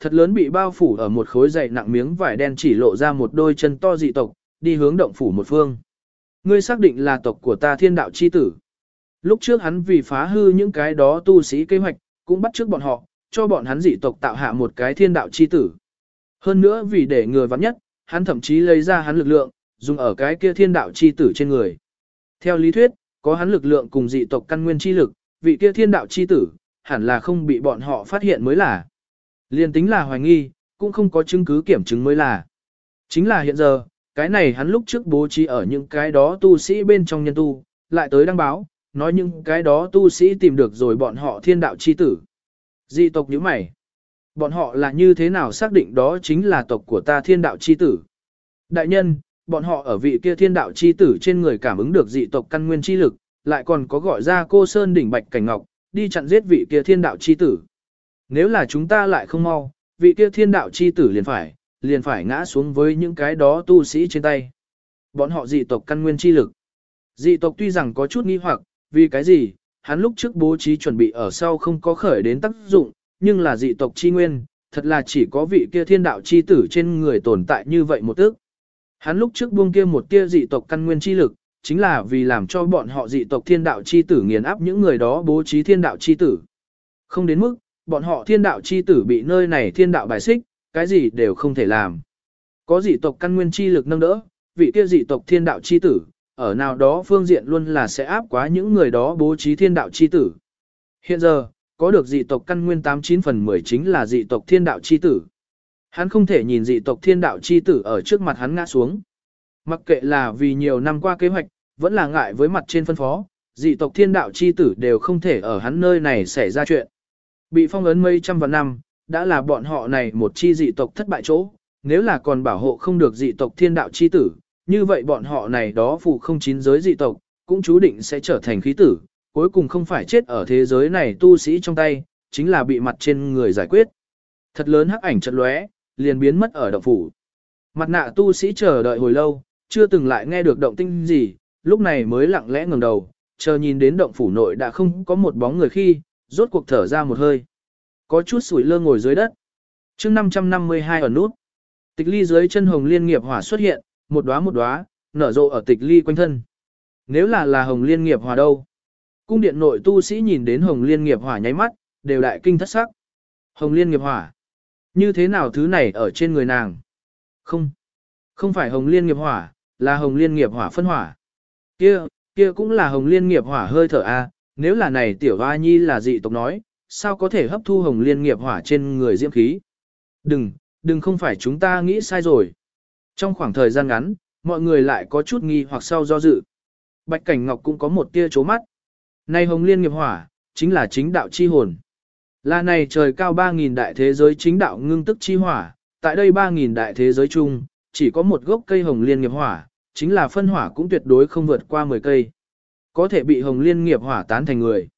thật lớn bị bao phủ ở một khối dày nặng miếng vải đen chỉ lộ ra một đôi chân to dị tộc, đi hướng động phủ một phương. Ngươi xác định là tộc của ta thiên đạo chi tử. Lúc trước hắn vì phá hư những cái đó tu sĩ kế hoạch, cũng bắt trước bọn họ, cho bọn hắn dị tộc tạo hạ một cái thiên đạo chi tử. Hơn nữa vì để người vắng nhất, hắn thậm chí lấy ra hắn lực lượng, dùng ở cái kia thiên đạo chi tử trên người. Theo lý thuyết, có hắn lực lượng cùng dị tộc căn nguyên chi lực, vị kia thiên đạo chi tử, hẳn là không bị bọn họ phát hiện mới là. Liên tính là hoài nghi, cũng không có chứng cứ kiểm chứng mới là. Chính là hiện giờ, cái này hắn lúc trước bố trí ở những cái đó tu sĩ bên trong nhân tu, lại tới đăng báo, nói những cái đó tu sĩ tìm được rồi bọn họ thiên đạo chi tử. Dị tộc như mày. Bọn họ là như thế nào xác định đó chính là tộc của ta thiên đạo chi tử. Đại nhân, bọn họ ở vị kia thiên đạo chi tử trên người cảm ứng được dị tộc căn nguyên chi lực, lại còn có gọi ra cô Sơn đỉnh Bạch Cảnh Ngọc, đi chặn giết vị kia thiên đạo chi tử. Nếu là chúng ta lại không mau, vị kia thiên đạo chi tử liền phải, liền phải ngã xuống với những cái đó tu sĩ trên tay. Bọn họ dị tộc căn nguyên chi lực. Dị tộc tuy rằng có chút nghi hoặc, vì cái gì, hắn lúc trước bố trí chuẩn bị ở sau không có khởi đến tác dụng, nhưng là dị tộc chi nguyên, thật là chỉ có vị kia thiên đạo chi tử trên người tồn tại như vậy một tức. Hắn lúc trước buông kia một tia dị tộc căn nguyên chi lực, chính là vì làm cho bọn họ dị tộc thiên đạo chi tử nghiền áp những người đó bố trí thiên đạo chi tử. Không đến mức, bọn họ thiên đạo chi tử bị nơi này thiên đạo bài xích, cái gì đều không thể làm. Có dị tộc căn nguyên chi lực nâng đỡ, vị kia dị tộc thiên đạo chi tử, ở nào đó phương diện luôn là sẽ áp quá những người đó bố trí thiên đạo chi tử. Hiện giờ, có được dị tộc căn nguyên 89 phần 10 chính là dị tộc thiên đạo chi tử. Hắn không thể nhìn dị tộc thiên đạo chi tử ở trước mặt hắn ngã xuống. Mặc kệ là vì nhiều năm qua kế hoạch, vẫn là ngại với mặt trên phân phó, dị tộc thiên đạo chi tử đều không thể ở hắn nơi này xảy ra chuyện. Bị phong ấn mấy trăm vạn năm, đã là bọn họ này một chi dị tộc thất bại chỗ, nếu là còn bảo hộ không được dị tộc thiên đạo chi tử, như vậy bọn họ này đó phù không chín giới dị tộc, cũng chú định sẽ trở thành khí tử, cuối cùng không phải chết ở thế giới này tu sĩ trong tay, chính là bị mặt trên người giải quyết. Thật lớn hắc ảnh chật lóe, liền biến mất ở động phủ. Mặt nạ tu sĩ chờ đợi hồi lâu, chưa từng lại nghe được động tinh gì, lúc này mới lặng lẽ ngẩng đầu, chờ nhìn đến động phủ nội đã không có một bóng người khi, rốt cuộc thở ra một hơi. Có chút sủi lơ ngồi dưới đất. chương 552 ở nút. Tịch ly dưới chân hồng liên nghiệp hỏa xuất hiện, một đóa một đóa, nở rộ ở tịch ly quanh thân. Nếu là là hồng liên nghiệp hỏa đâu? Cung điện nội tu sĩ nhìn đến hồng liên nghiệp hỏa nháy mắt, đều đại kinh thất sắc. Hồng liên nghiệp hỏa. Như thế nào thứ này ở trên người nàng? Không. Không phải hồng liên nghiệp hỏa, là hồng liên nghiệp hỏa phân hỏa. Kia, kia cũng là hồng liên nghiệp hỏa hơi thở a nếu là này tiểu hoa nhi là dị tộc nói, sao có thể hấp thu hồng liên nghiệp hỏa trên người diễm khí? Đừng, đừng không phải chúng ta nghĩ sai rồi. Trong khoảng thời gian ngắn, mọi người lại có chút nghi hoặc sau do dự. Bạch Cảnh Ngọc cũng có một tia chố mắt. Này hồng liên nghiệp hỏa, chính là chính đạo chi hồn. Là này trời cao 3.000 đại thế giới chính đạo ngưng tức chi hỏa, tại đây 3.000 đại thế giới chung, chỉ có một gốc cây hồng liên nghiệp hỏa, chính là phân hỏa cũng tuyệt đối không vượt qua 10 cây. Có thể bị hồng liên nghiệp hỏa tán thành người.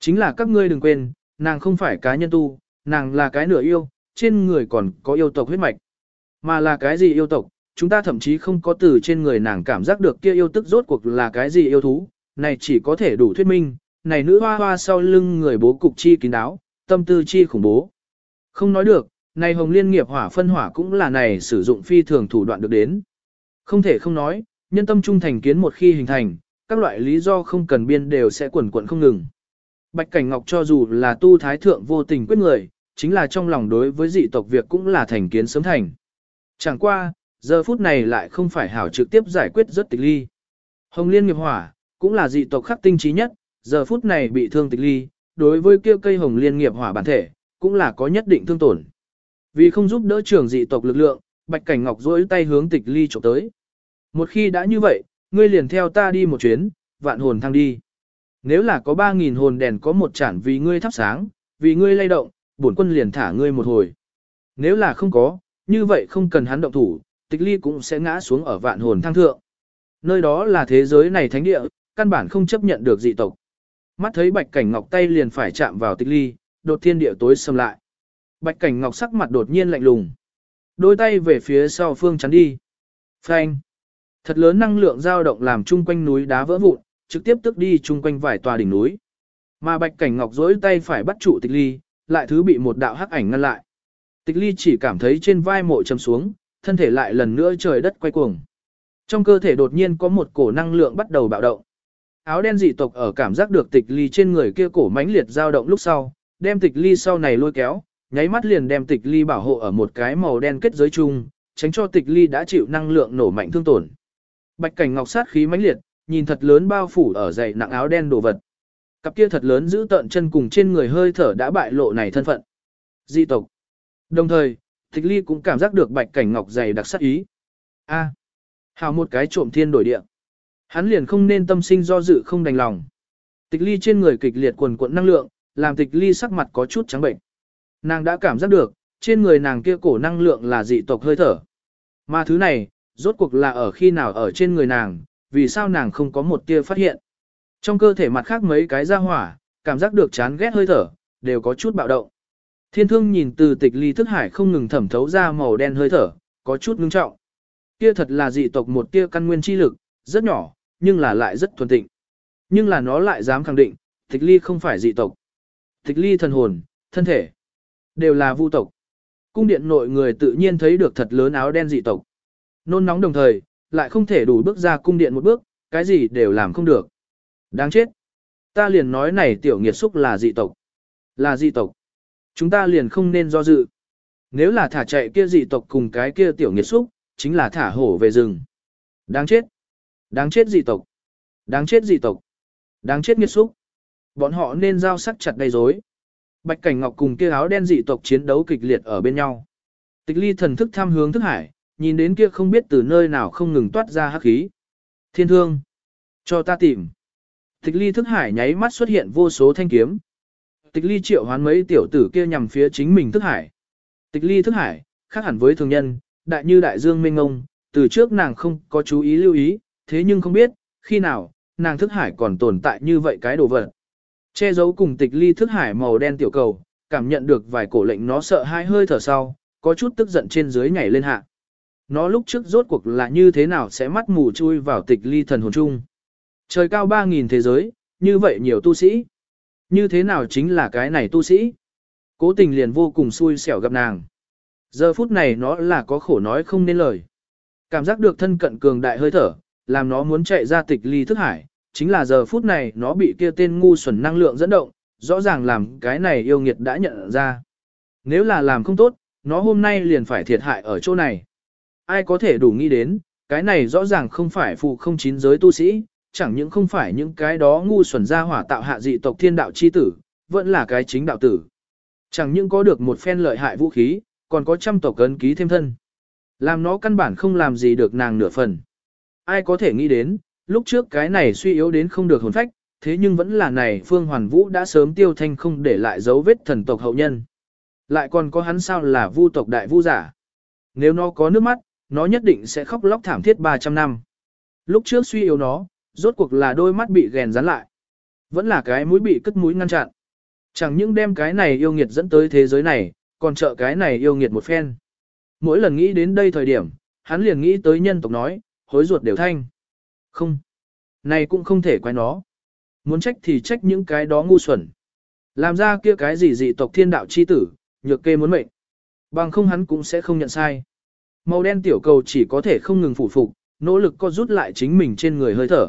Chính là các ngươi đừng quên, nàng không phải cá nhân tu, nàng là cái nửa yêu, trên người còn có yêu tộc huyết mạch. Mà là cái gì yêu tộc, chúng ta thậm chí không có từ trên người nàng cảm giác được kia yêu tức rốt cuộc là cái gì yêu thú, này chỉ có thể đủ thuyết minh, này nữ hoa hoa sau lưng người bố cục chi kín đáo, tâm tư chi khủng bố. Không nói được, này hồng liên nghiệp hỏa phân hỏa cũng là này sử dụng phi thường thủ đoạn được đến. Không thể không nói, nhân tâm trung thành kiến một khi hình thành, các loại lý do không cần biên đều sẽ quẩn quẩn không ngừng. Bạch Cảnh Ngọc cho dù là tu thái thượng vô tình quyết người, chính là trong lòng đối với dị tộc việc cũng là thành kiến sớm thành. Chẳng qua, giờ phút này lại không phải hảo trực tiếp giải quyết rất tịch ly. Hồng liên nghiệp hỏa, cũng là dị tộc khắc tinh trí nhất, giờ phút này bị thương tịch ly, đối với kêu cây hồng liên nghiệp hỏa bản thể, cũng là có nhất định thương tổn. Vì không giúp đỡ trưởng dị tộc lực lượng, Bạch Cảnh Ngọc duỗi tay hướng tịch ly chụp tới. Một khi đã như vậy, ngươi liền theo ta đi một chuyến, vạn hồn thăng đi. Nếu là có 3.000 hồn đèn có một chản vì ngươi thắp sáng, vì ngươi lay động, bổn quân liền thả ngươi một hồi. Nếu là không có, như vậy không cần hắn động thủ, tịch ly cũng sẽ ngã xuống ở vạn hồn thăng thượng. Nơi đó là thế giới này thánh địa, căn bản không chấp nhận được dị tộc. Mắt thấy bạch cảnh ngọc tay liền phải chạm vào tịch ly, đột thiên địa tối xâm lại. Bạch cảnh ngọc sắc mặt đột nhiên lạnh lùng. Đôi tay về phía sau phương chắn đi. Phanh. Thật lớn năng lượng dao động làm chung quanh núi đá vỡ vụn, trực tiếp tức đi chung quanh vài tòa đỉnh núi. Mà bạch cảnh ngọc dối tay phải bắt trụ tịch ly, lại thứ bị một đạo hắc ảnh ngăn lại. Tịch ly chỉ cảm thấy trên vai mộ trầm xuống, thân thể lại lần nữa trời đất quay cuồng. Trong cơ thể đột nhiên có một cổ năng lượng bắt đầu bạo động. Áo đen dị tộc ở cảm giác được tịch ly trên người kia cổ mãnh liệt dao động lúc sau, đem tịch ly sau này lôi kéo, nháy mắt liền đem tịch ly bảo hộ ở một cái màu đen kết giới chung, tránh cho tịch ly đã chịu năng lượng nổ mạnh thương tổn. Bạch cảnh ngọc sát khí mãnh liệt, nhìn thật lớn bao phủ ở dày nặng áo đen đồ vật. Cặp kia thật lớn giữ tận chân cùng trên người hơi thở đã bại lộ này thân phận. Dị tộc. Đồng thời, tịch ly cũng cảm giác được bạch cảnh ngọc dày đặc sát ý. A. hào một cái trộm thiên đổi địa. Hắn liền không nên tâm sinh do dự không đành lòng. Tịch ly trên người kịch liệt quần cuộn năng lượng, làm tịch ly sắc mặt có chút trắng bệnh. Nàng đã cảm giác được, trên người nàng kia cổ năng lượng là dị tộc hơi thở. Mà thứ này, rốt cuộc là ở khi nào ở trên người nàng, vì sao nàng không có một tia phát hiện. Trong cơ thể mặt khác mấy cái ra hỏa, cảm giác được chán ghét hơi thở, đều có chút bạo động. Thiên thương nhìn từ tịch ly thức hải không ngừng thẩm thấu ra màu đen hơi thở, có chút ngưng trọng. Kia thật là dị tộc một tia căn nguyên chi lực, rất nhỏ, nhưng là lại rất thuần tịnh. Nhưng là nó lại dám khẳng định, tịch ly không phải dị tộc. Tịch ly thần hồn, thân thể, đều là vu tộc. Cung điện nội người tự nhiên thấy được thật lớn áo đen dị tộc. Nôn nóng đồng thời, lại không thể đủ bước ra cung điện một bước, cái gì đều làm không được. Đáng chết. Ta liền nói này tiểu nghiệt xúc là dị tộc. Là dị tộc. Chúng ta liền không nên do dự. Nếu là thả chạy kia dị tộc cùng cái kia tiểu nghiệt xúc, chính là thả hổ về rừng. Đáng chết. Đáng chết dị tộc. Đáng chết dị tộc. Đáng chết nghiệt xúc. Bọn họ nên giao sắc chặt đầy rối. Bạch Cảnh Ngọc cùng kia áo đen dị tộc chiến đấu kịch liệt ở bên nhau. Tịch ly thần thức tham hướng thức hải, nhìn đến kia không biết từ nơi nào không ngừng toát ra hắc khí. Thiên thương. Cho ta tìm. Tịch ly thức hải nháy mắt xuất hiện vô số thanh kiếm. Tịch ly triệu hoán mấy tiểu tử kia nhằm phía chính mình thức hải. Tịch ly thức hải, khác hẳn với thường nhân, đại như đại dương mênh ngông, từ trước nàng không có chú ý lưu ý, thế nhưng không biết, khi nào, nàng thức hải còn tồn tại như vậy cái đồ vật. Che giấu cùng tịch ly thức hải màu đen tiểu cầu, cảm nhận được vài cổ lệnh nó sợ hai hơi thở sau, có chút tức giận trên dưới nhảy lên hạ. Nó lúc trước rốt cuộc là như thế nào sẽ mắt mù chui vào tịch ly thần hồn chung. Trời cao 3.000 thế giới, như vậy nhiều tu sĩ. Như thế nào chính là cái này tu sĩ? Cố tình liền vô cùng xui xẻo gặp nàng. Giờ phút này nó là có khổ nói không nên lời. Cảm giác được thân cận cường đại hơi thở, làm nó muốn chạy ra tịch ly thức hải, chính là giờ phút này nó bị kia tên ngu xuẩn năng lượng dẫn động, rõ ràng làm cái này yêu nghiệt đã nhận ra. Nếu là làm không tốt, nó hôm nay liền phải thiệt hại ở chỗ này. Ai có thể đủ nghĩ đến, cái này rõ ràng không phải phụ không chín giới tu sĩ, chẳng những không phải những cái đó ngu xuẩn ra hỏa tạo hạ dị tộc thiên đạo chi tử, vẫn là cái chính đạo tử. Chẳng những có được một phen lợi hại vũ khí, còn có trăm tộc cấn ký thêm thân. Làm nó căn bản không làm gì được nàng nửa phần. Ai có thể nghĩ đến, lúc trước cái này suy yếu đến không được hồn phách, thế nhưng vẫn là này Phương Hoàn Vũ đã sớm tiêu thanh không để lại dấu vết thần tộc hậu nhân. Lại còn có hắn sao là vu tộc đại vu giả. Nếu nó có nước mắt, nó nhất định sẽ khóc lóc thảm thiết 300 năm. Lúc trước suy yếu nó, rốt cuộc là đôi mắt bị ghèn dán lại. Vẫn là cái mũi bị cất mũi ngăn chặn. Chẳng những đem cái này yêu nghiệt dẫn tới thế giới này, còn trợ cái này yêu nghiệt một phen. Mỗi lần nghĩ đến đây thời điểm, hắn liền nghĩ tới nhân tộc nói, hối ruột đều thanh. Không. Này cũng không thể quay nó. Muốn trách thì trách những cái đó ngu xuẩn. Làm ra kia cái gì dị tộc thiên đạo chi tử, nhược kê muốn mệnh. Bằng không hắn cũng sẽ không nhận sai. Màu đen tiểu cầu chỉ có thể không ngừng phủ phục, nỗ lực co rút lại chính mình trên người hơi thở.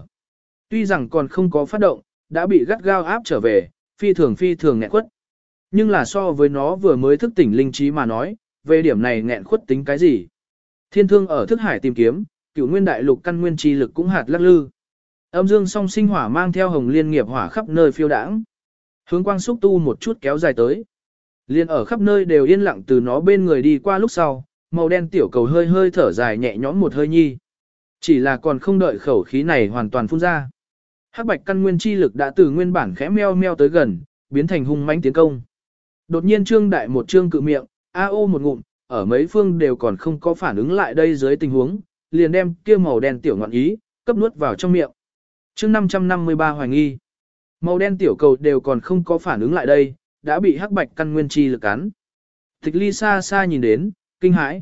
Tuy rằng còn không có phát động, đã bị gắt gao áp trở về, phi thường phi thường nghẹn quất. Nhưng là so với nó vừa mới thức tỉnh linh trí mà nói, về điểm này nghẹn khuất tính cái gì? Thiên thương ở thức hải tìm kiếm, cửu nguyên đại lục căn nguyên chi lực cũng hạt lắc lư. Âm dương song sinh hỏa mang theo hồng liên nghiệp hỏa khắp nơi phiêu đãng. Hướng quang xúc tu một chút kéo dài tới. Liên ở khắp nơi đều yên lặng từ nó bên người đi qua lúc sau, màu đen tiểu cầu hơi hơi thở dài nhẹ nhõm một hơi nhi. Chỉ là còn không đợi khẩu khí này hoàn toàn phun ra. Hắc bạch căn nguyên chi lực đã từ nguyên bản khẽ meo meo tới gần, biến thành hung mãnh tiến công. Đột nhiên trương đại một trương cự miệng, a ô một ngụm, ở mấy phương đều còn không có phản ứng lại đây dưới tình huống, liền đem kia màu đen tiểu ngọn ý, cấp nuốt vào trong miệng. chương 553 hoài nghi, màu đen tiểu cầu đều còn không có phản ứng lại đây, đã bị hắc bạch căn nguyên chi lực cắn. Tịch ly xa xa nhìn đến, kinh hãi.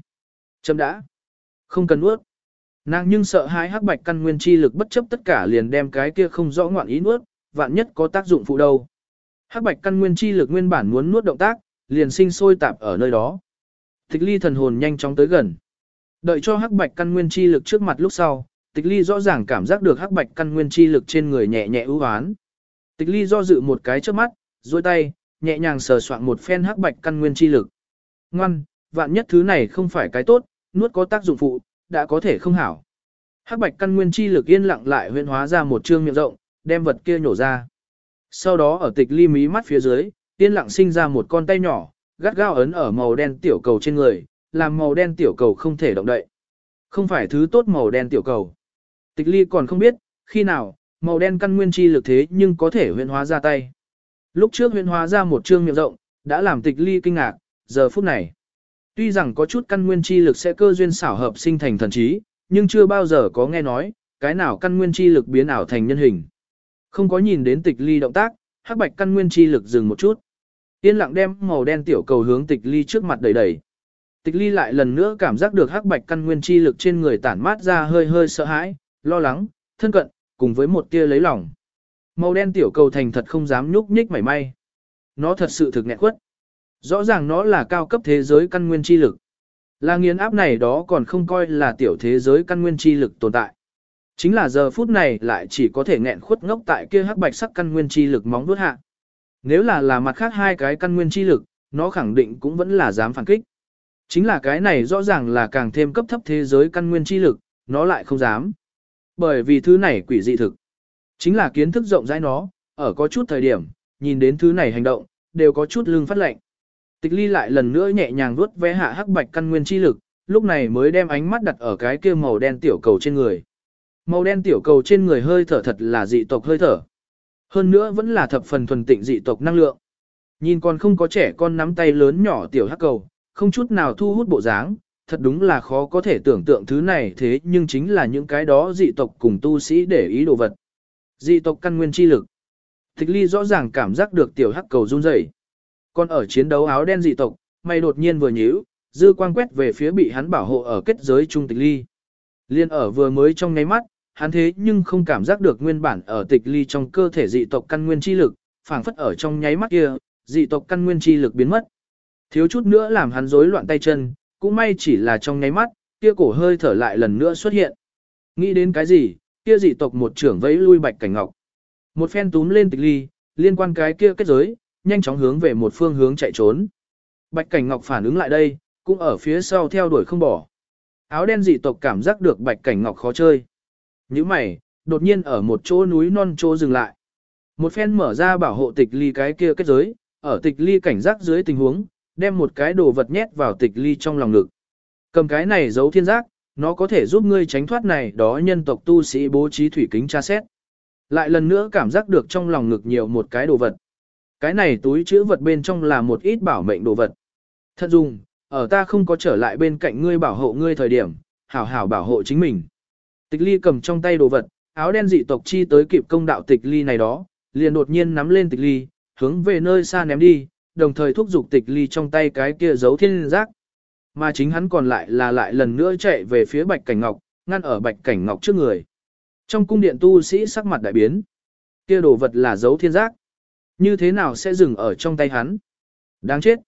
Chấm đã. Không cần nuốt. Nàng nhưng sợ hãi hắc bạch căn nguyên chi lực bất chấp tất cả liền đem cái kia không rõ ngoạn ý nuốt, vạn nhất có tác dụng phụ đâu. Hắc bạch căn nguyên chi lực nguyên bản muốn nuốt động tác, liền sinh sôi tạp ở nơi đó. Tịch ly thần hồn nhanh chóng tới gần. Đợi cho hắc bạch căn nguyên chi lực trước mặt lúc sau, tịch ly rõ ràng cảm giác được hắc bạch căn nguyên chi lực trên người nhẹ nhẹ ưu hoán. Tịch ly do dự một cái trước mắt, duỗi tay, nhẹ nhàng sờ soạn một phen hắc bạch căn nguyên chi lực. Ngoan, vạn nhất thứ này không phải cái tốt, nuốt có tác dụng phụ, đã có thể không hảo. Hắc bạch căn nguyên chi lực yên lặng lại huyễn hóa ra một trương miệng rộng, đem vật kia nhổ ra. Sau đó ở tịch ly mí mắt phía dưới, yên lặng sinh ra một con tay nhỏ, gắt gao ấn ở màu đen tiểu cầu trên người, làm màu đen tiểu cầu không thể động đậy. Không phải thứ tốt màu đen tiểu cầu. Tịch ly còn không biết, khi nào, màu đen căn nguyên chi lực thế nhưng có thể huyễn hóa ra tay. Lúc trước huyễn hóa ra một trương miệng rộng, đã làm tịch ly kinh ngạc, giờ phút này. Tuy rằng có chút căn nguyên chi lực sẽ cơ duyên xảo hợp sinh thành thần trí, nhưng chưa bao giờ có nghe nói, cái nào căn nguyên chi lực biến ảo thành nhân hình. Không có nhìn đến tịch ly động tác, hắc bạch căn nguyên chi lực dừng một chút. Yên lặng đem màu đen tiểu cầu hướng tịch ly trước mặt đẩy đẩy. Tịch ly lại lần nữa cảm giác được hắc bạch căn nguyên chi lực trên người tản mát ra hơi hơi sợ hãi, lo lắng, thân cận, cùng với một tia lấy lòng. Màu đen tiểu cầu thành thật không dám nhúc nhích mảy may. Nó thật sự thực nghẹn quất. Rõ ràng nó là cao cấp thế giới căn nguyên chi lực. Là nghiền áp này đó còn không coi là tiểu thế giới căn nguyên chi lực tồn tại. Chính là giờ phút này lại chỉ có thể nghẹn khuất ngốc tại kia hắc bạch sắc căn nguyên chi lực móng vuốt hạ. Nếu là là mặt khác hai cái căn nguyên chi lực, nó khẳng định cũng vẫn là dám phản kích. Chính là cái này rõ ràng là càng thêm cấp thấp thế giới căn nguyên chi lực, nó lại không dám. Bởi vì thứ này quỷ dị thực. Chính là kiến thức rộng rãi nó, ở có chút thời điểm, nhìn đến thứ này hành động, đều có chút lưng phát lệnh. Tịch ly lại lần nữa nhẹ nhàng vuốt vé hạ hắc bạch căn nguyên chi lực, lúc này mới đem ánh mắt đặt ở cái kia màu đen tiểu cầu trên người. Màu đen tiểu cầu trên người hơi thở thật là dị tộc hơi thở. Hơn nữa vẫn là thập phần thuần tịnh dị tộc năng lượng. Nhìn còn không có trẻ con nắm tay lớn nhỏ tiểu hắc cầu, không chút nào thu hút bộ dáng, thật đúng là khó có thể tưởng tượng thứ này thế nhưng chính là những cái đó dị tộc cùng tu sĩ để ý đồ vật. Dị tộc căn nguyên chi lực. Tịch ly rõ ràng cảm giác được tiểu hắc cầu run rẩy. Còn ở chiến đấu áo đen dị tộc, mày đột nhiên vừa nhíu, dư quang quét về phía bị hắn bảo hộ ở kết giới trung tịch ly. Liên ở vừa mới trong nháy mắt, hắn thế nhưng không cảm giác được nguyên bản ở tịch ly trong cơ thể dị tộc căn nguyên chi lực, phảng phất ở trong nháy mắt kia, dị tộc căn nguyên chi lực biến mất. Thiếu chút nữa làm hắn rối loạn tay chân, cũng may chỉ là trong nháy mắt, kia cổ hơi thở lại lần nữa xuất hiện. Nghĩ đến cái gì, kia dị tộc một trưởng vẫy lui bạch cảnh ngọc. Một phen túm lên tịch ly, liên quan cái kia kết giới, nhanh chóng hướng về một phương hướng chạy trốn. Bạch cảnh ngọc phản ứng lại đây, cũng ở phía sau theo đuổi không bỏ. Áo đen dị tộc cảm giác được bạch cảnh ngọc khó chơi. Như mày, đột nhiên ở một chỗ núi non chỗ dừng lại. Một phen mở ra bảo hộ tịch ly cái kia kết giới, ở tịch ly cảnh giác dưới tình huống, đem một cái đồ vật nhét vào tịch ly trong lòng ngực. Cầm cái này giấu thiên giác, nó có thể giúp ngươi tránh thoát này đó nhân tộc tu sĩ bố trí thủy kính tra xét. Lại lần nữa cảm giác được trong lòng ngực nhiều một cái đồ vật. Cái này túi chữ vật bên trong là một ít bảo mệnh đồ vật. Thật dùng, ở ta không có trở lại bên cạnh ngươi bảo hộ ngươi thời điểm, hảo hảo bảo hộ chính mình. Tịch ly cầm trong tay đồ vật, áo đen dị tộc chi tới kịp công đạo tịch ly này đó, liền đột nhiên nắm lên tịch ly, hướng về nơi xa ném đi, đồng thời thúc giục tịch ly trong tay cái kia giấu thiên giác. Mà chính hắn còn lại là lại lần nữa chạy về phía bạch cảnh ngọc, ngăn ở bạch cảnh ngọc trước người. Trong cung điện tu sĩ sắc mặt đại biến. Kia đồ vật là giấu thiên giác. Như thế nào sẽ dừng ở trong tay hắn? Đáng chết.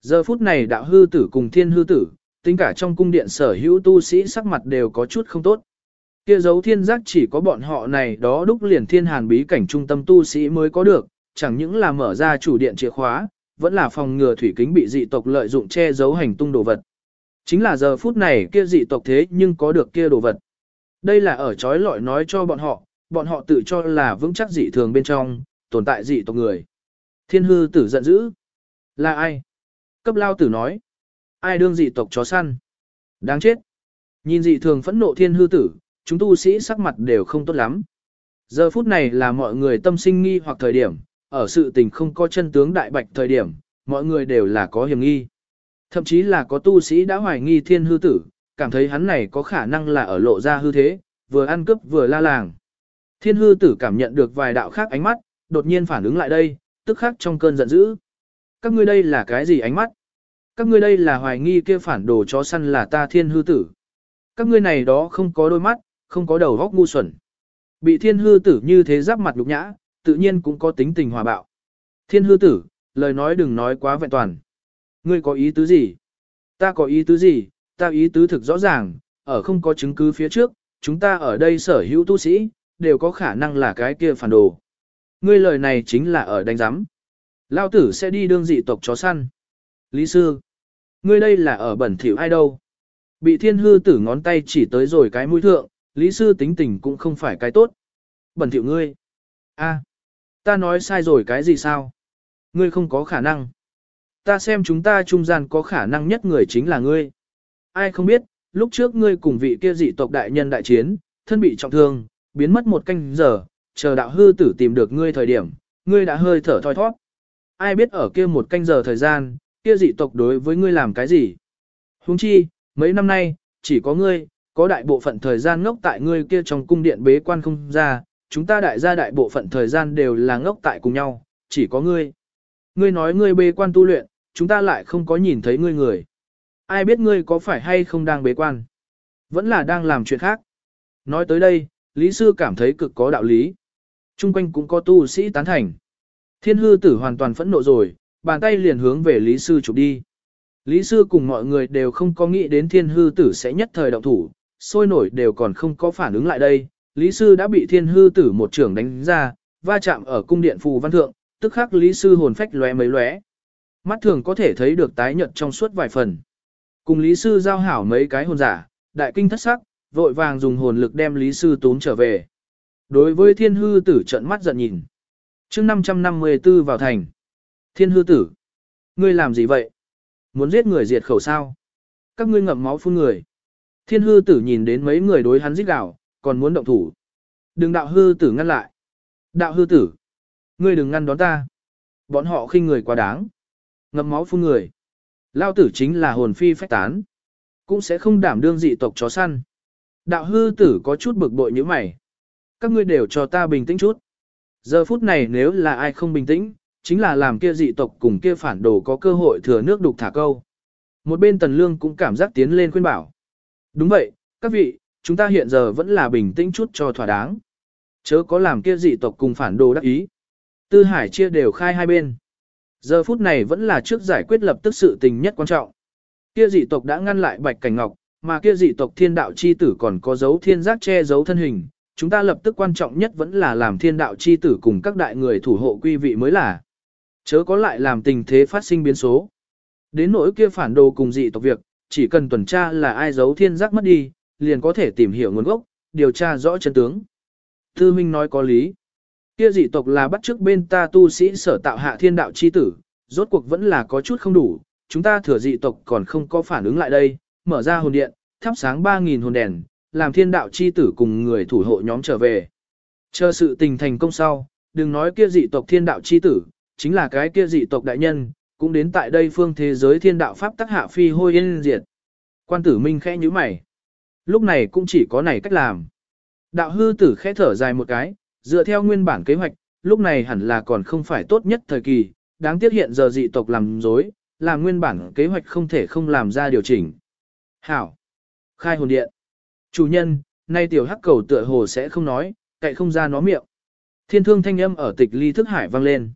Giờ phút này đạo hư tử cùng thiên hư tử, tính cả trong cung điện sở hữu tu sĩ sắc mặt đều có chút không tốt. Kia dấu thiên giác chỉ có bọn họ này đó đúc liền thiên hàn bí cảnh trung tâm tu sĩ mới có được, chẳng những là mở ra chủ điện chìa khóa, vẫn là phòng ngừa thủy kính bị dị tộc lợi dụng che giấu hành tung đồ vật. Chính là giờ phút này kia dị tộc thế nhưng có được kia đồ vật. Đây là ở trói lọi nói cho bọn họ, bọn họ tự cho là vững chắc dị thường bên trong, tồn tại dị tộc người. Thiên hư tử giận dữ. Là ai? Cấp lao tử nói. Ai đương dị tộc chó săn? Đáng chết. Nhìn dị thường phẫn nộ thiên hư tử, chúng tu sĩ sắc mặt đều không tốt lắm. Giờ phút này là mọi người tâm sinh nghi hoặc thời điểm, ở sự tình không có chân tướng đại bạch thời điểm, mọi người đều là có hiểm nghi. Thậm chí là có tu sĩ đã hoài nghi thiên hư tử, cảm thấy hắn này có khả năng là ở lộ ra hư thế, vừa ăn cướp vừa la làng. Thiên hư tử cảm nhận được vài đạo khác ánh mắt, đột nhiên phản ứng lại đây, tức khắc trong cơn giận dữ. Các ngươi đây là cái gì ánh mắt? Các ngươi đây là hoài nghi kia phản đồ chó săn là ta thiên hư tử. Các ngươi này đó không có đôi mắt, không có đầu góc ngu xuẩn. Bị thiên hư tử như thế giáp mặt nhục nhã, tự nhiên cũng có tính tình hòa bạo. Thiên hư tử, lời nói đừng nói quá vẹn toàn. Ngươi có ý tứ gì? Ta có ý tứ gì, ta ý tứ thực rõ ràng, ở không có chứng cứ phía trước, chúng ta ở đây sở hữu tu sĩ, đều có khả năng là cái kia phản đồ. Ngươi lời này chính là ở đánh giám. Lao tử sẽ đi đương dị tộc chó săn. Lý sư, ngươi đây là ở bẩn thỉu ai đâu. Bị thiên hư tử ngón tay chỉ tới rồi cái mũi thượng, lý sư tính tình cũng không phải cái tốt. Bẩn thỉu ngươi. a ta nói sai rồi cái gì sao? Ngươi không có khả năng. Ta xem chúng ta trung gian có khả năng nhất người chính là ngươi. Ai không biết, lúc trước ngươi cùng vị kia dị tộc đại nhân đại chiến, thân bị trọng thương, biến mất một canh giờ, chờ đạo hư tử tìm được ngươi thời điểm, ngươi đã hơi thở thoi thoát. Ai biết ở kia một canh giờ thời gian, kia dị tộc đối với ngươi làm cái gì? Huống chi, mấy năm nay, chỉ có ngươi, có đại bộ phận thời gian ngốc tại ngươi kia trong cung điện bế quan không ra, chúng ta đại gia đại bộ phận thời gian đều là ngốc tại cùng nhau, chỉ có ngươi. Ngươi nói ngươi bế quan tu luyện, chúng ta lại không có nhìn thấy ngươi người. Ai biết ngươi có phải hay không đang bế quan? Vẫn là đang làm chuyện khác. Nói tới đây, Lý Sư cảm thấy cực có đạo lý. Trung quanh cũng có tu sĩ tán thành. Thiên hư tử hoàn toàn phẫn nộ rồi, bàn tay liền hướng về Lý Sư chụp đi. Lý Sư cùng mọi người đều không có nghĩ đến thiên hư tử sẽ nhất thời động thủ, sôi nổi đều còn không có phản ứng lại đây. Lý Sư đã bị thiên hư tử một trưởng đánh ra, va chạm ở cung điện phù văn thượng, tức khắc Lý Sư hồn phách lóe mấy lóe. Mắt thường có thể thấy được tái nhợt trong suốt vài phần. Cùng Lý Sư giao hảo mấy cái hồn giả, đại kinh thất sắc, vội vàng dùng hồn lực đem Lý Sư tốn trở về. Đối với thiên hư tử trận mắt giận nhìn. chương 554 vào thành. Thiên hư tử. Ngươi làm gì vậy? Muốn giết người diệt khẩu sao? Các ngươi ngậm máu phun người. Thiên hư tử nhìn đến mấy người đối hắn giết gạo, còn muốn động thủ. Đừng đạo hư tử ngăn lại. Đạo hư tử. Ngươi đừng ngăn đón ta. Bọn họ khinh người quá đáng. Ngậm máu phun người. Lao tử chính là hồn phi phách tán. Cũng sẽ không đảm đương dị tộc chó săn. Đạo hư tử có chút bực bội như mày. Các ngươi đều cho ta bình tĩnh chút. Giờ phút này nếu là ai không bình tĩnh, chính là làm kia dị tộc cùng kia phản đồ có cơ hội thừa nước đục thả câu. Một bên tần lương cũng cảm giác tiến lên khuyên bảo. Đúng vậy, các vị, chúng ta hiện giờ vẫn là bình tĩnh chút cho thỏa đáng. Chớ có làm kia dị tộc cùng phản đồ đắc ý. Tư hải chia đều khai hai bên. Giờ phút này vẫn là trước giải quyết lập tức sự tình nhất quan trọng. Kia dị tộc đã ngăn lại Bạch Cảnh Ngọc, mà kia dị tộc thiên đạo chi tử còn có dấu thiên giác che giấu thân hình. Chúng ta lập tức quan trọng nhất vẫn là làm thiên đạo chi tử cùng các đại người thủ hộ quy vị mới là. Chớ có lại làm tình thế phát sinh biến số. Đến nỗi kia phản đồ cùng dị tộc việc, chỉ cần tuần tra là ai giấu thiên giác mất đi, liền có thể tìm hiểu nguồn gốc, điều tra rõ chân tướng. Tư Minh nói có lý. Kia dị tộc là bắt trước bên ta tu sĩ sở tạo hạ thiên đạo chi tử, rốt cuộc vẫn là có chút không đủ, chúng ta thừa dị tộc còn không có phản ứng lại đây, mở ra hồn điện, thắp sáng 3.000 hồn đèn, làm thiên đạo chi tử cùng người thủ hộ nhóm trở về. Chờ sự tình thành công sau, đừng nói kia dị tộc thiên đạo chi tử, chính là cái kia dị tộc đại nhân, cũng đến tại đây phương thế giới thiên đạo pháp tác hạ phi hôi yên diệt. Quan tử minh khẽ như mày. Lúc này cũng chỉ có này cách làm. Đạo hư tử khẽ thở dài một cái, dựa theo nguyên bản kế hoạch, lúc này hẳn là còn không phải tốt nhất thời kỳ, đáng tiếc hiện giờ dị tộc làm dối, là nguyên bản kế hoạch không thể không làm ra điều chỉnh. Hảo! Khai hồn điện! Chủ nhân, nay tiểu hắc cầu tựa hồ sẽ không nói, cậy không ra nó miệng. Thiên thương thanh âm ở tịch ly thức hải vang lên.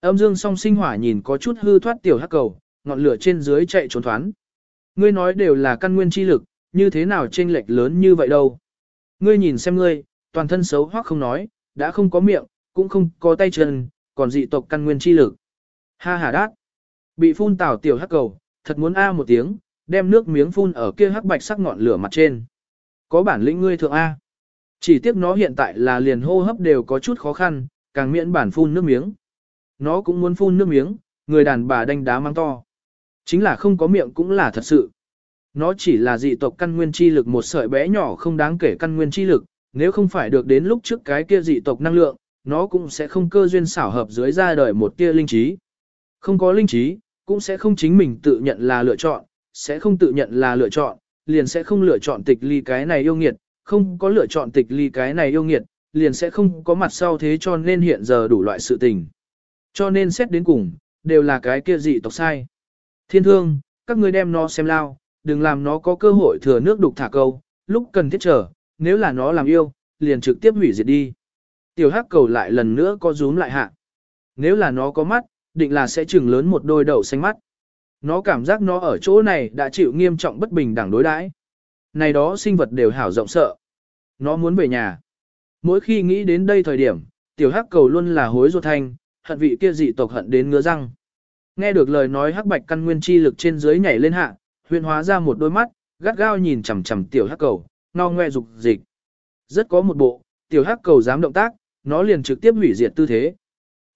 Âm dương song sinh hỏa nhìn có chút hư thoát tiểu hắc cầu, ngọn lửa trên dưới chạy trốn thoán. Ngươi nói đều là căn nguyên chi lực, như thế nào chênh lệch lớn như vậy đâu. Ngươi nhìn xem ngươi, toàn thân xấu hoắc không nói, đã không có miệng, cũng không có tay chân, còn dị tộc căn nguyên chi lực. Ha ha đát. Bị phun tảo tiểu hắc cầu, thật muốn a một tiếng, đem nước miếng phun ở kia hắc bạch sắc ngọn lửa mặt trên. Có bản lĩnh ngươi thượng a. Chỉ tiếc nó hiện tại là liền hô hấp đều có chút khó khăn, càng miễn bản phun nước miếng. Nó cũng muốn phun nước miếng, người đàn bà đánh đá mang to. Chính là không có miệng cũng là thật sự. Nó chỉ là dị tộc căn nguyên chi lực một sợi bé nhỏ không đáng kể căn nguyên chi lực, nếu không phải được đến lúc trước cái kia dị tộc năng lượng, nó cũng sẽ không cơ duyên xảo hợp dưới ra đời một tia linh trí. Không có linh trí, cũng sẽ không chính mình tự nhận là lựa chọn, sẽ không tự nhận là lựa chọn, liền sẽ không lựa chọn tịch ly cái này yêu nghiệt, không có lựa chọn tịch ly cái này yêu nghiệt, liền sẽ không có mặt sau thế cho nên hiện giờ đủ loại sự tình. Cho nên xét đến cùng, đều là cái kia dị tộc sai. Thiên thương, các ngươi đem nó xem lao, đừng làm nó có cơ hội thừa nước đục thả câu, lúc cần thiết trở, nếu là nó làm yêu, liền trực tiếp hủy diệt đi. Tiểu hắc cầu lại lần nữa có rúm lại hạ. Nếu là nó có mắt, định là sẽ chừng lớn một đôi đậu xanh mắt. Nó cảm giác nó ở chỗ này đã chịu nghiêm trọng bất bình đẳng đối đãi. Này đó sinh vật đều hảo rộng sợ. Nó muốn về nhà. Mỗi khi nghĩ đến đây thời điểm, tiểu hắc cầu luôn là hối ruột thanh, hận vị kia dị tộc hận đến ngứa răng. Nghe được lời nói hắc bạch căn nguyên chi lực trên dưới nhảy lên hạ, huyền hóa ra một đôi mắt, gắt gao nhìn chằm chằm tiểu hắc cầu, no ngoe dục dịch. Rất có một bộ, tiểu hắc cầu dám động tác, nó liền trực tiếp hủy diệt tư thế.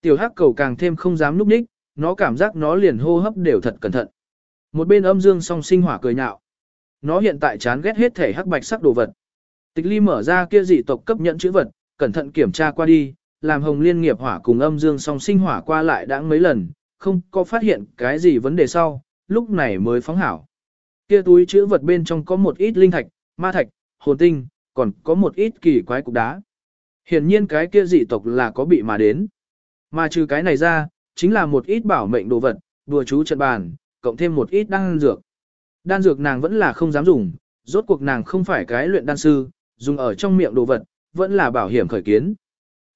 Tiểu hắc cầu càng thêm không dám núp ních, nó cảm giác nó liền hô hấp đều thật cẩn thận. Một bên âm dương song sinh hỏa cười nhạo. Nó hiện tại chán ghét hết thể hắc bạch sắc đồ vật. Tịch ly mở ra kia dị tộc cấp nhận chữ vật, cẩn thận kiểm tra qua đi, làm hồng liên nghiệp hỏa cùng âm dương song sinh hỏa qua lại đã mấy lần, không có phát hiện cái gì vấn đề sau, lúc này mới phóng hảo. Kia túi chữ vật bên trong có một ít linh thạch, ma thạch, hồn tinh, còn có một ít kỳ quái cục đá. Hiển nhiên cái kia dị tộc là có bị mà đến. Mà trừ cái này ra, chính là một ít bảo mệnh đồ vật, đùa chú trận bàn, cộng thêm một ít đan dược. Đan dược nàng vẫn là không dám dùng, rốt cuộc nàng không phải cái luyện đan sư, dùng ở trong miệng đồ vật, vẫn là bảo hiểm khởi kiến.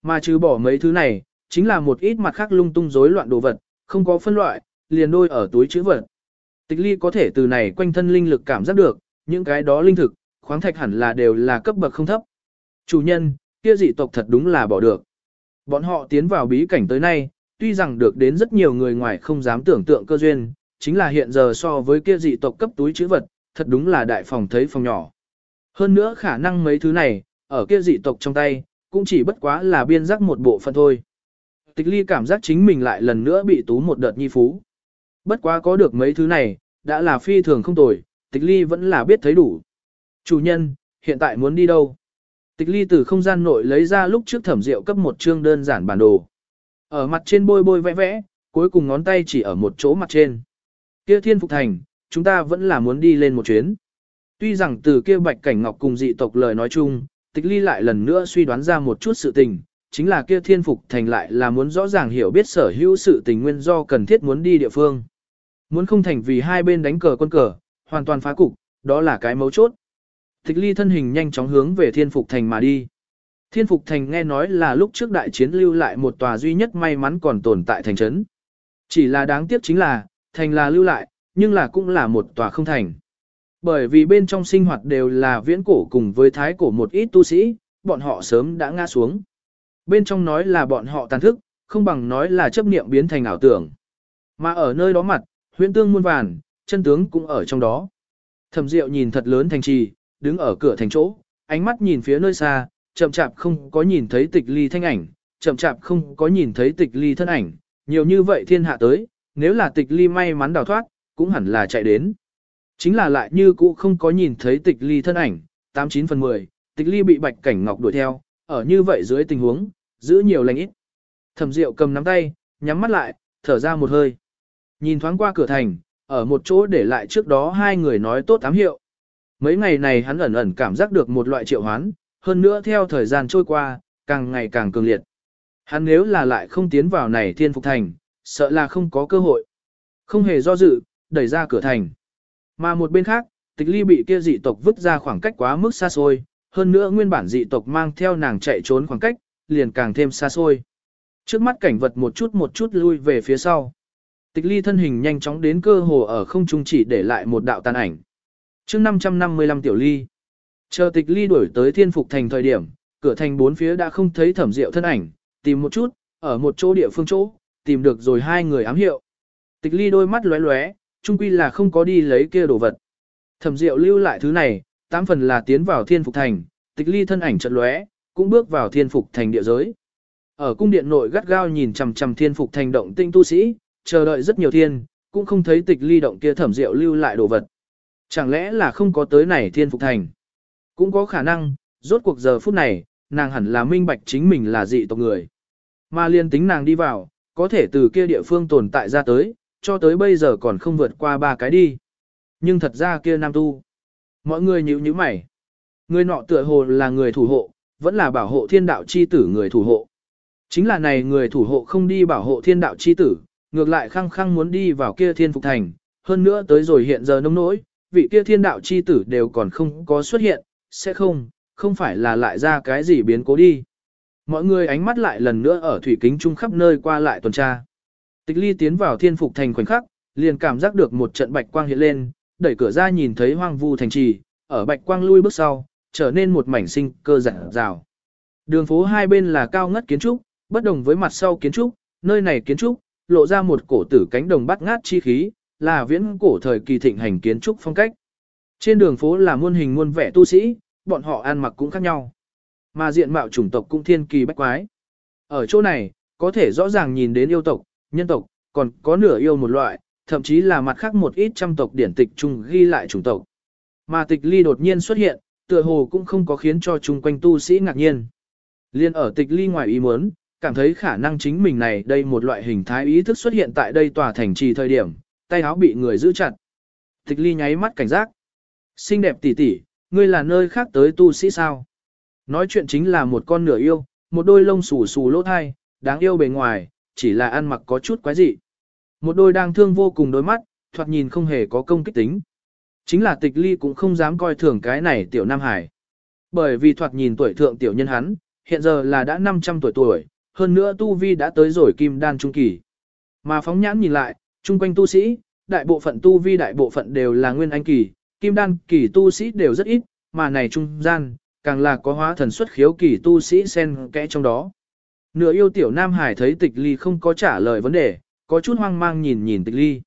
Mà trừ bỏ mấy thứ này, chính là một ít mặt khác lung tung rối loạn đồ vật, không có phân loại, liền đôi ở túi chữ vật. Tịch ly có thể từ này quanh thân linh lực cảm giác được, những cái đó linh thực, khoáng thạch hẳn là đều là cấp bậc không thấp. Chủ nhân, kia dị tộc thật đúng là bỏ được. Bọn họ tiến vào bí cảnh tới nay, tuy rằng được đến rất nhiều người ngoài không dám tưởng tượng cơ duyên, chính là hiện giờ so với kia dị tộc cấp túi chữ vật, thật đúng là đại phòng thấy phòng nhỏ. Hơn nữa khả năng mấy thứ này, ở kia dị tộc trong tay, cũng chỉ bất quá là biên giác một bộ phận thôi. Tịch ly cảm giác chính mình lại lần nữa bị tú một đợt nhi phú. Bất quá có được mấy thứ này, đã là phi thường không tồi, tịch ly vẫn là biết thấy đủ. Chủ nhân, hiện tại muốn đi đâu? Tịch ly từ không gian nội lấy ra lúc trước thẩm rượu cấp một chương đơn giản bản đồ. Ở mặt trên bôi bôi vẽ vẽ, cuối cùng ngón tay chỉ ở một chỗ mặt trên. Kia thiên phục thành, chúng ta vẫn là muốn đi lên một chuyến. Tuy rằng từ kia bạch cảnh ngọc cùng dị tộc lời nói chung, tịch ly lại lần nữa suy đoán ra một chút sự tình, chính là kia thiên phục thành lại là muốn rõ ràng hiểu biết sở hữu sự tình nguyên do cần thiết muốn đi địa phương. Muốn không thành vì hai bên đánh cờ quân cờ, hoàn toàn phá cục, đó là cái mấu chốt. Tịch ly thân hình nhanh chóng hướng về thiên phục thành mà đi. Thiên phục thành nghe nói là lúc trước đại chiến lưu lại một tòa duy nhất may mắn còn tồn tại thành trấn. Chỉ là đáng tiếc chính là, thành là lưu lại, nhưng là cũng là một tòa không thành. Bởi vì bên trong sinh hoạt đều là viễn cổ cùng với thái cổ một ít tu sĩ, bọn họ sớm đã ngã xuống. Bên trong nói là bọn họ tàn thức, không bằng nói là chấp niệm biến thành ảo tưởng. Mà ở nơi đó mặt, huyễn tương muôn vàn, chân tướng cũng ở trong đó. Thẩm Diệu nhìn thật lớn thành trì, đứng ở cửa thành chỗ, ánh mắt nhìn phía nơi xa, chậm chạp không có nhìn thấy tịch ly thanh ảnh, chậm chạp không có nhìn thấy tịch ly thân ảnh, nhiều như vậy thiên hạ tới, nếu là tịch ly may mắn đào thoát, cũng hẳn là chạy đến. Chính là lại như cũ không có nhìn thấy tịch ly thân ảnh, 89 phần 10, tịch ly bị bạch cảnh ngọc đuổi theo, ở như vậy dưới tình huống, giữ nhiều lành ít. Thẩm Diệu cầm nắm tay, nhắm mắt lại, thở ra một hơi. Nhìn thoáng qua cửa thành, ở một chỗ để lại trước đó hai người nói tốt ám hiệu. Mấy ngày này hắn ẩn ẩn cảm giác được một loại triệu hoán, hơn nữa theo thời gian trôi qua, càng ngày càng cường liệt. Hắn nếu là lại không tiến vào này thiên phục thành, sợ là không có cơ hội. Không hề do dự, đẩy ra cửa thành. Mà một bên khác, tịch ly bị kia dị tộc vứt ra khoảng cách quá mức xa xôi, hơn nữa nguyên bản dị tộc mang theo nàng chạy trốn khoảng cách, liền càng thêm xa xôi. Trước mắt cảnh vật một chút một chút lui về phía sau. Tịch ly thân hình nhanh chóng đến cơ hồ ở không trung chỉ để lại một đạo tàn ảnh. mươi 555 tiểu ly. Chờ tịch ly đuổi tới thiên phục thành thời điểm, cửa thành bốn phía đã không thấy thẩm diệu thân ảnh, tìm một chút, ở một chỗ địa phương chỗ, tìm được rồi hai người ám hiệu. Tịch ly đôi mắt lóe lóe, chung quy là không có đi lấy kia đồ vật. Thẩm diệu lưu lại thứ này, tám phần là tiến vào thiên phục thành, tịch ly thân ảnh chợt lóe, cũng bước vào thiên phục thành địa giới. Ở cung điện nội gắt gao nhìn chằm chằm thiên phục thành động tinh tu sĩ, chờ đợi rất nhiều thiên, cũng không thấy tịch ly động kia thẩm diệu lưu lại đồ vật. Chẳng lẽ là không có tới này thiên phục thành? Cũng có khả năng, rốt cuộc giờ phút này, nàng hẳn là minh bạch chính mình là dị tộc người. Mà liên tính nàng đi vào, có thể từ kia địa phương tồn tại ra tới, cho tới bây giờ còn không vượt qua ba cái đi. Nhưng thật ra kia nam tu. Mọi người nhíu nhíu mày. Người nọ tựa hồ là người thủ hộ, vẫn là bảo hộ thiên đạo chi tử người thủ hộ. Chính là này người thủ hộ không đi bảo hộ thiên đạo chi tử, ngược lại khăng khăng muốn đi vào kia thiên phục thành, hơn nữa tới rồi hiện giờ nông nỗi, vị kia thiên đạo chi tử đều còn không có xuất hiện, sẽ không, không phải là lại ra cái gì biến cố đi. Mọi người ánh mắt lại lần nữa ở thủy kính trung khắp nơi qua lại tuần tra. Tịch ly tiến vào thiên phục thành khoảnh khắc, liền cảm giác được một trận bạch quang hiện lên, đẩy cửa ra nhìn thấy hoang vu thành trì, ở bạch quang lui bước sau, trở nên một mảnh sinh cơ rạng rào. Đường phố hai bên là cao ngất kiến trúc, bất đồng với mặt sau kiến trúc, nơi này kiến trúc, lộ ra một cổ tử cánh đồng bắt ngát chi khí, là viễn cổ thời kỳ thịnh hành kiến trúc phong cách. Trên đường phố là muôn hình muôn vẻ tu sĩ, bọn họ ăn mặc cũng khác nhau. Mà diện mạo chủng tộc cũng thiên kỳ bách quái. Ở chỗ này, có thể rõ ràng nhìn đến yêu tộc, nhân tộc, còn có nửa yêu một loại, thậm chí là mặt khác một ít trăm tộc điển tịch chung ghi lại chủng tộc. Mà tịch ly đột nhiên xuất hiện, tựa hồ cũng không có khiến cho chung quanh tu sĩ ngạc nhiên. Liên ở tịch ly ngoài ý muốn, cảm thấy khả năng chính mình này đây một loại hình thái ý thức xuất hiện tại đây tòa thành trì thời điểm, tay áo bị người giữ chặt. Tịch ly nháy mắt cảnh giác. Xinh đẹp tỷ tỷ, ngươi là nơi khác tới tu sĩ sao? Nói chuyện chính là một con nửa yêu, một đôi lông xù xù lỗ thai, đáng yêu bề ngoài, chỉ là ăn mặc có chút quái dị. Một đôi đang thương vô cùng đôi mắt, thoạt nhìn không hề có công kích tính. Chính là tịch ly cũng không dám coi thường cái này tiểu Nam Hải. Bởi vì thoạt nhìn tuổi thượng tiểu nhân hắn, hiện giờ là đã 500 tuổi tuổi, hơn nữa tu vi đã tới rồi kim đan trung kỳ. Mà phóng nhãn nhìn lại, chung quanh tu sĩ, đại bộ phận tu vi đại bộ phận đều là nguyên anh kỳ, kim đan kỳ tu sĩ đều rất ít, mà này trung gian, càng là có hóa thần xuất khiếu kỳ tu sĩ xen kẽ trong đó. Nửa yêu tiểu Nam Hải thấy tịch ly không có trả lời vấn đề, có chút hoang mang nhìn nhìn tịch ly.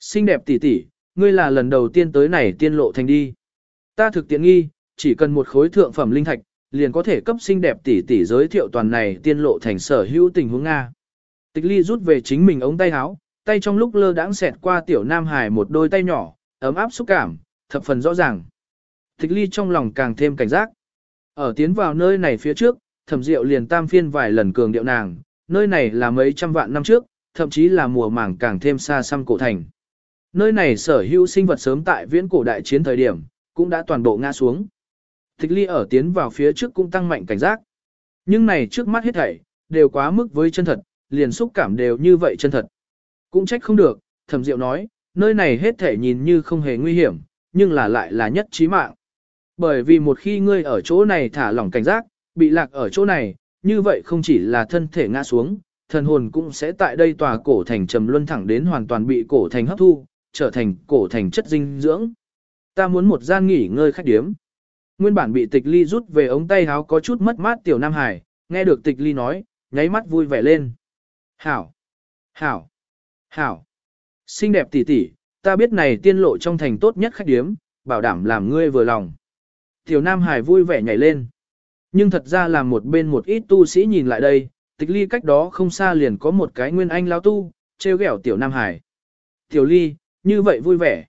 Xinh đẹp tỷ tỷ, ngươi là lần đầu tiên tới này tiên lộ thành đi. Ta thực tiện nghi, chỉ cần một khối thượng phẩm linh thạch, liền có thể cấp xinh đẹp tỷ tỷ giới thiệu toàn này tiên lộ thành sở hữu tình huống Nga. Tịch ly rút về chính mình ống tay áo, tay trong lúc lơ đãng xẹt qua tiểu Nam Hải một đôi tay nhỏ, ấm áp xúc cảm, thập phần rõ ràng. Tịch ly trong lòng càng thêm cảnh giác. Ở tiến vào nơi này phía trước, thẩm diệu liền tam phiên vài lần cường điệu nàng, nơi này là mấy trăm vạn năm trước, thậm chí là mùa màng càng thêm xa xăm cổ thành. Nơi này sở hữu sinh vật sớm tại viễn cổ đại chiến thời điểm, cũng đã toàn bộ ngã xuống. Tịch ly ở tiến vào phía trước cũng tăng mạnh cảnh giác. Nhưng này trước mắt hết thảy, đều quá mức với chân thật, liền xúc cảm đều như vậy chân thật. Cũng trách không được, thẩm diệu nói, nơi này hết thảy nhìn như không hề nguy hiểm, nhưng là lại là nhất trí mạng. Bởi vì một khi ngươi ở chỗ này thả lỏng cảnh giác, bị lạc ở chỗ này, như vậy không chỉ là thân thể ngã xuống, thần hồn cũng sẽ tại đây tòa cổ thành trầm luân thẳng đến hoàn toàn bị cổ thành hấp thu, trở thành cổ thành chất dinh dưỡng. Ta muốn một gian nghỉ ngơi khách điếm. Nguyên bản bị tịch ly rút về ống tay háo có chút mất mát tiểu Nam Hải, nghe được tịch ly nói, nháy mắt vui vẻ lên. Hảo! Hảo! Hảo! Xinh đẹp tỷ tỷ, ta biết này tiên lộ trong thành tốt nhất khách điếm, bảo đảm làm ngươi vừa lòng. Tiểu Nam Hải vui vẻ nhảy lên. Nhưng thật ra là một bên một ít tu sĩ nhìn lại đây, tịch ly cách đó không xa liền có một cái nguyên anh lao tu, treo ghẹo Tiểu Nam Hải. Tiểu Ly, như vậy vui vẻ.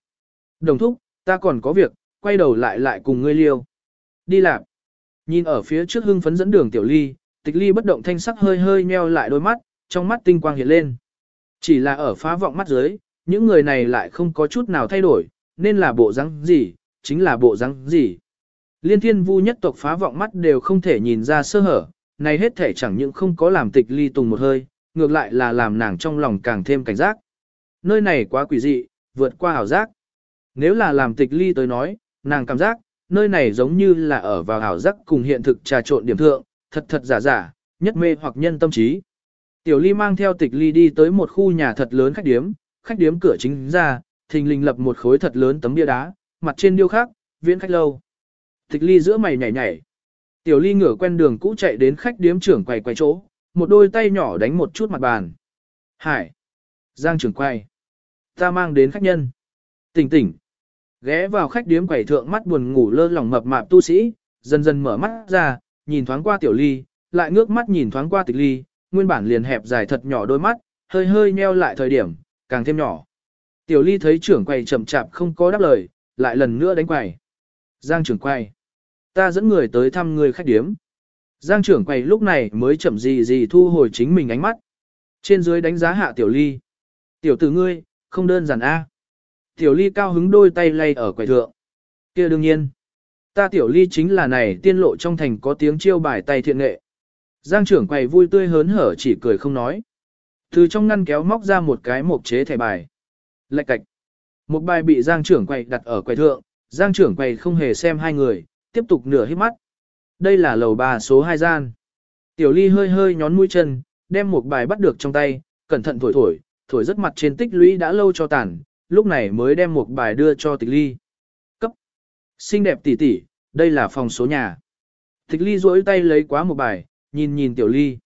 Đồng thúc, ta còn có việc, quay đầu lại lại cùng ngươi liêu. Đi làm. Nhìn ở phía trước hưng phấn dẫn đường Tiểu Ly, tịch ly bất động thanh sắc hơi hơi nheo lại đôi mắt, trong mắt tinh quang hiện lên. Chỉ là ở phá vọng mắt dưới, những người này lại không có chút nào thay đổi, nên là bộ răng gì, chính là bộ răng gì. Liên thiên vu nhất tộc phá vọng mắt đều không thể nhìn ra sơ hở, này hết thể chẳng những không có làm tịch ly tùng một hơi, ngược lại là làm nàng trong lòng càng thêm cảnh giác. Nơi này quá quỷ dị, vượt qua ảo giác. Nếu là làm tịch ly tới nói, nàng cảm giác, nơi này giống như là ở vào ảo giác cùng hiện thực trà trộn điểm thượng, thật thật giả giả, nhất mê hoặc nhân tâm trí. Tiểu ly mang theo tịch ly đi tới một khu nhà thật lớn khách điếm, khách điếm cửa chính ra, thình lình lập một khối thật lớn tấm bia đá, mặt trên điêu khắc, viễn khách lâu. Tịch ly giữa mày nhảy nhảy. Tiểu ly ngửa quen đường cũ chạy đến khách điếm trưởng quầy quay chỗ, một đôi tay nhỏ đánh một chút mặt bàn. Hải! Giang trưởng quay. Ta mang đến khách nhân. Tỉnh tỉnh. Ghé vào khách điếm quầy thượng mắt buồn ngủ lơ lỏng mập mạp tu sĩ, dần dần mở mắt ra, nhìn thoáng qua tiểu ly, lại ngước mắt nhìn thoáng qua tịch ly, nguyên bản liền hẹp dài thật nhỏ đôi mắt, hơi hơi nheo lại thời điểm, càng thêm nhỏ. Tiểu ly thấy trưởng quầy chậm chạp không có đáp lời, lại lần nữa đánh quầy. Giang trưởng quầy. Ta dẫn người tới thăm người khách điếm. Giang trưởng quầy lúc này mới chậm gì gì thu hồi chính mình ánh mắt. Trên dưới đánh giá hạ tiểu ly. Tiểu tử ngươi, không đơn giản a. Tiểu ly cao hứng đôi tay lay ở quầy thượng. kia đương nhiên. Ta tiểu ly chính là này tiên lộ trong thành có tiếng chiêu bài tay thiện nghệ. Giang trưởng quầy vui tươi hớn hở chỉ cười không nói. Từ trong ngăn kéo móc ra một cái mộc chế thẻ bài. Lạch cạch. Một bài bị Giang trưởng quầy đặt ở quầy thượng, Giang trưởng quầy không hề xem hai người, tiếp tục nửa hít mắt. Đây là lầu ba số 2 gian. Tiểu ly hơi hơi nhón mũi chân, đem một bài bắt được trong tay, cẩn thận thổi thổi, thổi rất mặt trên tích lũy đã lâu cho tàn, lúc này mới đem một bài đưa cho tịch ly. Cấp. Xinh đẹp tỷ tỷ, đây là phòng số nhà. Tịch ly duỗi tay lấy quá một bài, nhìn nhìn tiểu ly.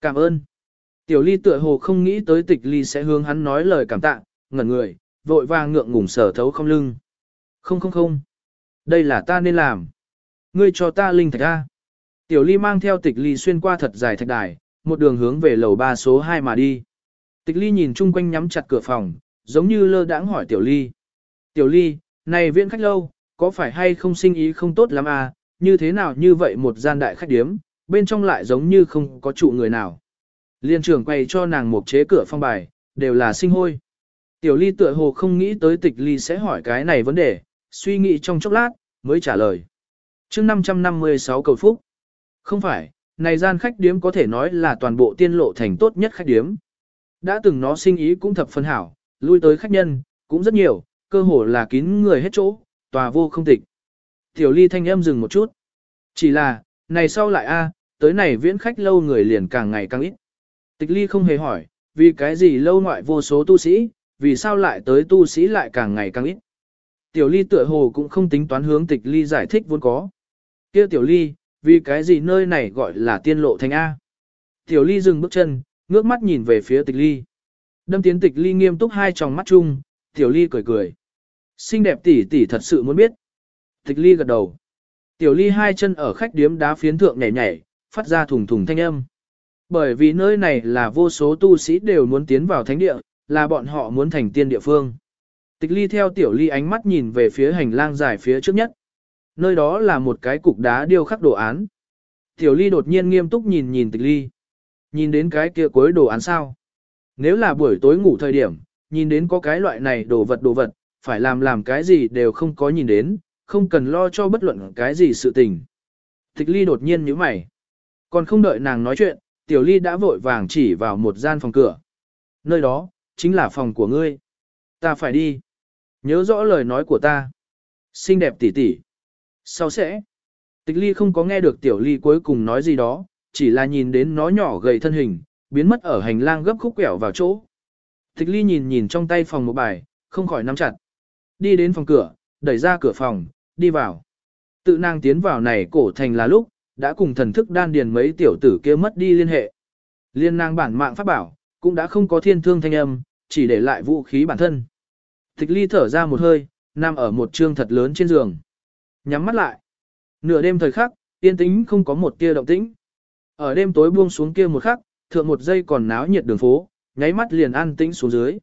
Cảm ơn. Tiểu ly tựa hồ không nghĩ tới tịch ly sẽ hướng hắn nói lời cảm tạ, ngẩn người, vội vàng ngượng ngùng sở thấu không lưng. Không không không. Đây là ta nên làm. Ngươi cho ta linh thạch ra. Tiểu ly mang theo tịch ly xuyên qua thật dài thạch đài, một đường hướng về lầu ba số 2 mà đi. Tịch ly nhìn chung quanh nhắm chặt cửa phòng, giống như lơ đãng hỏi tiểu ly. Tiểu ly, này viện khách lâu, có phải hay không sinh ý không tốt lắm à, như thế nào như vậy một gian đại khách điếm, bên trong lại giống như không có trụ người nào. Liên trưởng quay cho nàng một chế cửa phong bài, đều là sinh hôi. Tiểu ly tựa hồ không nghĩ tới tịch ly sẽ hỏi cái này vấn đề, suy nghĩ trong chốc lát, mới trả lời. mươi 556 cầu phúc. Không phải, này gian khách điếm có thể nói là toàn bộ tiên lộ thành tốt nhất khách điếm. Đã từng nó sinh ý cũng thập phân hảo, lui tới khách nhân, cũng rất nhiều, cơ hồ là kín người hết chỗ, tòa vô không tịch. Tiểu ly thanh âm dừng một chút. Chỉ là, này sau lại a, tới này viễn khách lâu người liền càng ngày càng ít. Tịch ly không hề hỏi, vì cái gì lâu ngoại vô số tu sĩ, vì sao lại tới tu sĩ lại càng ngày càng ít. Tiểu ly tựa hồ cũng không tính toán hướng tịch ly giải thích vốn có. kia tiểu ly, vì cái gì nơi này gọi là tiên lộ thành A. Tiểu ly dừng bước chân, ngước mắt nhìn về phía tịch ly. Đâm tiến tịch ly nghiêm túc hai tròng mắt chung, tiểu ly cười cười. Xinh đẹp tỷ tỷ thật sự muốn biết. Tịch ly gật đầu. Tiểu ly hai chân ở khách điếm đá phiến thượng nhảy nhảy, phát ra thùng thùng thanh âm. Bởi vì nơi này là vô số tu sĩ đều muốn tiến vào thánh địa, là bọn họ muốn thành tiên địa phương. Tịch ly theo tiểu ly ánh mắt nhìn về phía hành lang dài phía trước nhất. Nơi đó là một cái cục đá điêu khắc đồ án. Tiểu ly đột nhiên nghiêm túc nhìn nhìn tịch ly. Nhìn đến cái kia cuối đồ án sao. Nếu là buổi tối ngủ thời điểm, nhìn đến có cái loại này đồ vật đồ vật, phải làm làm cái gì đều không có nhìn đến, không cần lo cho bất luận cái gì sự tình. Tịch ly đột nhiên nhíu mày. Còn không đợi nàng nói chuyện, tiểu ly đã vội vàng chỉ vào một gian phòng cửa. Nơi đó, chính là phòng của ngươi. Ta phải đi. Nhớ rõ lời nói của ta. Xinh đẹp tỷ tỷ. Sau sẽ. Tịch ly không có nghe được tiểu ly cuối cùng nói gì đó, chỉ là nhìn đến nó nhỏ gầy thân hình, biến mất ở hành lang gấp khúc quẹo vào chỗ. Tịch ly nhìn nhìn trong tay phòng một bài, không khỏi nắm chặt. Đi đến phòng cửa, đẩy ra cửa phòng, đi vào. Tự nàng tiến vào này cổ thành là lúc, đã cùng thần thức đan điền mấy tiểu tử kia mất đi liên hệ. Liên nàng bản mạng pháp bảo, cũng đã không có thiên thương thanh âm, chỉ để lại vũ khí bản thân. Tịch ly thở ra một hơi, nằm ở một trương thật lớn trên giường. Nhắm mắt lại. Nửa đêm thời khắc, yên tĩnh không có một tia động tĩnh. Ở đêm tối buông xuống kia một khắc, thượng một giây còn náo nhiệt đường phố, nháy mắt liền an tĩnh xuống dưới.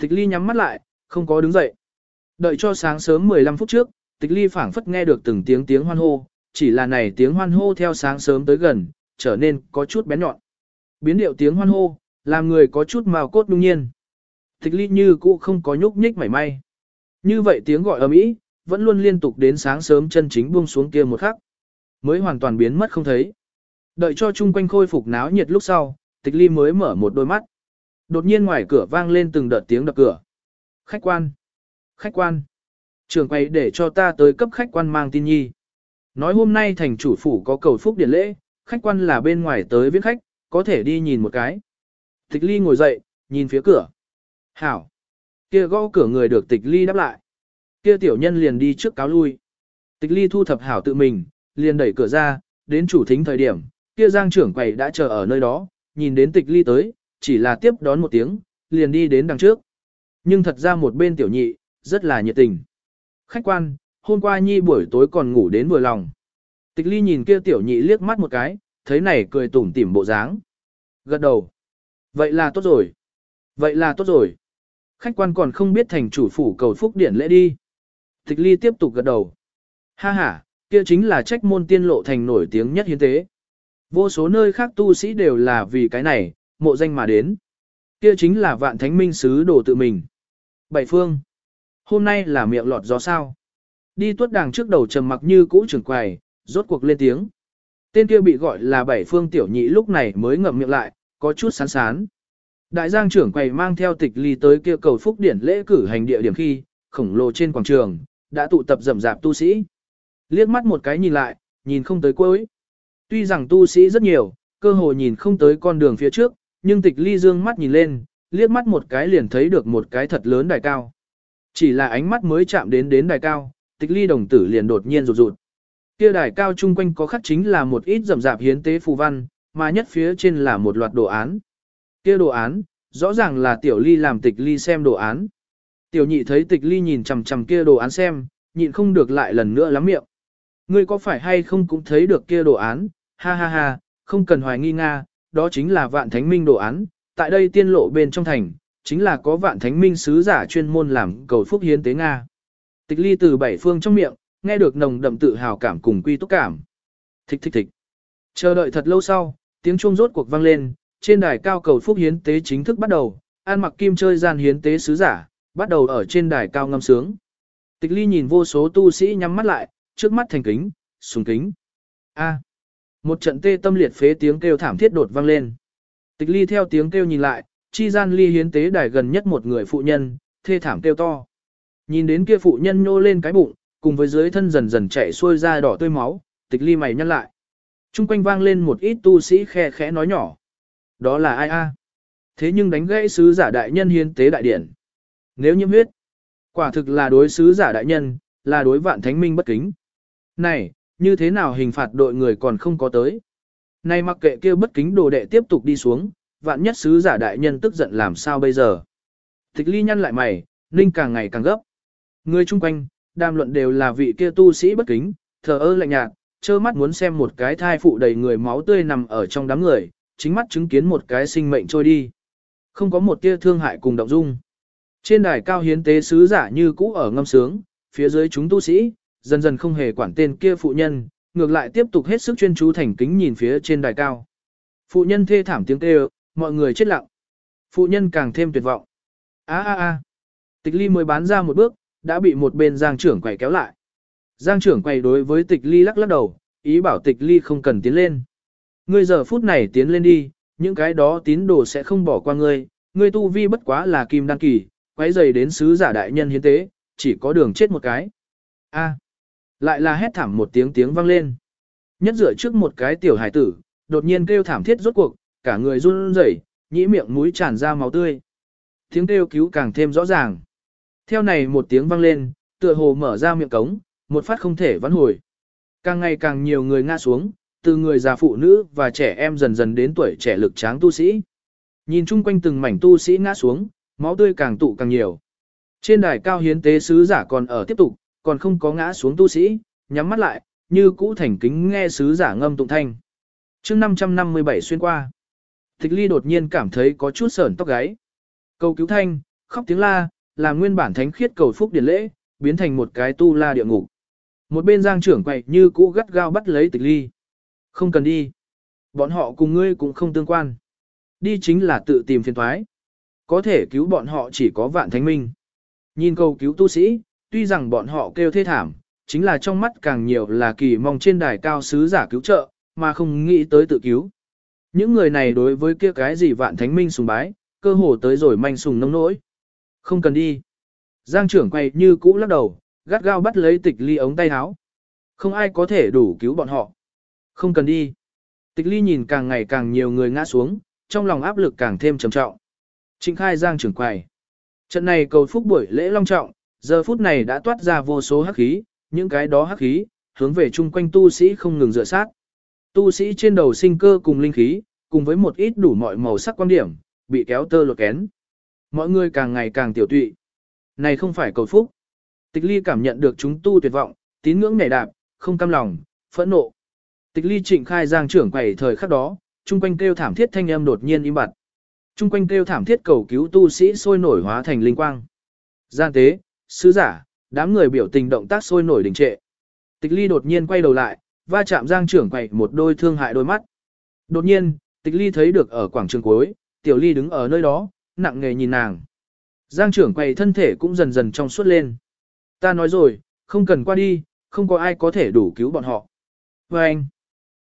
Tịch ly nhắm mắt lại, không có đứng dậy. Đợi cho sáng sớm 15 phút trước, tịch ly phảng phất nghe được từng tiếng tiếng hoan hô, chỉ là này tiếng hoan hô theo sáng sớm tới gần, trở nên có chút bén nhọn. Biến điệu tiếng hoan hô, làm người có chút màu cốt đương nhiên. Tịch ly như cũ không có nhúc nhích mảy may. Như vậy tiếng gọi ầm ĩ vẫn luôn liên tục đến sáng sớm chân chính buông xuống kia một khắc. Mới hoàn toàn biến mất không thấy. Đợi cho chung quanh khôi phục náo nhiệt lúc sau, tịch ly mới mở một đôi mắt. Đột nhiên ngoài cửa vang lên từng đợt tiếng đập cửa. Khách quan! Khách quan! Trường quay để cho ta tới cấp khách quan mang tin nhi. Nói hôm nay thành chủ phủ có cầu phúc điển lễ, khách quan là bên ngoài tới viết khách, có thể đi nhìn một cái. Tịch ly ngồi dậy, nhìn phía cửa. Hảo! Kia gõ cửa người được tịch ly đáp lại. Kia tiểu nhân liền đi trước cáo lui. Tịch ly thu thập hảo tự mình, liền đẩy cửa ra, đến chủ thính thời điểm, kia giang trưởng quầy đã chờ ở nơi đó, nhìn đến tịch ly tới, chỉ là tiếp đón một tiếng, liền đi đến đằng trước. Nhưng thật ra một bên tiểu nhị, rất là nhiệt tình. Khách quan, hôm qua nhi buổi tối còn ngủ đến vừa lòng. Tịch ly nhìn kia tiểu nhị liếc mắt một cái, thấy này cười tủm tỉm bộ dáng. Gật đầu. Vậy là tốt rồi. Vậy là tốt rồi. Khách quan còn không biết thành chủ phủ cầu phúc điển lễ đi. Tịch ly tiếp tục gật đầu. Ha ha, kia chính là trách môn tiên lộ thành nổi tiếng nhất hiến tế. Vô số nơi khác tu sĩ đều là vì cái này, mộ danh mà đến. Kia chính là vạn thánh minh sứ đồ tự mình. Bảy phương. Hôm nay là miệng lọt gió sao. Đi tuất đàng trước đầu trầm mặc như cũ trưởng quầy, rốt cuộc lên tiếng. Tên kia bị gọi là bảy phương tiểu nhị lúc này mới ngậm miệng lại, có chút sán sán. Đại giang trưởng quầy mang theo tịch ly tới kia cầu phúc điển lễ cử hành địa điểm khi, khổng lồ trên quảng trường, đã tụ tập rầm rạp tu sĩ. Liếc mắt một cái nhìn lại, nhìn không tới cuối. Tuy rằng tu sĩ rất nhiều, cơ hội nhìn không tới con đường phía trước, nhưng tịch ly dương mắt nhìn lên, liếc mắt một cái liền thấy được một cái thật lớn đài cao. Chỉ là ánh mắt mới chạm đến đến đài cao, tịch ly đồng tử liền đột nhiên rụt rụt. Kia đài cao chung quanh có khắc chính là một ít rậm rạp hiến tế phù văn, mà nhất phía trên là một loạt đồ án. Kia đồ án, rõ ràng là tiểu ly làm tịch ly xem đồ án. Tiểu nhị thấy tịch ly nhìn chằm chằm kia đồ án xem, nhịn không được lại lần nữa lắm miệng. Ngươi có phải hay không cũng thấy được kia đồ án, ha ha ha, không cần hoài nghi nga, đó chính là vạn thánh minh đồ án, tại đây tiên lộ bên trong thành, chính là có vạn thánh minh sứ giả chuyên môn làm cầu phúc hiến tế Nga. Tịch ly từ bảy phương trong miệng, nghe được nồng đậm tự hào cảm cùng quy túc cảm. Thích thích thích. Chờ đợi thật lâu sau, tiếng chuông rốt cuộc vang lên, trên đài cao cầu phúc hiến tế chính thức bắt đầu, an mặc kim chơi gian hiến tế sứ giả, bắt đầu ở trên đài cao ngâm sướng. Tịch ly nhìn vô số tu sĩ nhắm mắt lại, trước mắt thành kính, sùng kính. A. Một trận tê tâm liệt phế tiếng kêu thảm thiết đột vang lên. Tịch ly theo tiếng kêu nhìn lại, chi gian ly hiến tế đài gần nhất một người phụ nhân, thê thảm kêu to. Nhìn đến kia phụ nhân nhô lên cái bụng, cùng với dưới thân dần dần chảy xuôi ra đỏ tươi máu, tịch ly mày nhăn lại. Trung quanh vang lên một ít tu sĩ khe khẽ nói nhỏ. Đó là ai a? Thế nhưng đánh gãy sứ giả đại nhân hiến tế đại điển. Nếu nhiễm huyết, quả thực là đối sứ giả đại nhân, là đối vạn thánh minh bất kính. Này, như thế nào hình phạt đội người còn không có tới? Này mặc kệ kia bất kính đồ đệ tiếp tục đi xuống, vạn nhất sứ giả đại nhân tức giận làm sao bây giờ? Tịch ly nhăn lại mày, ninh càng ngày càng gấp. Người chung quanh, đàm luận đều là vị kia tu sĩ bất kính, thờ ơ lạnh nhạt, trơ mắt muốn xem một cái thai phụ đầy người máu tươi nằm ở trong đám người, chính mắt chứng kiến một cái sinh mệnh trôi đi. Không có một tia thương hại cùng động dung. Trên đài cao hiến tế sứ giả như cũ ở ngâm sướng, phía dưới chúng tu sĩ, dần dần không hề quản tên kia phụ nhân, ngược lại tiếp tục hết sức chuyên chú thành kính nhìn phía trên đài cao. Phụ nhân thê thảm tiếng kêu, mọi người chết lặng. Phụ nhân càng thêm tuyệt vọng. A a a. Tịch ly mới bán ra một bước, đã bị một bên giang trưởng quầy kéo lại. Giang trưởng quầy đối với tịch ly lắc lắc đầu, ý bảo tịch ly không cần tiến lên. Ngươi giờ phút này tiến lên đi, những cái đó tín đồ sẽ không bỏ qua ngươi, ngươi tu vi bất quá là kim đăng kỳ, quấy dày đến sứ giả đại nhân hiến tế, chỉ có đường chết một cái. A. Lại là hét thảm một tiếng tiếng vang lên. Nhất dựa trước một cái tiểu hải tử, đột nhiên kêu thảm thiết rốt cuộc, cả người run rẩy, nhĩ miệng mũi tràn ra máu tươi. Tiếng kêu cứu càng thêm rõ ràng. Theo này một tiếng vang lên, tựa hồ mở ra miệng cống, một phát không thể vãn hồi. Càng ngày càng nhiều người ngã xuống, từ người già phụ nữ và trẻ em dần dần đến tuổi trẻ lực tráng tu sĩ. Nhìn chung quanh từng mảnh tu sĩ ngã xuống, máu tươi càng tụ càng nhiều. Trên đài cao hiến tế sứ giả còn ở tiếp tục, còn không có ngã xuống tu sĩ, nhắm mắt lại, như cũ thành kính nghe sứ giả ngâm tụng thanh. chương 557 xuyên qua. Thích ly đột nhiên cảm thấy có chút sởn tóc gáy. Cầu cứu thanh, khóc tiếng la, là nguyên bản thánh khiết cầu phúc điển lễ, biến thành một cái tu la địa ngục. Một bên giang trưởng quậy như cũ gắt gao bắt lấy tịch ly. Không cần đi. Bọn họ cùng ngươi cũng không tương quan. Đi chính là tự tìm phiền thoái. Có thể cứu bọn họ chỉ có vạn thánh minh. Nhìn cầu cứu tu sĩ, tuy rằng bọn họ kêu thê thảm, chính là trong mắt càng nhiều là kỳ mong trên đài cao sứ giả cứu trợ, mà không nghĩ tới tự cứu. Những người này đối với kia cái gì vạn thánh minh sùng bái, cơ hồ tới rồi manh sùng nông nỗi. Không cần đi. Giang trưởng quay như cũ lắc đầu, gắt gao bắt lấy tịch ly ống tay áo. Không ai có thể đủ cứu bọn họ. Không cần đi. Tịch ly nhìn càng ngày càng nhiều người ngã xuống, trong lòng áp lực càng thêm trầm trọng. Trịnh khai giang trưởng quầy. Trận này cầu phúc buổi lễ long trọng, giờ phút này đã toát ra vô số hắc khí, những cái đó hắc khí, hướng về chung quanh tu sĩ không ngừng dựa sát. Tu sĩ trên đầu sinh cơ cùng linh khí, cùng với một ít đủ mọi màu sắc quan điểm, bị kéo tơ lột kén. Mọi người càng ngày càng tiểu tụy. Này không phải cầu phúc. Tịch ly cảm nhận được chúng tu tuyệt vọng, tín ngưỡng nảy đạp, không cam lòng, phẫn nộ. Tịch ly trịnh khai giang trưởng quầy thời khắc đó, chung quanh kêu thảm thiết thanh âm đột nhiên im bặt. Chung quanh kêu thảm thiết cầu cứu tu sĩ sôi nổi hóa thành linh quang. Gian tế, sứ giả, đám người biểu tình động tác sôi nổi đình trệ. Tịch ly đột nhiên quay đầu lại, va chạm giang trưởng quầy một đôi thương hại đôi mắt. Đột nhiên, tịch ly thấy được ở quảng trường cuối, tiểu ly đứng ở nơi đó, nặng nghề nhìn nàng. Giang trưởng quầy thân thể cũng dần dần trong suốt lên. Ta nói rồi, không cần qua đi, không có ai có thể đủ cứu bọn họ. Và anh,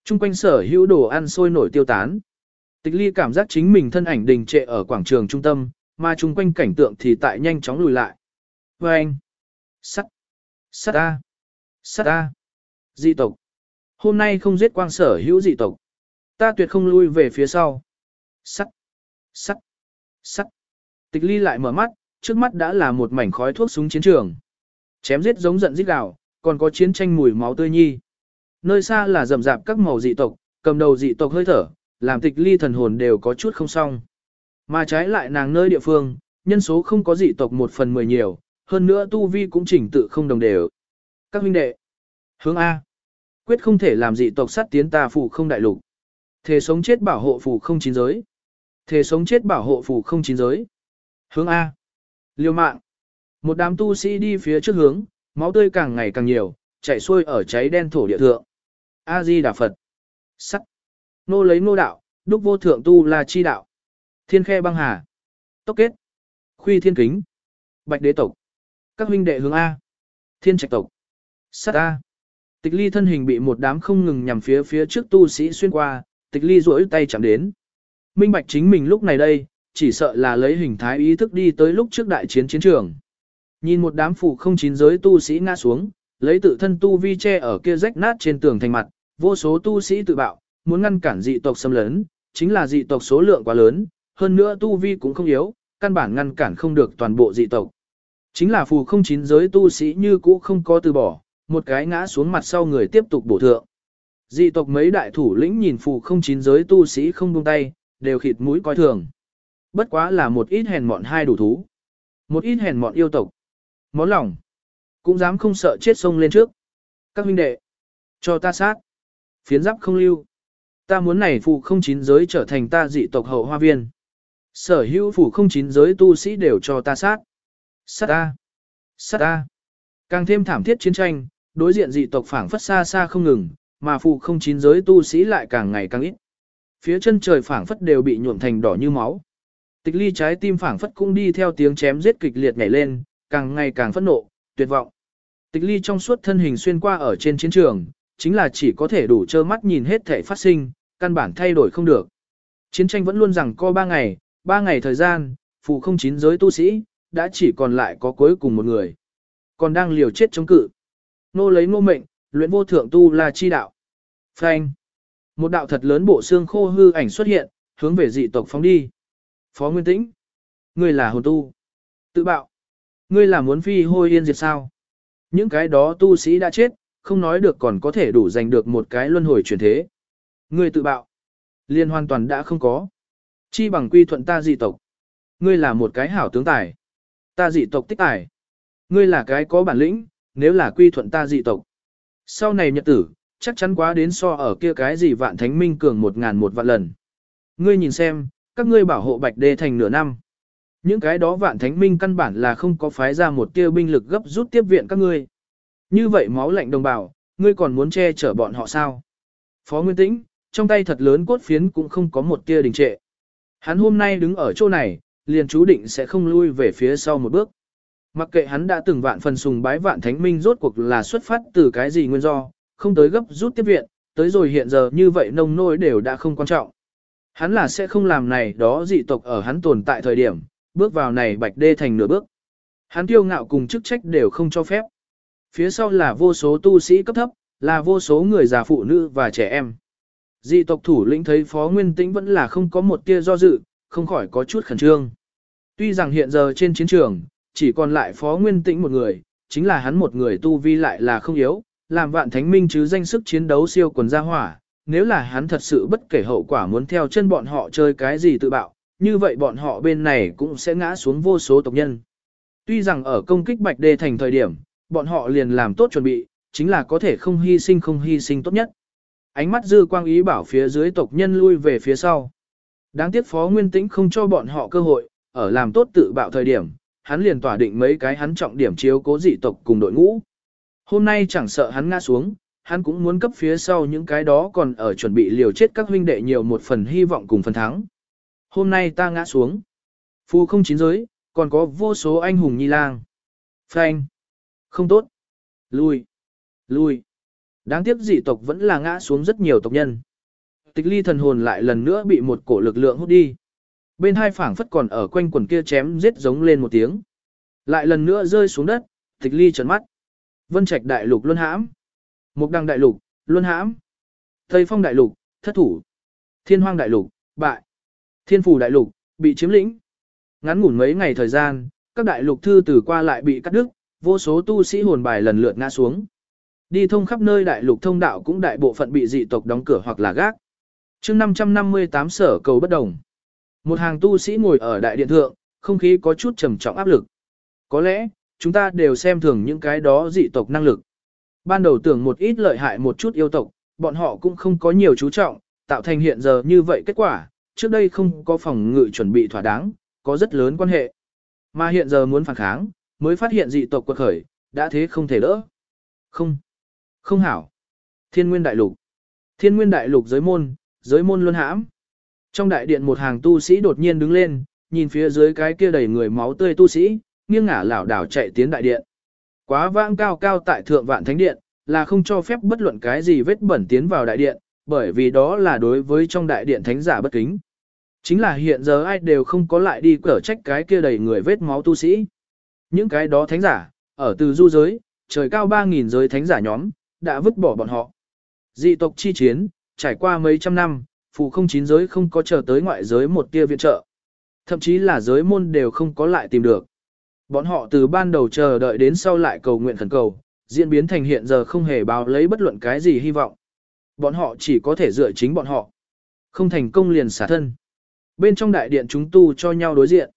chung quanh sở hữu đồ ăn sôi nổi tiêu tán. Tịch ly cảm giác chính mình thân ảnh đình trệ ở quảng trường trung tâm, mà chung quanh cảnh tượng thì tại nhanh chóng lùi lại. Và anh, sắt, sắt ta, sắt ta, dị tộc. Hôm nay không giết quang sở hữu dị tộc. Ta tuyệt không lui về phía sau. Sắt, sắt, sắt. Tịch ly lại mở mắt, trước mắt đã là một mảnh khói thuốc súng chiến trường. Chém giết giống giận giết gào, còn có chiến tranh mùi máu tươi nhi. Nơi xa là rầm rạp các màu dị tộc, cầm đầu dị tộc hơi thở, làm tịch ly thần hồn đều có chút không xong. Mà trái lại nàng nơi địa phương, nhân số không có dị tộc một phần mười nhiều, hơn nữa tu vi cũng chỉnh tự không đồng đều. Các huynh đệ, hướng A, quyết không thể làm dị tộc sát tiến ta phủ không đại lục. Thề sống chết bảo hộ phủ không chín giới thế sống chết bảo hộ phủ không chín giới. Hướng A. Liêu mạng. Một đám tu sĩ đi phía trước hướng, máu tươi càng ngày càng nhiều, chảy xuôi ở cháy đen thổ địa thượng. A-di Đà Phật. Sắt. Nô lấy nô đạo, đúc vô thượng tu là chi đạo. Thiên khe băng hà. Tốc kết. Khuy thiên kính. Bạch đế tộc. Các huynh đệ hướng A. Thiên trạch tộc. Sắt A. Tịch ly thân hình bị một đám không ngừng nhằm phía phía trước tu sĩ xuyên qua, tịch ly duỗi tay chạm đến. Minh bạch chính mình lúc này đây, chỉ sợ là lấy hình thái ý thức đi tới lúc trước đại chiến chiến trường. Nhìn một đám phụ không chín giới tu sĩ ngã xuống, lấy tự thân tu vi che ở kia rách nát trên tường thành mặt, vô số tu sĩ tự bạo, muốn ngăn cản dị tộc xâm lấn, chính là dị tộc số lượng quá lớn, hơn nữa tu vi cũng không yếu, căn bản ngăn cản không được toàn bộ dị tộc. Chính là phù không chín giới tu sĩ như cũ không có từ bỏ, một cái ngã xuống mặt sau người tiếp tục bổ thượng. Dị tộc mấy đại thủ lĩnh nhìn phù không chín giới tu sĩ không buông tay, đều khịt mũi coi thường. Bất quá là một ít hèn mọn hai đủ thú. Một ít hèn mọn yêu tộc. Món lòng. Cũng dám không sợ chết sông lên trước. Các huynh đệ. Cho ta sát. Phiến giáp không lưu. Ta muốn này phụ không chín giới trở thành ta dị tộc hậu hoa viên. Sở hữu phụ không chín giới tu sĩ đều cho ta sát. Sát ta. Sát ta. Càng thêm thảm thiết chiến tranh, đối diện dị tộc phảng phất xa xa không ngừng, mà phụ không chín giới tu sĩ lại càng ngày càng ít. Phía chân trời phảng phất đều bị nhuộm thành đỏ như máu. Tịch ly trái tim phảng phất cũng đi theo tiếng chém giết kịch liệt nhảy lên, càng ngày càng phẫn nộ, tuyệt vọng. Tịch ly trong suốt thân hình xuyên qua ở trên chiến trường, chính là chỉ có thể đủ trơ mắt nhìn hết thể phát sinh, căn bản thay đổi không được. Chiến tranh vẫn luôn rằng co ba ngày, ba ngày thời gian, phù không chín giới tu sĩ, đã chỉ còn lại có cuối cùng một người. Còn đang liều chết chống cự. Nô lấy nô mệnh, luyện vô thượng tu là chi đạo. Phanh. Một đạo thật lớn bộ xương khô hư ảnh xuất hiện, hướng về dị tộc phóng đi. Phó Nguyên Tĩnh. Ngươi là hồn tu. Tự bạo. Ngươi là muốn phi hôi yên diệt sao? Những cái đó tu sĩ đã chết, không nói được còn có thể đủ giành được một cái luân hồi chuyển thế. Ngươi tự bạo. Liên hoàn toàn đã không có. Chi bằng quy thuận ta dị tộc. Ngươi là một cái hảo tướng tài. Ta dị tộc tích tài. Ngươi là cái có bản lĩnh, nếu là quy thuận ta dị tộc. Sau này nhật tử, chắc chắn quá đến so ở kia cái gì vạn thánh minh cường một ngàn một vạn lần. Ngươi nhìn xem, các ngươi bảo hộ bạch đê thành nửa năm. Những cái đó vạn thánh minh căn bản là không có phái ra một tia binh lực gấp rút tiếp viện các ngươi. Như vậy máu lạnh đồng bào, ngươi còn muốn che chở bọn họ sao? Phó Nguyên Tĩnh, trong tay thật lớn cốt phiến cũng không có một tia đình trệ. Hắn hôm nay đứng ở chỗ này, liền chú định sẽ không lui về phía sau một bước. Mặc kệ hắn đã từng vạn phần sùng bái vạn thánh minh rốt cuộc là xuất phát từ cái gì nguyên do, không tới gấp rút tiếp viện, tới rồi hiện giờ như vậy nông nôi đều đã không quan trọng. Hắn là sẽ không làm này đó dị tộc ở hắn tồn tại thời điểm, bước vào này bạch đê thành nửa bước. Hắn tiêu ngạo cùng chức trách đều không cho phép. Phía sau là vô số tu sĩ cấp thấp, là vô số người già phụ nữ và trẻ em. Dị tộc thủ lĩnh thấy Phó Nguyên Tĩnh vẫn là không có một tia do dự, không khỏi có chút khẩn trương. Tuy rằng hiện giờ trên chiến trường, chỉ còn lại Phó Nguyên Tĩnh một người, chính là hắn một người tu vi lại là không yếu, làm vạn thánh minh chứ danh sức chiến đấu siêu quần gia hỏa, nếu là hắn thật sự bất kể hậu quả muốn theo chân bọn họ chơi cái gì tự bạo, như vậy bọn họ bên này cũng sẽ ngã xuống vô số tộc nhân. Tuy rằng ở công kích Bạch Đê thành thời điểm, bọn họ liền làm tốt chuẩn bị, chính là có thể không hy sinh không hy sinh tốt nhất. Ánh mắt dư quang ý bảo phía dưới tộc nhân lui về phía sau. Đáng tiếc Phó Nguyên Tĩnh không cho bọn họ cơ hội, ở làm tốt tự bạo thời điểm, hắn liền tỏa định mấy cái hắn trọng điểm chiếu cố dị tộc cùng đội ngũ. Hôm nay chẳng sợ hắn ngã xuống, hắn cũng muốn cấp phía sau những cái đó còn ở chuẩn bị liều chết các huynh đệ nhiều một phần hy vọng cùng phần thắng. Hôm nay ta ngã xuống. Phu không chín giới, còn có vô số anh hùng nhi lang. Phanh. Không tốt. Lui. Lui. Đáng tiếc dị tộc vẫn là ngã xuống rất nhiều tộc nhân. Tịch ly thần hồn lại lần nữa bị một cổ lực lượng hút đi. Bên hai phảng phất còn ở quanh quần kia chém giết giống lên một tiếng. Lại lần nữa rơi xuống đất, tịch ly trấn mắt. Vân Trạch đại lục luân hãm. Mục đăng đại lục, luân hãm. Tây phong đại lục, thất thủ. Thiên hoang đại lục, bại. Thiên phủ đại lục, bị chiếm lĩnh. Ngắn ngủn mấy ngày thời gian, các đại lục thư từ qua lại bị cắt đứt, vô số tu sĩ hồn bài lần lượt ngã xuống. Đi thông khắp nơi đại lục thông đạo cũng đại bộ phận bị dị tộc đóng cửa hoặc là gác. chương 558 sở cầu bất đồng. Một hàng tu sĩ ngồi ở đại điện thượng, không khí có chút trầm trọng áp lực. Có lẽ, chúng ta đều xem thường những cái đó dị tộc năng lực. Ban đầu tưởng một ít lợi hại một chút yêu tộc, bọn họ cũng không có nhiều chú trọng, tạo thành hiện giờ như vậy kết quả, trước đây không có phòng ngự chuẩn bị thỏa đáng, có rất lớn quan hệ. Mà hiện giờ muốn phản kháng, mới phát hiện dị tộc quật khởi, đã thế không thể đỡ. Không. Không hảo. Thiên nguyên đại lục. Thiên nguyên đại lục giới môn, giới môn luân hãm. Trong đại điện một hàng tu sĩ đột nhiên đứng lên, nhìn phía dưới cái kia đầy người máu tươi tu sĩ, nghiêng ngả lảo đảo chạy tiến đại điện. Quá vãng cao cao tại thượng vạn thánh điện, là không cho phép bất luận cái gì vết bẩn tiến vào đại điện, bởi vì đó là đối với trong đại điện thánh giả bất kính. Chính là hiện giờ ai đều không có lại đi cở trách cái kia đầy người vết máu tu sĩ. Những cái đó thánh giả, ở từ du giới, trời cao 3.000 giới thánh giả nhóm, đã vứt bỏ bọn họ. Dị tộc chi chiến, trải qua mấy trăm năm, phù không chín giới không có chờ tới ngoại giới một tia viện trợ. Thậm chí là giới môn đều không có lại tìm được. Bọn họ từ ban đầu chờ đợi đến sau lại cầu nguyện khẩn cầu, diễn biến thành hiện giờ không hề báo lấy bất luận cái gì hy vọng. Bọn họ chỉ có thể dựa chính bọn họ. Không thành công liền xả thân. Bên trong đại điện chúng tu cho nhau đối diện.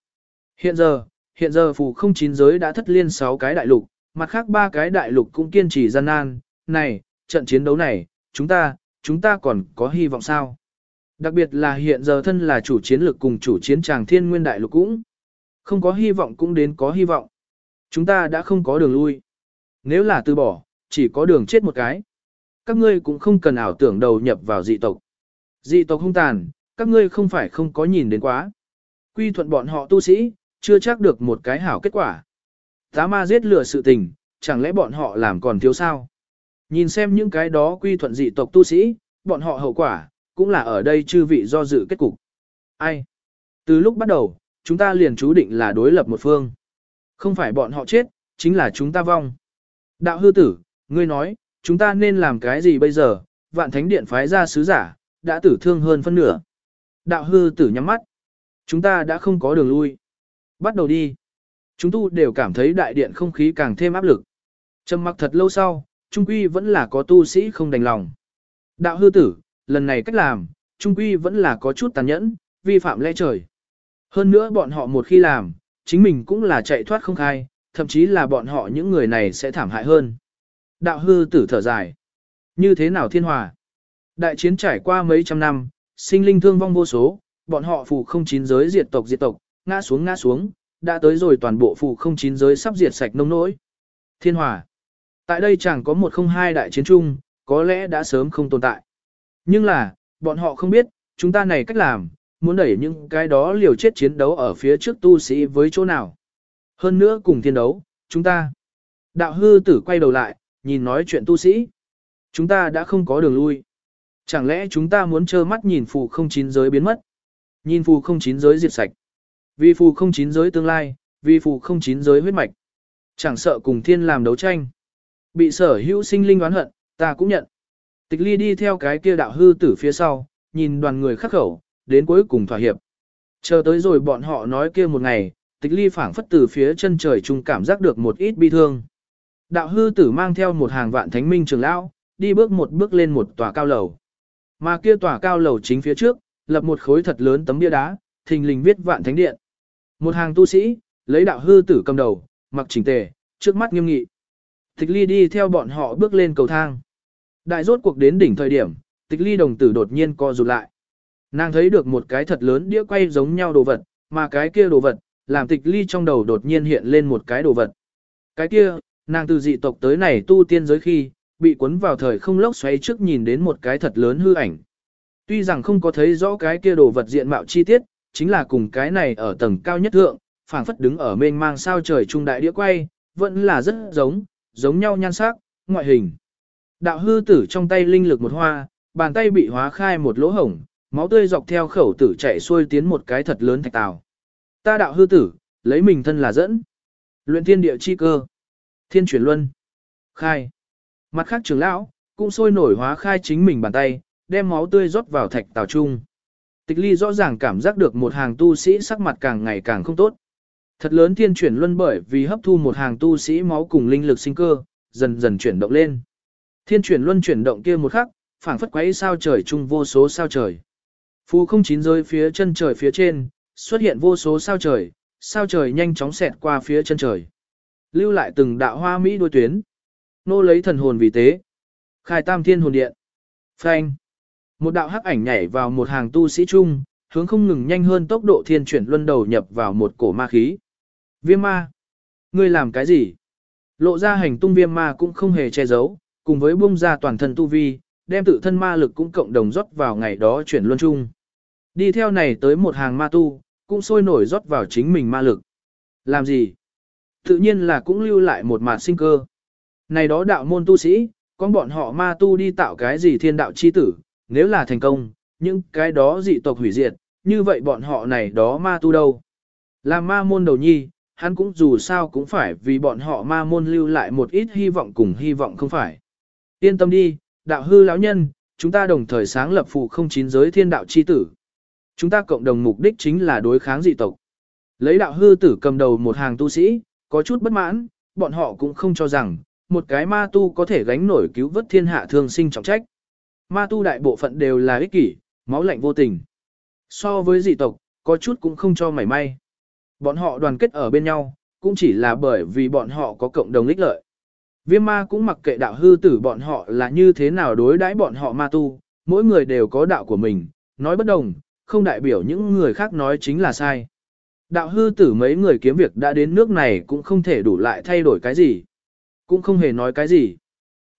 Hiện giờ, hiện giờ phù không chín giới đã thất liên 6 cái đại lục, mặt khác ba cái đại lục cũng kiên trì gian nan. Này, trận chiến đấu này, chúng ta, chúng ta còn có hy vọng sao? Đặc biệt là hiện giờ thân là chủ chiến lực cùng chủ chiến tràng thiên nguyên đại lục cũng. Không có hy vọng cũng đến có hy vọng. Chúng ta đã không có đường lui. Nếu là từ bỏ, chỉ có đường chết một cái. Các ngươi cũng không cần ảo tưởng đầu nhập vào dị tộc. Dị tộc hung tàn, các ngươi không phải không có nhìn đến quá. Quy thuận bọn họ tu sĩ, chưa chắc được một cái hảo kết quả. Tá ma giết lửa sự tình, chẳng lẽ bọn họ làm còn thiếu sao? Nhìn xem những cái đó quy thuận dị tộc tu sĩ, bọn họ hậu quả, cũng là ở đây chư vị do dự kết cục. Ai? Từ lúc bắt đầu, chúng ta liền chú định là đối lập một phương. Không phải bọn họ chết, chính là chúng ta vong. Đạo hư tử, ngươi nói, chúng ta nên làm cái gì bây giờ, vạn thánh điện phái ra sứ giả, đã tử thương hơn phân nửa. Đạo hư tử nhắm mắt. Chúng ta đã không có đường lui. Bắt đầu đi. Chúng tu đều cảm thấy đại điện không khí càng thêm áp lực. Trầm mặc thật lâu sau, trung quy vẫn là có tu sĩ không đành lòng. Đạo hư tử, lần này cách làm, trung quy vẫn là có chút tàn nhẫn, vi phạm lẽ trời. Hơn nữa bọn họ một khi làm, chính mình cũng là chạy thoát không khai, thậm chí là bọn họ những người này sẽ thảm hại hơn. Đạo hư tử thở dài. Như thế nào thiên hòa? Đại chiến trải qua mấy trăm năm, sinh linh thương vong vô số, bọn họ phù không chín giới diệt tộc diệt tộc, ngã xuống ngã xuống, đã tới rồi toàn bộ phù không chín giới sắp diệt sạch nông nỗi. Thiên hòa. Tại đây chẳng có một không hai đại chiến chung, có lẽ đã sớm không tồn tại. Nhưng là, bọn họ không biết, chúng ta này cách làm, muốn đẩy những cái đó liều chết chiến đấu ở phía trước tu sĩ với chỗ nào. Hơn nữa cùng thiên đấu, chúng ta. Đạo hư tử quay đầu lại, nhìn nói chuyện tu sĩ. Chúng ta đã không có đường lui. Chẳng lẽ chúng ta muốn trơ mắt nhìn phù không chín giới biến mất? Nhìn phù không chín giới diệt sạch. Vì phù không chín giới tương lai, vì phù không chín giới huyết mạch. Chẳng sợ cùng thiên làm đấu tranh. Bị sở hữu sinh linh oán hận, ta cũng nhận. Tịch ly đi theo cái kia đạo hư tử phía sau, nhìn đoàn người khắc khẩu, đến cuối cùng thỏa hiệp. Chờ tới rồi bọn họ nói kia một ngày, tịch ly phảng phất từ phía chân trời trung cảm giác được một ít bi thương. Đạo hư tử mang theo một hàng vạn thánh minh trường lão, đi bước một bước lên một tòa cao lầu. Mà kia tòa cao lầu chính phía trước, lập một khối thật lớn tấm bia đá, thình lình viết vạn thánh điện. Một hàng tu sĩ, lấy đạo hư tử cầm đầu, mặc chỉnh tề, trước mắt nghiêm nghị. Tịch ly đi theo bọn họ bước lên cầu thang. Đại rốt cuộc đến đỉnh thời điểm, tịch ly đồng tử đột nhiên co rụt lại. Nàng thấy được một cái thật lớn đĩa quay giống nhau đồ vật, mà cái kia đồ vật, làm tịch ly trong đầu đột nhiên hiện lên một cái đồ vật. Cái kia, nàng từ dị tộc tới này tu tiên giới khi, bị cuốn vào thời không lốc xoáy trước nhìn đến một cái thật lớn hư ảnh. Tuy rằng không có thấy rõ cái kia đồ vật diện mạo chi tiết, chính là cùng cái này ở tầng cao nhất thượng, phảng phất đứng ở mênh mang sao trời trung đại đĩa quay, vẫn là rất giống, giống nhau nhan sắc, ngoại hình. Đạo hư tử trong tay linh lực một hoa, bàn tay bị hóa khai một lỗ hổng, máu tươi dọc theo khẩu tử chạy xuôi tiến một cái thật lớn thạch tàu. Ta đạo hư tử, lấy mình thân là dẫn. Luyện thiên địa chi cơ. Thiên chuyển luân. Khai. Mặt khác trưởng lão, cũng sôi nổi hóa khai chính mình bàn tay, đem máu tươi rót vào thạch tàu chung. Tịch ly rõ ràng cảm giác được một hàng tu sĩ sắc mặt càng ngày càng không tốt. Thật lớn thiên chuyển luân bởi vì hấp thu một hàng tu sĩ máu cùng linh lực sinh cơ, dần dần chuyển động lên. Thiên chuyển luân chuyển động kia một khắc, phảng phất quấy sao trời chung vô số sao trời. Phù không chín rơi phía chân trời phía trên, xuất hiện vô số sao trời, sao trời nhanh chóng xẹt qua phía chân trời. Lưu lại từng đạo hoa mỹ đuôi tuyến. Nô lấy thần hồn vì tế. Khai tam thiên hồn điện. Phanh. Một đạo hắc ảnh nhảy vào một hàng tu sĩ chung, hướng không ngừng nhanh hơn tốc độ thiên chuyển luân đầu nhập vào một cổ ma khí. Viêm ma. Ngươi làm cái gì? Lộ ra hành tung viêm ma cũng không hề che giấu, cùng với bung ra toàn thân tu vi, đem tự thân ma lực cũng cộng đồng rót vào ngày đó chuyển luân chung. Đi theo này tới một hàng ma tu, cũng sôi nổi rót vào chính mình ma lực. Làm gì? Tự nhiên là cũng lưu lại một mạt sinh cơ. Này đó đạo môn tu sĩ, con bọn họ ma tu đi tạo cái gì thiên đạo chi tử, nếu là thành công, những cái đó dị tộc hủy diệt, như vậy bọn họ này đó ma tu đâu. Làm ma môn đầu nhi, hắn cũng dù sao cũng phải vì bọn họ ma môn lưu lại một ít hy vọng cùng hy vọng không phải. Yên tâm đi, đạo hư lão nhân, chúng ta đồng thời sáng lập phụ không chín giới thiên đạo chi tử. Chúng ta cộng đồng mục đích chính là đối kháng dị tộc. Lấy đạo hư tử cầm đầu một hàng tu sĩ, có chút bất mãn, bọn họ cũng không cho rằng, một cái ma tu có thể gánh nổi cứu vớt thiên hạ thương sinh trọng trách. Ma tu đại bộ phận đều là ích kỷ, máu lạnh vô tình. So với dị tộc, có chút cũng không cho mảy may. Bọn họ đoàn kết ở bên nhau, cũng chỉ là bởi vì bọn họ có cộng đồng ích lợi. Viêm ma cũng mặc kệ đạo hư tử bọn họ là như thế nào đối đãi bọn họ ma tu, mỗi người đều có đạo của mình, nói bất đồng, không đại biểu những người khác nói chính là sai. Đạo hư tử mấy người kiếm việc đã đến nước này cũng không thể đủ lại thay đổi cái gì. Cũng không hề nói cái gì.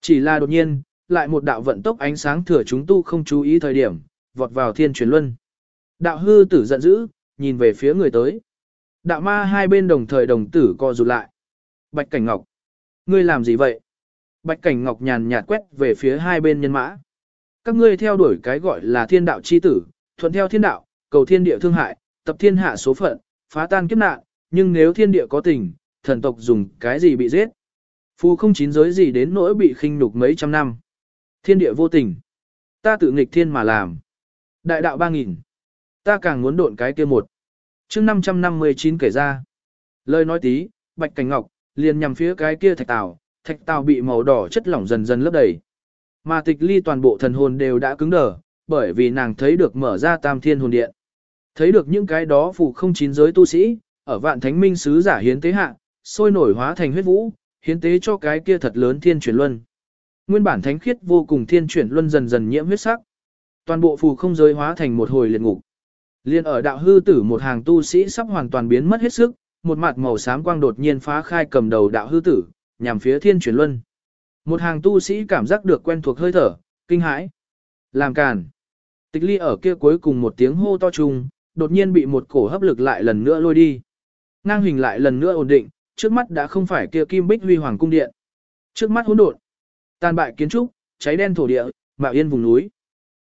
Chỉ là đột nhiên, lại một đạo vận tốc ánh sáng thừa chúng tu không chú ý thời điểm, vọt vào thiên truyền luân. Đạo hư tử giận dữ, nhìn về phía người tới. Đạo ma hai bên đồng thời đồng tử co rụt lại. Bạch Cảnh Ngọc. Ngươi làm gì vậy? Bạch Cảnh Ngọc nhàn nhạt quét về phía hai bên nhân mã. Các ngươi theo đuổi cái gọi là thiên đạo chi tử, thuận theo thiên đạo, cầu thiên địa thương hại, tập thiên hạ số phận, phá tan kiếp nạn, nhưng nếu thiên địa có tình, thần tộc dùng cái gì bị giết? Phu không chín giới gì đến nỗi bị khinh nhục mấy trăm năm. Thiên địa vô tình. Ta tự nghịch thiên mà làm. Đại đạo ba nghìn. Ta càng muốn độn cái kia một. chương 559 kể ra. Lời nói tí, bạch cảnh ngọc, liền nhằm phía cái kia thạch tàu, thạch tàu bị màu đỏ chất lỏng dần dần lấp đầy. Mà tịch ly toàn bộ thần hồn đều đã cứng đờ, bởi vì nàng thấy được mở ra tam thiên hồn điện. Thấy được những cái đó phù không chín giới tu sĩ, ở vạn thánh minh sứ giả hiến tế hạ, sôi nổi hóa thành huyết vũ, hiến tế cho cái kia thật lớn thiên chuyển luân. Nguyên bản thánh khiết vô cùng thiên chuyển luân dần dần nhiễm huyết sắc. Toàn bộ phù không giới hóa thành một hồi liệt ngục. Liên ở đạo hư tử một hàng tu sĩ sắp hoàn toàn biến mất hết sức, một mặt màu xám quang đột nhiên phá khai cầm đầu đạo hư tử, nhằm phía thiên chuyển luân. Một hàng tu sĩ cảm giác được quen thuộc hơi thở, kinh hãi. Làm càn. Tịch ly ở kia cuối cùng một tiếng hô to chung, đột nhiên bị một cổ hấp lực lại lần nữa lôi đi. Ngang hình lại lần nữa ổn định, trước mắt đã không phải kia kim bích huy hoàng cung điện. Trước mắt hỗn độn, tàn bại kiến trúc, cháy đen thổ địa, mạo yên vùng núi.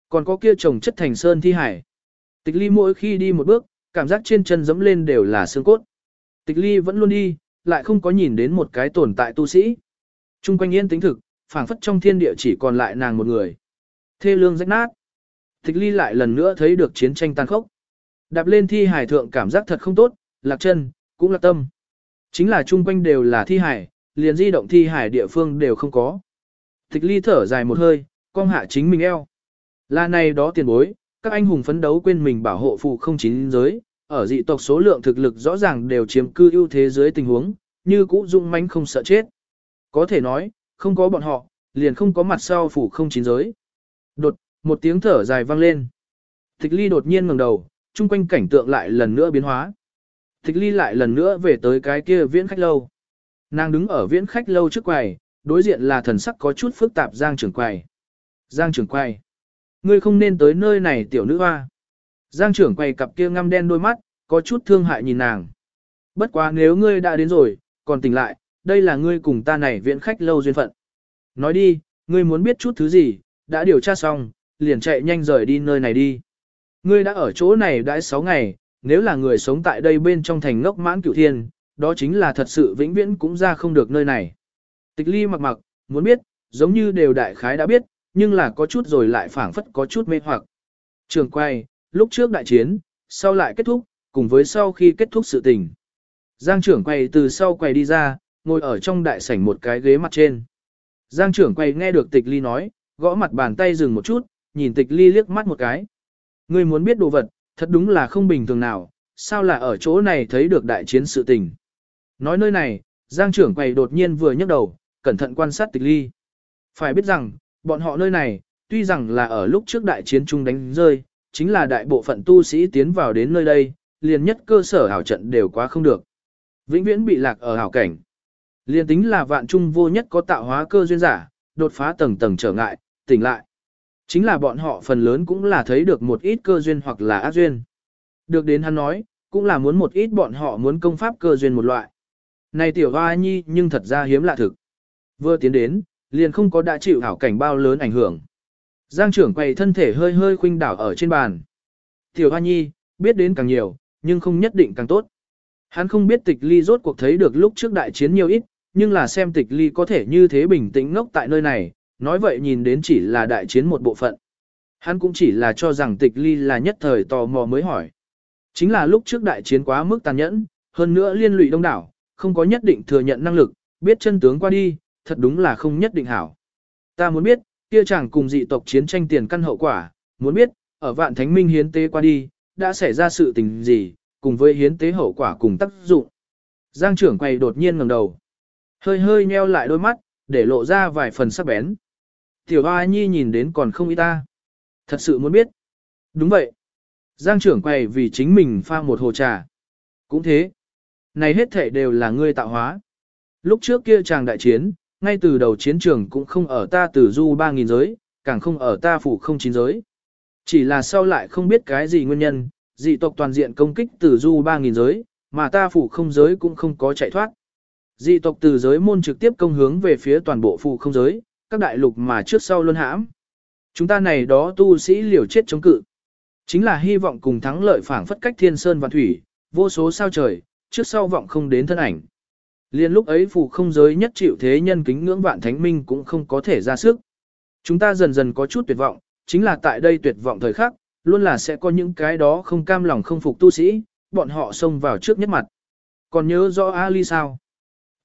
Còn có kia trồng chất thành sơn thi hải. Tịch ly mỗi khi đi một bước, cảm giác trên chân dẫm lên đều là xương cốt. Tịch ly vẫn luôn đi, lại không có nhìn đến một cái tồn tại tu sĩ. Trung quanh yên tĩnh thực, phảng phất trong thiên địa chỉ còn lại nàng một người. Thê lương rách nát. Tịch ly lại lần nữa thấy được chiến tranh tàn khốc. Đạp lên thi hải thượng cảm giác thật không tốt, lạc chân, cũng lạc tâm. Chính là chung quanh đều là thi hải, liền di động thi hải địa phương đều không có. Tịch ly thở dài một hơi, cong hạ chính mình eo. Là này đó tiền bối, các anh hùng phấn đấu quên mình bảo hộ phụ không chín giới, ở dị tộc số lượng thực lực rõ ràng đều chiếm cư ưu thế dưới tình huống, như cũ dung manh không sợ chết. Có thể nói, không có bọn họ, liền không có mặt sau phủ không chín giới. Đột, một tiếng thở dài vang lên. Tịch ly đột nhiên ngẩng đầu, chung quanh cảnh tượng lại lần nữa biến hóa. Tịch ly lại lần nữa về tới cái kia viễn khách lâu. Nàng đứng ở viễn khách lâu trước quầy, đối diện là thần sắc có chút phức tạp Giang trưởng quầy. Giang trưởng quầy. Ngươi không nên tới nơi này tiểu nữ hoa. Giang trưởng quầy cặp kia ngăm đen đôi mắt, có chút thương hại nhìn nàng. Bất quá nếu ngươi đã đến rồi, còn tỉnh lại, đây là ngươi cùng ta này viễn khách lâu duyên phận. Nói đi, ngươi muốn biết chút thứ gì, đã điều tra xong, liền chạy nhanh rời đi nơi này đi. Ngươi đã ở chỗ này đã 6 ngày, nếu là người sống tại đây bên trong thành ngốc mãn cửu thiên, đó chính là thật sự vĩnh viễn cũng ra không được nơi này. Tịch ly mặc mặc, muốn biết, giống như đều đại khái đã biết, nhưng là có chút rồi lại phảng phất có chút mê hoặc. Trường quay, lúc trước đại chiến, sau lại kết thúc, cùng với sau khi kết thúc sự tình. Giang trưởng quay từ sau quay đi ra, ngồi ở trong đại sảnh một cái ghế mặt trên. Giang trưởng quay nghe được tịch ly nói, gõ mặt bàn tay dừng một chút, nhìn tịch ly liếc mắt một cái. Ngươi muốn biết đồ vật, thật đúng là không bình thường nào, sao là ở chỗ này thấy được đại chiến sự tình. Nói nơi này, Giang trưởng quầy đột nhiên vừa nhấc đầu, cẩn thận quan sát tịch ly. Phải biết rằng, bọn họ nơi này, tuy rằng là ở lúc trước đại chiến chung đánh rơi, chính là đại bộ phận tu sĩ tiến vào đến nơi đây, liền nhất cơ sở hảo trận đều quá không được. Vĩnh viễn bị lạc ở hảo cảnh. Liền tính là vạn trung vô nhất có tạo hóa cơ duyên giả, đột phá tầng tầng trở ngại, tỉnh lại. Chính là bọn họ phần lớn cũng là thấy được một ít cơ duyên hoặc là ác duyên. Được đến hắn nói, cũng là muốn một ít bọn họ muốn công pháp cơ duyên một loại. Này tiểu hoa nhi nhưng thật ra hiếm lạ thực. Vừa tiến đến, liền không có đã chịu hảo cảnh bao lớn ảnh hưởng. Giang trưởng quay thân thể hơi hơi khuynh đảo ở trên bàn. Tiểu hoa nhi, biết đến càng nhiều, nhưng không nhất định càng tốt. Hắn không biết tịch ly rốt cuộc thấy được lúc trước đại chiến nhiều ít, nhưng là xem tịch ly có thể như thế bình tĩnh ngốc tại nơi này, nói vậy nhìn đến chỉ là đại chiến một bộ phận. Hắn cũng chỉ là cho rằng tịch ly là nhất thời tò mò mới hỏi. Chính là lúc trước đại chiến quá mức tàn nhẫn, hơn nữa liên lụy đông đảo, không có nhất định thừa nhận năng lực, biết chân tướng qua đi, thật đúng là không nhất định hảo. Ta muốn biết, kia chẳng cùng dị tộc chiến tranh tiền căn hậu quả, muốn biết, ở vạn thánh minh hiến tế qua đi, đã xảy ra sự tình gì, cùng với hiến tế hậu quả cùng tác dụng. Giang trưởng quay đột nhiên ngẩng đầu. Hơi hơi nheo lại đôi mắt, để lộ ra vài phần sắc bén. Tiểu Hoa Nhi nhìn đến còn không ý ta. Thật sự muốn biết. Đúng vậy. Giang trưởng quầy vì chính mình pha một hồ trà. Cũng thế. Này hết thể đều là ngươi tạo hóa. Lúc trước kia chàng đại chiến, ngay từ đầu chiến trường cũng không ở ta Tử du 3.000 giới, càng không ở ta phủ không chín giới. Chỉ là sau lại không biết cái gì nguyên nhân, dị tộc toàn diện công kích Tử du 3.000 giới, mà ta phủ không giới cũng không có chạy thoát. Dị tộc từ giới môn trực tiếp công hướng về phía toàn bộ phủ không giới, các đại lục mà trước sau luôn hãm. Chúng ta này đó tu sĩ liều chết chống cự. Chính là hy vọng cùng thắng lợi phảng phất cách thiên sơn và thủy, vô số sao trời, trước sau vọng không đến thân ảnh. Liên lúc ấy phù không giới nhất chịu thế nhân kính ngưỡng vạn thánh minh cũng không có thể ra sức. Chúng ta dần dần có chút tuyệt vọng, chính là tại đây tuyệt vọng thời khắc, luôn là sẽ có những cái đó không cam lòng không phục tu sĩ, bọn họ xông vào trước nhất mặt. Còn nhớ rõ Ali sao?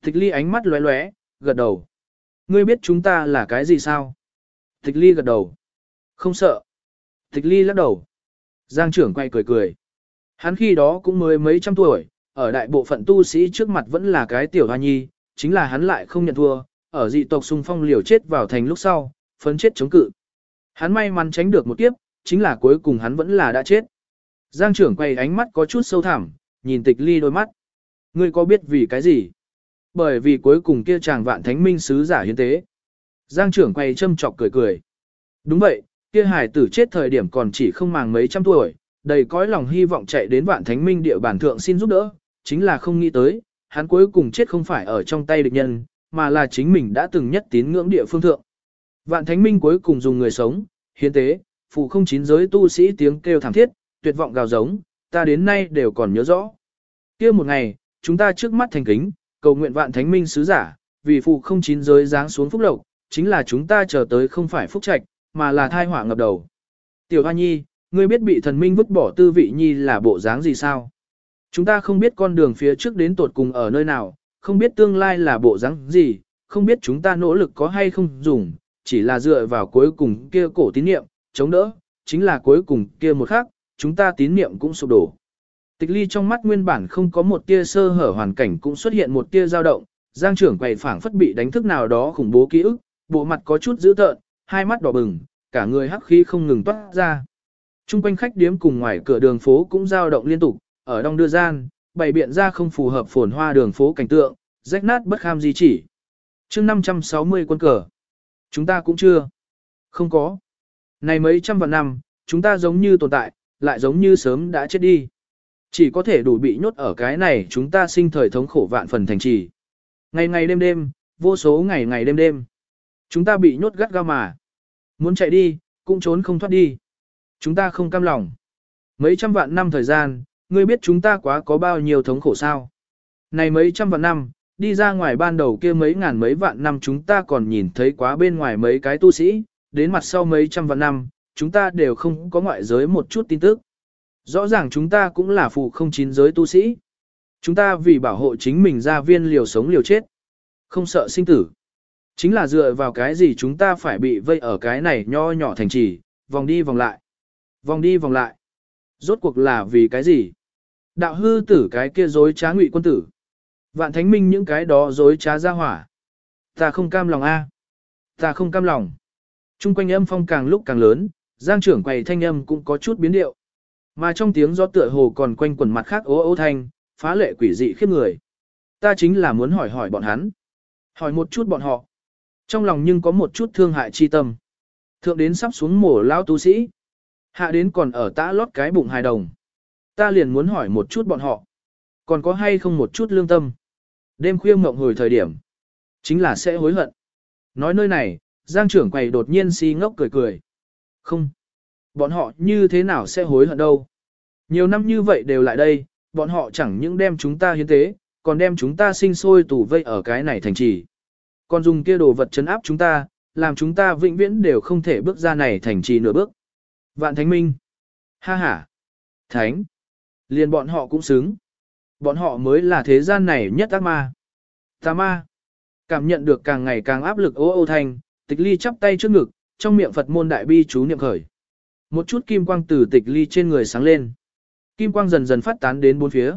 Tịch ly ánh mắt lóe lóe, gật đầu. Ngươi biết chúng ta là cái gì sao? Tịch ly gật đầu. Không sợ. Tịch ly lắc đầu. Giang trưởng quay cười cười. Hắn khi đó cũng mới mấy trăm tuổi, ở đại bộ phận tu sĩ trước mặt vẫn là cái tiểu hoa nhi, chính là hắn lại không nhận thua, ở dị tộc xung phong liều chết vào thành lúc sau, phấn chết chống cự. Hắn may mắn tránh được một kiếp, chính là cuối cùng hắn vẫn là đã chết. Giang trưởng quay ánh mắt có chút sâu thẳm, nhìn tịch ly đôi mắt. Ngươi có biết vì cái gì? Bởi vì cuối cùng kia chàng vạn thánh minh sứ giả hiến tế. Giang trưởng quay châm chọc cười cười. Đúng vậy, kia hải tử chết thời điểm còn chỉ không màng mấy trăm tuổi, đầy cõi lòng hy vọng chạy đến vạn thánh minh địa bản thượng xin giúp đỡ, chính là không nghĩ tới, hắn cuối cùng chết không phải ở trong tay địch nhân, mà là chính mình đã từng nhất tín ngưỡng địa phương thượng. Vạn thánh minh cuối cùng dùng người sống, hiến tế, phụ không chín giới tu sĩ tiếng kêu thảm thiết, tuyệt vọng gào giống, ta đến nay đều còn nhớ rõ. kia một ngày, chúng ta trước mắt thành kính, cầu nguyện vạn thánh minh sứ giả, vì phụ không chín giới giáng xuống phúc lộc, chính là chúng ta chờ tới không phải phúc trạch, mà là thai họa ngập đầu. Tiểu Hoa Nhi, ngươi biết bị thần minh vứt bỏ tư vị Nhi là bộ dáng gì sao? Chúng ta không biết con đường phía trước đến tột cùng ở nơi nào, không biết tương lai là bộ dáng gì, không biết chúng ta nỗ lực có hay không dùng, chỉ là dựa vào cuối cùng kia cổ tín niệm, chống đỡ, chính là cuối cùng kia một khắc, chúng ta tín niệm cũng sụp đổ. Tịch ly trong mắt nguyên bản không có một tia sơ hở hoàn cảnh cũng xuất hiện một tia dao động, giang trưởng quầy phảng phất bị đánh thức nào đó khủng bố ký ức, bộ mặt có chút dữ tợn, hai mắt đỏ bừng, cả người hắc khí không ngừng toát ra. Trung quanh khách điếm cùng ngoài cửa đường phố cũng dao động liên tục, ở đông đưa gian, bày biện ra không phù hợp phồn hoa đường phố cảnh tượng, rách nát bất kham di chỉ. chương 560 quân cờ. Chúng ta cũng chưa. Không có. Này mấy trăm vạn năm, chúng ta giống như tồn tại, lại giống như sớm đã chết đi. Chỉ có thể đủ bị nhốt ở cái này chúng ta sinh thời thống khổ vạn phần thành trì. Ngày ngày đêm đêm, vô số ngày ngày đêm đêm. Chúng ta bị nhốt gắt gao mà. Muốn chạy đi, cũng trốn không thoát đi. Chúng ta không cam lòng. Mấy trăm vạn năm thời gian, ngươi biết chúng ta quá có bao nhiêu thống khổ sao. Này mấy trăm vạn năm, đi ra ngoài ban đầu kia mấy ngàn mấy vạn năm chúng ta còn nhìn thấy quá bên ngoài mấy cái tu sĩ, đến mặt sau mấy trăm vạn năm, chúng ta đều không có ngoại giới một chút tin tức. Rõ ràng chúng ta cũng là phụ không chín giới tu sĩ. Chúng ta vì bảo hộ chính mình ra viên liều sống liều chết. Không sợ sinh tử. Chính là dựa vào cái gì chúng ta phải bị vây ở cái này nho nhỏ thành trì, vòng đi vòng lại. Vòng đi vòng lại. Rốt cuộc là vì cái gì? Đạo hư tử cái kia dối trá ngụy quân tử. Vạn thánh minh những cái đó dối trá ra hỏa. Ta không cam lòng a, Ta không cam lòng. Trung quanh âm phong càng lúc càng lớn, giang trưởng quầy thanh âm cũng có chút biến điệu. Mà trong tiếng gió tựa hồ còn quanh quần mặt khác ố ô thanh, phá lệ quỷ dị khiếp người. Ta chính là muốn hỏi hỏi bọn hắn. Hỏi một chút bọn họ. Trong lòng nhưng có một chút thương hại chi tâm. Thượng đến sắp xuống mổ lao tu sĩ. Hạ đến còn ở tã lót cái bụng hài đồng. Ta liền muốn hỏi một chút bọn họ. Còn có hay không một chút lương tâm. Đêm khuya mộng hồi thời điểm. Chính là sẽ hối hận. Nói nơi này, Giang trưởng quầy đột nhiên si ngốc cười cười. Không. Bọn họ như thế nào sẽ hối hận đâu. Nhiều năm như vậy đều lại đây, bọn họ chẳng những đem chúng ta hiến tế, còn đem chúng ta sinh sôi tủ vây ở cái này thành trì. Còn dùng kia đồ vật chấn áp chúng ta, làm chúng ta vĩnh viễn đều không thể bước ra này thành trì nửa bước. Vạn Thánh Minh. Ha ha. Thánh. Liền bọn họ cũng xứng. Bọn họ mới là thế gian này nhất ác ma. Tà ma. Cảm nhận được càng ngày càng áp lực ô ô thanh, tịch ly chắp tay trước ngực, trong miệng Phật môn đại bi chú niệm khởi. Một chút kim quang từ tịch ly trên người sáng lên. Kim quang dần dần phát tán đến bốn phía.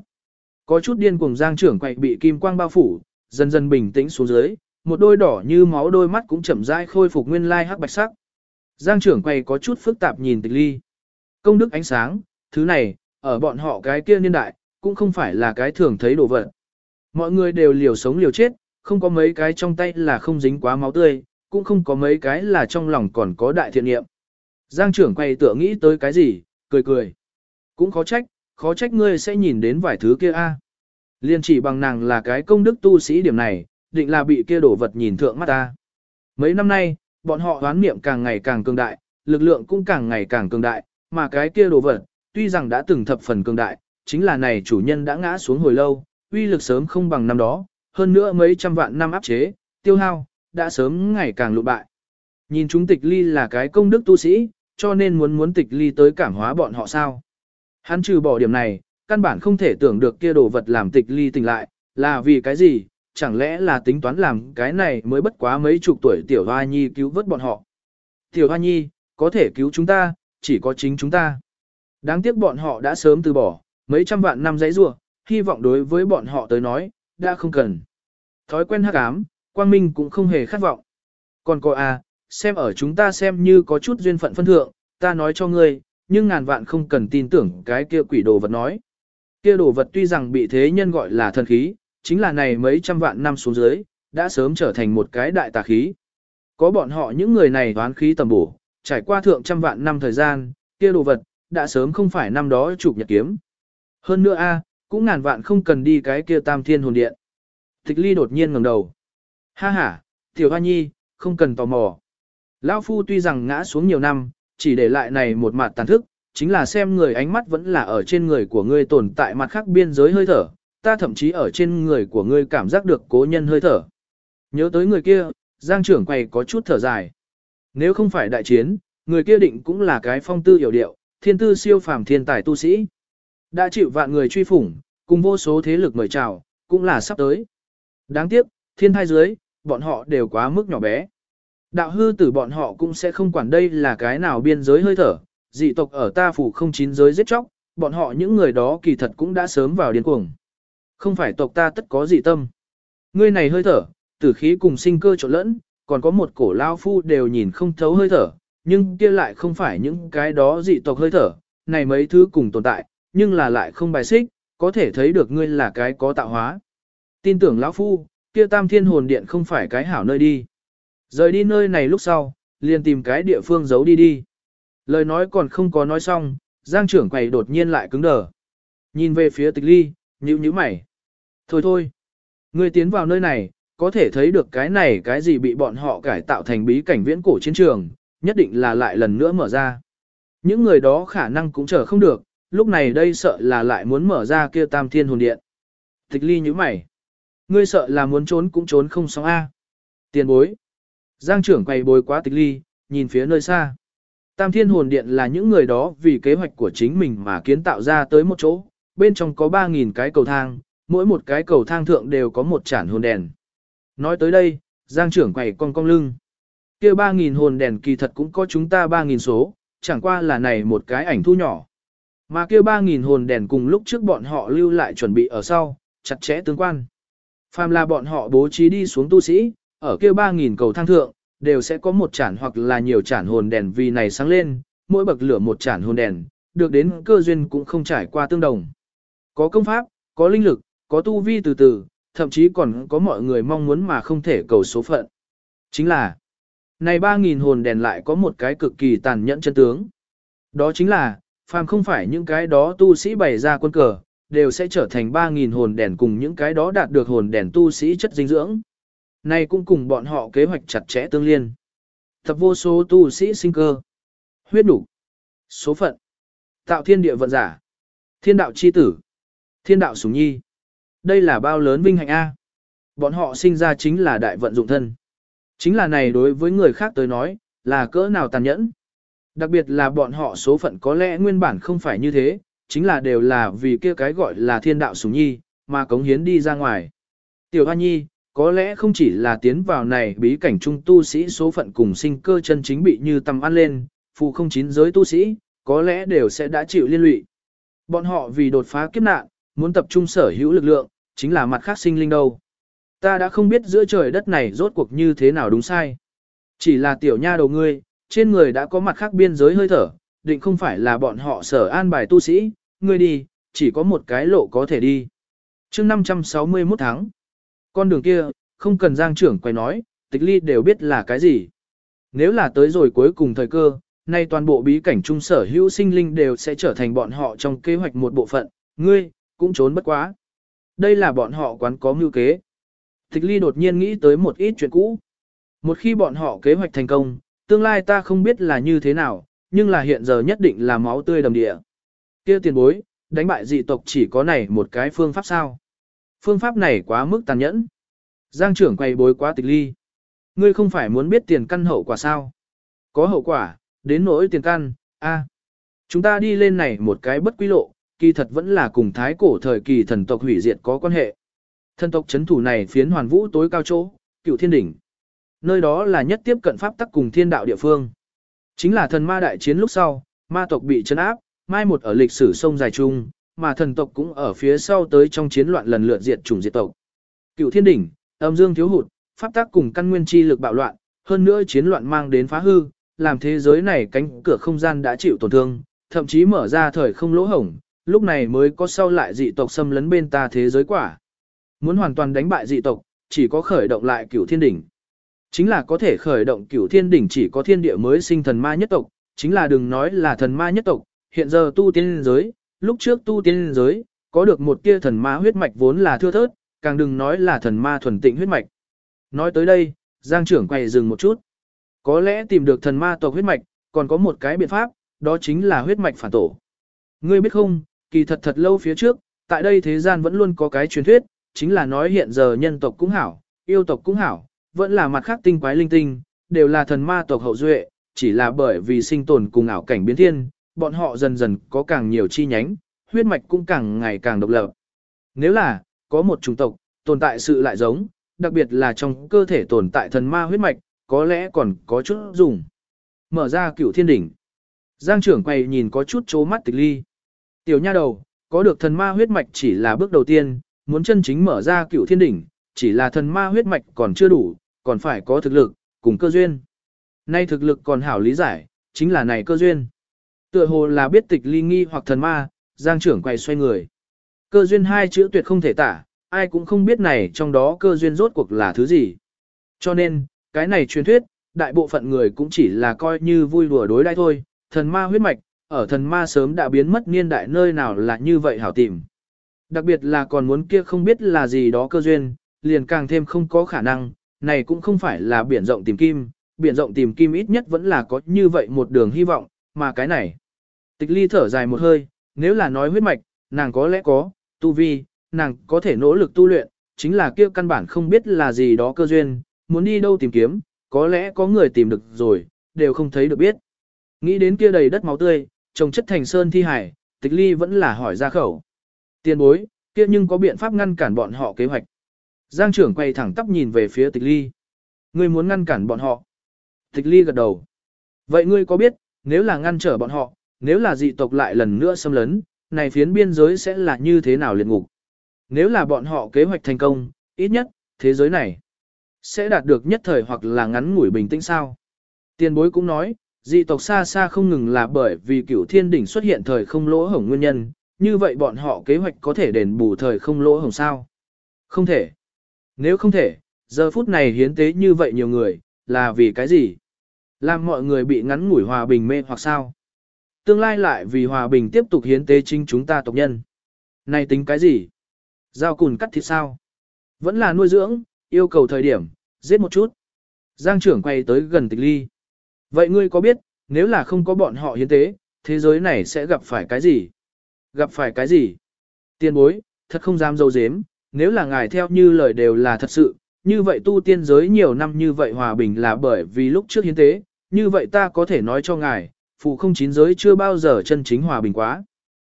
Có chút điên cuồng giang trưởng quậy bị kim quang bao phủ, dần dần bình tĩnh xuống dưới, một đôi đỏ như máu đôi mắt cũng chậm rãi khôi phục nguyên lai hắc bạch sắc. Giang trưởng quay có chút phức tạp nhìn tịch ly. Công đức ánh sáng, thứ này, ở bọn họ cái kia niên đại, cũng không phải là cái thường thấy đồ vật. Mọi người đều liều sống liều chết, không có mấy cái trong tay là không dính quá máu tươi, cũng không có mấy cái là trong lòng còn có đại thiện niệm. Giang trưởng quay tựa nghĩ tới cái gì, cười cười. Cũng khó trách, khó trách ngươi sẽ nhìn đến vài thứ kia a. Liên chỉ bằng nàng là cái công đức tu sĩ điểm này, định là bị kia đổ vật nhìn thượng mắt ta. Mấy năm nay, bọn họ hoán niệm càng ngày càng cường đại, lực lượng cũng càng ngày càng cường đại, mà cái kia đồ vật, tuy rằng đã từng thập phần cường đại, chính là này chủ nhân đã ngã xuống hồi lâu, uy lực sớm không bằng năm đó, hơn nữa mấy trăm vạn năm áp chế, tiêu hao, đã sớm ngày càng lụ bại. Nhìn chúng tịch ly là cái công đức tu sĩ, cho nên muốn muốn tịch ly tới cảm hóa bọn họ sao. Hắn trừ bỏ điểm này, căn bản không thể tưởng được kia đồ vật làm tịch ly tỉnh lại, là vì cái gì, chẳng lẽ là tính toán làm cái này mới bất quá mấy chục tuổi tiểu hoa nhi cứu vớt bọn họ. Tiểu hoa nhi, có thể cứu chúng ta, chỉ có chính chúng ta. Đáng tiếc bọn họ đã sớm từ bỏ, mấy trăm vạn năm dãy rua, hy vọng đối với bọn họ tới nói, đã không cần. Thói quen hắc ám, quang minh cũng không hề khát vọng. Còn cô à, xem ở chúng ta xem như có chút duyên phận phân thượng, ta nói cho ngươi, nhưng ngàn vạn không cần tin tưởng cái kia quỷ đồ vật nói. Kia đồ vật tuy rằng bị thế nhân gọi là thần khí, chính là này mấy trăm vạn năm xuống dưới, đã sớm trở thành một cái đại tà khí. Có bọn họ những người này đoán khí tầm bổ, trải qua thượng trăm vạn năm thời gian, kia đồ vật, đã sớm không phải năm đó chụp nhật kiếm. Hơn nữa a, cũng ngàn vạn không cần đi cái kia tam thiên hồn điện. Tịch ly đột nhiên ngẩng đầu. Ha ha, tiểu hoa nhi, không cần tò mò. Lão phu tuy rằng ngã xuống nhiều năm, chỉ để lại này một mặt tàn thức, chính là xem người ánh mắt vẫn là ở trên người của ngươi tồn tại mặt khác biên giới hơi thở, ta thậm chí ở trên người của ngươi cảm giác được cố nhân hơi thở. Nhớ tới người kia, Giang trưởng quay có chút thở dài. Nếu không phải đại chiến, người kia định cũng là cái phong tư hiểu điệu, thiên tư siêu phàm thiên tài tu sĩ. Đã chịu vạn người truy phủng, cùng vô số thế lực mời chào, cũng là sắp tới. Đáng tiếc, thiên thai dưới, bọn họ đều quá mức nhỏ bé. Đạo hư tử bọn họ cũng sẽ không quản đây là cái nào biên giới hơi thở, dị tộc ở ta phủ không chín giới giết chóc, bọn họ những người đó kỳ thật cũng đã sớm vào điên cuồng. Không phải tộc ta tất có dị tâm. Ngươi này hơi thở, tử khí cùng sinh cơ trộn lẫn, còn có một cổ lao phu đều nhìn không thấu hơi thở, nhưng kia lại không phải những cái đó dị tộc hơi thở, này mấy thứ cùng tồn tại, nhưng là lại không bài xích, có thể thấy được ngươi là cái có tạo hóa. Tin tưởng lão phu, kia tam thiên hồn điện không phải cái hảo nơi đi. Rời đi nơi này lúc sau, liền tìm cái địa phương giấu đi đi. Lời nói còn không có nói xong, Giang trưởng quầy đột nhiên lại cứng đờ. Nhìn về phía tịch ly, nhíu nhíu mày. Thôi thôi, ngươi tiến vào nơi này, có thể thấy được cái này cái gì bị bọn họ cải tạo thành bí cảnh viễn cổ chiến trường, nhất định là lại lần nữa mở ra. Những người đó khả năng cũng chờ không được, lúc này đây sợ là lại muốn mở ra kia tam thiên hồn điện. Tịch ly như mày. Ngươi sợ là muốn trốn cũng trốn không xong A. Tiền bối. Giang trưởng quay bồi quá tịch ly, nhìn phía nơi xa. Tam Thiên Hồn Điện là những người đó vì kế hoạch của chính mình mà kiến tạo ra tới một chỗ, bên trong có 3.000 cái cầu thang, mỗi một cái cầu thang thượng đều có một chản hồn đèn. Nói tới đây, Giang trưởng quầy con cong lưng. kia 3.000 hồn đèn kỳ thật cũng có chúng ta 3.000 số, chẳng qua là này một cái ảnh thu nhỏ. Mà kia 3.000 hồn đèn cùng lúc trước bọn họ lưu lại chuẩn bị ở sau, chặt chẽ tương quan. Phàm là bọn họ bố trí đi xuống tu sĩ, ở kia 3.000 cầu thang thượng, đều sẽ có một chản hoặc là nhiều chản hồn đèn vì này sáng lên, mỗi bậc lửa một chản hồn đèn, được đến cơ duyên cũng không trải qua tương đồng. Có công pháp, có linh lực, có tu vi từ từ, thậm chí còn có mọi người mong muốn mà không thể cầu số phận. Chính là, này 3.000 hồn đèn lại có một cái cực kỳ tàn nhẫn chân tướng. Đó chính là, phàm không phải những cái đó tu sĩ bày ra quân cờ, đều sẽ trở thành 3.000 hồn đèn cùng những cái đó đạt được hồn đèn tu sĩ chất dinh dưỡng. Này cũng cùng bọn họ kế hoạch chặt chẽ tương liên. Tập vô số tu sĩ sinh cơ. Huyết đủ. Số phận. Tạo thiên địa vận giả. Thiên đạo chi tử. Thiên đạo sủng nhi. Đây là bao lớn vinh hạnh A. Bọn họ sinh ra chính là đại vận dụng thân. Chính là này đối với người khác tới nói, là cỡ nào tàn nhẫn. Đặc biệt là bọn họ số phận có lẽ nguyên bản không phải như thế, chính là đều là vì kia cái gọi là thiên đạo sủng nhi, mà cống hiến đi ra ngoài. Tiểu Hoa Nhi, có lẽ không chỉ là tiến vào này bí cảnh trung tu sĩ số phận cùng sinh cơ chân chính bị như tầm ăn lên, phụ không chín giới tu sĩ, có lẽ đều sẽ đã chịu liên lụy. Bọn họ vì đột phá kiếp nạn, muốn tập trung sở hữu lực lượng, chính là mặt khác sinh linh đâu. Ta đã không biết giữa trời đất này rốt cuộc như thế nào đúng sai. Chỉ là tiểu nha đầu ngươi, trên người đã có mặt khác biên giới hơi thở, định không phải là bọn họ sở an bài tu sĩ, ngươi đi, chỉ có một cái lộ có thể đi. chương 561 tháng, con đường kia, không cần giang trưởng quay nói, tịch ly đều biết là cái gì. Nếu là tới rồi cuối cùng thời cơ, nay toàn bộ bí cảnh trung sở hữu sinh linh đều sẽ trở thành bọn họ trong kế hoạch một bộ phận, ngươi, cũng trốn bất quá. Đây là bọn họ quán có mưu kế. Tịch ly đột nhiên nghĩ tới một ít chuyện cũ. Một khi bọn họ kế hoạch thành công, tương lai ta không biết là như thế nào, nhưng là hiện giờ nhất định là máu tươi đầm địa. kia tiền bối, đánh bại dị tộc chỉ có này một cái phương pháp sao. Phương pháp này quá mức tàn nhẫn. Giang trưởng quay bối quá tịch ly. Ngươi không phải muốn biết tiền căn hậu quả sao? Có hậu quả, đến nỗi tiền căn, a, Chúng ta đi lên này một cái bất quy lộ, kỳ thật vẫn là cùng thái cổ thời kỳ thần tộc hủy diệt có quan hệ. Thần tộc chấn thủ này phiến hoàn vũ tối cao chỗ, cựu thiên đỉnh. Nơi đó là nhất tiếp cận pháp tắc cùng thiên đạo địa phương. Chính là thần ma đại chiến lúc sau, ma tộc bị chấn áp, mai một ở lịch sử sông dài chung, mà thần tộc cũng ở phía sau tới trong chiến loạn lần lượt diệt chủng diệt tộc. Cựu thiên đỉnh, âm dương thiếu hụt, pháp tác cùng căn nguyên chi lực bạo loạn, hơn nữa chiến loạn mang đến phá hư, làm thế giới này cánh cửa không gian đã chịu tổn thương, thậm chí mở ra thời không lỗ hổng, lúc này mới có sau lại dị tộc xâm lấn bên ta thế giới quả. Muốn hoàn toàn đánh bại dị tộc, chỉ có khởi động lại cửu thiên đỉnh. Chính là có thể khởi động cửu thiên đỉnh chỉ có thiên địa mới sinh thần ma nhất tộc, chính là đừng nói là thần ma nhất tộc, hiện giờ tu tiên giới, lúc trước tu tiên giới, có được một tia thần ma huyết mạch vốn là thưa thớt, càng đừng nói là thần ma thuần tịnh huyết mạch. Nói tới đây, Giang trưởng quay dừng một chút. Có lẽ tìm được thần ma tộc huyết mạch, còn có một cái biện pháp, đó chính là huyết mạch phản tổ. Ngươi biết không, kỳ thật thật lâu phía trước, tại đây thế gian vẫn luôn có cái truyền thuyết, chính là nói hiện giờ nhân tộc cũng hảo, yêu tộc cũng hảo, vẫn là mặt khác tinh quái linh tinh, đều là thần ma tộc hậu duệ, chỉ là bởi vì sinh tồn cùng ảo cảnh biến thiên, bọn họ dần dần có càng nhiều chi nhánh, huyết mạch cũng càng ngày càng độc lập. Nếu là, có một chủng tộc, tồn tại sự lại giống, đặc biệt là trong cơ thể tồn tại thần ma huyết mạch, có lẽ còn có chút dùng. Mở ra cửu thiên đỉnh. Giang trưởng quay nhìn có chút chố mắt tịch ly. Tiểu nha đầu, có được thần ma huyết mạch chỉ là bước đầu tiên, muốn chân chính mở ra cửu thiên đỉnh, chỉ là thần ma huyết mạch còn chưa đủ, còn phải có thực lực, cùng cơ duyên. Nay thực lực còn hảo lý giải, chính là này cơ duyên. Tựa hồ là biết tịch ly nghi hoặc thần ma, giang trưởng quay xoay người. Cơ duyên hai chữ tuyệt không thể tả, ai cũng không biết này trong đó cơ duyên rốt cuộc là thứ gì. Cho nên, cái này truyền thuyết, đại bộ phận người cũng chỉ là coi như vui đùa đối đãi thôi, thần ma huyết mạch, ở thần ma sớm đã biến mất niên đại nơi nào là như vậy hảo tìm. Đặc biệt là còn muốn kia không biết là gì đó cơ duyên, liền càng thêm không có khả năng, này cũng không phải là biển rộng tìm kim, biển rộng tìm kim ít nhất vẫn là có như vậy một đường hy vọng, mà cái này. Tịch ly thở dài một hơi, nếu là nói huyết mạch, nàng có lẽ có, tu vi, nàng có thể nỗ lực tu luyện, chính là kia căn bản không biết là gì đó cơ duyên, muốn đi đâu tìm kiếm, có lẽ có người tìm được rồi, đều không thấy được biết. Nghĩ đến kia đầy đất máu tươi, trồng chất thành sơn thi hải, tịch ly vẫn là hỏi ra khẩu. Tiền bối, kia nhưng có biện pháp ngăn cản bọn họ kế hoạch. Giang trưởng quay thẳng tắp nhìn về phía tịch ly. Ngươi muốn ngăn cản bọn họ. Tịch ly gật đầu. Vậy ngươi có biết, nếu là ngăn trở bọn họ, nếu là dị tộc lại lần nữa xâm lấn, này phiến biên giới sẽ là như thế nào liệt ngục? Nếu là bọn họ kế hoạch thành công, ít nhất, thế giới này sẽ đạt được nhất thời hoặc là ngắn ngủi bình tĩnh sao? Tiền bối cũng nói, dị tộc xa xa không ngừng là bởi vì cửu thiên đỉnh xuất hiện thời không lỗ hổng nguyên nhân, như vậy bọn họ kế hoạch có thể đền bù thời không lỗ hổng sao? Không thể. Nếu không thể, giờ phút này hiến tế như vậy nhiều người, là vì cái gì? Làm mọi người bị ngắn ngủi hòa bình mê hoặc sao? Tương lai lại vì hòa bình tiếp tục hiến tế chính chúng ta tộc nhân. Này tính cái gì? Giao cùn cắt thịt sao? Vẫn là nuôi dưỡng, yêu cầu thời điểm, giết một chút. Giang trưởng quay tới gần tịch ly. Vậy ngươi có biết, nếu là không có bọn họ hiến tế, thế giới này sẽ gặp phải cái gì? Gặp phải cái gì? Tiên bối, thật không dám dâu dếm, nếu là ngài theo như lời đều là thật sự, như vậy tu tiên giới nhiều năm như vậy hòa bình là bởi vì lúc trước hiến tế, như vậy ta có thể nói cho ngài, phụ không chín giới chưa bao giờ chân chính hòa bình quá.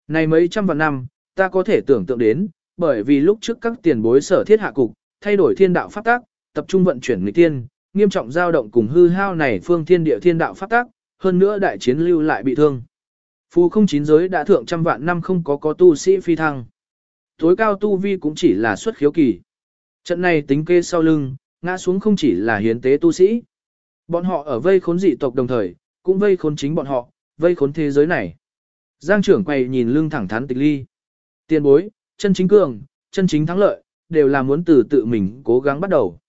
Này mấy trăm vạn năm, ta có thể tưởng tượng đến, bởi vì lúc trước các tiền bối sở thiết hạ cục, thay đổi thiên đạo pháp tác, tập trung vận chuyển nghịch tiên, nghiêm trọng dao động cùng hư hao này phương thiên địa thiên đạo pháp tác, hơn nữa đại chiến lưu lại bị thương. Phù không chín giới đã thượng trăm vạn năm không có có tu sĩ phi thăng. Tối cao tu vi cũng chỉ là xuất khiếu kỳ. Trận này tính kê sau lưng, ngã xuống không chỉ là hiến tế tu sĩ. Bọn họ ở vây khốn dị tộc đồng thời, cũng vây khốn chính bọn họ, vây khốn thế giới này. Giang trưởng quay nhìn lưng thẳng thắn tịch ly. Tiền bối, chân chính cường, chân chính thắng lợi, đều là muốn từ tự mình cố gắng bắt đầu.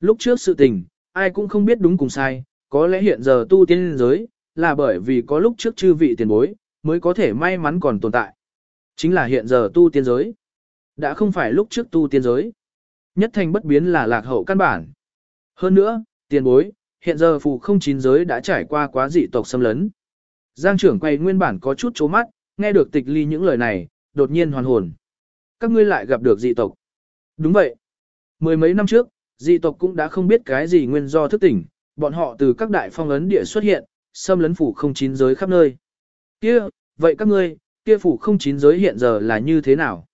Lúc trước sự tình, ai cũng không biết đúng cùng sai, có lẽ hiện giờ tu tiên giới, là bởi vì có lúc trước chư vị tiền bối, mới có thể may mắn còn tồn tại. Chính là hiện giờ tu tiên giới. Đã không phải lúc trước tu tiên giới. Nhất thành bất biến là lạc hậu căn bản. Hơn nữa, tiền bối, hiện giờ phù không chín giới đã trải qua quá dị tộc xâm lấn. Giang trưởng quay nguyên bản có chút chố mắt, nghe được tịch ly những lời này, đột nhiên hoàn hồn. Các ngươi lại gặp được dị tộc. Đúng vậy. Mười mấy năm trước, dị tộc cũng đã không biết cái gì nguyên do thức tỉnh, bọn họ từ các đại phong ấn địa xuất hiện, xâm lấn phủ không chín giới khắp nơi. Kia, vậy các ngươi, kia phủ không chín giới hiện giờ là như thế nào?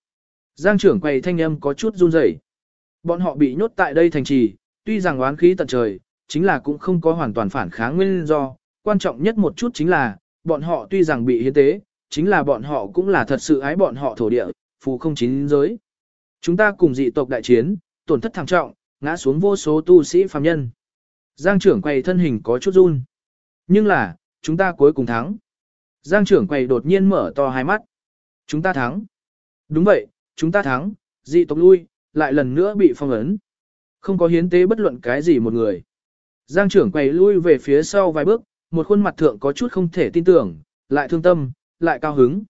Giang trưởng quay thanh âm có chút run rẩy. Bọn họ bị nhốt tại đây thành trì, tuy rằng oán khí tận trời, chính là cũng không có hoàn toàn phản kháng nguyên do, quan trọng nhất một chút chính là, bọn họ tuy rằng bị hiến tế, chính là bọn họ cũng là thật sự ái bọn họ thổ địa, phù không chín giới. Chúng ta cùng dị tộc đại chiến, tổn thất thảm trọng, ngã xuống vô số tu sĩ phàm nhân. Giang trưởng quay thân hình có chút run. Nhưng là, chúng ta cuối cùng thắng. Giang trưởng quay đột nhiên mở to hai mắt. Chúng ta thắng. Đúng vậy, chúng ta thắng, dị tộc lui, lại lần nữa bị phong ấn. Không có hiến tế bất luận cái gì một người. Giang trưởng quay lui về phía sau vài bước, một khuôn mặt thượng có chút không thể tin tưởng, lại thương tâm, lại cao hứng.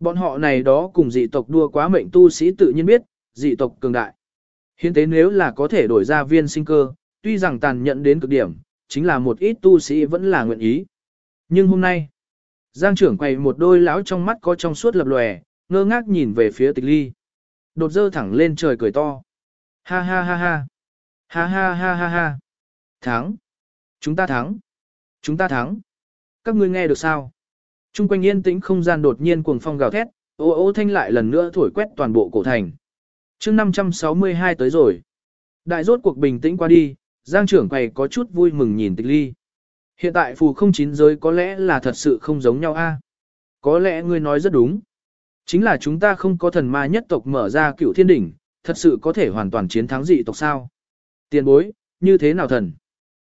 Bọn họ này đó cùng dị tộc đua quá mệnh tu sĩ tự nhiên biết, dị tộc cường đại. Hiến tế nếu là có thể đổi ra viên sinh cơ, tuy rằng tàn nhẫn đến cực điểm, chính là một ít tu sĩ vẫn là nguyện ý. Nhưng hôm nay, Giang trưởng quay một đôi lão trong mắt có trong suốt lập lòe, ngơ ngác nhìn về phía tịch ly. Đột dơ thẳng lên trời cười to. Ha ha ha ha. Ha ha ha ha ha. Thắng. Chúng ta thắng. Chúng ta thắng. Các ngươi nghe được sao? Trung quanh yên tĩnh không gian đột nhiên cuồng phong gào thét, ô ô thanh lại lần nữa thổi quét toàn bộ cổ thành. chương 562 tới rồi. Đại rốt cuộc bình tĩnh qua đi, Giang trưởng quầy có chút vui mừng nhìn tịch ly. Hiện tại phù không chín giới có lẽ là thật sự không giống nhau a. Có lẽ ngươi nói rất đúng. Chính là chúng ta không có thần ma nhất tộc mở ra cựu thiên đỉnh, thật sự có thể hoàn toàn chiến thắng dị tộc sao. Tiền bối, như thế nào thần?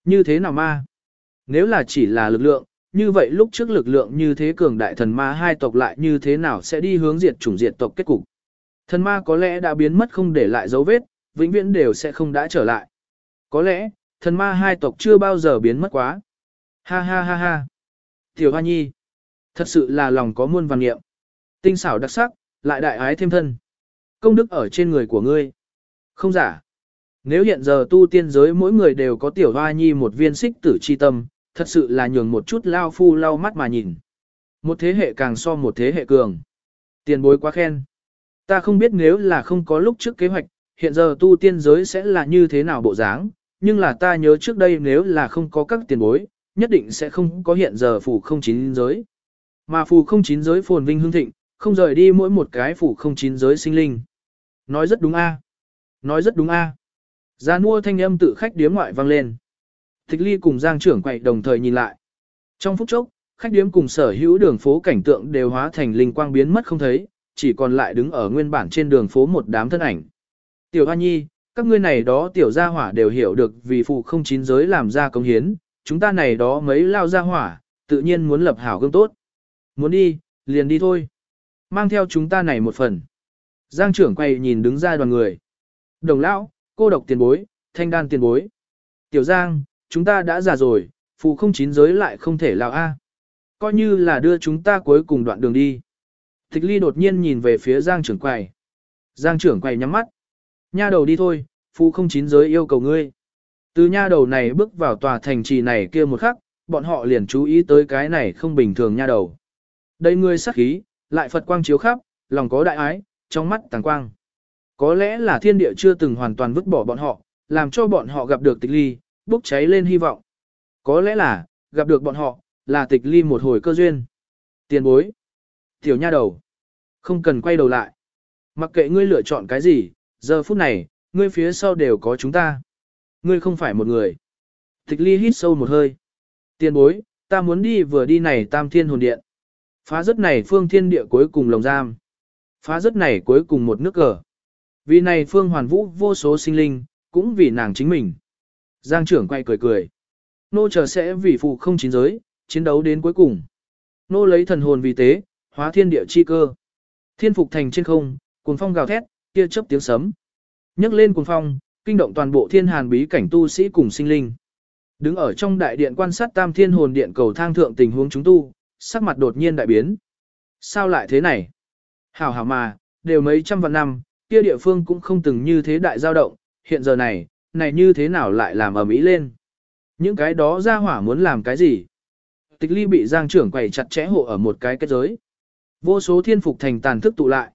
Như thế nào ma? Nếu là chỉ là lực lượng, như vậy lúc trước lực lượng như thế cường đại thần ma hai tộc lại như thế nào sẽ đi hướng diệt chủng diệt tộc kết cục? Thần ma có lẽ đã biến mất không để lại dấu vết, vĩnh viễn đều sẽ không đã trở lại. Có lẽ, thần ma hai tộc chưa bao giờ biến mất quá. Ha ha ha ha. Tiểu Hoa Nhi. Thật sự là lòng có muôn văn nghiệm. Tinh xảo đặc sắc, lại đại ái thêm thân. Công đức ở trên người của ngươi. Không giả. Nếu hiện giờ tu tiên giới mỗi người đều có tiểu hoa nhi một viên xích tử chi tâm, thật sự là nhường một chút lao phu lao mắt mà nhìn. Một thế hệ càng so một thế hệ cường. Tiền bối quá khen. Ta không biết nếu là không có lúc trước kế hoạch, hiện giờ tu tiên giới sẽ là như thế nào bộ dáng, nhưng là ta nhớ trước đây nếu là không có các tiền bối, nhất định sẽ không có hiện giờ phù không chín giới. Mà phù không chín giới phồn vinh hương thịnh, không rời đi mỗi một cái phủ không chín giới sinh linh. Nói rất đúng a. Nói rất đúng a. À. Gia mua thanh âm tự khách điếm ngoại vang lên. Thích ly cùng giang trưởng quậy đồng thời nhìn lại. Trong phút chốc, khách điếm cùng sở hữu đường phố cảnh tượng đều hóa thành linh quang biến mất không thấy, chỉ còn lại đứng ở nguyên bản trên đường phố một đám thân ảnh. Tiểu Hoa Nhi, các ngươi này đó tiểu gia hỏa đều hiểu được vì phụ không chín giới làm ra công hiến, chúng ta này đó mấy lao gia hỏa, tự nhiên muốn lập hảo gương tốt. Muốn đi, liền đi thôi. Mang theo chúng ta này một phần. Giang trưởng quay nhìn đứng ra đoàn người. Đồng lão, cô độc tiền bối, thanh đan tiền bối. Tiểu Giang, chúng ta đã già rồi, phụ không chín giới lại không thể lao a. Coi như là đưa chúng ta cuối cùng đoạn đường đi. Tịch ly đột nhiên nhìn về phía Giang trưởng quầy. Giang trưởng quầy nhắm mắt. Nha đầu đi thôi, phụ không chín giới yêu cầu ngươi. Từ nha đầu này bước vào tòa thành trì này kia một khắc, bọn họ liền chú ý tới cái này không bình thường nha đầu. Đây ngươi sắc khí, lại Phật quang chiếu khắp, lòng có đại ái, trong mắt tàng quang. Có lẽ là thiên địa chưa từng hoàn toàn vứt bỏ bọn họ, làm cho bọn họ gặp được tịch ly, bốc cháy lên hy vọng. Có lẽ là, gặp được bọn họ, là tịch ly một hồi cơ duyên. Tiền bối. Tiểu nha đầu. Không cần quay đầu lại. Mặc kệ ngươi lựa chọn cái gì, giờ phút này, ngươi phía sau đều có chúng ta. Ngươi không phải một người. Tịch ly hít sâu một hơi. Tiền bối, ta muốn đi vừa đi này tam thiên hồn điện. Phá rất này phương thiên địa cuối cùng lồng giam. Phá rất này cuối cùng một nước cờ. Vì này phương hoàn vũ vô số sinh linh, cũng vì nàng chính mình. Giang trưởng quay cười cười. Nô chờ sẽ vì phụ không chín giới, chiến đấu đến cuối cùng. Nô lấy thần hồn vì tế, hóa thiên địa chi cơ. Thiên phục thành trên không, cuồng phong gào thét, kia chớp tiếng sấm. nhấc lên cuồng phong, kinh động toàn bộ thiên hàn bí cảnh tu sĩ cùng sinh linh. Đứng ở trong đại điện quan sát tam thiên hồn điện cầu thang thượng tình huống chúng tu, sắc mặt đột nhiên đại biến. Sao lại thế này? Hảo hảo mà, đều mấy trăm vạn năm, kia địa phương cũng không từng như thế đại dao động, hiện giờ này, này như thế nào lại làm ầm ĩ lên? Những cái đó ra hỏa muốn làm cái gì? Tịch ly bị giang trưởng quầy chặt chẽ hộ ở một cái kết giới. Vô số thiên phục thành tàn thức tụ lại.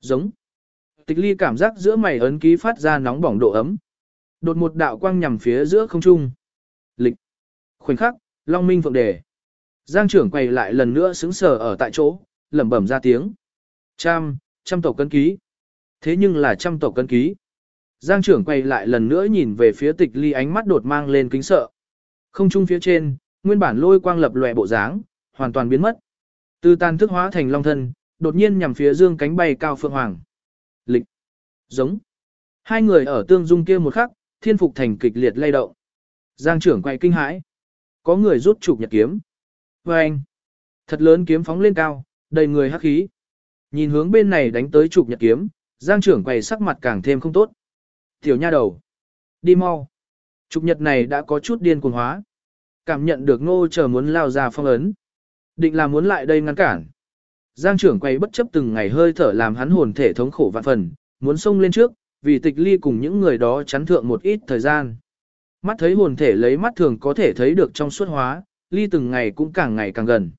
Giống. Tịch ly cảm giác giữa mày ấn ký phát ra nóng bỏng độ ấm. Đột một đạo quang nhằm phía giữa không trung. Lịch. Khoảnh khắc, Long Minh phượng đề. Giang trưởng quay lại lần nữa xứng sở ở tại chỗ, lẩm bẩm ra tiếng. Trăm, trăm tộc cân ký. Thế nhưng là trăm tộc cân ký. Giang trưởng quay lại lần nữa nhìn về phía tịch ly ánh mắt đột mang lên kính sợ. Không trung phía trên, nguyên bản lôi quang lập lòe bộ dáng, hoàn toàn biến mất. Từ tàn thức hóa thành long thân, đột nhiên nhằm phía dương cánh bay cao phượng hoàng. Lịch. Giống. Hai người ở tương dung kia một khắc, thiên phục thành kịch liệt lay động. Giang trưởng quay kinh hãi. Có người rút chụp nhật kiếm. Và anh. Thật lớn kiếm phóng lên cao, đầy người hắc khí. Nhìn hướng bên này đánh tới chụp nhật kiếm, Giang trưởng quay sắc mặt càng thêm không tốt. Tiểu nha đầu. Đi mau. Chụp nhật này đã có chút điên cuồng hóa. Cảm nhận được ngô chờ muốn lao ra phong ấn. Định là muốn lại đây ngăn cản. Giang trưởng quay bất chấp từng ngày hơi thở làm hắn hồn thể thống khổ vạn phần, muốn xông lên trước, vì tịch ly cùng những người đó chắn thượng một ít thời gian. Mắt thấy hồn thể lấy mắt thường có thể thấy được trong suốt hóa, ly từng ngày cũng càng ngày càng gần.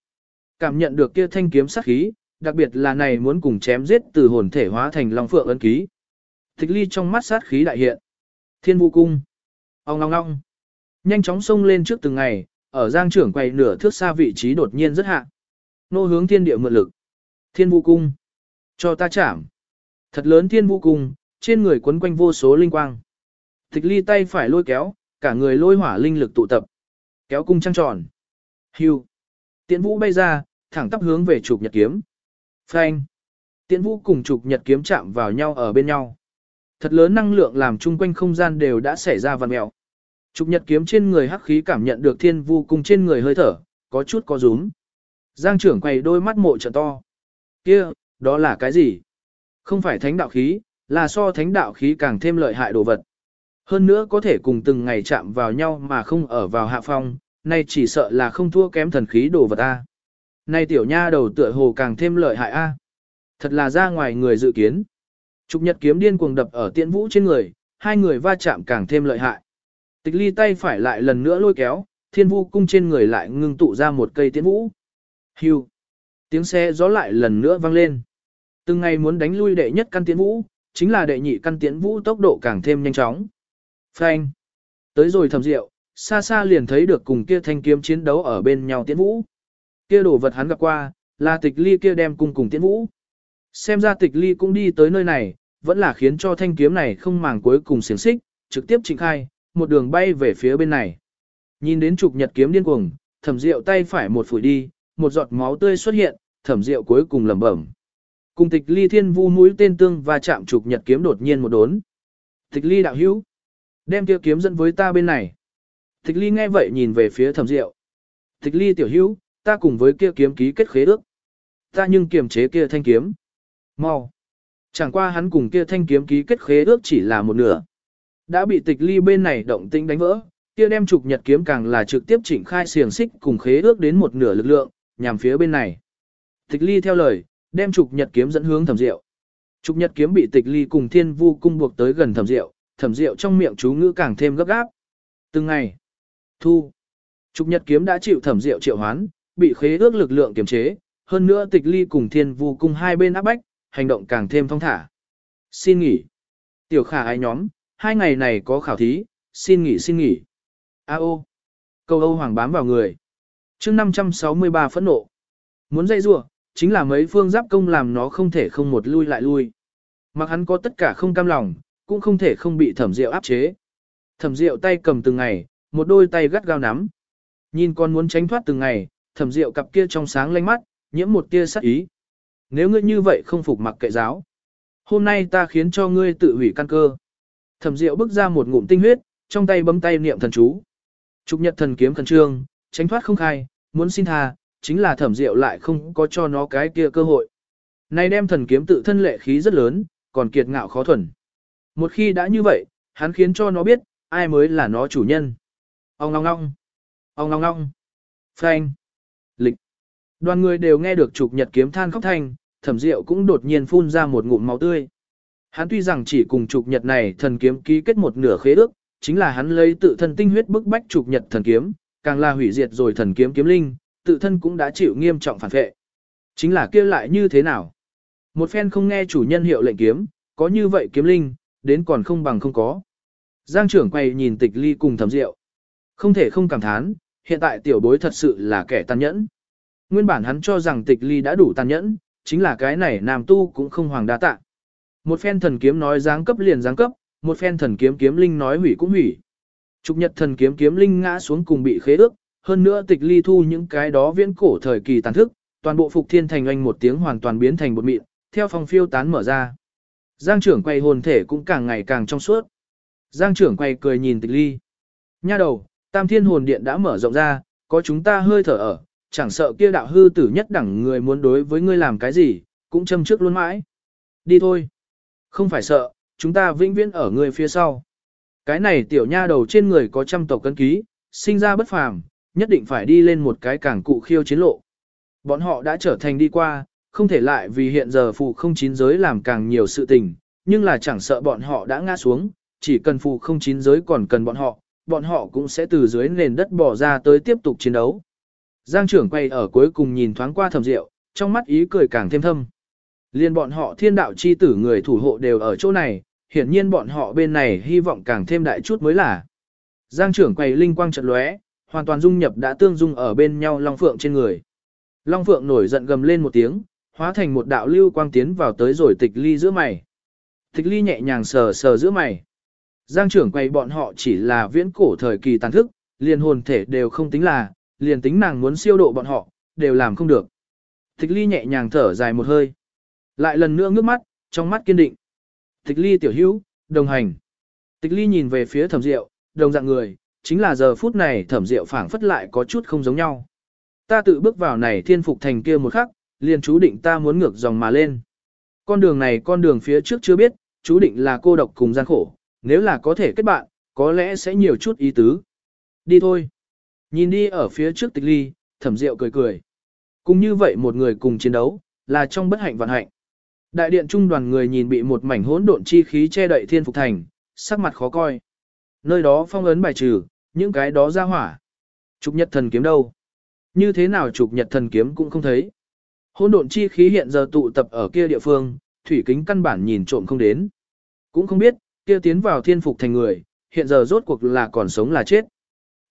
Cảm nhận được kia thanh kiếm sát khí, đặc biệt là này muốn cùng chém giết từ hồn thể hóa thành long phượng ấn ký. Tịch ly trong mắt sát khí đại hiện. Thiên vũ cung. Ông ngong ngong. Nhanh chóng xông lên trước từng ngày, ở giang trưởng quay nửa thước xa vị trí đột nhiên rất hạ. Nô hướng thiên địa mượn lực. Thiên vũ cung. Cho ta chạm. Thật lớn thiên vũ cung, trên người quấn quanh vô số linh quang. Tịch ly tay phải lôi kéo, cả người lôi hỏa linh lực tụ tập. Kéo cung trăng tròn. Hưu. Tiễn vũ bay ra, thẳng tắp hướng về trục nhật kiếm. Phanh. Tiễn vũ cùng trục nhật kiếm chạm vào nhau ở bên nhau. Thật lớn năng lượng làm chung quanh không gian đều đã xảy ra vằn mèo. Trục nhật kiếm trên người hắc khí cảm nhận được thiên vu cùng trên người hơi thở, có chút có rúm. Giang trưởng quay đôi mắt mộ trợ to. kia đó là cái gì? Không phải thánh đạo khí, là so thánh đạo khí càng thêm lợi hại đồ vật. Hơn nữa có thể cùng từng ngày chạm vào nhau mà không ở vào hạ phong, nay chỉ sợ là không thua kém thần khí đồ vật A. Nay tiểu nha đầu tựa hồ càng thêm lợi hại A. Thật là ra ngoài người dự kiến. Trục nhật kiếm điên cuồng đập ở tiễn vũ trên người, hai người va chạm càng thêm lợi hại. Tịch ly tay phải lại lần nữa lôi kéo, thiên vu cung trên người lại ngưng tụ ra một cây tiễn vũ. Hưu. Tiếng xe gió lại lần nữa vang lên. Từng ngày muốn đánh lui đệ nhất căn tiễn vũ, chính là đệ nhị căn tiễn vũ tốc độ càng thêm nhanh chóng. Phanh. Tới rồi thầm rượu, xa xa liền thấy được cùng kia thanh kiếm chiến đấu ở bên nhau tiễn vũ. Kia đồ vật hắn gặp qua, là tịch ly kia đem cung cùng tiễn vũ. Xem ra tịch ly cũng đi tới nơi này, vẫn là khiến cho thanh kiếm này không màng cuối cùng xiềng xích, trực tiếp trịnh khai, một đường bay về phía bên này. Nhìn đến trục nhật kiếm điên cuồng, thẩm rượu tay phải một phủi đi, một giọt máu tươi xuất hiện, thẩm rượu cuối cùng lẩm bẩm. Cùng tịch ly thiên vu mũi tên tương và chạm trục nhật kiếm đột nhiên một đốn. Tịch ly đạo hữu, đem kia kiếm dẫn với ta bên này. Tịch ly nghe vậy nhìn về phía thẩm Diệu. Tịch ly tiểu hữu, ta cùng với kia kiếm ký kết khế ước. Ta nhưng kiềm chế kia thanh kiếm. Mau. Chẳng qua hắn cùng kia thanh kiếm ký kết khế ước chỉ là một nửa. Đã bị tịch ly bên này động tĩnh đánh vỡ, kia đem trục nhật kiếm càng là trực tiếp chỉnh khai xiềng xích cùng khế ước đến một nửa lực lượng, nhằm phía bên này. Tịch ly theo lời, đem trục nhật kiếm dẫn hướng thẩm diệu. Trục nhật kiếm bị tịch ly cùng thiên vu cung buộc tới gần thẩm diệu, thẩm diệu trong miệng chú ngữ càng thêm gấp gáp. Từng ngày, thu, trục nhật kiếm đã chịu thẩm diệu triệu hoán, bị khế ước lực lượng kiềm chế, hơn nữa tịch ly cùng thiên vu cung hai bên áp bách, hành động càng thêm thong thả. Xin nghỉ. Tiểu khả ai nhóm, hai ngày này có khảo thí, xin nghỉ xin nghỉ. A ô. Câu Âu Hoàng bám vào người. mươi 563 phẫn nộ. Muốn dây rủa chính là mấy phương giáp công làm nó không thể không một lui lại lui. Mặc hắn có tất cả không cam lòng, cũng không thể không bị thẩm diệu áp chế. Thẩm diệu tay cầm từng ngày, một đôi tay gắt gao nắm. Nhìn con muốn tránh thoát từng ngày, thẩm rượu cặp kia trong sáng lanh mắt, nhiễm một tia sắc ý. Nếu ngươi như vậy không phục mặc kệ giáo. Hôm nay ta khiến cho ngươi tự hủy căn cơ. Thẩm Diệu bước ra một ngụm tinh huyết, trong tay bấm tay niệm thần chú. Trục Nhật thần kiếm khẩn trương, tránh thoát không khai, muốn xin tha, chính là Thẩm Diệu lại không có cho nó cái kia cơ hội. Này đem thần kiếm tự thân lệ khí rất lớn, còn kiệt ngạo khó thuần. Một khi đã như vậy, hắn khiến cho nó biết, ai mới là nó chủ nhân. Ông ngong ngong. Ông ngong ngong. Phanh. Lịch. Đoàn người đều nghe được trục nhật kiếm than khóc thanh, thẩm diệu cũng đột nhiên phun ra một ngụm máu tươi. Hắn tuy rằng chỉ cùng trục nhật này thần kiếm ký kết một nửa khế ước, chính là hắn lấy tự thân tinh huyết bức bách trục nhật thần kiếm, càng là hủy diệt rồi thần kiếm kiếm linh, tự thân cũng đã chịu nghiêm trọng phản vệ. Chính là kia lại như thế nào? Một phen không nghe chủ nhân hiệu lệnh kiếm, có như vậy kiếm linh, đến còn không bằng không có. Giang trưởng quay nhìn tịch ly cùng thẩm diệu. Không thể không cảm thán, hiện tại tiểu bối thật sự là kẻ tàn nhẫn. Nguyên bản hắn cho rằng tịch ly đã đủ tàn nhẫn, chính là cái này nam tu cũng không hoàng đa tạ. Một phen thần kiếm nói giáng cấp liền giáng cấp, một phen thần kiếm kiếm linh nói hủy cũng hủy. Trục nhật thần kiếm kiếm linh ngã xuống cùng bị khế ước, hơn nữa tịch ly thu những cái đó viễn cổ thời kỳ tàn thức, toàn bộ phục thiên thành oanh một tiếng hoàn toàn biến thành bột mịn, theo phòng phiêu tán mở ra. Giang trưởng quay hồn thể cũng càng ngày càng trong suốt. Giang trưởng quay cười nhìn tịch ly. Nha đầu, tam thiên hồn điện đã mở rộng ra, có chúng ta hơi thở ở, chẳng sợ kia đạo hư tử nhất đẳng người muốn đối với ngươi làm cái gì, cũng châm trước luôn mãi. Đi thôi. Không phải sợ, chúng ta vĩnh viễn ở ngươi phía sau. Cái này tiểu nha đầu trên người có trăm tộc cân ký, sinh ra bất phàm, nhất định phải đi lên một cái cảng cụ khiêu chiến lộ. Bọn họ đã trở thành đi qua, không thể lại vì hiện giờ phù không chín giới làm càng nhiều sự tình, nhưng là chẳng sợ bọn họ đã ngã xuống, chỉ cần phù không chín giới còn cần bọn họ, bọn họ cũng sẽ từ dưới nền đất bỏ ra tới tiếp tục chiến đấu. Giang trưởng quay ở cuối cùng nhìn thoáng qua thẩm diệu, trong mắt ý cười càng thêm thâm. Liên bọn họ thiên đạo chi tử người thủ hộ đều ở chỗ này, hiển nhiên bọn họ bên này hy vọng càng thêm đại chút mới là. Giang trưởng quay linh quang trận lóe, hoàn toàn dung nhập đã tương dung ở bên nhau Long Phượng trên người. Long Phượng nổi giận gầm lên một tiếng, hóa thành một đạo lưu quang tiến vào tới rồi tịch ly giữa mày. Tịch ly nhẹ nhàng sờ sờ giữa mày. Giang trưởng quay bọn họ chỉ là viễn cổ thời kỳ tàn thức, liền hồn thể đều không tính là, liền tính nàng muốn siêu độ bọn họ, đều làm không được. Tịch ly nhẹ nhàng thở dài một hơi. Lại lần nữa ngước mắt, trong mắt kiên định. Tịch ly tiểu hữu, đồng hành. Tịch ly nhìn về phía thẩm diệu, đồng dạng người, chính là giờ phút này thẩm diệu phảng phất lại có chút không giống nhau. Ta tự bước vào này thiên phục thành kia một khắc, liền chú định ta muốn ngược dòng mà lên. Con đường này con đường phía trước chưa biết, chú định là cô độc cùng gian khổ, nếu là có thể kết bạn, có lẽ sẽ nhiều chút ý tứ. Đi thôi. Nhìn đi ở phía trước tịch ly, thẩm diệu cười cười. cũng như vậy một người cùng chiến đấu, là trong bất hạnh vạn hạnh. Đại điện trung đoàn người nhìn bị một mảnh hỗn độn chi khí che đậy thiên phục thành, sắc mặt khó coi. Nơi đó phong ấn bài trừ, những cái đó ra hỏa. Trục nhật thần kiếm đâu? Như thế nào trục nhật thần kiếm cũng không thấy. Hỗn độn chi khí hiện giờ tụ tập ở kia địa phương, thủy kính căn bản nhìn trộm không đến. Cũng không biết, kia tiến vào thiên phục thành người, hiện giờ rốt cuộc là còn sống là chết.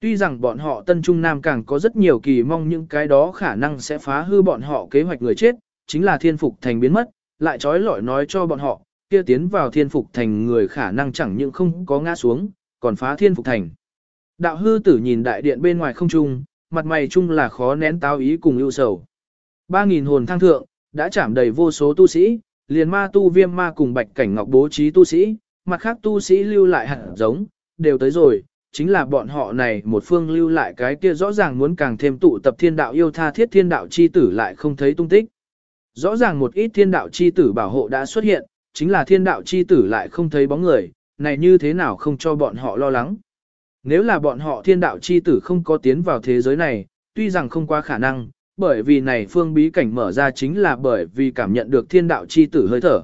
Tuy rằng bọn họ Tân Trung Nam càng có rất nhiều kỳ mong những cái đó khả năng sẽ phá hư bọn họ kế hoạch người chết, chính là thiên phục thành biến mất, lại trói lọi nói cho bọn họ, kia tiến vào thiên phục thành người khả năng chẳng những không có ngã xuống, còn phá thiên phục thành. Đạo hư tử nhìn đại điện bên ngoài không trung, mặt mày chung là khó nén táo ý cùng ưu sầu. Ba nghìn hồn thăng thượng, đã chạm đầy vô số tu sĩ, liền ma tu viêm ma cùng bạch cảnh ngọc bố trí tu sĩ, mặt khác tu sĩ lưu lại hẳn giống, đều tới rồi, chính là bọn họ này một phương lưu lại cái kia rõ ràng muốn càng thêm tụ tập thiên đạo yêu tha thiết thiên đạo chi tử lại không thấy tung tích. Rõ ràng một ít thiên đạo chi tử bảo hộ đã xuất hiện, chính là thiên đạo chi tử lại không thấy bóng người, này như thế nào không cho bọn họ lo lắng. Nếu là bọn họ thiên đạo chi tử không có tiến vào thế giới này, tuy rằng không quá khả năng, bởi vì này phương bí cảnh mở ra chính là bởi vì cảm nhận được thiên đạo chi tử hơi thở.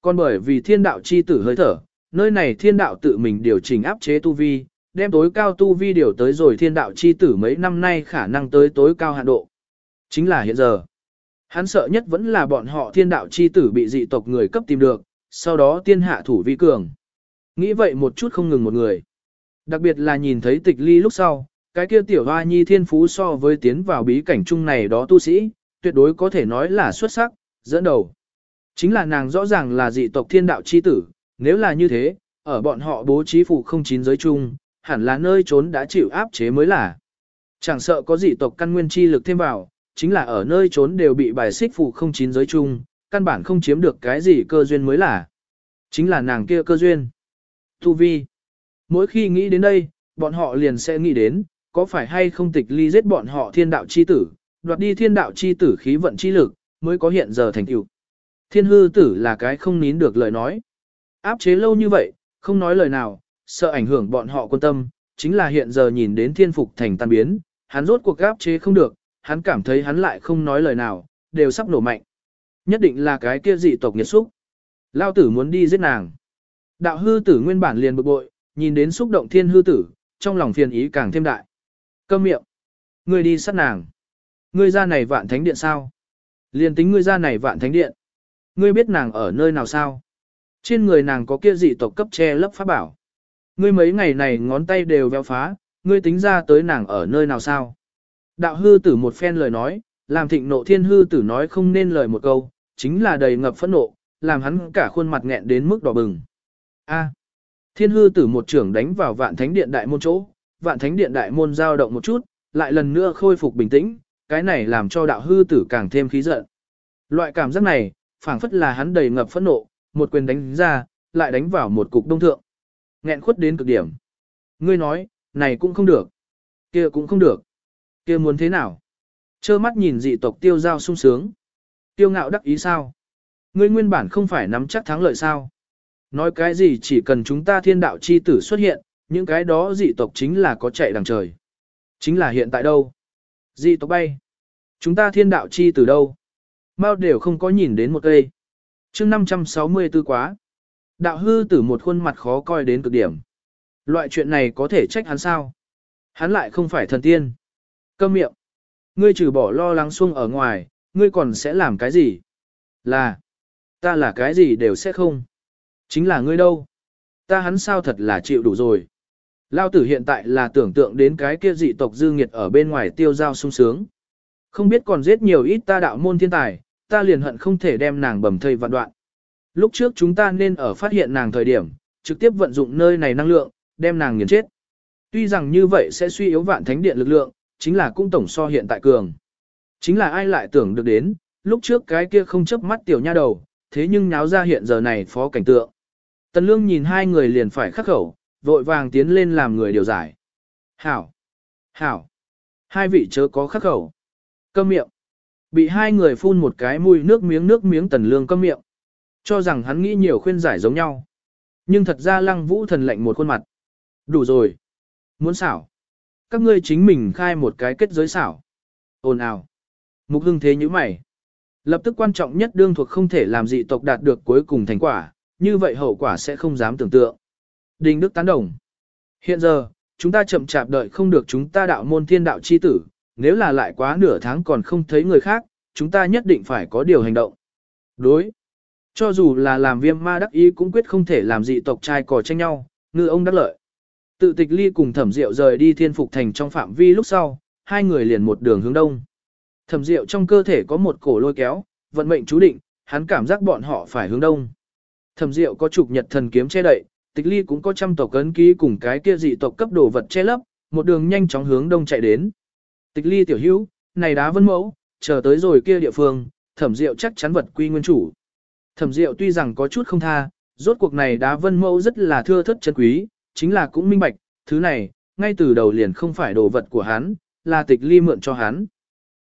Còn bởi vì thiên đạo chi tử hơi thở, nơi này thiên đạo tự mình điều chỉnh áp chế tu vi, đem tối cao tu vi điều tới rồi thiên đạo chi tử mấy năm nay khả năng tới tối cao hạn độ. Chính là hiện giờ. Hắn sợ nhất vẫn là bọn họ thiên đạo chi tử bị dị tộc người cấp tìm được, sau đó tiên hạ thủ vi cường. Nghĩ vậy một chút không ngừng một người. Đặc biệt là nhìn thấy tịch ly lúc sau, cái kia tiểu hoa nhi thiên phú so với tiến vào bí cảnh chung này đó tu sĩ, tuyệt đối có thể nói là xuất sắc, dẫn đầu. Chính là nàng rõ ràng là dị tộc thiên đạo chi tử, nếu là như thế, ở bọn họ bố trí phụ không chín giới chung, hẳn là nơi trốn đã chịu áp chế mới là. Chẳng sợ có dị tộc căn nguyên chi lực thêm vào, chính là ở nơi trốn đều bị bài xích phụ không chín giới chung, căn bản không chiếm được cái gì cơ duyên mới là. Chính là nàng kia cơ duyên. Tu vi. Mỗi khi nghĩ đến đây, bọn họ liền sẽ nghĩ đến, có phải hay không tịch ly giết bọn họ thiên đạo chi tử, đoạt đi thiên đạo chi tử khí vận chi lực, mới có hiện giờ thành tựu. Thiên hư tử là cái không nín được lời nói. Áp chế lâu như vậy, không nói lời nào, sợ ảnh hưởng bọn họ quan tâm, chính là hiện giờ nhìn đến thiên phục thành tan biến, hắn rốt cuộc áp chế không được, hắn cảm thấy hắn lại không nói lời nào, đều sắp nổ mạnh. Nhất định là cái kia dị tộc nghiệt xúc. Lao tử muốn đi giết nàng. Đạo hư tử nguyên bản liền bực bội, nhìn đến xúc động thiên hư tử, trong lòng phiền ý càng thêm đại. Câm miệng. Ngươi đi sát nàng. Ngươi ra này vạn thánh điện sao? Liền tính ngươi ra này vạn thánh điện. Ngươi biết nàng ở nơi nào sao? Trên người nàng có kia dị tộc cấp che lấp pháp bảo. Ngươi mấy ngày này ngón tay đều véo phá, ngươi tính ra tới nàng ở nơi nào sao? Đạo hư tử một phen lời nói, làm thịnh nộ thiên hư tử nói không nên lời một câu, chính là đầy ngập phẫn nộ, làm hắn cả khuôn mặt nghẹn đến mức đỏ bừng. A. thiên hư tử một trưởng đánh vào vạn thánh điện đại môn chỗ, vạn thánh điện đại môn dao động một chút, lại lần nữa khôi phục bình tĩnh, cái này làm cho đạo hư tử càng thêm khí giận. Loại cảm giác này, phảng phất là hắn đầy ngập phẫn nộ, một quyền đánh ra, lại đánh vào một cục đông thượng. Nghẹn khuất đến cực điểm. Ngươi nói, này cũng không được, kia cũng không được, kia muốn thế nào? Chơ mắt nhìn dị tộc tiêu giao sung sướng. Tiêu ngạo đắc ý sao? Ngươi nguyên bản không phải nắm chắc thắng lợi sao? Nói cái gì chỉ cần chúng ta thiên đạo chi tử xuất hiện, những cái đó dị tộc chính là có chạy đằng trời. Chính là hiện tại đâu? Dị tộc bay. Chúng ta thiên đạo chi tử đâu? Mao đều không có nhìn đến một cây chương 564 quá. Đạo hư tử một khuôn mặt khó coi đến cực điểm. Loại chuyện này có thể trách hắn sao? Hắn lại không phải thần tiên. Câm miệng. Ngươi trừ bỏ lo lắng xuông ở ngoài, ngươi còn sẽ làm cái gì? Là. Ta là cái gì đều sẽ không. Chính là ngươi đâu? Ta hắn sao thật là chịu đủ rồi. Lao tử hiện tại là tưởng tượng đến cái kia dị tộc dư nghiệt ở bên ngoài tiêu giao sung sướng. Không biết còn giết nhiều ít ta đạo môn thiên tài, ta liền hận không thể đem nàng bầm thây vạn đoạn. Lúc trước chúng ta nên ở phát hiện nàng thời điểm, trực tiếp vận dụng nơi này năng lượng, đem nàng nghiền chết. Tuy rằng như vậy sẽ suy yếu vạn thánh điện lực lượng, chính là cũng tổng so hiện tại cường. Chính là ai lại tưởng được đến, lúc trước cái kia không chấp mắt tiểu nha đầu, thế nhưng nháo ra hiện giờ này phó cảnh tượng. Tần lương nhìn hai người liền phải khắc khẩu, vội vàng tiến lên làm người điều giải. Hảo! Hảo! Hai vị chớ có khắc khẩu. Câm miệng. Bị hai người phun một cái mùi nước miếng nước miếng tần lương câm miệng. Cho rằng hắn nghĩ nhiều khuyên giải giống nhau. Nhưng thật ra lăng vũ thần lạnh một khuôn mặt. Đủ rồi. Muốn xảo. Các ngươi chính mình khai một cái kết giới xảo. Ồn ào. Mục hưng thế như mày. Lập tức quan trọng nhất đương thuộc không thể làm dị tộc đạt được cuối cùng thành quả, như vậy hậu quả sẽ không dám tưởng tượng. Đình Đức tán đồng. Hiện giờ, chúng ta chậm chạp đợi không được chúng ta đạo môn thiên đạo chi tử, nếu là lại quá nửa tháng còn không thấy người khác, chúng ta nhất định phải có điều hành động. Đối. Cho dù là làm viêm ma đắc ý cũng quyết không thể làm dị tộc trai cò tranh nhau, ngư ông đắc lợi. Tự tịch ly cùng thẩm diệu rời đi thiên phục thành trong phạm vi lúc sau, hai người liền một đường hướng đông. Thẩm diệu trong cơ thể có một cổ lôi kéo, vận mệnh chú định, hắn cảm giác bọn họ phải hướng đông. Thẩm diệu có chụp nhật thần kiếm che đậy, tịch ly cũng có trăm tộc cấn ký cùng cái kia dị tộc cấp đồ vật che lấp, một đường nhanh chóng hướng đông chạy đến. Tịch ly tiểu hữu, này đá vân mẫu, chờ tới rồi kia địa phương, thẩm diệu chắc chắn vật quy nguyên chủ. Thẩm diệu tuy rằng có chút không tha, rốt cuộc này đá vân mẫu rất là thưa thất chân quý, chính là cũng minh bạch, thứ này, ngay từ đầu liền không phải đồ vật của hắn, là tịch ly mượn cho hắn.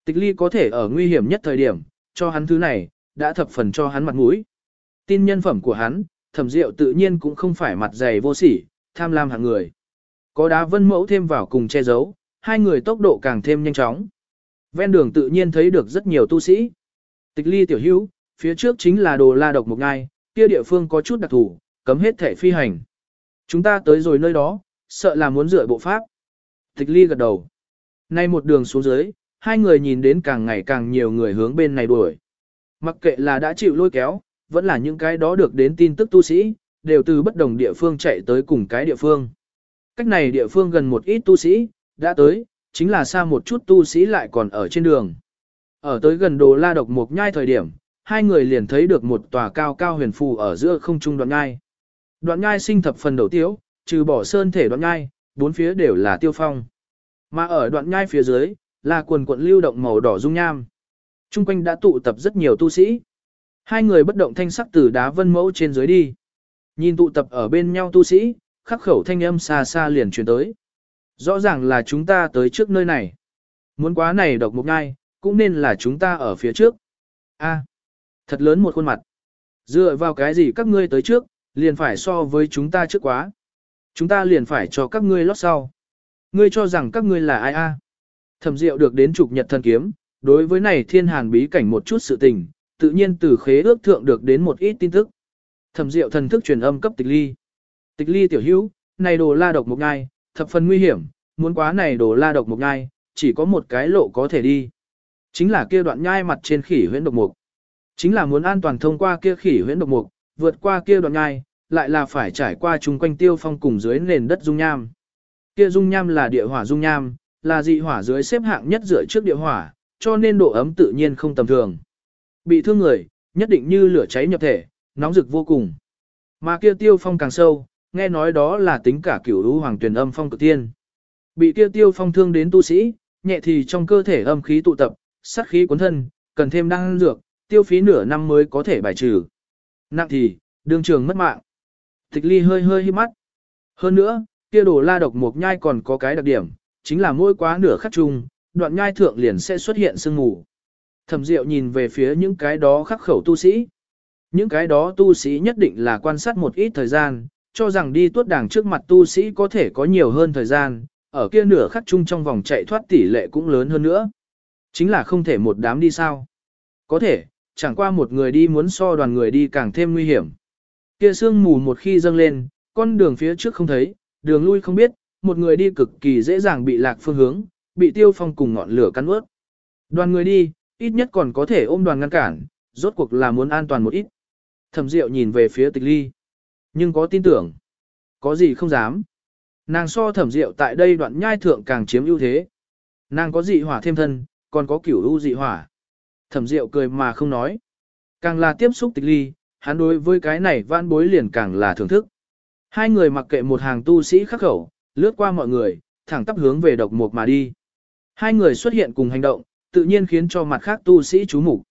Tịch ly có thể ở nguy hiểm nhất thời điểm, cho hắn thứ này, đã thập phần cho hắn mặt mũi. Tin nhân phẩm của hắn, thẩm diệu tự nhiên cũng không phải mặt dày vô sỉ, tham lam hạng người. Có đá vân mẫu thêm vào cùng che giấu, hai người tốc độ càng thêm nhanh chóng. Ven đường tự nhiên thấy được rất nhiều tu sĩ. Tịch ly tiểu hữu, phía trước chính là đồ la độc một ngai, kia địa phương có chút đặc thù, cấm hết thể phi hành. Chúng ta tới rồi nơi đó, sợ là muốn rửa bộ pháp. Tịch ly gật đầu. Nay một đường xuống dưới, hai người nhìn đến càng ngày càng nhiều người hướng bên này đuổi. Mặc kệ là đã chịu lôi kéo, vẫn là những cái đó được đến tin tức tu sĩ, đều từ bất đồng địa phương chạy tới cùng cái địa phương. Cách này địa phương gần một ít tu sĩ, đã tới, chính là xa một chút tu sĩ lại còn ở trên đường. Ở tới gần đồ la độc một nhai thời điểm, hai người liền thấy được một tòa cao cao huyền phù ở giữa không trung đoạn nhai. Đoạn nhai sinh thập phần đầu tiếu, trừ bỏ sơn thể đoạn nhai, bốn phía đều là tiêu phong. Mà ở đoạn nhai phía dưới, là quần quận lưu động màu đỏ dung nham. Trung quanh đã tụ tập rất nhiều tu sĩ. Hai người bất động thanh sắc từ đá vân mẫu trên dưới đi. Nhìn tụ tập ở bên nhau tu sĩ, khắc khẩu thanh âm xa xa liền truyền tới. Rõ ràng là chúng ta tới trước nơi này. Muốn quá này độc một ngai, cũng nên là chúng ta ở phía trước. A, thật lớn một khuôn mặt. Dựa vào cái gì các ngươi tới trước, liền phải so với chúng ta trước quá. Chúng ta liền phải cho các ngươi lót sau. Ngươi cho rằng các ngươi là ai a? Thẩm Diệu được đến trục nhật thần kiếm, đối với này thiên hàn bí cảnh một chút sự tình, tự nhiên từ khế ước thượng được đến một ít tin tức. Thẩm Diệu thần thức truyền âm cấp Tịch Ly. Tịch Ly tiểu hữu, này đồ la độc một ngai, thập phần nguy hiểm, muốn quá này đồ la độc mục nhai, chỉ có một cái lộ có thể đi. Chính là kia đoạn nhai mặt trên khỉ huyễn độc mục. Chính là muốn an toàn thông qua kia khỉ huyễn độc mục, vượt qua kia đoạn nhai, lại là phải trải qua chung quanh tiêu phong cùng dưới nền đất dung nham. Kia dung nham là địa hỏa dung nham, là dị hỏa dưới xếp hạng nhất dựa trước địa hỏa, cho nên độ ấm tự nhiên không tầm thường. Bị thương người, nhất định như lửa cháy nhập thể, nóng rực vô cùng. Mà kia tiêu phong càng sâu, nghe nói đó là tính cả cửu lũ hoàng tuyển âm phong cực tiên. Bị kia tiêu phong thương đến tu sĩ, nhẹ thì trong cơ thể âm khí tụ tập, sát khí cuốn thân, cần thêm năng dược, tiêu phí nửa năm mới có thể bài trừ. Nặng thì, đương trường mất mạng. Tịch ly hơi hơi hít mắt. Hơn nữa, kia đồ la độc mục nhai còn có cái đặc điểm, chính là mỗi quá nửa khắc chung, đoạn nhai thượng liền sẽ xuất hiện sương mù. Thẩm Diệu nhìn về phía những cái đó khắc khẩu tu sĩ. Những cái đó tu sĩ nhất định là quan sát một ít thời gian, cho rằng đi tuốt đảng trước mặt tu sĩ có thể có nhiều hơn thời gian, ở kia nửa khắc chung trong vòng chạy thoát tỷ lệ cũng lớn hơn nữa. Chính là không thể một đám đi sao. Có thể, chẳng qua một người đi muốn so đoàn người đi càng thêm nguy hiểm. Kia sương mù một khi dâng lên, con đường phía trước không thấy, đường lui không biết, một người đi cực kỳ dễ dàng bị lạc phương hướng, bị tiêu phong cùng ngọn lửa cắn ướt. Đoàn người đi, ít nhất còn có thể ôm đoàn ngăn cản, rốt cuộc là muốn an toàn một ít. Thẩm Diệu nhìn về phía tịch ly. Nhưng có tin tưởng. Có gì không dám. Nàng so thẩm Diệu tại đây đoạn nhai thượng càng chiếm ưu thế. Nàng có dị hỏa thêm thân, còn có kiểu ưu dị hỏa. Thẩm Diệu cười mà không nói. Càng là tiếp xúc tịch ly, hắn đối với cái này vãn bối liền càng là thưởng thức. Hai người mặc kệ một hàng tu sĩ khắc khẩu, lướt qua mọi người, thẳng tắp hướng về độc mục mà đi. Hai người xuất hiện cùng hành động, tự nhiên khiến cho mặt khác tu sĩ chú mục.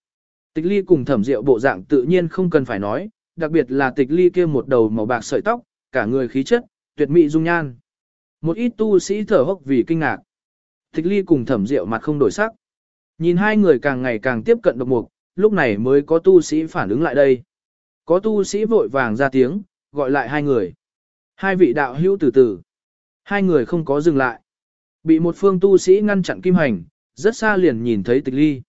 Tịch ly cùng thẩm diệu bộ dạng tự nhiên không cần phải nói, đặc biệt là tịch ly kia một đầu màu bạc sợi tóc, cả người khí chất, tuyệt mỹ dung nhan. Một ít tu sĩ thở hốc vì kinh ngạc. Tịch ly cùng thẩm diệu mặt không đổi sắc. Nhìn hai người càng ngày càng tiếp cận độc mục, lúc này mới có tu sĩ phản ứng lại đây. Có tu sĩ vội vàng ra tiếng, gọi lại hai người. Hai vị đạo hữu từ từ. Hai người không có dừng lại. Bị một phương tu sĩ ngăn chặn kim hành, rất xa liền nhìn thấy tịch ly.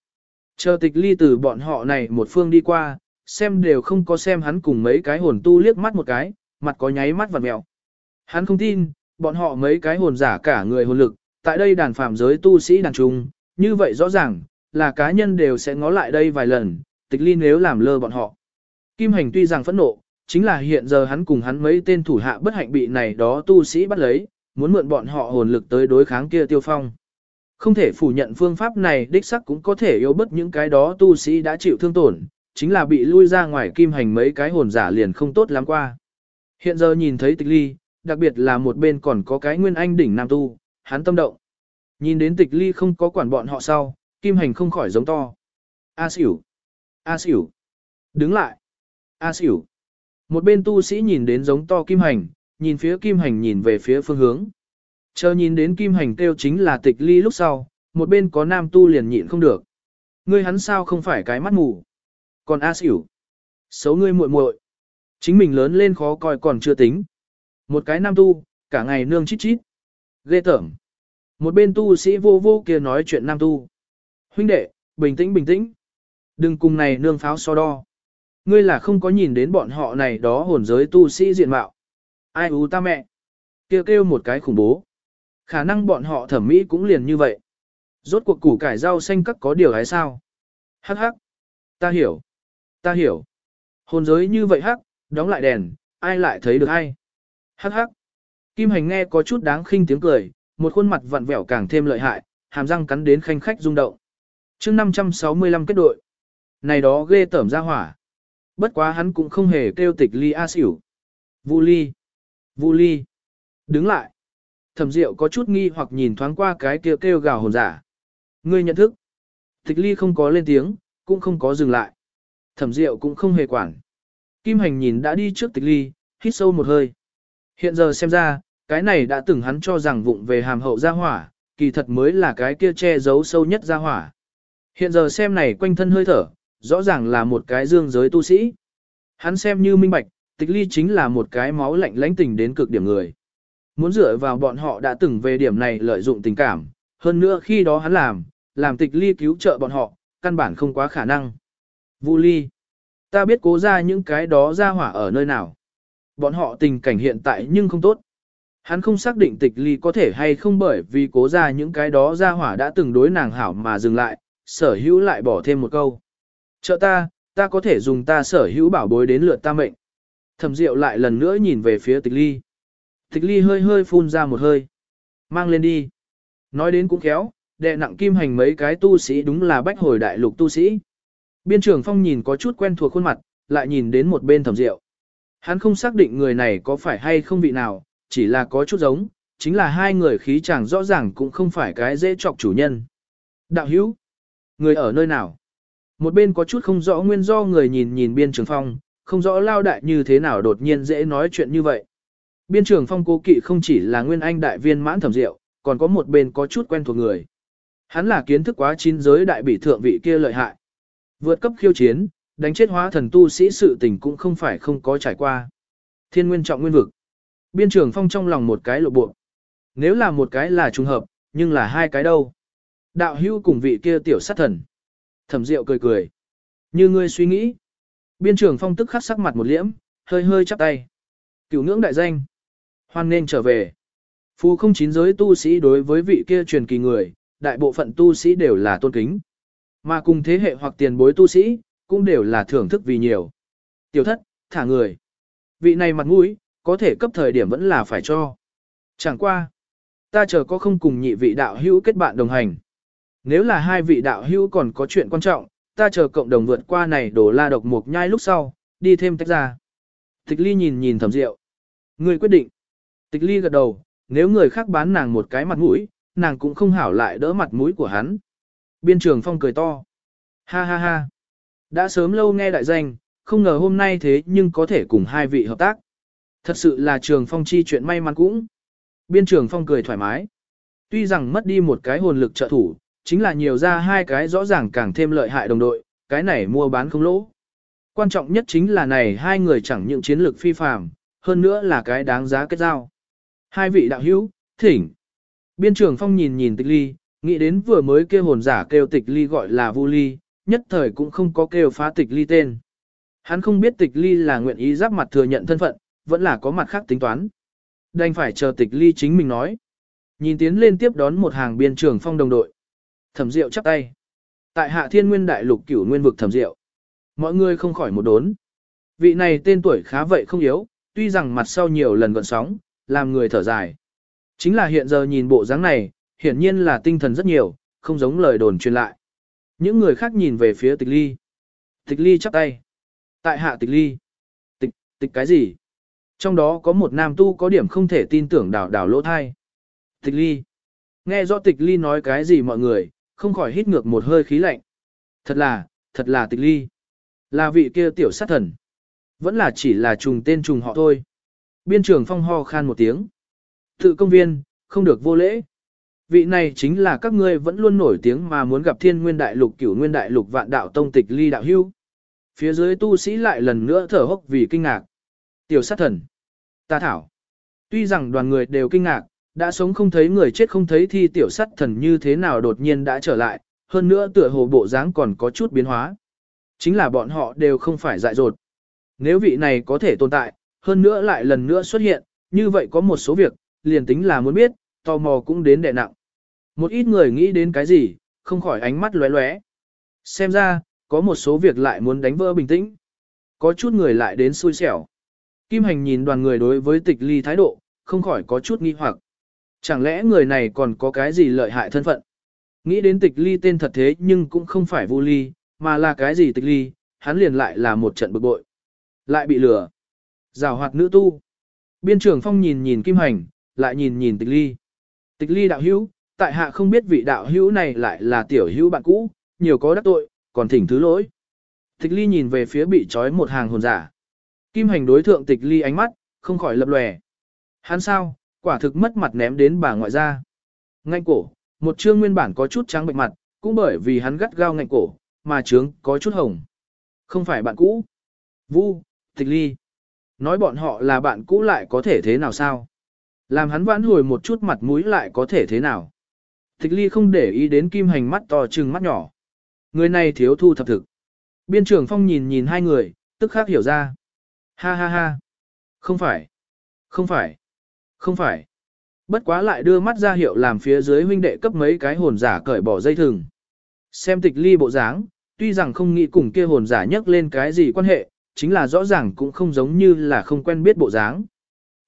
Chờ tịch ly từ bọn họ này một phương đi qua, xem đều không có xem hắn cùng mấy cái hồn tu liếc mắt một cái, mặt có nháy mắt vặt mẹo. Hắn không tin, bọn họ mấy cái hồn giả cả người hồn lực, tại đây đàn phạm giới tu sĩ đàn trung, như vậy rõ ràng, là cá nhân đều sẽ ngó lại đây vài lần, tịch ly nếu làm lơ bọn họ. Kim hành tuy rằng phẫn nộ, chính là hiện giờ hắn cùng hắn mấy tên thủ hạ bất hạnh bị này đó tu sĩ bắt lấy, muốn mượn bọn họ hồn lực tới đối kháng kia tiêu phong. Không thể phủ nhận phương pháp này đích sắc cũng có thể yếu bất những cái đó tu sĩ đã chịu thương tổn, chính là bị lui ra ngoài kim hành mấy cái hồn giả liền không tốt lắm qua. Hiện giờ nhìn thấy tịch ly, đặc biệt là một bên còn có cái nguyên anh đỉnh nam tu, hắn tâm động. Nhìn đến tịch ly không có quản bọn họ sau, kim hành không khỏi giống to. A xỉu! A xỉu! Đứng lại! A xỉu! Một bên tu sĩ nhìn đến giống to kim hành, nhìn phía kim hành nhìn về phía phương hướng. Chờ nhìn đến kim hành kêu chính là tịch ly lúc sau, một bên có nam tu liền nhịn không được. Ngươi hắn sao không phải cái mắt mù. Còn A xỉu. Xấu ngươi muội muội. Chính mình lớn lên khó coi còn chưa tính. Một cái nam tu, cả ngày nương chít chít. Ghê tởm. Một bên tu sĩ vô vô kia nói chuyện nam tu. Huynh đệ, bình tĩnh bình tĩnh. Đừng cùng này nương pháo so đo. Ngươi là không có nhìn đến bọn họ này đó hồn giới tu sĩ diện mạo. Ai u ta mẹ. Kia kêu, kêu một cái khủng bố. Khả năng bọn họ thẩm mỹ cũng liền như vậy. Rốt cuộc củ cải rau xanh các có điều hay sao? Hắc hắc. Ta hiểu. Ta hiểu. Hồn giới như vậy hắc, đóng lại đèn, ai lại thấy được ai? Hắc hắc. Kim hành nghe có chút đáng khinh tiếng cười, một khuôn mặt vặn vẹo càng thêm lợi hại, hàm răng cắn đến khanh khách rung động. chương 565 kết đội. Này đó ghê tởm ra hỏa. Bất quá hắn cũng không hề kêu tịch ly a xỉu. Vu ly. Vu ly. Đứng lại. Thẩm Diệu có chút nghi hoặc nhìn thoáng qua cái kia kêu, kêu gào hồn giả. Ngươi nhận thức. Tịch ly không có lên tiếng, cũng không có dừng lại. Thẩm Diệu cũng không hề quản. Kim Hành nhìn đã đi trước tịch ly, hít sâu một hơi. Hiện giờ xem ra, cái này đã từng hắn cho rằng vụng về hàm hậu gia hỏa, kỳ thật mới là cái kia che giấu sâu nhất gia hỏa. Hiện giờ xem này quanh thân hơi thở, rõ ràng là một cái dương giới tu sĩ. Hắn xem như minh bạch, tịch ly chính là một cái máu lạnh lãnh tình đến cực điểm người. Muốn dựa vào bọn họ đã từng về điểm này lợi dụng tình cảm, hơn nữa khi đó hắn làm, làm tịch ly cứu trợ bọn họ, căn bản không quá khả năng. Vu ly, ta biết cố ra những cái đó ra hỏa ở nơi nào. Bọn họ tình cảnh hiện tại nhưng không tốt. Hắn không xác định tịch ly có thể hay không bởi vì cố ra những cái đó ra hỏa đã từng đối nàng hảo mà dừng lại, sở hữu lại bỏ thêm một câu. Trợ ta, ta có thể dùng ta sở hữu bảo bối đến lượt ta mệnh. Thẩm Diệu lại lần nữa nhìn về phía tịch ly. Tịch ly hơi hơi phun ra một hơi. Mang lên đi. Nói đến cũng khéo, đệ nặng kim hành mấy cái tu sĩ đúng là bách hồi đại lục tu sĩ. Biên trưởng phong nhìn có chút quen thuộc khuôn mặt, lại nhìn đến một bên thẩm Diệu. Hắn không xác định người này có phải hay không vị nào, chỉ là có chút giống, chính là hai người khí chàng rõ ràng cũng không phải cái dễ chọc chủ nhân. Đạo hữu, người ở nơi nào? Một bên có chút không rõ nguyên do người nhìn nhìn biên trường phong, không rõ lao đại như thế nào đột nhiên dễ nói chuyện như vậy. Biên trường phong cố kỵ không chỉ là nguyên anh đại viên mãn thẩm diệu, còn có một bên có chút quen thuộc người. Hắn là kiến thức quá chín giới đại bị thượng vị kia lợi hại. Vượt cấp khiêu chiến, đánh chết hóa thần tu sĩ sự tình cũng không phải không có trải qua. Thiên nguyên trọng nguyên vực. Biên trường phong trong lòng một cái lộ bộ. Nếu là một cái là trùng hợp, nhưng là hai cái đâu. Đạo hưu cùng vị kia tiểu sát thần. Thẩm Diệu cười cười. Như ngươi suy nghĩ. Biên trưởng phong tức khắc sắc mặt một liễm, hơi hơi chắp tay. Cửu ngưỡng đại danh. Hoan nên trở về. Phu không chín giới tu sĩ đối với vị kia truyền kỳ người, đại bộ phận tu sĩ đều là tôn kính. Mà cùng thế hệ hoặc tiền bối tu sĩ, cũng đều là thưởng thức vì nhiều. Tiểu thất, thả người. Vị này mặt mũi, có thể cấp thời điểm vẫn là phải cho. Chẳng qua. Ta chờ có không cùng nhị vị đạo hữu kết bạn đồng hành. Nếu là hai vị đạo hữu còn có chuyện quan trọng, ta chờ cộng đồng vượt qua này đổ la độc mục nhai lúc sau, đi thêm tách ra. Tịch ly nhìn nhìn thẩm rượu. Người quyết định. Tịch ly gật đầu, nếu người khác bán nàng một cái mặt mũi, nàng cũng không hảo lại đỡ mặt mũi của hắn. Biên trường phong cười to. Ha ha ha. Đã sớm lâu nghe đại danh, không ngờ hôm nay thế nhưng có thể cùng hai vị hợp tác. Thật sự là trường phong chi chuyện may mắn cũng. Biên trường phong cười thoải mái. Tuy rằng mất đi một cái hồn lực trợ thủ, chính là nhiều ra hai cái rõ ràng càng thêm lợi hại đồng đội, cái này mua bán không lỗ. Quan trọng nhất chính là này hai người chẳng những chiến lược phi phàm, hơn nữa là cái đáng giá kết giao. Hai vị đạo hữu, thỉnh. Biên trưởng phong nhìn nhìn tịch ly, nghĩ đến vừa mới kêu hồn giả kêu tịch ly gọi là vu ly, nhất thời cũng không có kêu phá tịch ly tên. Hắn không biết tịch ly là nguyện ý giáp mặt thừa nhận thân phận, vẫn là có mặt khác tính toán. Đành phải chờ tịch ly chính mình nói. Nhìn tiến lên tiếp đón một hàng biên trưởng phong đồng đội. Thẩm Diệu chắp tay. Tại Hạ Thiên Nguyên Đại Lục Cửu Nguyên vực Thẩm Diệu. Mọi người không khỏi một đốn. Vị này tên tuổi khá vậy không yếu, tuy rằng mặt sau nhiều lần gọn sóng, làm người thở dài. Chính là hiện giờ nhìn bộ dáng này, hiển nhiên là tinh thần rất nhiều, không giống lời đồn truyền lại. Những người khác nhìn về phía tịch ly. Tịch ly chắp tay. Tại hạ tịch ly. Tịch, tịch cái gì? Trong đó có một nam tu có điểm không thể tin tưởng đảo đảo lỗ thai. Tịch ly. Nghe rõ tịch ly nói cái gì mọi người, không khỏi hít ngược một hơi khí lạnh. Thật là, thật là tịch ly. Là vị kia tiểu sát thần. Vẫn là chỉ là trùng tên trùng họ thôi. Biên trường phong ho khan một tiếng. Tự công viên, không được vô lễ. Vị này chính là các ngươi vẫn luôn nổi tiếng mà muốn gặp thiên nguyên đại lục cửu nguyên đại lục vạn đạo tông tịch ly đạo hưu. Phía dưới tu sĩ lại lần nữa thở hốc vì kinh ngạc. Tiểu sát thần. Ta thảo. Tuy rằng đoàn người đều kinh ngạc, đã sống không thấy người chết không thấy thi tiểu sát thần như thế nào đột nhiên đã trở lại, hơn nữa tựa hồ bộ dáng còn có chút biến hóa. Chính là bọn họ đều không phải dại dột. Nếu vị này có thể tồn tại, hơn nữa lại lần nữa xuất hiện, như vậy có một số việc, liền tính là muốn biết, tò mò cũng đến đệ nặng. Một ít người nghĩ đến cái gì, không khỏi ánh mắt lóe lóe. Xem ra, có một số việc lại muốn đánh vỡ bình tĩnh. Có chút người lại đến xui xẻo. Kim Hành nhìn đoàn người đối với tịch ly thái độ, không khỏi có chút nghi hoặc. Chẳng lẽ người này còn có cái gì lợi hại thân phận? Nghĩ đến tịch ly tên thật thế nhưng cũng không phải vô ly, mà là cái gì tịch ly, hắn liền lại là một trận bực bội. Lại bị lừa. Giảo hoạt nữ tu. Biên trưởng phong nhìn nhìn Kim Hành, lại nhìn nhìn tịch ly. Tịch ly đạo hữu, tại hạ không biết vị đạo hữu này lại là tiểu hữu bạn cũ, nhiều có đắc tội, còn thỉnh thứ lỗi. Tịch ly nhìn về phía bị trói một hàng hồn giả. Kim hành đối thượng tịch ly ánh mắt, không khỏi lập lòe. Hắn sao, quả thực mất mặt ném đến bà ngoại ra. Ngạnh cổ, một chương nguyên bản có chút trắng bệnh mặt, cũng bởi vì hắn gắt gao ngạnh cổ, mà trướng có chút hồng. Không phải bạn cũ. Vu, tịch ly. Nói bọn họ là bạn cũ lại có thể thế nào sao? Làm hắn vãn hồi một chút mặt mũi lại có thể thế nào? Tịch ly không để ý đến kim hành mắt to trừng mắt nhỏ. Người này thiếu thu thập thực. Biên trưởng phong nhìn nhìn hai người, tức khắc hiểu ra. Ha ha ha. Không phải. Không phải. Không phải. Bất quá lại đưa mắt ra hiệu làm phía dưới huynh đệ cấp mấy cái hồn giả cởi bỏ dây thừng. Xem tịch ly bộ dáng, tuy rằng không nghĩ cùng kia hồn giả nhắc lên cái gì quan hệ, chính là rõ ràng cũng không giống như là không quen biết bộ dáng.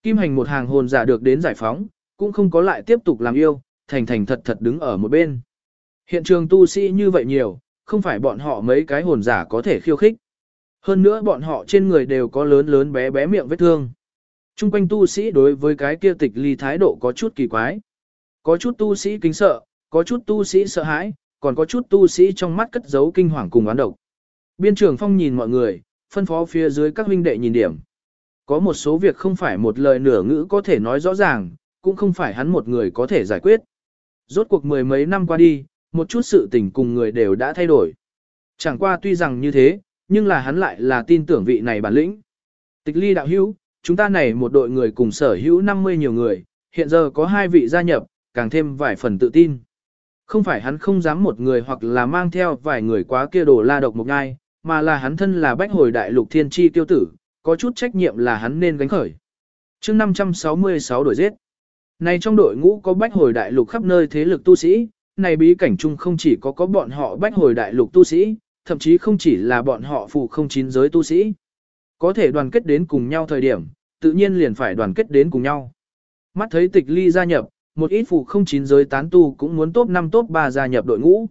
Kim hành một hàng hồn giả được đến giải phóng, cũng không có lại tiếp tục làm yêu, thành thành thật thật đứng ở một bên. Hiện trường tu sĩ như vậy nhiều, không phải bọn họ mấy cái hồn giả có thể khiêu khích. Hơn nữa bọn họ trên người đều có lớn lớn bé bé miệng vết thương. Trung quanh tu sĩ đối với cái kia tịch ly thái độ có chút kỳ quái. Có chút tu sĩ kính sợ, có chút tu sĩ sợ hãi, còn có chút tu sĩ trong mắt cất giấu kinh hoàng cùng oán độc. Biên trưởng phong nhìn mọi người, phân phó phía dưới các huynh đệ nhìn điểm. Có một số việc không phải một lời nửa ngữ có thể nói rõ ràng, cũng không phải hắn một người có thể giải quyết. Rốt cuộc mười mấy năm qua đi, một chút sự tình cùng người đều đã thay đổi. Chẳng qua tuy rằng như thế, nhưng là hắn lại là tin tưởng vị này bản lĩnh. Tịch ly đạo hữu, chúng ta này một đội người cùng sở hữu 50 nhiều người, hiện giờ có hai vị gia nhập, càng thêm vài phần tự tin. Không phải hắn không dám một người hoặc là mang theo vài người quá kia đồ la độc một ngai, mà là hắn thân là bách hồi đại lục thiên tri tiêu tử, có chút trách nhiệm là hắn nên gánh khởi. chương 566 đổi giết. Này trong đội ngũ có bách hồi đại lục khắp nơi thế lực tu sĩ, này bí cảnh chung không chỉ có có bọn họ bách hồi đại lục tu sĩ, thậm chí không chỉ là bọn họ phụ không chín giới tu sĩ. Có thể đoàn kết đến cùng nhau thời điểm, tự nhiên liền phải đoàn kết đến cùng nhau. Mắt thấy tịch ly gia nhập, một ít phụ không chín giới tán tu cũng muốn top 5 top 3 gia nhập đội ngũ.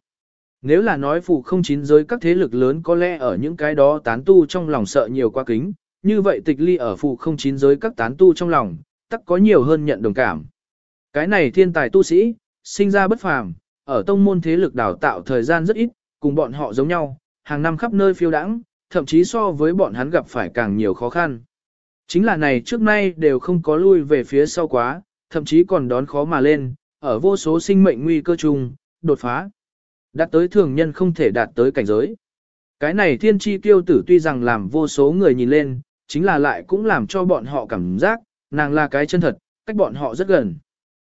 Nếu là nói phụ không chín giới các thế lực lớn có lẽ ở những cái đó tán tu trong lòng sợ nhiều quá kính, như vậy tịch ly ở phụ không chín giới các tán tu trong lòng, tắc có nhiều hơn nhận đồng cảm. Cái này thiên tài tu sĩ, sinh ra bất phàm, ở tông môn thế lực đào tạo thời gian rất ít, cùng bọn họ giống nhau, hàng năm khắp nơi phiêu đãng, thậm chí so với bọn hắn gặp phải càng nhiều khó khăn. Chính là này trước nay đều không có lui về phía sau quá, thậm chí còn đón khó mà lên, ở vô số sinh mệnh nguy cơ chung, đột phá. Đạt tới thường nhân không thể đạt tới cảnh giới. Cái này thiên tri tiêu tử tuy rằng làm vô số người nhìn lên, chính là lại cũng làm cho bọn họ cảm giác, nàng là cái chân thật, cách bọn họ rất gần.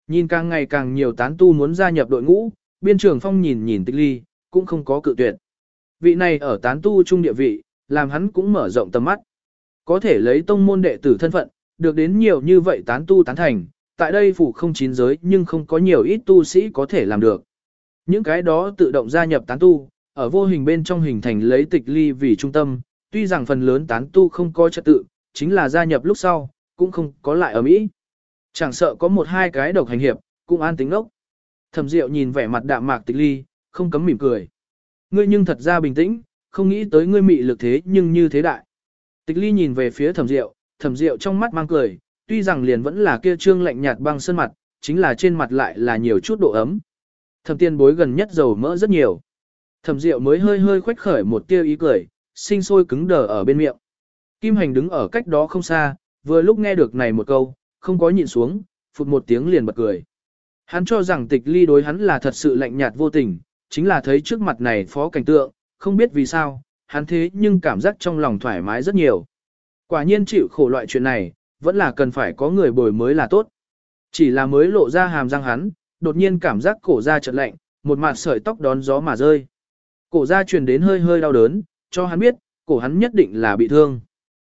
Nhìn càng ngày càng nhiều tán tu muốn gia nhập đội ngũ, biên trưởng phong nhìn nhìn tịch ly, cũng không có cự tuyệt. Vị này ở tán tu trung địa vị, làm hắn cũng mở rộng tầm mắt. Có thể lấy tông môn đệ tử thân phận, được đến nhiều như vậy tán tu tán thành, tại đây phủ không chín giới nhưng không có nhiều ít tu sĩ có thể làm được. Những cái đó tự động gia nhập tán tu, ở vô hình bên trong hình thành lấy tịch ly vì trung tâm, tuy rằng phần lớn tán tu không có trật tự, chính là gia nhập lúc sau, cũng không có lại ở Mỹ. Chẳng sợ có một hai cái độc hành hiệp, cũng an tính ốc. Thẩm Diệu nhìn vẻ mặt đạm mạc tịch ly, không cấm mỉm cười. Ngươi nhưng thật ra bình tĩnh, không nghĩ tới ngươi mị lực thế nhưng như thế đại. Tịch ly nhìn về phía thẩm Diệu, thẩm Diệu trong mắt mang cười, tuy rằng liền vẫn là kia trương lạnh nhạt băng sơn mặt, chính là trên mặt lại là nhiều chút độ ấm. Thẩm tiên bối gần nhất dầu mỡ rất nhiều. Thẩm Diệu mới hơi hơi khoách khởi một tia ý cười, sinh sôi cứng đờ ở bên miệng. Kim Hành đứng ở cách đó không xa, vừa lúc nghe được này một câu, không có nhịn xuống, phụt một tiếng liền bật cười. Hắn cho rằng tịch ly đối hắn là thật sự lạnh nhạt vô tình, chính là thấy trước mặt này phó cảnh tượng, không biết vì sao, hắn thế nhưng cảm giác trong lòng thoải mái rất nhiều. Quả nhiên chịu khổ loại chuyện này, vẫn là cần phải có người bồi mới là tốt. Chỉ là mới lộ ra hàm răng hắn, đột nhiên cảm giác cổ da chợt lạnh, một mạt sợi tóc đón gió mà rơi. Cổ da truyền đến hơi hơi đau đớn, cho hắn biết, cổ hắn nhất định là bị thương.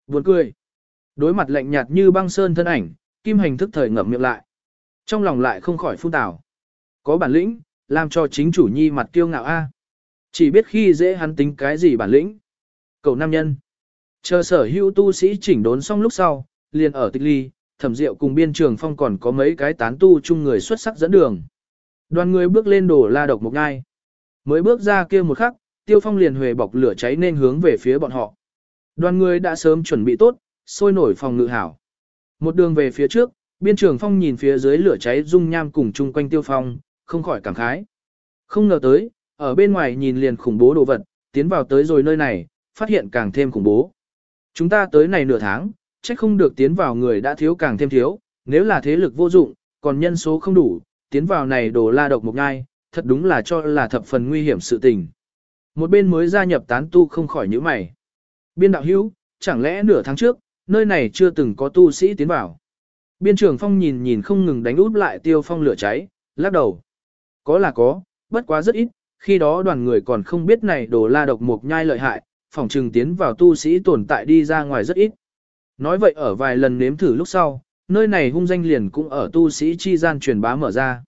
Buồn cười. Đối mặt lạnh nhạt như băng sơn thân ảnh, Kim Hành thức thời ngậm miệng lại. Trong lòng lại không khỏi phun tảo. Có bản lĩnh, làm cho chính chủ nhi mặt kiêu ngạo a. Chỉ biết khi dễ hắn tính cái gì bản lĩnh. Cậu nam nhân. Chờ sở hữu tu sĩ chỉnh đốn xong lúc sau, liền ở tịch ly, thẩm diệu cùng biên trường phong còn có mấy cái tán tu chung người xuất sắc dẫn đường. Đoàn người bước lên đổ la độc một ngai. Mới bước ra kia một khắc, tiêu phong liền huề bọc lửa cháy nên hướng về phía bọn họ. Đoàn người đã sớm chuẩn bị tốt, sôi nổi phòng ngự hảo. Một đường về phía trước, biên trường phong nhìn phía dưới lửa cháy dung nham cùng chung quanh tiêu phong, không khỏi cảm khái. Không ngờ tới, ở bên ngoài nhìn liền khủng bố đồ vật, tiến vào tới rồi nơi này, phát hiện càng thêm khủng bố. Chúng ta tới này nửa tháng, chắc không được tiến vào người đã thiếu càng thêm thiếu, nếu là thế lực vô dụng, còn nhân số không đủ, tiến vào này đồ la độc một ngai, thật đúng là cho là thập phần nguy hiểm sự tình. Một bên mới gia nhập tán tu không khỏi những mày. Biên đạo hữu, chẳng lẽ nửa tháng trước, nơi này chưa từng có tu sĩ tiến vào. Biên trưởng phong nhìn nhìn không ngừng đánh út lại tiêu phong lửa cháy, lắc đầu. Có là có, bất quá rất ít, khi đó đoàn người còn không biết này đồ la độc mục nhai lợi hại, phòng trừng tiến vào tu sĩ tồn tại đi ra ngoài rất ít. Nói vậy ở vài lần nếm thử lúc sau, nơi này hung danh liền cũng ở tu sĩ chi gian truyền bá mở ra.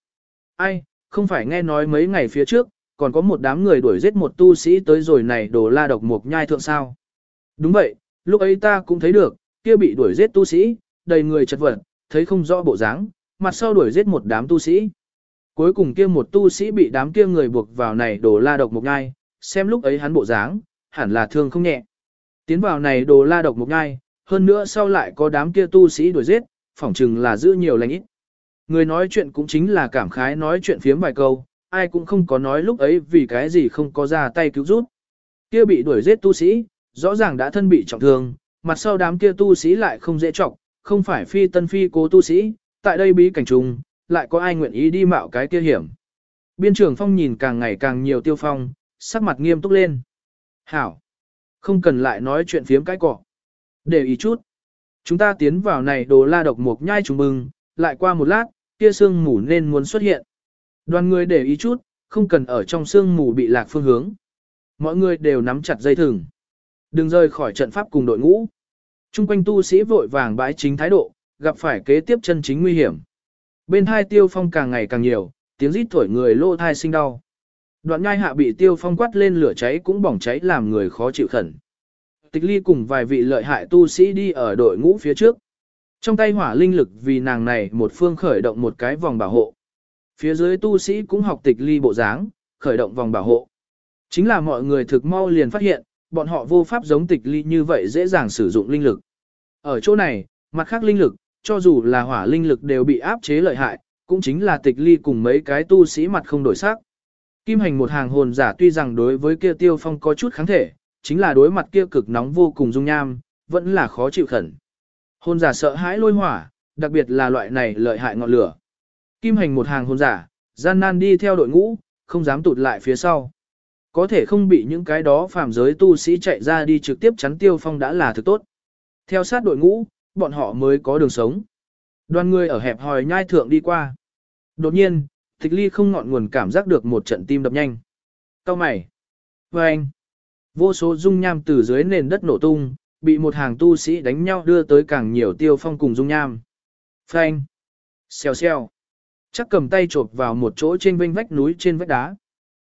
Ai, không phải nghe nói mấy ngày phía trước, còn có một đám người đuổi giết một tu sĩ tới rồi này đồ la độc mục nhai thượng sao. Đúng vậy, lúc ấy ta cũng thấy được, kia bị đuổi giết tu sĩ, đầy người chật vật, thấy không rõ bộ dáng, mặt sau đuổi giết một đám tu sĩ. Cuối cùng kia một tu sĩ bị đám kia người buộc vào này đồ la độc một ngai, xem lúc ấy hắn bộ dáng, hẳn là thương không nhẹ. Tiến vào này đồ la độc một ngai, hơn nữa sau lại có đám kia tu sĩ đuổi giết, phỏng chừng là giữ nhiều lành ít. Người nói chuyện cũng chính là cảm khái nói chuyện phiếm vài câu, ai cũng không có nói lúc ấy vì cái gì không có ra tay cứu giúp. Kia bị đuổi giết tu sĩ, rõ ràng đã thân bị trọng thương, mặt sau đám kia tu sĩ lại không dễ trọng, không phải phi tân phi cố tu sĩ, tại đây bí cảnh trùng, lại có ai nguyện ý đi mạo cái kia hiểm. Biên trưởng phong nhìn càng ngày càng nhiều tiêu phong, sắc mặt nghiêm túc lên. Hảo! Không cần lại nói chuyện phiếm cái cọ. Để ý chút. Chúng ta tiến vào này đồ la độc mục nhai trùng bừng, lại qua một lát, kia sương mù nên muốn xuất hiện. Đoàn người để ý chút, không cần ở trong sương mù bị lạc phương hướng. Mọi người đều nắm chặt dây thừng. Đừng rời khỏi trận pháp cùng đội ngũ. Trung quanh tu sĩ vội vàng bãi chính thái độ, gặp phải kế tiếp chân chính nguy hiểm. Bên hai tiêu phong càng ngày càng nhiều, tiếng rít thổi người lô thai sinh đau. Đoạn nhai hạ bị tiêu phong quát lên lửa cháy cũng bỏng cháy làm người khó chịu khẩn. Tịch ly cùng vài vị lợi hại tu sĩ đi ở đội ngũ phía trước. Trong tay hỏa linh lực vì nàng này một phương khởi động một cái vòng bảo hộ. Phía dưới tu sĩ cũng học tịch ly bộ dáng, khởi động vòng bảo hộ. Chính là mọi người thực mau liền phát hiện, bọn họ vô pháp giống tịch ly như vậy dễ dàng sử dụng linh lực. Ở chỗ này, mặt khác linh lực, cho dù là hỏa linh lực đều bị áp chế lợi hại, cũng chính là tịch ly cùng mấy cái tu sĩ mặt không đổi sắc. Kim hành một hàng hồn giả tuy rằng đối với kia tiêu phong có chút kháng thể, chính là đối mặt kia cực nóng vô cùng dung nham, vẫn là khó chịu khẩn. Hồn giả sợ hãi lôi hỏa, đặc biệt là loại này lợi hại ngọn lửa. Kim hành một hàng hồn giả, gian nan đi theo đội ngũ, không dám tụt lại phía sau. Có thể không bị những cái đó phàm giới tu sĩ chạy ra đi trực tiếp chắn tiêu phong đã là thực tốt. Theo sát đội ngũ, bọn họ mới có đường sống. Đoàn người ở hẹp hòi nhai thượng đi qua. Đột nhiên, tịch ly không ngọn nguồn cảm giác được một trận tim đập nhanh. Cao mày. Và anh. Vô số dung nham từ dưới nền đất nổ tung, bị một hàng tu sĩ đánh nhau đưa tới càng nhiều tiêu phong cùng dung nham. Phanh. Xèo xèo. Chắc cầm tay chộp vào một chỗ trên vênh vách núi trên vách đá.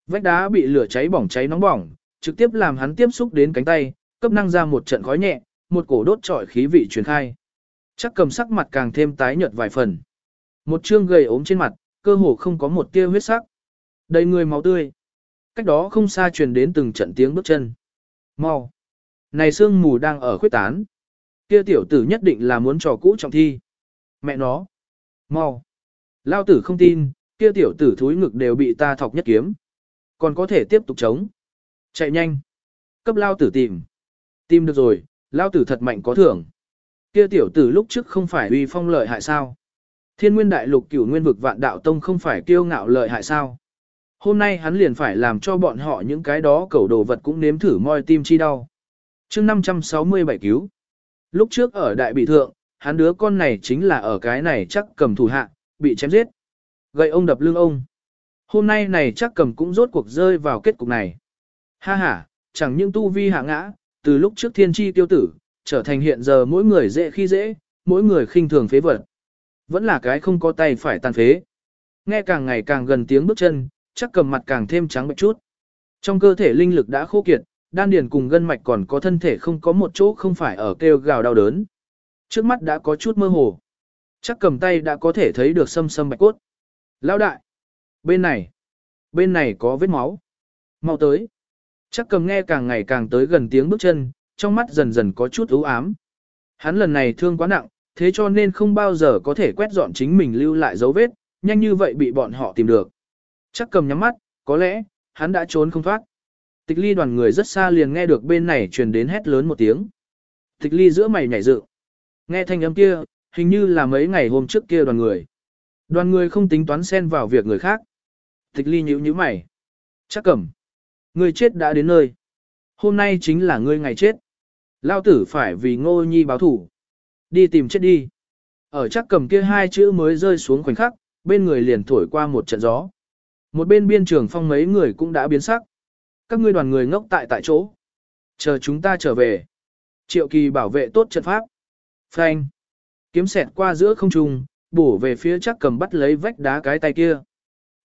Vách đá bị lửa cháy bỏng cháy nóng bỏng, trực tiếp làm hắn tiếp xúc đến cánh tay, cấp năng ra một trận khói nhẹ, một cổ đốt trọi khí vị truyền khai. Chắc cầm sắc mặt càng thêm tái nhợt vài phần. Một trương gầy ốm trên mặt, cơ hồ không có một tia huyết sắc. Đầy người máu tươi. Cách đó không xa truyền đến từng trận tiếng bước chân. Mau. Này sương mù đang ở khuyết tán. Kia tiểu tử nhất định là muốn trò cũ trọng thi. Mẹ nó. Mau. Lao tử không tin, kia tiểu tử thúi ngực đều bị ta thọc nhất kiếm. Còn có thể tiếp tục chống. Chạy nhanh. Cấp Lao tử tìm. Tìm được rồi, Lao tử thật mạnh có thưởng. Kia tiểu tử lúc trước không phải uy phong lợi hại sao. Thiên nguyên đại lục cửu nguyên vực vạn đạo tông không phải kiêu ngạo lợi hại sao. Hôm nay hắn liền phải làm cho bọn họ những cái đó cẩu đồ vật cũng nếm thử moi tim chi đau. chương 567 cứu. Lúc trước ở đại bị thượng, hắn đứa con này chính là ở cái này chắc cầm thủ hạ, bị chém giết. Gậy ông đập lưng ông. Hôm nay này chắc cầm cũng rốt cuộc rơi vào kết cục này. Ha ha, chẳng những tu vi hạ ngã, từ lúc trước thiên tri tiêu tử, trở thành hiện giờ mỗi người dễ khi dễ, mỗi người khinh thường phế vật. Vẫn là cái không có tay phải tàn phế. Nghe càng ngày càng gần tiếng bước chân, chắc cầm mặt càng thêm trắng bệch chút. Trong cơ thể linh lực đã khô kiệt, đan điền cùng gân mạch còn có thân thể không có một chỗ không phải ở kêu gào đau đớn. Trước mắt đã có chút mơ hồ. Chắc cầm tay đã có thể thấy được sâm sâm bạch cốt. Lão đại! Bên này! Bên này có vết máu. Mau tới! Chắc cầm nghe càng ngày càng tới gần tiếng bước chân, trong mắt dần dần có chút ưu ám. Hắn lần này thương quá nặng, thế cho nên không bao giờ có thể quét dọn chính mình lưu lại dấu vết, nhanh như vậy bị bọn họ tìm được. Chắc cầm nhắm mắt, có lẽ, hắn đã trốn không thoát. Tịch ly đoàn người rất xa liền nghe được bên này truyền đến hét lớn một tiếng. Tịch ly giữa mày nhảy dựng, Nghe thanh âm kia, hình như là mấy ngày hôm trước kia đoàn người. Đoàn người không tính toán xen vào việc người khác. Tịch ly nhíu nhíu mày. Chắc cầm. Người chết đã đến nơi. Hôm nay chính là ngươi ngày chết. Lao tử phải vì ngô nhi báo thủ. Đi tìm chết đi. Ở chắc cầm kia hai chữ mới rơi xuống khoảnh khắc, bên người liền thổi qua một trận gió. Một bên biên trường phong mấy người cũng đã biến sắc. Các ngươi đoàn người ngốc tại tại chỗ. Chờ chúng ta trở về. Triệu kỳ bảo vệ tốt trận pháp. Phanh. Kiếm xẹt qua giữa không trung, bổ về phía chắc cầm bắt lấy vách đá cái tay kia.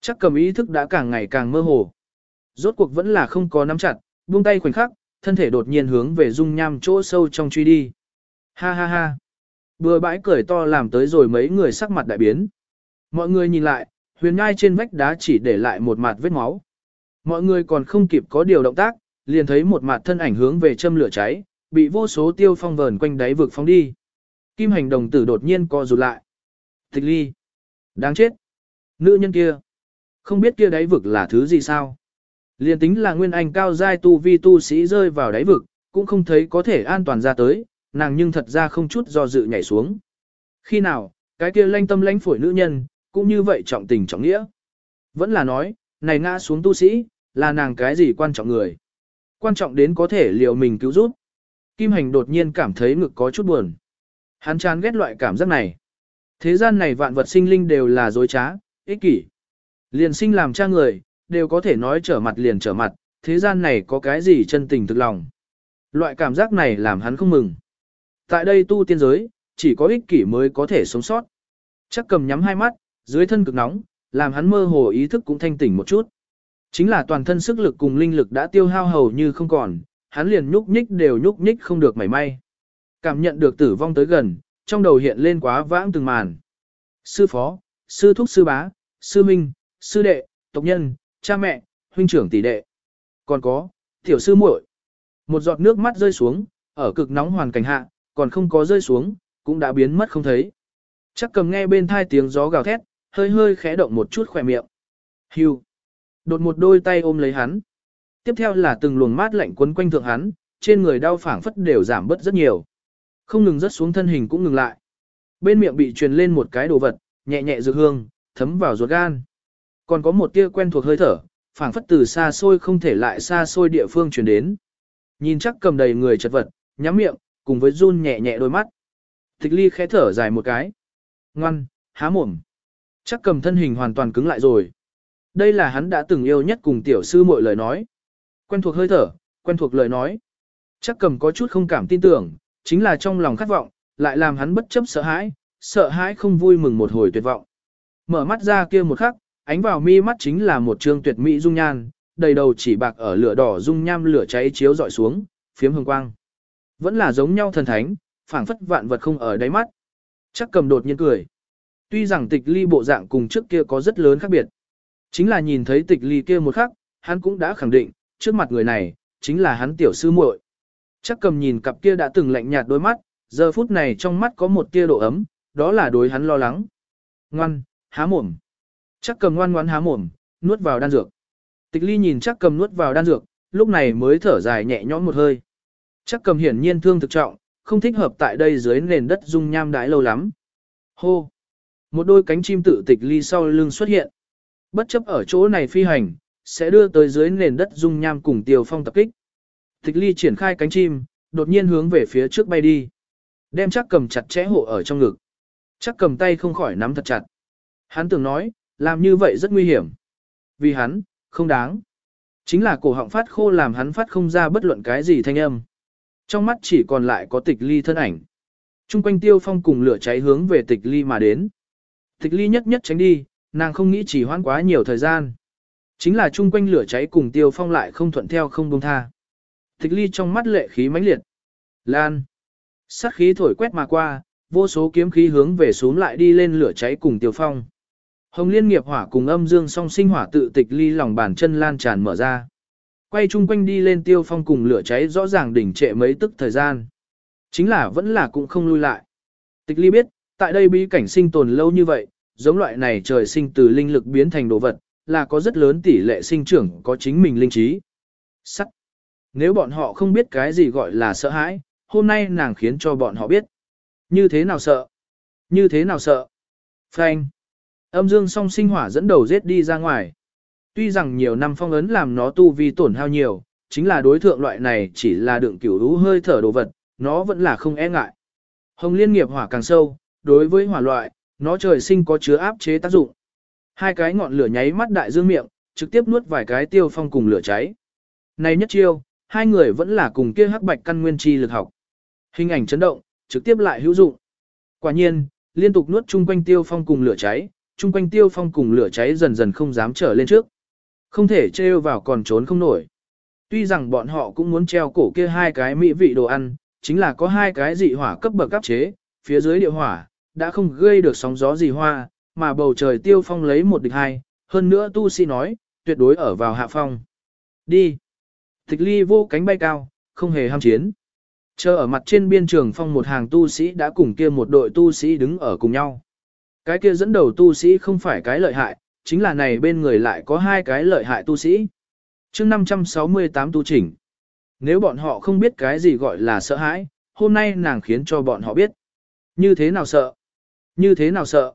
Chắc cầm ý thức đã càng ngày càng mơ hồ. Rốt cuộc vẫn là không có nắm chặt, buông tay khoảnh khắc, thân thể đột nhiên hướng về dung nham chỗ sâu trong truy đi. Ha ha ha. Bừa bãi cười to làm tới rồi mấy người sắc mặt đại biến. Mọi người nhìn lại, huyền nhai trên vách đá chỉ để lại một mặt vết máu. Mọi người còn không kịp có điều động tác, liền thấy một mặt thân ảnh hướng về châm lửa cháy, bị vô số tiêu phong vờn quanh đáy vực phóng đi. Kim hành đồng tử đột nhiên co rụt lại. Tịch ly. Đáng chết. Nữ nhân kia. Không biết kia đáy vực là thứ gì sao. Liên tính là nguyên anh cao giai tu vi tu sĩ rơi vào đáy vực, cũng không thấy có thể an toàn ra tới, nàng nhưng thật ra không chút do dự nhảy xuống. Khi nào, cái kia lanh tâm lãnh phổi nữ nhân, cũng như vậy trọng tình trọng nghĩa. Vẫn là nói, này ngã xuống tu sĩ, là nàng cái gì quan trọng người. Quan trọng đến có thể liệu mình cứu giúp. Kim hành đột nhiên cảm thấy ngực có chút buồn. Hắn chán ghét loại cảm giác này. Thế gian này vạn vật sinh linh đều là dối trá, ích kỷ. Liền sinh làm cha người, đều có thể nói trở mặt liền trở mặt, thế gian này có cái gì chân tình thực lòng. Loại cảm giác này làm hắn không mừng. Tại đây tu tiên giới, chỉ có ích kỷ mới có thể sống sót. Chắc cầm nhắm hai mắt, dưới thân cực nóng, làm hắn mơ hồ ý thức cũng thanh tỉnh một chút. Chính là toàn thân sức lực cùng linh lực đã tiêu hao hầu như không còn, hắn liền nhúc nhích đều nhúc nhích không được mảy may. Cảm nhận được tử vong tới gần, trong đầu hiện lên quá vãng từng màn. Sư phó, sư thúc sư bá, sư minh, sư đệ, tộc nhân, cha mẹ, huynh trưởng tỷ đệ. Còn có, tiểu sư muội. Một giọt nước mắt rơi xuống, ở cực nóng hoàn cảnh hạ, còn không có rơi xuống, cũng đã biến mất không thấy. Chắc cầm nghe bên thai tiếng gió gào thét, hơi hơi khẽ động một chút khỏe miệng. Hưu. Đột một đôi tay ôm lấy hắn. Tiếp theo là từng luồng mát lạnh quấn quanh thượng hắn, trên người đau phảng phất đều giảm bớt rất nhiều. Không ngừng rớt xuống thân hình cũng ngừng lại. Bên miệng bị truyền lên một cái đồ vật, nhẹ nhẹ dược hương, thấm vào ruột gan. Còn có một tia quen thuộc hơi thở, phảng phất từ xa xôi không thể lại xa xôi địa phương truyền đến. Nhìn chắc cầm đầy người chật vật, nhắm miệng, cùng với run nhẹ nhẹ đôi mắt. Tịch ly khẽ thở dài một cái. Ngoan, há mồm. Chắc cầm thân hình hoàn toàn cứng lại rồi. Đây là hắn đã từng yêu nhất cùng tiểu sư mọi lời nói. Quen thuộc hơi thở, quen thuộc lời nói. Chắc cầm có chút không cảm tin tưởng, chính là trong lòng khát vọng, lại làm hắn bất chấp sợ hãi, sợ hãi không vui mừng một hồi tuyệt vọng. Mở mắt ra kia một khắc, ánh vào mi mắt chính là một trương tuyệt mỹ dung nhan, đầy đầu chỉ bạc ở lửa đỏ dung nham lửa cháy chiếu dọi xuống, phiếm hồng quang. Vẫn là giống nhau thần thánh, phảng phất vạn vật không ở đáy mắt. Chắc cầm đột nhiên cười. Tuy rằng tịch ly bộ dạng cùng trước kia có rất lớn khác biệt. Chính là nhìn thấy tịch ly kia một khắc, hắn cũng đã khẳng định, trước mặt người này, chính là hắn tiểu sư muội. Chắc cầm nhìn cặp kia đã từng lạnh nhạt đôi mắt, giờ phút này trong mắt có một tia độ ấm, đó là đối hắn lo lắng. Ngoan, há mồm. Chắc cầm ngoan ngoãn há mồm, nuốt vào đan dược. Tịch ly nhìn chắc cầm nuốt vào đan dược, lúc này mới thở dài nhẹ nhõm một hơi. Chắc cầm hiển nhiên thương thực trọng, không thích hợp tại đây dưới nền đất dung nham đái lâu lắm. Hô! Một đôi cánh chim tự tịch ly sau lưng xuất hiện. Bất chấp ở chỗ này phi hành, sẽ đưa tới dưới nền đất dung nham cùng tiêu phong tập kích. Tịch ly triển khai cánh chim, đột nhiên hướng về phía trước bay đi. Đem chắc cầm chặt chẽ hộ ở trong ngực. Chắc cầm tay không khỏi nắm thật chặt. Hắn tưởng nói, làm như vậy rất nguy hiểm. Vì hắn, không đáng. Chính là cổ họng phát khô làm hắn phát không ra bất luận cái gì thanh âm. Trong mắt chỉ còn lại có tịch ly thân ảnh. Trung quanh tiêu phong cùng lửa cháy hướng về tịch ly mà đến. Tịch ly nhất nhất tránh đi, nàng không nghĩ chỉ hoãn quá nhiều thời gian. Chính là chung quanh lửa cháy cùng tiêu phong lại không thuận theo không buông tha. Tịch ly trong mắt lệ khí mãnh liệt. Lan. Sát khí thổi quét mà qua, vô số kiếm khí hướng về xuống lại đi lên lửa cháy cùng tiêu phong. Hồng liên nghiệp hỏa cùng âm dương song sinh hỏa tự tịch ly lòng bàn chân lan tràn mở ra. Quay chung quanh đi lên tiêu phong cùng lửa cháy rõ ràng đỉnh trệ mấy tức thời gian. Chính là vẫn là cũng không lui lại. Tịch ly biết, tại đây bí cảnh sinh tồn lâu như vậy, giống loại này trời sinh từ linh lực biến thành đồ vật, là có rất lớn tỷ lệ sinh trưởng có chính mình linh trí. Sắc. Nếu bọn họ không biết cái gì gọi là sợ hãi, hôm nay nàng khiến cho bọn họ biết. Như thế nào sợ? Như thế nào sợ? Frank. Âm dương song sinh hỏa dẫn đầu giết đi ra ngoài. Tuy rằng nhiều năm phong ấn làm nó tu vi tổn hao nhiều, chính là đối thượng loại này chỉ là đựng kiểu lũ hơi thở đồ vật, nó vẫn là không e ngại. Hồng liên nghiệp hỏa càng sâu, đối với hỏa loại, nó trời sinh có chứa áp chế tác dụng. Hai cái ngọn lửa nháy mắt đại dương miệng, trực tiếp nuốt vài cái tiêu phong cùng lửa cháy. Này nhất chiêu, hai người vẫn là cùng kia hắc bạch căn nguyên chi lực học. Hình ảnh chấn động, trực tiếp lại hữu dụng. Quả nhiên, liên tục nuốt chung quanh tiêu phong cùng lửa cháy, chung quanh tiêu phong cùng lửa cháy dần dần không dám trở lên trước. Không thể trêu vào còn trốn không nổi. Tuy rằng bọn họ cũng muốn treo cổ kia hai cái mỹ vị đồ ăn, chính là có hai cái dị hỏa cấp bậc cấp chế, phía dưới địa hỏa, đã không gây được sóng gió gì hoa, mà bầu trời tiêu phong lấy một địch hai, hơn nữa tu sĩ nói, tuyệt đối ở vào hạ phong. Đi! Tịch ly vô cánh bay cao, không hề ham chiến. Chờ ở mặt trên biên trường phong một hàng tu sĩ đã cùng kia một đội tu sĩ đứng ở cùng nhau. Cái kia dẫn đầu tu sĩ không phải cái lợi hại, chính là này bên người lại có hai cái lợi hại tu sĩ. chương 568 tu chỉnh. Nếu bọn họ không biết cái gì gọi là sợ hãi, hôm nay nàng khiến cho bọn họ biết. Như thế nào sợ? Như thế nào sợ?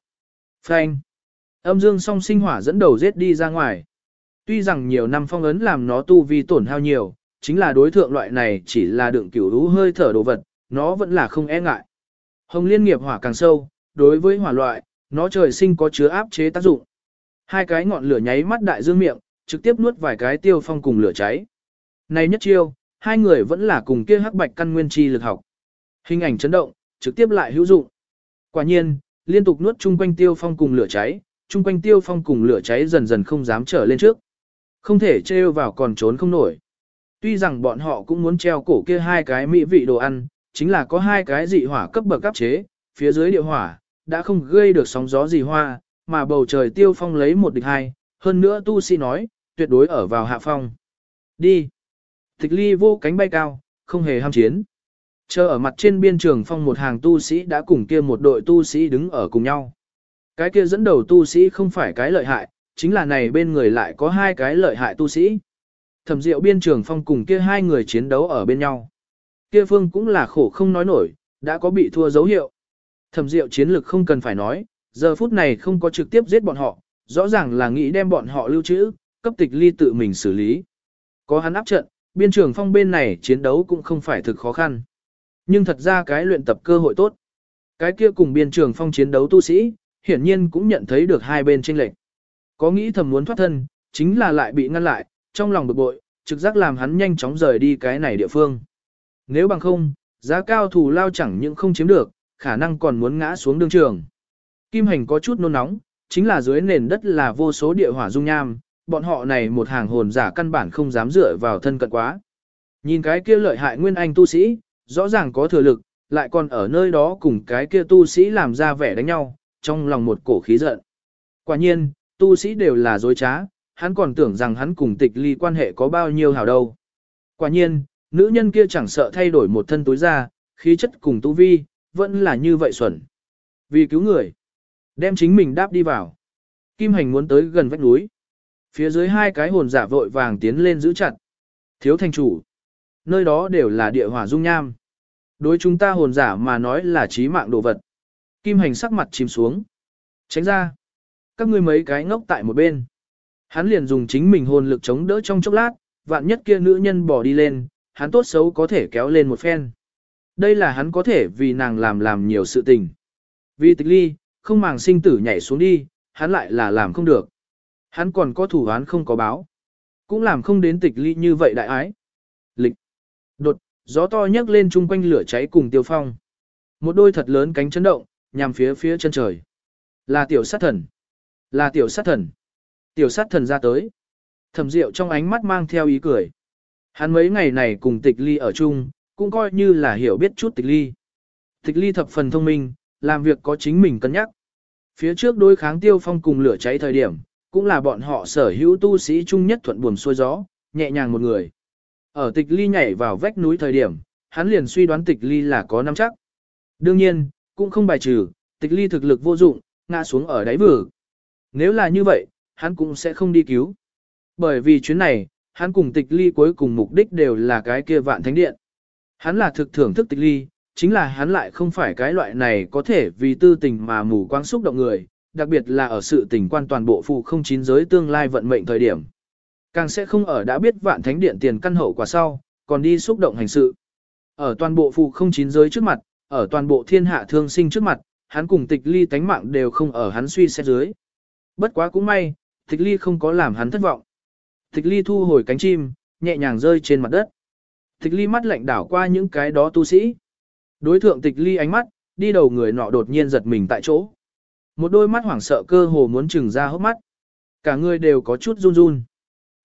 Phanh. Âm dương song sinh hỏa dẫn đầu giết đi ra ngoài. Tuy rằng nhiều năm phong ấn làm nó tu vi tổn hao nhiều, chính là đối thượng loại này chỉ là đựng kiểu lũ hơi thở đồ vật, nó vẫn là không e ngại. Hồng liên nghiệp hỏa càng sâu, đối với hỏa loại, nó trời sinh có chứa áp chế tác dụng. Hai cái ngọn lửa nháy mắt đại dương miệng, trực tiếp nuốt vài cái tiêu phong cùng lửa cháy. Này nhất chiêu, hai người vẫn là cùng kia hắc bạch căn nguyên chi lực học. Hình ảnh chấn động, trực tiếp lại hữu dụng. Quả nhiên, liên tục nuốt chung quanh tiêu phong cùng lửa cháy, chung quanh tiêu phong cùng lửa cháy dần dần không dám trở lên trước. Không thể trêu vào còn trốn không nổi. Tuy rằng bọn họ cũng muốn treo cổ kia hai cái mỹ vị đồ ăn, chính là có hai cái dị hỏa cấp bậc cấp chế, phía dưới địa hỏa, đã không gây được sóng gió gì hoa, mà bầu trời tiêu phong lấy một địch hai, hơn nữa tu sĩ nói, tuyệt đối ở vào hạ phong. Đi! Tịch ly vô cánh bay cao, không hề ham chiến. Chờ ở mặt trên biên trường phong một hàng tu sĩ đã cùng kia một đội tu sĩ đứng ở cùng nhau. Cái kia dẫn đầu tu sĩ không phải cái lợi hại, chính là này bên người lại có hai cái lợi hại tu sĩ. Thẩm diệu biên trường phong cùng kia hai người chiến đấu ở bên nhau. Kia phương cũng là khổ không nói nổi, đã có bị thua dấu hiệu. Thẩm diệu chiến lực không cần phải nói, giờ phút này không có trực tiếp giết bọn họ, rõ ràng là nghĩ đem bọn họ lưu trữ, cấp tịch ly tự mình xử lý. Có hắn áp trận, biên trường phong bên này chiến đấu cũng không phải thực khó khăn. Nhưng thật ra cái luyện tập cơ hội tốt. Cái kia cùng biên trường phong chiến đấu tu sĩ, hiển nhiên cũng nhận thấy được hai bên tranh lệch. Có nghĩ thầm muốn thoát thân, chính là lại bị ngăn lại, trong lòng bực bội, trực giác làm hắn nhanh chóng rời đi cái này địa phương. Nếu bằng không, giá cao thủ lao chẳng những không chiếm được, khả năng còn muốn ngã xuống đường trường. Kim hành có chút nôn nóng, chính là dưới nền đất là vô số địa hỏa dung nham, bọn họ này một hàng hồn giả căn bản không dám dựa vào thân cận quá. Nhìn cái kia lợi hại nguyên anh tu sĩ, rõ ràng có thừa lực, lại còn ở nơi đó cùng cái kia tu sĩ làm ra vẻ đánh nhau, trong lòng một cổ khí giận. Quả nhiên, tu sĩ đều là dối trá, hắn còn tưởng rằng hắn cùng tịch ly quan hệ có bao nhiêu hảo đâu. Quả nhiên, nữ nhân kia chẳng sợ thay đổi một thân tối ra, khí chất cùng tu vi, vẫn là như vậy xuẩn. Vì cứu người, đem chính mình đáp đi vào. Kim hành muốn tới gần vách núi. Phía dưới hai cái hồn giả vội vàng tiến lên giữ chặt. Thiếu thành chủ. Nơi đó đều là địa hỏa dung nham. Đối chúng ta hồn giả mà nói là trí mạng đồ vật. Kim hành sắc mặt chìm xuống. Tránh ra. Các ngươi mấy cái ngốc tại một bên. Hắn liền dùng chính mình hồn lực chống đỡ trong chốc lát, vạn nhất kia nữ nhân bỏ đi lên, hắn tốt xấu có thể kéo lên một phen. Đây là hắn có thể vì nàng làm làm nhiều sự tình. Vì tịch ly, không màng sinh tử nhảy xuống đi, hắn lại là làm không được. Hắn còn có thủ án không có báo. Cũng làm không đến tịch ly như vậy đại ái. Lịch. Đột, gió to nhấc lên chung quanh lửa cháy cùng tiêu phong. Một đôi thật lớn cánh chấn động, nhằm phía phía chân trời. Là tiểu sát thần. Là tiểu sát thần. Tiểu sát thần ra tới. Thẩm Diệu trong ánh mắt mang theo ý cười. Hắn mấy ngày này cùng tịch ly ở chung, cũng coi như là hiểu biết chút tịch ly. Tịch ly thập phần thông minh, làm việc có chính mình cân nhắc. Phía trước đối kháng tiêu phong cùng lửa cháy thời điểm, cũng là bọn họ sở hữu tu sĩ chung nhất thuận buồm xuôi gió, nhẹ nhàng một người. Ở tịch ly nhảy vào vách núi thời điểm, hắn liền suy đoán tịch ly là có nắm chắc. Đương nhiên, cũng không bài trừ, tịch ly thực lực vô dụng, ngã xuống ở đáy vực. Nếu là như vậy, hắn cũng sẽ không đi cứu. Bởi vì chuyến này, hắn cùng tịch ly cuối cùng mục đích đều là cái kia vạn thánh điện. Hắn là thực thưởng thức tịch ly, chính là hắn lại không phải cái loại này có thể vì tư tình mà mù quáng xúc động người, đặc biệt là ở sự tình quan toàn bộ phụ không chín giới tương lai vận mệnh thời điểm. Càng sẽ không ở đã biết vạn thánh điện tiền căn hậu quả sau, còn đi xúc động hành sự. Ở toàn bộ phụ không chín giới trước mặt, ở toàn bộ thiên hạ thương sinh trước mặt, hắn cùng tịch ly tánh mạng đều không ở hắn suy xét dưới. Bất quá cũng may, tịch ly không có làm hắn thất vọng. Tịch ly thu hồi cánh chim, nhẹ nhàng rơi trên mặt đất. Tịch ly mắt lạnh đảo qua những cái đó tu sĩ. Đối thượng tịch ly ánh mắt, đi đầu người nọ đột nhiên giật mình tại chỗ. Một đôi mắt hoảng sợ cơ hồ muốn trừng ra hốc mắt. Cả người đều có chút run run.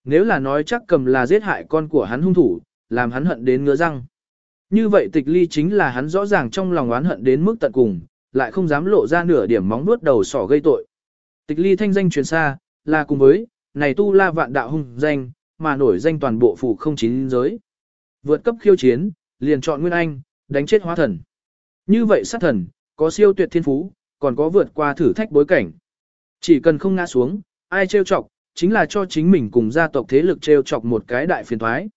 Nếu là nói chắc cầm là giết hại con của hắn hung thủ, làm hắn hận đến ngứa răng. Như vậy tịch ly chính là hắn rõ ràng trong lòng oán hận đến mức tận cùng, lại không dám lộ ra nửa điểm móng nuốt đầu sỏ gây tội. Tịch ly thanh danh truyền xa, là cùng với, này tu la vạn đạo hung danh, mà nổi danh toàn bộ phủ không chín giới. Vượt cấp khiêu chiến, liền chọn Nguyên Anh, đánh chết hóa thần. Như vậy sát thần, có siêu tuyệt thiên phú, còn có vượt qua thử thách bối cảnh. Chỉ cần không ngã xuống, ai trêu chọc, chính là cho chính mình cùng gia tộc thế lực trêu chọc một cái đại phiền thoái.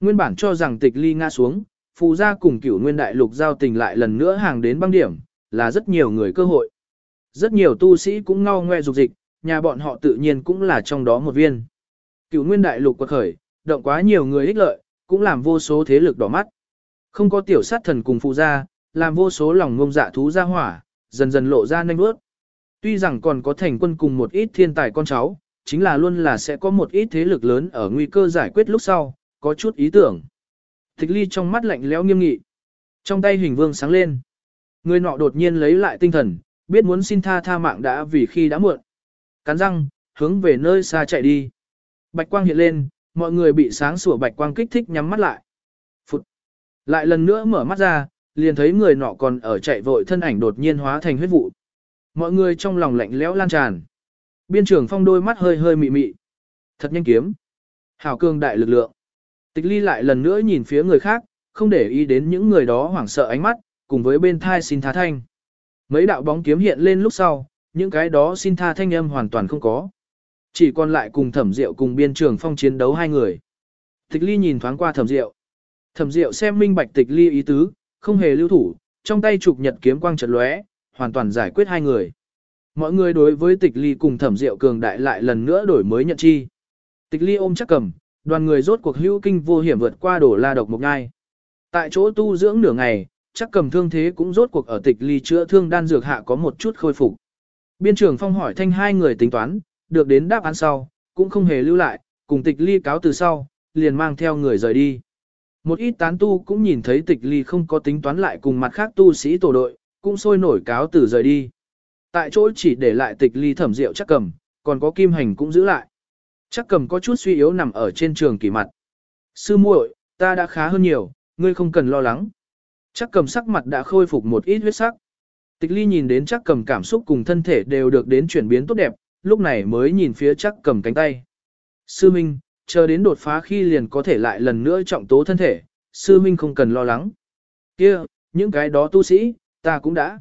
Nguyên bản cho rằng tịch ly ngã xuống, phù gia cùng cửu nguyên đại lục giao tình lại lần nữa hàng đến băng điểm, là rất nhiều người cơ hội. Rất nhiều tu sĩ cũng ngao ngoe dục dịch, nhà bọn họ tự nhiên cũng là trong đó một viên. Cửu nguyên đại lục quật khởi, động quá nhiều người ích lợi, cũng làm vô số thế lực đỏ mắt. Không có tiểu sát thần cùng phụ gia, làm vô số lòng ngông dạ thú ra hỏa, dần dần lộ ra nhanh bước. Tuy rằng còn có thành quân cùng một ít thiên tài con cháu, chính là luôn là sẽ có một ít thế lực lớn ở nguy cơ giải quyết lúc sau, có chút ý tưởng. Tịch ly trong mắt lạnh lẽo nghiêm nghị. Trong tay hình vương sáng lên. Người nọ đột nhiên lấy lại tinh thần, biết muốn xin tha tha mạng đã vì khi đã muộn. Cắn răng, hướng về nơi xa chạy đi. Bạch quang hiện lên, mọi người bị sáng sủa bạch quang kích thích nhắm mắt lại. Phụt. Lại lần nữa mở mắt ra, liền thấy người nọ còn ở chạy vội thân ảnh đột nhiên hóa thành huyết vụ. Mọi người trong lòng lạnh lẽo lan tràn. Biên trưởng phong đôi mắt hơi hơi mị mị. Thật nhanh kiếm. Hảo cương đại lực lượng. Tịch ly lại lần nữa nhìn phía người khác, không để ý đến những người đó hoảng sợ ánh mắt, cùng với bên thai xin tha thanh. Mấy đạo bóng kiếm hiện lên lúc sau, những cái đó xin tha thanh âm hoàn toàn không có. Chỉ còn lại cùng thẩm diệu cùng biên trường phong chiến đấu hai người. Tịch ly nhìn thoáng qua thẩm diệu. Thẩm diệu xem minh bạch tịch ly ý tứ, không hề lưu thủ, trong tay trục nhật kiếm quang chợt lóe, hoàn toàn giải quyết hai người. Mọi người đối với tịch ly cùng thẩm diệu cường đại lại lần nữa đổi mới nhận chi. Tịch ly ôm chắc cầm, đoàn người rốt cuộc hữu kinh vô hiểm vượt qua đổ la độc một ngai. Tại chỗ tu dưỡng nửa ngày, chắc cầm thương thế cũng rốt cuộc ở tịch ly chữa thương đan dược hạ có một chút khôi phục. Biên trưởng phong hỏi thanh hai người tính toán, được đến đáp án sau, cũng không hề lưu lại, cùng tịch ly cáo từ sau, liền mang theo người rời đi. Một ít tán tu cũng nhìn thấy tịch ly không có tính toán lại cùng mặt khác tu sĩ tổ đội, cũng sôi nổi cáo từ rời đi. Tại chỗ chỉ để lại tịch ly thẩm rượu chắc cầm, còn có kim hành cũng giữ lại. Chắc cầm có chút suy yếu nằm ở trên trường kỳ mặt. Sư muội, ta đã khá hơn nhiều, ngươi không cần lo lắng. Chắc cầm sắc mặt đã khôi phục một ít huyết sắc. Tịch ly nhìn đến chắc cầm cảm xúc cùng thân thể đều được đến chuyển biến tốt đẹp, lúc này mới nhìn phía chắc cầm cánh tay. Sư Minh, chờ đến đột phá khi liền có thể lại lần nữa trọng tố thân thể, sư Minh không cần lo lắng. kia những cái đó tu sĩ, ta cũng đã.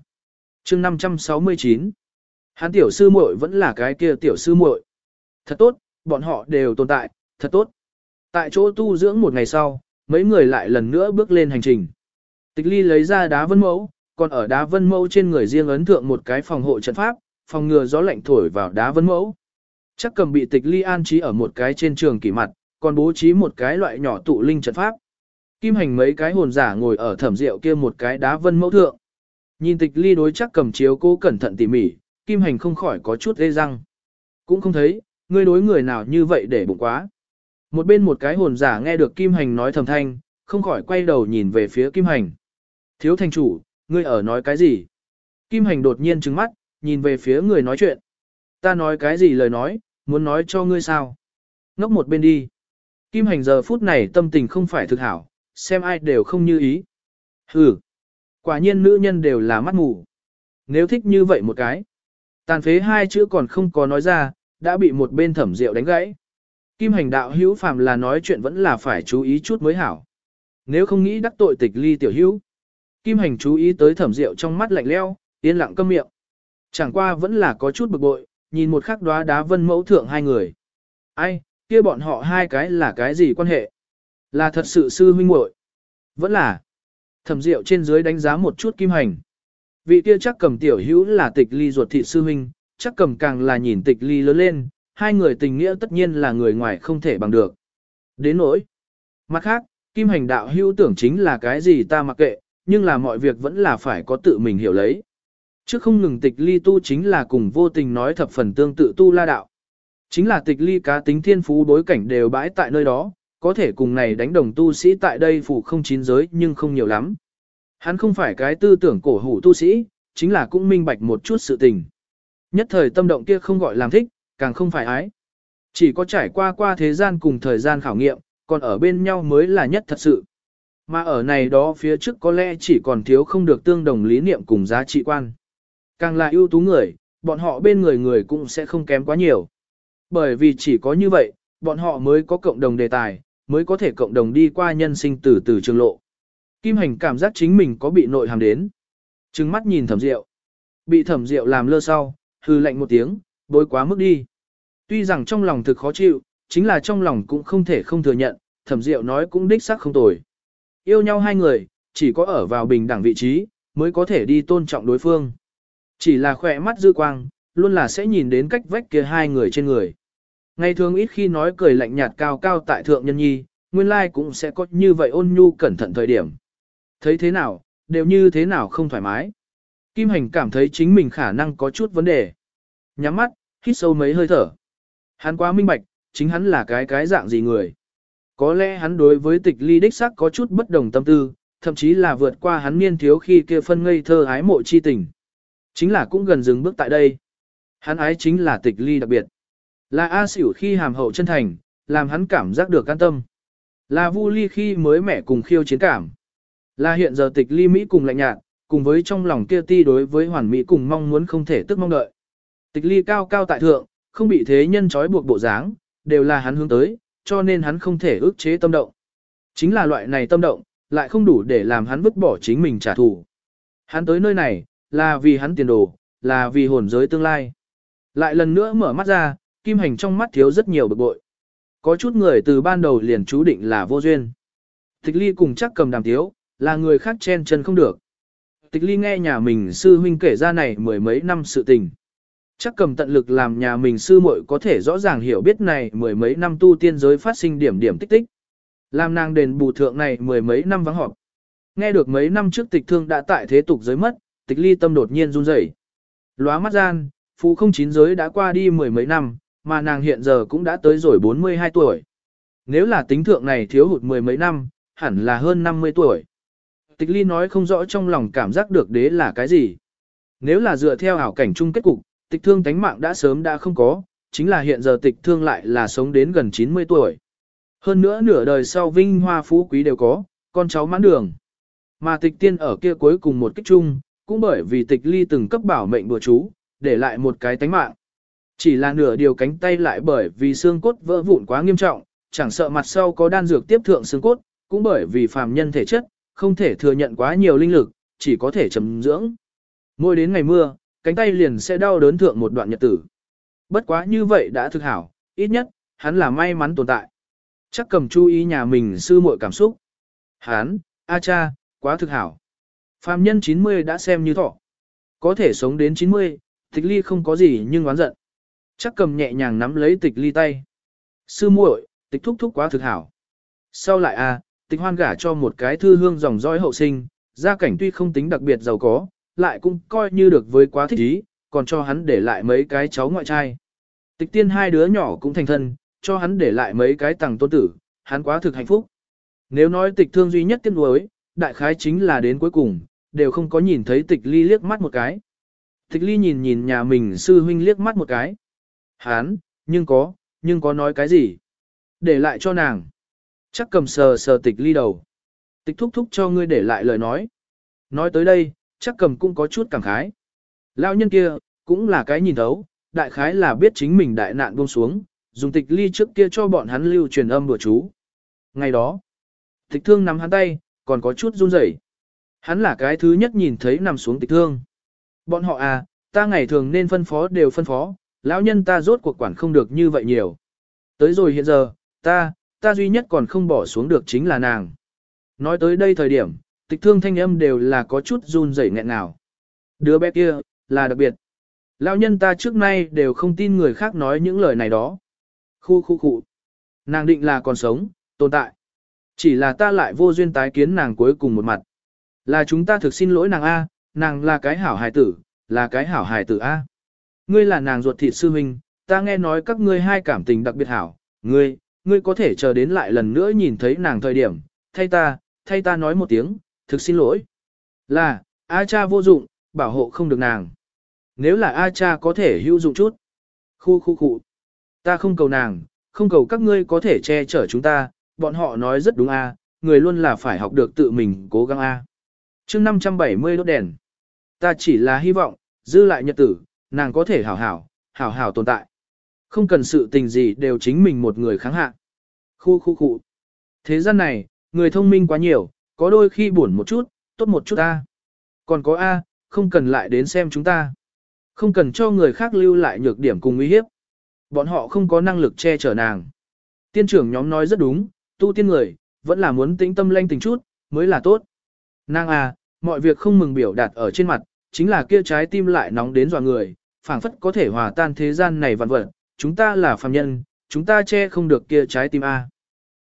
chương 569. Hắn tiểu sư muội vẫn là cái kia tiểu sư muội. Thật tốt, bọn họ đều tồn tại, thật tốt. Tại chỗ tu dưỡng một ngày sau, mấy người lại lần nữa bước lên hành trình. Tịch ly lấy ra đá vân mẫu, còn ở đá vân mẫu trên người riêng ấn thượng một cái phòng hộ trận pháp, phòng ngừa gió lạnh thổi vào đá vân mẫu. Chắc cầm bị tịch ly an trí ở một cái trên trường kỷ mặt, còn bố trí một cái loại nhỏ tụ linh trận pháp. Kim hành mấy cái hồn giả ngồi ở thẩm rượu kia một cái đá vân mẫu thượng. Nhìn tịch ly đối chắc cầm chiếu cố cẩn thận tỉ mỉ, kim hành không khỏi có chút ghê răng. Cũng không thấy, ngươi đối người nào như vậy để bụng quá. Một bên một cái hồn giả nghe được kim hành nói thầm thanh, không khỏi quay đầu nhìn về phía kim hành. Thiếu thành chủ, ngươi ở nói cái gì? Kim hành đột nhiên trừng mắt, nhìn về phía người nói chuyện. Ta nói cái gì lời nói, muốn nói cho ngươi sao? Ngốc một bên đi. Kim hành giờ phút này tâm tình không phải thực hảo, xem ai đều không như ý. Hừ. Quả nhiên nữ nhân đều là mắt mù. Nếu thích như vậy một cái. Tàn phế hai chữ còn không có nói ra, đã bị một bên thẩm rượu đánh gãy. Kim hành đạo hữu phàm là nói chuyện vẫn là phải chú ý chút mới hảo. Nếu không nghĩ đắc tội tịch ly tiểu hữu. Kim hành chú ý tới thẩm rượu trong mắt lạnh leo, yên lặng câm miệng. Chẳng qua vẫn là có chút bực bội, nhìn một khắc đóa đá vân mẫu thượng hai người. Ai, kia bọn họ hai cái là cái gì quan hệ? Là thật sự sư huynh muội Vẫn là. Thẩm Diệu trên dưới đánh giá một chút kim hành. Vị kia chắc cầm tiểu hữu là tịch ly ruột thị sư huynh, chắc cầm càng là nhìn tịch ly lớn lên, hai người tình nghĩa tất nhiên là người ngoài không thể bằng được. Đến nỗi. Mặt khác, kim hành đạo hữu tưởng chính là cái gì ta mặc kệ, nhưng là mọi việc vẫn là phải có tự mình hiểu lấy. Chứ không ngừng tịch ly tu chính là cùng vô tình nói thập phần tương tự tu la đạo. Chính là tịch ly cá tính thiên phú đối cảnh đều bãi tại nơi đó, có thể cùng này đánh đồng tu sĩ tại đây phủ không chín giới nhưng không nhiều lắm. Hắn không phải cái tư tưởng cổ hủ tu sĩ, chính là cũng minh bạch một chút sự tình. Nhất thời tâm động kia không gọi làm thích, càng không phải ái. Chỉ có trải qua qua thế gian cùng thời gian khảo nghiệm, còn ở bên nhau mới là nhất thật sự. Mà ở này đó phía trước có lẽ chỉ còn thiếu không được tương đồng lý niệm cùng giá trị quan. Càng là ưu tú người, bọn họ bên người người cũng sẽ không kém quá nhiều. Bởi vì chỉ có như vậy, bọn họ mới có cộng đồng đề tài, mới có thể cộng đồng đi qua nhân sinh từ từ trường lộ. Kim hành cảm giác chính mình có bị nội hàm đến. Trừng mắt nhìn thẩm rượu. Bị thẩm rượu làm lơ sau, hư lạnh một tiếng, bối quá mức đi. Tuy rằng trong lòng thực khó chịu, chính là trong lòng cũng không thể không thừa nhận, thẩm rượu nói cũng đích xác không tồi. Yêu nhau hai người, chỉ có ở vào bình đẳng vị trí, mới có thể đi tôn trọng đối phương. Chỉ là khỏe mắt dư quang, luôn là sẽ nhìn đến cách vách kia hai người trên người. Ngày thường ít khi nói cười lạnh nhạt cao cao tại thượng nhân nhi, nguyên lai cũng sẽ có như vậy ôn nhu cẩn thận thời điểm. Thấy thế nào, đều như thế nào không thoải mái. Kim Hành cảm thấy chính mình khả năng có chút vấn đề. Nhắm mắt, hít sâu mấy hơi thở. Hắn quá minh bạch, chính hắn là cái cái dạng gì người. Có lẽ hắn đối với tịch ly đích sắc có chút bất đồng tâm tư, thậm chí là vượt qua hắn niên thiếu khi kia phân ngây thơ ái mộ chi tình. Chính là cũng gần dừng bước tại đây. Hắn ái chính là tịch ly đặc biệt. Là A xỉu khi hàm hậu chân thành, làm hắn cảm giác được an tâm. Là vu ly khi mới mẻ cùng khiêu chiến cảm. Là hiện giờ tịch ly Mỹ cùng lạnh nhạt, cùng với trong lòng kia ti đối với hoàn Mỹ cùng mong muốn không thể tức mong đợi. Tịch ly cao cao tại thượng, không bị thế nhân trói buộc bộ dáng, đều là hắn hướng tới, cho nên hắn không thể ức chế tâm động. Chính là loại này tâm động, lại không đủ để làm hắn vứt bỏ chính mình trả thù. Hắn tới nơi này, là vì hắn tiền đồ, là vì hồn giới tương lai. Lại lần nữa mở mắt ra, kim hành trong mắt thiếu rất nhiều bực bội. Có chút người từ ban đầu liền chú định là vô duyên. Tịch ly cùng chắc cầm đàm tiếu, là người khác chen chân không được. Tịch ly nghe nhà mình sư huynh kể ra này mười mấy năm sự tình. Chắc cầm tận lực làm nhà mình sư muội có thể rõ ràng hiểu biết này mười mấy năm tu tiên giới phát sinh điểm điểm tích tích. Làm nàng đền bù thượng này mười mấy năm vắng họp. Nghe được mấy năm trước tịch thương đã tại thế tục giới mất, tịch ly tâm đột nhiên run rẩy. Lóa mắt gian, phụ không chín giới đã qua đi mười mấy năm, mà nàng hiện giờ cũng đã tới rồi 42 tuổi. Nếu là tính thượng này thiếu hụt mười mấy năm, hẳn là hơn 50 tuổi. Tịch ly nói không rõ trong lòng cảm giác được đế là cái gì. Nếu là dựa theo ảo cảnh chung kết cục, tịch thương tánh mạng đã sớm đã không có, chính là hiện giờ tịch thương lại là sống đến gần 90 tuổi. Hơn nữa nửa đời sau vinh hoa phú quý đều có, con cháu mãn đường. mà tịch tiên ở kia cuối cùng một kích chung, cũng bởi vì tịch ly từng cấp bảo mệnh bùa chú, để lại một cái tánh mạng. Chỉ là nửa điều cánh tay lại bởi vì xương cốt vỡ vụn quá nghiêm trọng, chẳng sợ mặt sau có đan dược tiếp thượng xương cốt, cũng bởi vì phàm nhân thể chất, không thể thừa nhận quá nhiều linh lực, chỉ có thể chấm dưỡng. Mỗi đến ngày mưa, cánh tay liền sẽ đau đớn thượng một đoạn nhật tử. Bất quá như vậy đã thực hảo, ít nhất, hắn là may mắn tồn tại. Chắc cầm chú ý nhà mình sư muội cảm xúc. Hắn, a cha, quá thực hảo. Phàm nhân 90 đã xem như thọ. Có thể sống đến 90, tịch ly không có gì nhưng oán giận. Chắc cầm nhẹ nhàng nắm lấy tịch ly tay. Sư muội, tịch thúc thúc quá thực hảo. Sau lại a, tịch hoan gả cho một cái thư hương dòng dõi hậu sinh, gia cảnh tuy không tính đặc biệt giàu có, lại cũng coi như được với quá thích ý, còn cho hắn để lại mấy cái cháu ngoại trai. Tịch tiên hai đứa nhỏ cũng thành thân, cho hắn để lại mấy cái tàng tôn tử, hắn quá thực hạnh phúc. Nếu nói tịch thương duy nhất tiếc nuối, đại khái chính là đến cuối cùng, đều không có nhìn thấy tịch ly liếc mắt một cái. Tịch ly nhìn nhìn nhà mình sư huynh liếc mắt một cái. Hán, nhưng có, nhưng có nói cái gì? Để lại cho nàng. Chắc cầm sờ sờ tịch ly đầu. Tịch thúc thúc cho ngươi để lại lời nói. Nói tới đây, chắc cầm cũng có chút cảm khái. Lão nhân kia, cũng là cái nhìn thấu, đại khái là biết chính mình đại nạn buông xuống, dùng tịch ly trước kia cho bọn hắn lưu truyền âm bữa chú. Ngày đó, tịch thương nắm hắn tay, còn có chút run rẩy. Hắn là cái thứ nhất nhìn thấy nằm xuống tịch thương. Bọn họ à, ta ngày thường nên phân phó đều phân phó, lão nhân ta rốt cuộc quản không được như vậy nhiều. Tới rồi hiện giờ, ta, ta duy nhất còn không bỏ xuống được chính là nàng. Nói tới đây thời điểm, tịch thương thanh âm đều là có chút run rẩy nghẹn nào. Đứa bé kia, là đặc biệt. Lão nhân ta trước nay đều không tin người khác nói những lời này đó. Khu khu khu. Nàng định là còn sống, tồn tại. Chỉ là ta lại vô duyên tái kiến nàng cuối cùng một mặt. Là chúng ta thực xin lỗi nàng A, nàng là cái hảo hài tử, là cái hảo hài tử A. Ngươi là nàng ruột thịt sư huynh, ta nghe nói các ngươi hai cảm tình đặc biệt hảo. Ngươi, ngươi có thể chờ đến lại lần nữa nhìn thấy nàng thời điểm, thay ta, thay ta nói một tiếng, thực xin lỗi. Là, A cha vô dụng, bảo hộ không được nàng. Nếu là A cha có thể hữu dụng chút. Khu khu khu. Ta không cầu nàng, không cầu các ngươi có thể che chở chúng ta, bọn họ nói rất đúng A, người luôn là phải học được tự mình cố gắng A chương 570 đốt đèn. Ta chỉ là hy vọng, dư lại nhật tử, nàng có thể hảo hảo, hảo hảo tồn tại. Không cần sự tình gì đều chính mình một người kháng hạ. Khu khu khu. Thế gian này, người thông minh quá nhiều, có đôi khi buồn một chút, tốt một chút A. Còn có A, không cần lại đến xem chúng ta. Không cần cho người khác lưu lại nhược điểm cùng uy hiếp. Bọn họ không có năng lực che chở nàng. Tiên trưởng nhóm nói rất đúng, tu tiên người, vẫn là muốn tĩnh tâm lanh tình chút, mới là tốt. Nàng à, mọi việc không mừng biểu đạt ở trên mặt, chính là kia trái tim lại nóng đến dọa người, phảng phất có thể hòa tan thế gian này vạn vật, chúng ta là phàm nhân, chúng ta che không được kia trái tim a.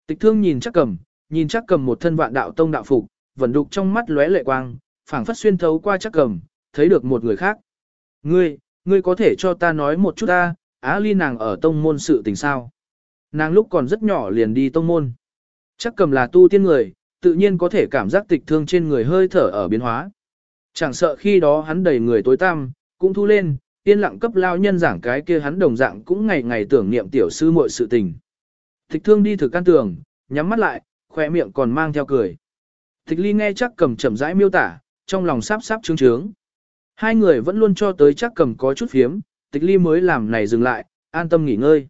Tịch thương nhìn chắc cầm, nhìn chắc cầm một thân vạn đạo tông đạo phục, vẫn đục trong mắt lóe lệ quang, phảng phất xuyên thấu qua chắc cầm, thấy được một người khác. Ngươi, ngươi có thể cho ta nói một chút ta, Á Ly nàng ở tông môn sự tình sao? Nàng lúc còn rất nhỏ liền đi tông môn. Chắc cầm là tu tiên người, tự nhiên có thể cảm giác tịch thương trên người hơi thở ở biến hóa. Chẳng sợ khi đó hắn đầy người tối tăm, cũng thu lên, yên lặng cấp lao nhân giảng cái kia hắn đồng dạng cũng ngày ngày tưởng niệm tiểu sư muội sự tình. Tịch thương đi thử căn tường, nhắm mắt lại, khỏe miệng còn mang theo cười. Tịch ly nghe chắc cầm chậm rãi miêu tả, trong lòng sắp sắp trướng trướng. Hai người vẫn luôn cho tới chắc cầm có chút phiếm, tịch ly mới làm này dừng lại, an tâm nghỉ ngơi.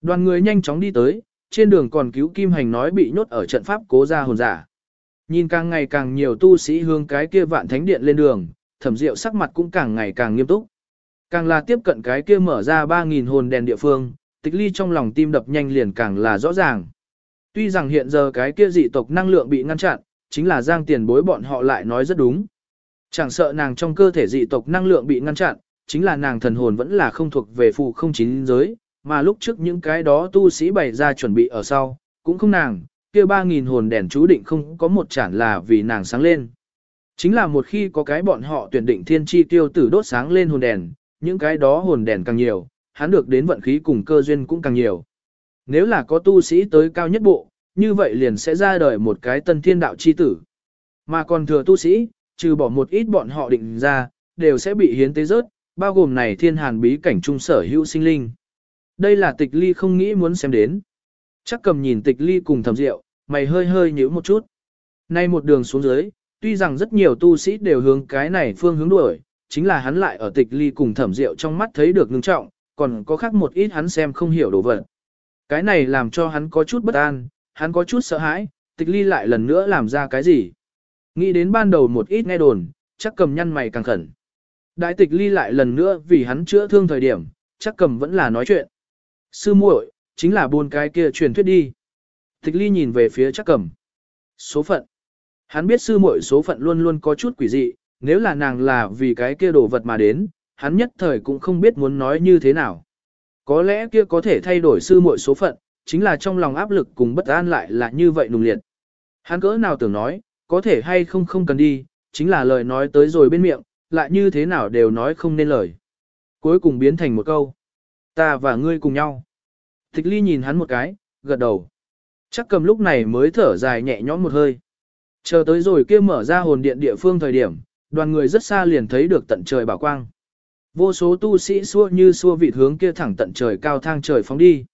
Đoàn người nhanh chóng đi tới, trên đường còn cứu Kim Hành nói bị nhốt ở trận pháp cố ra hồn giả. Nhìn càng ngày càng nhiều tu sĩ hướng cái kia vạn thánh điện lên đường, thẩm diệu sắc mặt cũng càng ngày càng nghiêm túc. Càng là tiếp cận cái kia mở ra 3.000 hồn đèn địa phương, tịch ly trong lòng tim đập nhanh liền càng là rõ ràng. Tuy rằng hiện giờ cái kia dị tộc năng lượng bị ngăn chặn, chính là giang tiền bối bọn họ lại nói rất đúng. Chẳng sợ nàng trong cơ thể dị tộc năng lượng bị ngăn chặn, chính là nàng thần hồn vẫn là không thuộc về phù không chín giới, mà lúc trước những cái đó tu sĩ bày ra chuẩn bị ở sau, cũng không nàng, kia 3.000 hồn đèn chú định không có một chản là vì nàng sáng lên. Chính là một khi có cái bọn họ tuyển định thiên chi tiêu tử đốt sáng lên hồn đèn, những cái đó hồn đèn càng nhiều, hắn được đến vận khí cùng cơ duyên cũng càng nhiều. Nếu là có tu sĩ tới cao nhất bộ, như vậy liền sẽ ra đời một cái tân thiên đạo chi tử. Mà còn thừa tu sĩ, trừ bỏ một ít bọn họ định ra, đều sẽ bị hiến tế rớt, bao gồm này thiên hàn bí cảnh trung sở hữu sinh linh. Đây là tịch ly không nghĩ muốn xem đến. Chắc cầm nhìn tịch ly cùng thầm rượu, mày hơi hơi nhíu một chút. Nay một đường xuống dưới, tuy rằng rất nhiều tu sĩ đều hướng cái này phương hướng đuổi, chính là hắn lại ở tịch ly cùng thẩm rượu trong mắt thấy được ngưng trọng, còn có khác một ít hắn xem không hiểu đồ vật. Cái này làm cho hắn có chút bất an, hắn có chút sợ hãi, tịch ly lại lần nữa làm ra cái gì. Nghĩ đến ban đầu một ít nghe đồn, chắc cầm nhăn mày càng khẩn. Đại tịch ly lại lần nữa vì hắn chữa thương thời điểm, chắc cầm vẫn là nói chuyện. Sư muội, chính là buôn cái kia truyền thuyết đi. Tịch ly nhìn về phía chắc cầm. Số phận. Hắn biết sư muội số phận luôn luôn có chút quỷ dị, nếu là nàng là vì cái kia đồ vật mà đến, hắn nhất thời cũng không biết muốn nói như thế nào. Có lẽ kia có thể thay đổi sư muội số phận, chính là trong lòng áp lực cùng bất an lại là như vậy nùng liệt. Hắn cỡ nào tưởng nói, có thể hay không không cần đi, chính là lời nói tới rồi bên miệng, lại như thế nào đều nói không nên lời. Cuối cùng biến thành một câu. Ta và ngươi cùng nhau. Tịch ly nhìn hắn một cái, gật đầu. Chắc cầm lúc này mới thở dài nhẹ nhõm một hơi. Chờ tới rồi kia mở ra hồn điện địa phương thời điểm, đoàn người rất xa liền thấy được tận trời bảo quang. Vô số tu sĩ xua như xua vịt hướng kia thẳng tận trời cao thang trời phóng đi.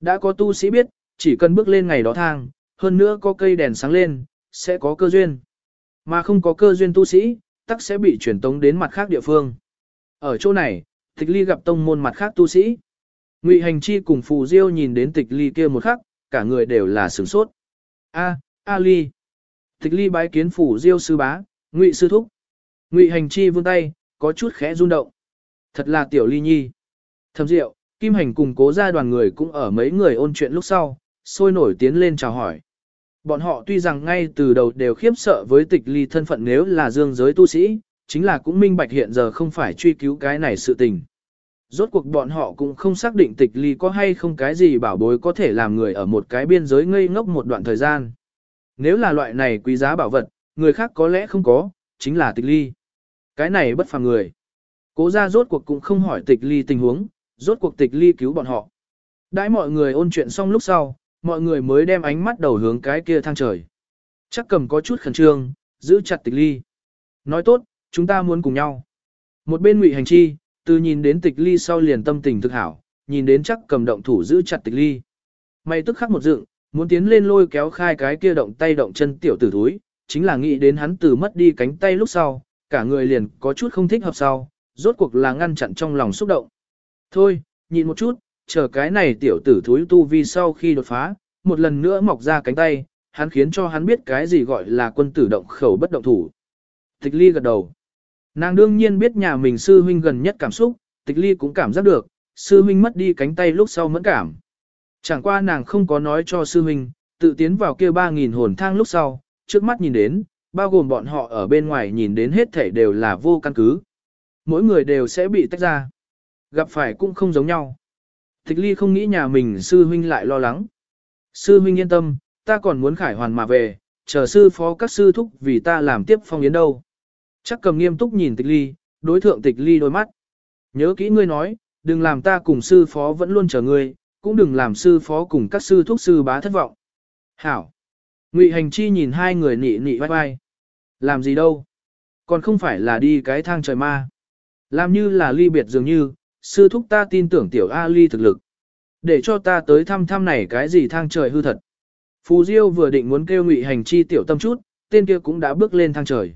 Đã có tu sĩ biết, chỉ cần bước lên ngày đó thang, hơn nữa có cây đèn sáng lên, sẽ có cơ duyên. Mà không có cơ duyên tu sĩ, tắc sẽ bị chuyển tống đến mặt khác địa phương. Ở chỗ này, tịch ly gặp tông môn mặt khác tu sĩ. Ngụy hành chi cùng phù diêu nhìn đến tịch ly kia một khắc, cả người đều là sửng sốt. A, A ly. Tịch ly bái kiến phù diêu sư bá, ngụy sư thúc. Ngụy hành chi vươn tay, có chút khẽ run động. Thật là tiểu ly nhi. Thầm diệu, kim hành cùng cố gia đoàn người cũng ở mấy người ôn chuyện lúc sau, sôi nổi tiến lên chào hỏi. Bọn họ tuy rằng ngay từ đầu đều khiếp sợ với tịch ly thân phận nếu là dương giới tu sĩ, chính là cũng minh bạch hiện giờ không phải truy cứu cái này sự tình. Rốt cuộc bọn họ cũng không xác định tịch ly có hay không cái gì bảo bối có thể làm người ở một cái biên giới ngây ngốc một đoạn thời gian. Nếu là loại này quý giá bảo vật, người khác có lẽ không có, chính là tịch ly. Cái này bất phàm người. Cố ra rốt cuộc cũng không hỏi tịch ly tình huống, rốt cuộc tịch ly cứu bọn họ. Đãi mọi người ôn chuyện xong lúc sau, mọi người mới đem ánh mắt đầu hướng cái kia thang trời. Chắc cầm có chút khẩn trương, giữ chặt tịch ly. Nói tốt, chúng ta muốn cùng nhau. Một bên ngụy hành chi, từ nhìn đến tịch ly sau liền tâm tình thực hảo, nhìn đến chắc cầm động thủ giữ chặt tịch ly. May tức khắc một dựng, muốn tiến lên lôi kéo khai cái kia động tay động chân tiểu tử thúi, chính là nghĩ đến hắn từ mất đi cánh tay lúc sau, cả người liền có chút không thích hợp sau, rốt cuộc là ngăn chặn trong lòng xúc động. Thôi, nhìn một chút, chờ cái này tiểu tử thúi tu vi sau khi đột phá, một lần nữa mọc ra cánh tay, hắn khiến cho hắn biết cái gì gọi là quân tử động khẩu bất động thủ. Tịch ly gật đầu. Nàng đương nhiên biết nhà mình sư huynh gần nhất cảm xúc, tịch ly cũng cảm giác được, sư huynh mất đi cánh tay lúc sau mẫn cảm. Chẳng qua nàng không có nói cho sư huynh, tự tiến vào kia 3.000 hồn thang lúc sau, trước mắt nhìn đến, bao gồm bọn họ ở bên ngoài nhìn đến hết thể đều là vô căn cứ. Mỗi người đều sẽ bị tách ra. Gặp phải cũng không giống nhau. Tịch ly không nghĩ nhà mình sư huynh lại lo lắng. Sư huynh yên tâm, ta còn muốn khải hoàn mà về, chờ sư phó các sư thúc vì ta làm tiếp phong yến đâu. Chắc cầm nghiêm túc nhìn tịch ly, đối thượng tịch ly đôi mắt. Nhớ kỹ ngươi nói, đừng làm ta cùng sư phó vẫn luôn chờ ngươi, cũng đừng làm sư phó cùng các sư thúc sư bá thất vọng. Hảo. Ngụy hành chi nhìn hai người nị nị vai vai. Làm gì đâu? Còn không phải là đi cái thang trời ma. Làm như là ly biệt dường như, sư thúc ta tin tưởng tiểu A ly thực lực. Để cho ta tới thăm thăm này cái gì thang trời hư thật. Phù Diêu vừa định muốn kêu ngụy hành chi tiểu tâm chút, tên kia cũng đã bước lên thang trời.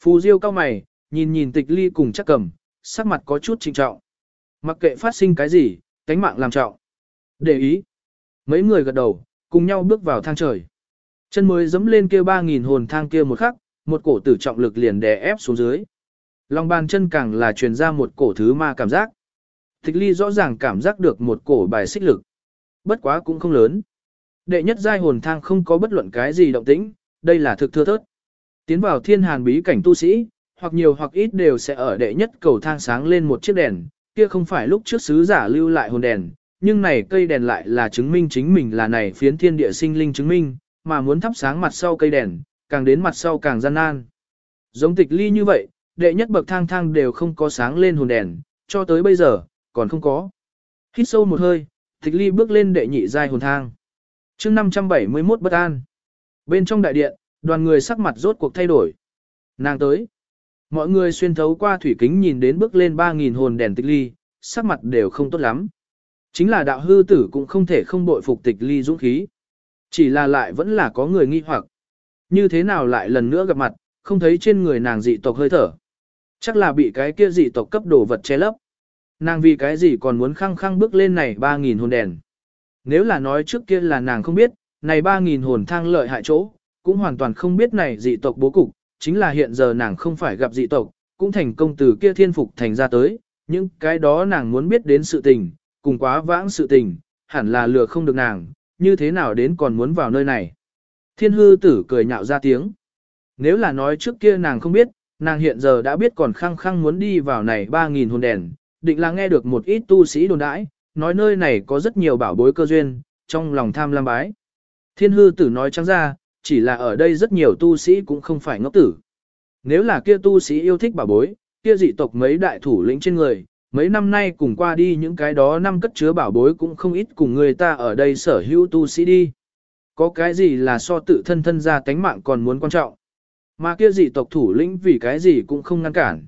Phù Diêu cao mày, nhìn nhìn tịch ly cùng chắc cầm, sắc mặt có chút trinh trọng. Mặc kệ phát sinh cái gì, cánh mạng làm trọng. Để ý. Mấy người gật đầu, cùng nhau bước vào thang trời. Chân mới dẫm lên kia 3.000 hồn thang kia một khắc, một cổ tử trọng lực liền đè ép xuống dưới. Lòng bàn chân càng là truyền ra một cổ thứ ma cảm giác. Tịch ly rõ ràng cảm giác được một cổ bài xích lực. Bất quá cũng không lớn. Đệ nhất giai hồn thang không có bất luận cái gì động tĩnh, đây là thực thưa thớt. Tiến vào thiên hàn bí cảnh tu sĩ, hoặc nhiều hoặc ít đều sẽ ở đệ nhất cầu thang sáng lên một chiếc đèn, kia không phải lúc trước sứ giả lưu lại hồn đèn, nhưng này cây đèn lại là chứng minh chính mình là này phiến thiên địa sinh linh chứng minh, mà muốn thắp sáng mặt sau cây đèn, càng đến mặt sau càng gian nan. Giống tịch ly như vậy, đệ nhất bậc thang thang đều không có sáng lên hồn đèn, cho tới bây giờ, còn không có. Hít sâu một hơi, tịch ly bước lên đệ nhị giai hồn thang. chương 571 bất an. Bên trong đại điện, đoàn người sắc mặt rốt cuộc thay đổi. Nàng tới. Mọi người xuyên thấu qua thủy kính nhìn đến bước lên 3.000 hồn đèn tịch ly, sắc mặt đều không tốt lắm. Chính là đạo hư tử cũng không thể không bội phục tịch ly dũng khí. Chỉ là lại vẫn là có người nghi hoặc. Như thế nào lại lần nữa gặp mặt, không thấy trên người nàng dị tộc hơi thở. Chắc là bị cái kia dị tộc cấp đồ vật che lấp. Nàng vì cái gì còn muốn khăng khăng bước lên này 3.000 hồn đèn. Nếu là nói trước kia là nàng không biết, này 3.000 hồn thang lợi hại chỗ, cũng hoàn toàn không biết này dị tộc bố cục, chính là hiện giờ nàng không phải gặp dị tộc, cũng thành công từ kia thiên phục thành ra tới, những cái đó nàng muốn biết đến sự tình, cùng quá vãng sự tình, hẳn là lừa không được nàng, như thế nào đến còn muốn vào nơi này. Thiên hư tử cười nhạo ra tiếng. Nếu là nói trước kia nàng không biết, nàng hiện giờ đã biết còn khăng khăng muốn đi vào này 3.000 hồn đèn, định là nghe được một ít tu sĩ đồn đãi, nói nơi này có rất nhiều bảo bối cơ duyên, trong lòng tham lam bái. Thiên hư tử nói trắng ra, chỉ là ở đây rất nhiều tu sĩ cũng không phải ngốc tử. Nếu là kia tu sĩ yêu thích bảo bối, kia dị tộc mấy đại thủ lĩnh trên người, mấy năm nay cùng qua đi những cái đó năm cất chứa bảo bối cũng không ít cùng người ta ở đây sở hữu tu sĩ đi. Có cái gì là so tự thân thân ra tánh mạng còn muốn quan trọng. Mà kia dị tộc thủ lĩnh vì cái gì cũng không ngăn cản.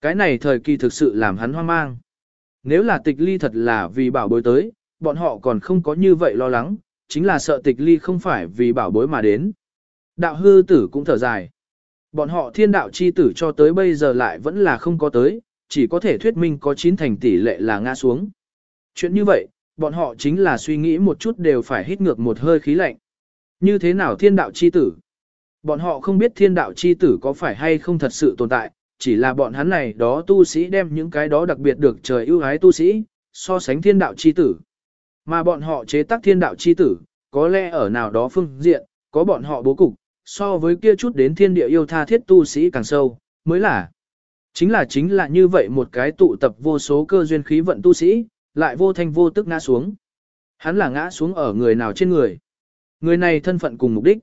Cái này thời kỳ thực sự làm hắn hoang mang. Nếu là tịch ly thật là vì bảo bối tới, bọn họ còn không có như vậy lo lắng, chính là sợ tịch ly không phải vì bảo bối mà đến. Đạo hư tử cũng thở dài. Bọn họ thiên đạo chi tử cho tới bây giờ lại vẫn là không có tới, chỉ có thể thuyết minh có chín thành tỷ lệ là ngã xuống. Chuyện như vậy, bọn họ chính là suy nghĩ một chút đều phải hít ngược một hơi khí lạnh. Như thế nào thiên đạo chi tử? Bọn họ không biết thiên đạo chi tử có phải hay không thật sự tồn tại, chỉ là bọn hắn này đó tu sĩ đem những cái đó đặc biệt được trời ưu ái tu sĩ, so sánh thiên đạo chi tử. Mà bọn họ chế tác thiên đạo chi tử, có lẽ ở nào đó phương diện, có bọn họ bố cục, so với kia chút đến thiên địa yêu tha thiết tu sĩ càng sâu, mới là. Chính là chính là như vậy một cái tụ tập vô số cơ duyên khí vận tu sĩ, lại vô thanh vô tức ngã xuống. Hắn là ngã xuống ở người nào trên người. Người này thân phận cùng mục đích.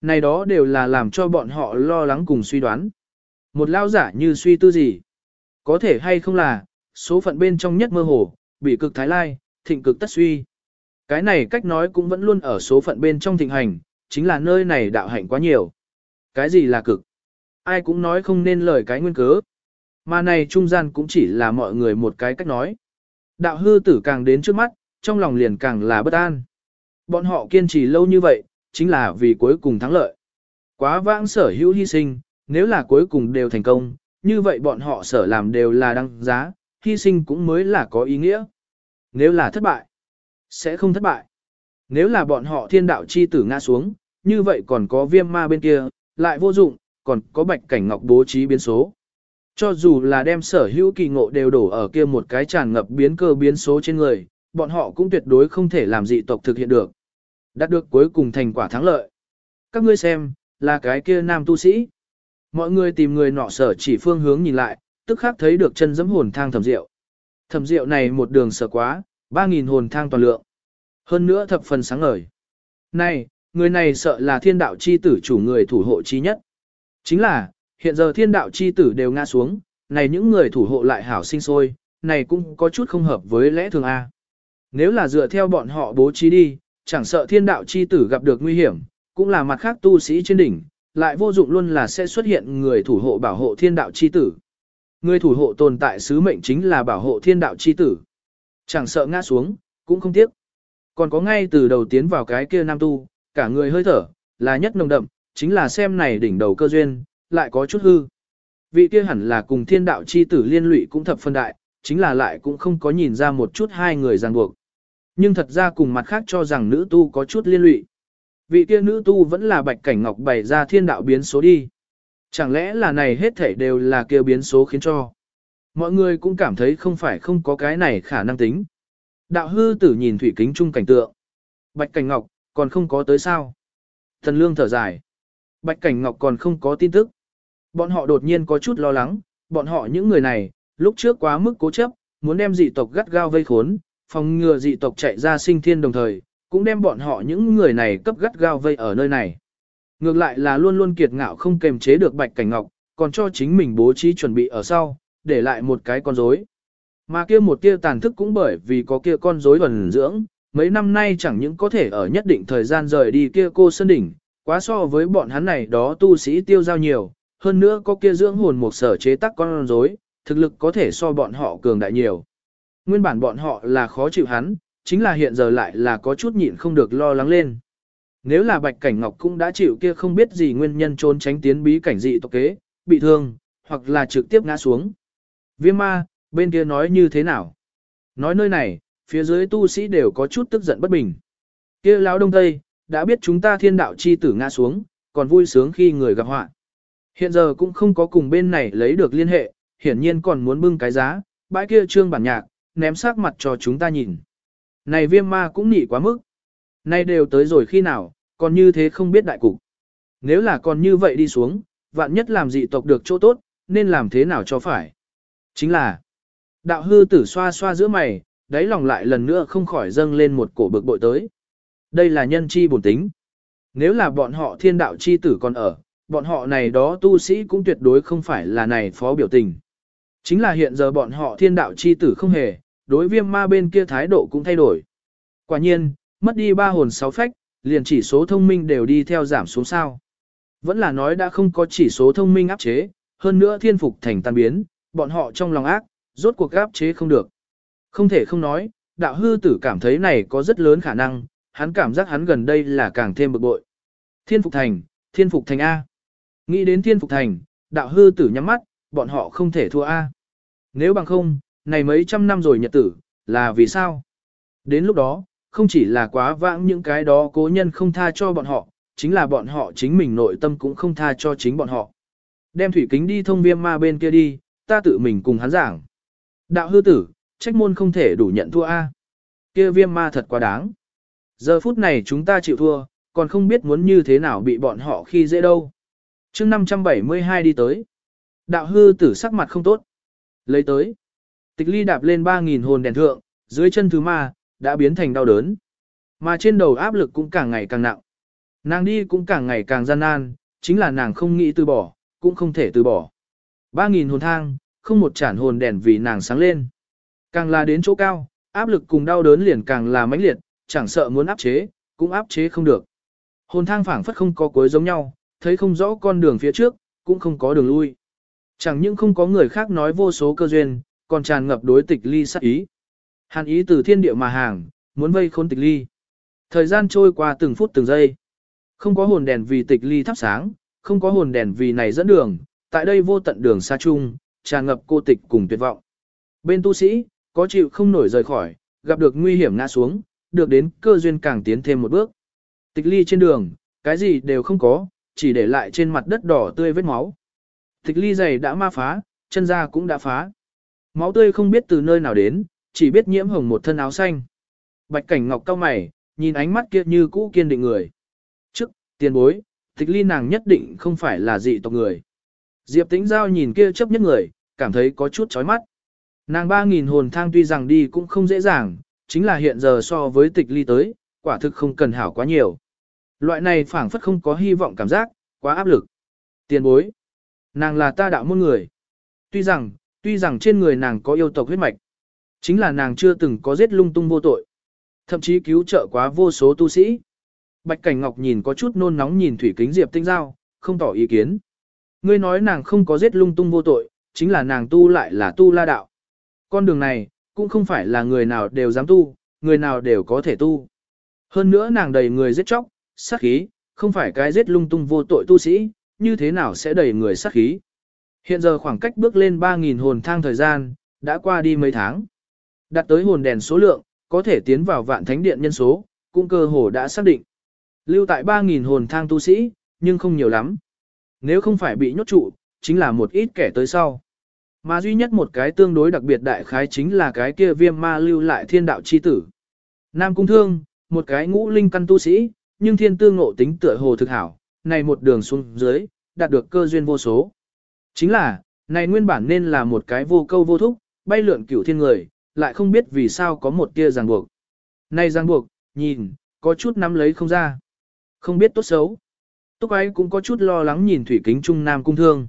Này đó đều là làm cho bọn họ lo lắng cùng suy đoán. Một lao giả như suy tư gì. Có thể hay không là, số phận bên trong nhất mơ hồ, bị cực thái lai, thịnh cực tất suy. Cái này cách nói cũng vẫn luôn ở số phận bên trong thịnh hành, chính là nơi này đạo hạnh quá nhiều. Cái gì là cực? Ai cũng nói không nên lời cái nguyên cớ. Mà này trung gian cũng chỉ là mọi người một cái cách nói. Đạo hư tử càng đến trước mắt, trong lòng liền càng là bất an. Bọn họ kiên trì lâu như vậy, chính là vì cuối cùng thắng lợi. Quá vãng sở hữu hy sinh, nếu là cuối cùng đều thành công, như vậy bọn họ sở làm đều là đăng giá, hy sinh cũng mới là có ý nghĩa. Nếu là thất bại, sẽ không thất bại. Nếu là bọn họ thiên đạo chi tử ngã xuống, như vậy còn có viêm ma bên kia, lại vô dụng, còn có bạch cảnh ngọc bố trí biến số. Cho dù là đem sở hữu kỳ ngộ đều đổ ở kia một cái tràn ngập biến cơ biến số trên người, bọn họ cũng tuyệt đối không thể làm dị tộc thực hiện được. Đạt được cuối cùng thành quả thắng lợi. Các ngươi xem, là cái kia nam tu sĩ. Mọi người tìm người nọ sở chỉ phương hướng nhìn lại, tức khắc thấy được chân dẫm hồn thang thẩm rượu. Thẩm rượu này một đường sở quá, 3.000 hồn thang toàn lượng. Hơn nữa thập phần sáng ngời. Này, người này sợ là thiên đạo chi tử chủ người thủ hộ chi nhất. Chính là, hiện giờ thiên đạo chi tử đều ngã xuống, này những người thủ hộ lại hảo sinh sôi, này cũng có chút không hợp với lẽ thường A. Nếu là dựa theo bọn họ bố trí đi, chẳng sợ thiên đạo chi tử gặp được nguy hiểm, cũng là mặt khác tu sĩ trên đỉnh, lại vô dụng luôn là sẽ xuất hiện người thủ hộ bảo hộ thiên đạo chi tử. Người thủ hộ tồn tại sứ mệnh chính là bảo hộ thiên đạo chi tử. Chẳng sợ ngã xuống, cũng không tiếc. Còn có ngay từ đầu tiến vào cái kia nam tu, cả người hơi thở, là nhất nồng đậm, chính là xem này đỉnh đầu cơ duyên, lại có chút hư. Vị kia hẳn là cùng thiên đạo chi tử liên lụy cũng thập phân đại, chính là lại cũng không có nhìn ra một chút hai người ràng buộc. Nhưng thật ra cùng mặt khác cho rằng nữ tu có chút liên lụy. Vị kia nữ tu vẫn là bạch cảnh ngọc bày ra thiên đạo biến số đi. Chẳng lẽ là này hết thảy đều là kia biến số khiến cho. Mọi người cũng cảm thấy không phải không có cái này khả năng tính. Đạo hư tử nhìn thủy kính chung cảnh tượng. Bạch cảnh ngọc, còn không có tới sao. Thần lương thở dài. Bạch cảnh ngọc còn không có tin tức. Bọn họ đột nhiên có chút lo lắng, bọn họ những người này, lúc trước quá mức cố chấp, muốn đem dị tộc gắt gao vây khốn, phòng ngừa dị tộc chạy ra sinh thiên đồng thời, cũng đem bọn họ những người này cấp gắt gao vây ở nơi này. Ngược lại là luôn luôn kiệt ngạo không kềm chế được Bạch Cảnh Ngọc, còn cho chính mình bố trí chuẩn bị ở sau, để lại một cái con rối. Mà kia một kia tàn thức cũng bởi vì có kia con rối thuần dưỡng, mấy năm nay chẳng những có thể ở nhất định thời gian rời đi kia cô sơn đỉnh, quá so với bọn hắn này đó tu sĩ tiêu giao nhiều, hơn nữa có kia dưỡng hồn một sở chế tác con rối, thực lực có thể so bọn họ cường đại nhiều. Nguyên bản bọn họ là khó chịu hắn, chính là hiện giờ lại là có chút nhịn không được lo lắng lên. Nếu là Bạch Cảnh Ngọc cũng đã chịu kia không biết gì nguyên nhân trốn tránh tiến bí cảnh dị tộc kế, bị thương, hoặc là trực tiếp ngã xuống. Viêm ma, bên kia nói như thế nào? Nói nơi này, phía dưới tu sĩ đều có chút tức giận bất bình. Kia lão đông tây, đã biết chúng ta thiên đạo chi tử ngã xuống, còn vui sướng khi người gặp họa. Hiện giờ cũng không có cùng bên này lấy được liên hệ, hiển nhiên còn muốn bưng cái giá, bãi kia trương bản nhạc, ném sát mặt cho chúng ta nhìn. Này viêm ma cũng nị quá mức. Nay đều tới rồi khi nào, còn như thế không biết đại cục. Nếu là còn như vậy đi xuống, vạn nhất làm dị tộc được chỗ tốt, nên làm thế nào cho phải. Chính là, đạo hư tử xoa xoa giữa mày, đáy lòng lại lần nữa không khỏi dâng lên một cổ bực bội tới. Đây là nhân chi bổn tính. Nếu là bọn họ thiên đạo chi tử còn ở, bọn họ này đó tu sĩ cũng tuyệt đối không phải là này phó biểu tình. Chính là hiện giờ bọn họ thiên đạo chi tử không hề, đối viêm ma bên kia thái độ cũng thay đổi. Quả nhiên, mất đi ba hồn sáu phách, liền chỉ số thông minh đều đi theo giảm xuống sao. Vẫn là nói đã không có chỉ số thông minh áp chế, hơn nữa thiên phục thành tan biến, bọn họ trong lòng ác, rốt cuộc áp chế không được. Không thể không nói, đạo hư tử cảm thấy này có rất lớn khả năng, hắn cảm giác hắn gần đây là càng thêm bực bội. Thiên phục thành, thiên phục thành A. Nghĩ đến thiên phục thành, đạo hư tử nhắm mắt, bọn họ không thể thua A. Nếu bằng không, này mấy trăm năm rồi nhật tử, là vì sao? Đến lúc đó, không chỉ là quá vãng những cái đó cố nhân không tha cho bọn họ, chính là bọn họ chính mình nội tâm cũng không tha cho chính bọn họ. Đem thủy kính đi thông viêm ma bên kia đi, ta tự mình cùng hắn giảng. Đạo hư tử, trách môn không thể đủ nhận thua A. kia viêm ma thật quá đáng. Giờ phút này chúng ta chịu thua, còn không biết muốn như thế nào bị bọn họ khi dễ đâu. chương 572 đi tới. Đạo hư tử sắc mặt không tốt. Lấy tới. Tịch ly đạp lên 3.000 hồn đèn thượng, dưới chân thứ ma, đã biến thành đau đớn. Mà trên đầu áp lực cũng càng ngày càng nặng. Nàng đi cũng càng ngày càng gian nan, chính là nàng không nghĩ từ bỏ, cũng không thể từ bỏ. Ba nghìn hồn thang, không một chản hồn đèn vì nàng sáng lên. Càng là đến chỗ cao, áp lực cùng đau đớn liền càng là mãnh liệt, chẳng sợ muốn áp chế, cũng áp chế không được. Hồn thang phảng phất không có cuối giống nhau, thấy không rõ con đường phía trước, cũng không có đường lui. Chẳng những không có người khác nói vô số cơ duyên, còn tràn ngập đối tịch ly sát ý. Hàn ý từ thiên địa mà hàng, muốn vây khôn tịch ly. Thời gian trôi qua từng phút từng giây. Không có hồn đèn vì tịch ly thắp sáng, không có hồn đèn vì này dẫn đường, tại đây vô tận đường xa chung, tràn ngập cô tịch cùng tuyệt vọng. Bên tu sĩ, có chịu không nổi rời khỏi, gặp được nguy hiểm ngã xuống, được đến cơ duyên càng tiến thêm một bước. Tịch ly trên đường, cái gì đều không có, chỉ để lại trên mặt đất đỏ tươi vết máu. Tịch ly giày đã ma phá, chân da cũng đã phá. Máu tươi không biết từ nơi nào đến, chỉ biết nhiễm hồng một thân áo xanh. Bạch cảnh ngọc cao mày, nhìn ánh mắt kia như cũ kiên định người. Trước, tiền bối, tịch ly nàng nhất định không phải là dị tộc người. Diệp tĩnh giao nhìn kia chấp nhất người, cảm thấy có chút chói mắt. Nàng ba nghìn hồn thang tuy rằng đi cũng không dễ dàng, chính là hiện giờ so với tịch ly tới, quả thực không cần hảo quá nhiều. Loại này phảng phất không có hy vọng cảm giác, quá áp lực. Tiền bối. Nàng là ta đạo môn người. Tuy rằng, tuy rằng trên người nàng có yêu tộc huyết mạch, chính là nàng chưa từng có giết lung tung vô tội. Thậm chí cứu trợ quá vô số tu sĩ. Bạch Cảnh Ngọc nhìn có chút nôn nóng nhìn Thủy Kính Diệp Tinh Giao, không tỏ ý kiến. Ngươi nói nàng không có giết lung tung vô tội, chính là nàng tu lại là tu la đạo. Con đường này, cũng không phải là người nào đều dám tu, người nào đều có thể tu. Hơn nữa nàng đầy người giết chóc, sát khí, không phải cái giết lung tung vô tội tu sĩ, như thế nào sẽ đầy người sát khí. Hiện giờ khoảng cách bước lên 3.000 hồn thang thời gian, đã qua đi mấy tháng đạt tới hồn đèn số lượng, có thể tiến vào vạn thánh điện nhân số, cũng cơ hồ đã xác định. Lưu tại 3.000 hồn thang tu sĩ, nhưng không nhiều lắm. Nếu không phải bị nhốt trụ, chính là một ít kẻ tới sau. Mà duy nhất một cái tương đối đặc biệt đại khái chính là cái kia viêm ma lưu lại thiên đạo chi tử. Nam Cung Thương, một cái ngũ linh căn tu sĩ, nhưng thiên tương ngộ tính tựa hồ thực hảo, này một đường xuống dưới, đạt được cơ duyên vô số. Chính là, này nguyên bản nên là một cái vô câu vô thúc, bay lượn cửu thiên người, lại không biết vì sao có một tia ràng buộc. Này ràng buộc, nhìn, có chút nắm lấy không ra. Không biết tốt xấu. Túc ấy cũng có chút lo lắng nhìn thủy kính trung nam cung thương.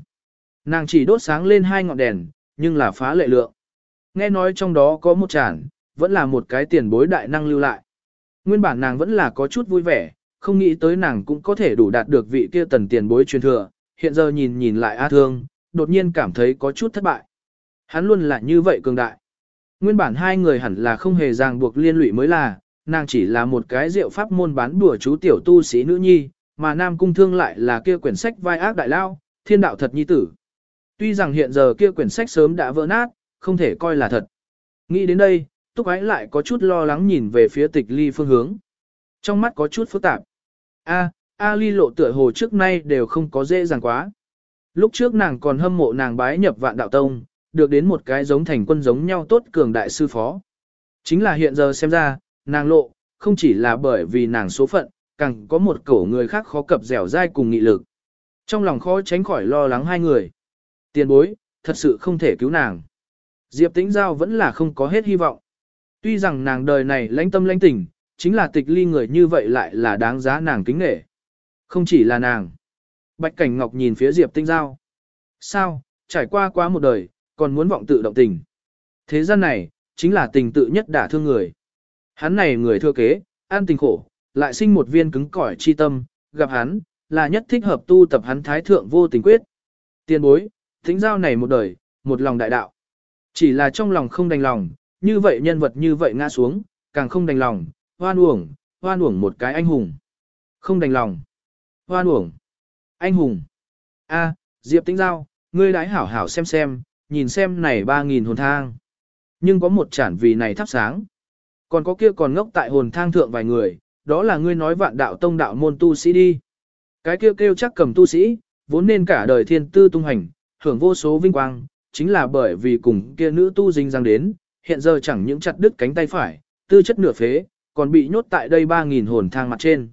Nàng chỉ đốt sáng lên hai ngọn đèn, nhưng là phá lệ lượng. Nghe nói trong đó có một chản, vẫn là một cái tiền bối đại năng lưu lại. Nguyên bản nàng vẫn là có chút vui vẻ, không nghĩ tới nàng cũng có thể đủ đạt được vị kia tần tiền bối truyền thừa, hiện giờ nhìn nhìn lại A Thương, đột nhiên cảm thấy có chút thất bại. Hắn luôn là như vậy cường đại. Nguyên bản hai người hẳn là không hề ràng buộc liên lụy mới là, nàng chỉ là một cái rượu pháp môn bán đùa chú tiểu tu sĩ nữ nhi, mà Nam Cung Thương lại là kia quyển sách vai ác đại lao, thiên đạo thật nhi tử. Tuy rằng hiện giờ kia quyển sách sớm đã vỡ nát, không thể coi là thật. Nghĩ đến đây, Túc Ái lại có chút lo lắng nhìn về phía tịch ly phương hướng. Trong mắt có chút phức tạp. A, A ly lộ tựa hồ trước nay đều không có dễ dàng quá. Lúc trước nàng còn hâm mộ nàng bái nhập vạn đạo tông, được đến một cái giống thành quân giống nhau tốt cường đại sư phó. Chính là hiện giờ xem ra, nàng lộ, không chỉ là bởi vì nàng số phận, càng có một cổ người khác khó cập dẻo dai cùng nghị lực. Trong lòng khó tránh khỏi lo lắng hai người. Tiền bối, thật sự không thể cứu nàng. Diệp Tĩnh Giao vẫn là không có hết hy vọng. Tuy rằng nàng đời này lãnh tâm lãnh tình, chính là tịch ly người như vậy lại là đáng giá nàng kính nghệ. Không chỉ là nàng. Bạch Cảnh Ngọc nhìn phía Diệp Tĩnh Giao. Sao, trải qua quá một đời, còn muốn vọng tự động tình. Thế gian này, chính là tình tự nhất đả thương người. Hắn này người thưa kế, an tình khổ, lại sinh một viên cứng cỏi chi tâm, gặp hắn, là nhất thích hợp tu tập hắn thái thượng vô tình quyết. Tiên bối, thính giao này một đời, một lòng đại đạo. Chỉ là trong lòng không đành lòng, như vậy nhân vật như vậy ngã xuống, càng không đành lòng, hoan uổng, hoan uổng một cái anh hùng. Không đành lòng. Hoan uổng. Anh hùng. A, Diệp Tĩnh Giao, ngươi đãi hảo hảo xem xem, nhìn xem này ba nghìn hồn thang. Nhưng có một chản vì này thắp sáng. Còn có kia còn ngốc tại hồn thang thượng vài người, đó là ngươi nói vạn đạo tông đạo môn tu sĩ đi. Cái kêu kêu chắc cầm tu sĩ, vốn nên cả đời thiên tư tung hành, hưởng vô số vinh quang, chính là bởi vì cùng kia nữ tu dinh răng đến, hiện giờ chẳng những chặt đứt cánh tay phải, tư chất nửa phế, còn bị nhốt tại đây 3.000 hồn thang mặt trên.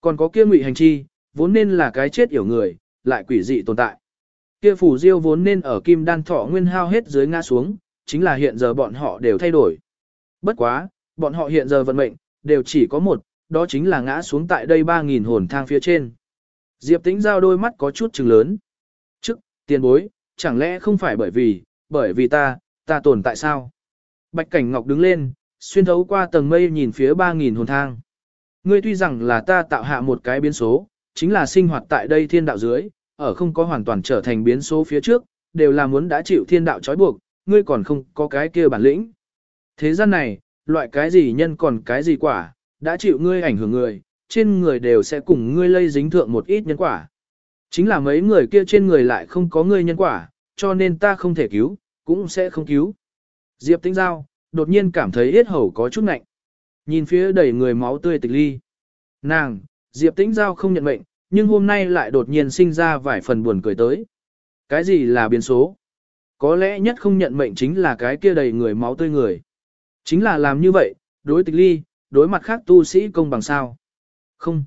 Còn có kia ngụy hành chi, vốn nên là cái chết yểu người, lại quỷ dị tồn tại. Kia phủ diêu vốn nên ở kim đan thọ nguyên hao hết dưới ngã xuống, chính là hiện giờ bọn họ đều thay đổi. Bất quá, bọn họ hiện giờ vận mệnh, đều chỉ có một, đó chính là ngã xuống tại đây 3.000 hồn thang phía trên. Diệp tĩnh giao đôi mắt có chút trừng lớn. Trước, tiền bối, chẳng lẽ không phải bởi vì, bởi vì ta, ta tồn tại sao? Bạch Cảnh Ngọc đứng lên, xuyên thấu qua tầng mây nhìn phía 3.000 hồn thang. Ngươi tuy rằng là ta tạo hạ một cái biến số, chính là sinh hoạt tại đây thiên đạo dưới, ở không có hoàn toàn trở thành biến số phía trước, đều là muốn đã chịu thiên đạo trói buộc, ngươi còn không có cái kia bản lĩnh. Thế gian này, loại cái gì nhân còn cái gì quả, đã chịu ngươi ảnh hưởng người, trên người đều sẽ cùng ngươi lây dính thượng một ít nhân quả. Chính là mấy người kia trên người lại không có ngươi nhân quả, cho nên ta không thể cứu, cũng sẽ không cứu. Diệp Tĩnh Giao, đột nhiên cảm thấy yết hầu có chút lạnh. Nhìn phía đầy người máu tươi tịch ly. Nàng, Diệp Tĩnh Giao không nhận mệnh, nhưng hôm nay lại đột nhiên sinh ra vài phần buồn cười tới. Cái gì là biến số? Có lẽ nhất không nhận mệnh chính là cái kia đầy người máu tươi người. Chính là làm như vậy, đối tịch ly, đối mặt khác tu sĩ công bằng sao? Không.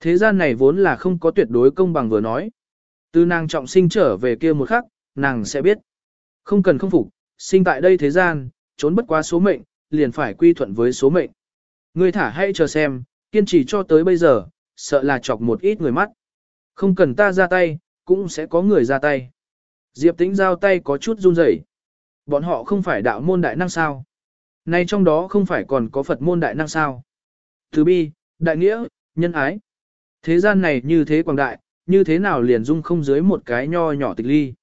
Thế gian này vốn là không có tuyệt đối công bằng vừa nói. Từ nàng trọng sinh trở về kia một khắc, nàng sẽ biết. Không cần không phục, sinh tại đây thế gian, trốn bất quá số mệnh, liền phải quy thuận với số mệnh. Ngươi thả hay chờ xem, kiên trì cho tới bây giờ, sợ là chọc một ít người mắt. Không cần ta ra tay, cũng sẽ có người ra tay. Diệp tĩnh giao tay có chút run rẩy. Bọn họ không phải đạo môn đại năng sao. Nay trong đó không phải còn có Phật môn đại năng sao. Thứ bi, đại nghĩa, nhân ái. Thế gian này như thế quảng đại, như thế nào liền dung không dưới một cái nho nhỏ tịch ly.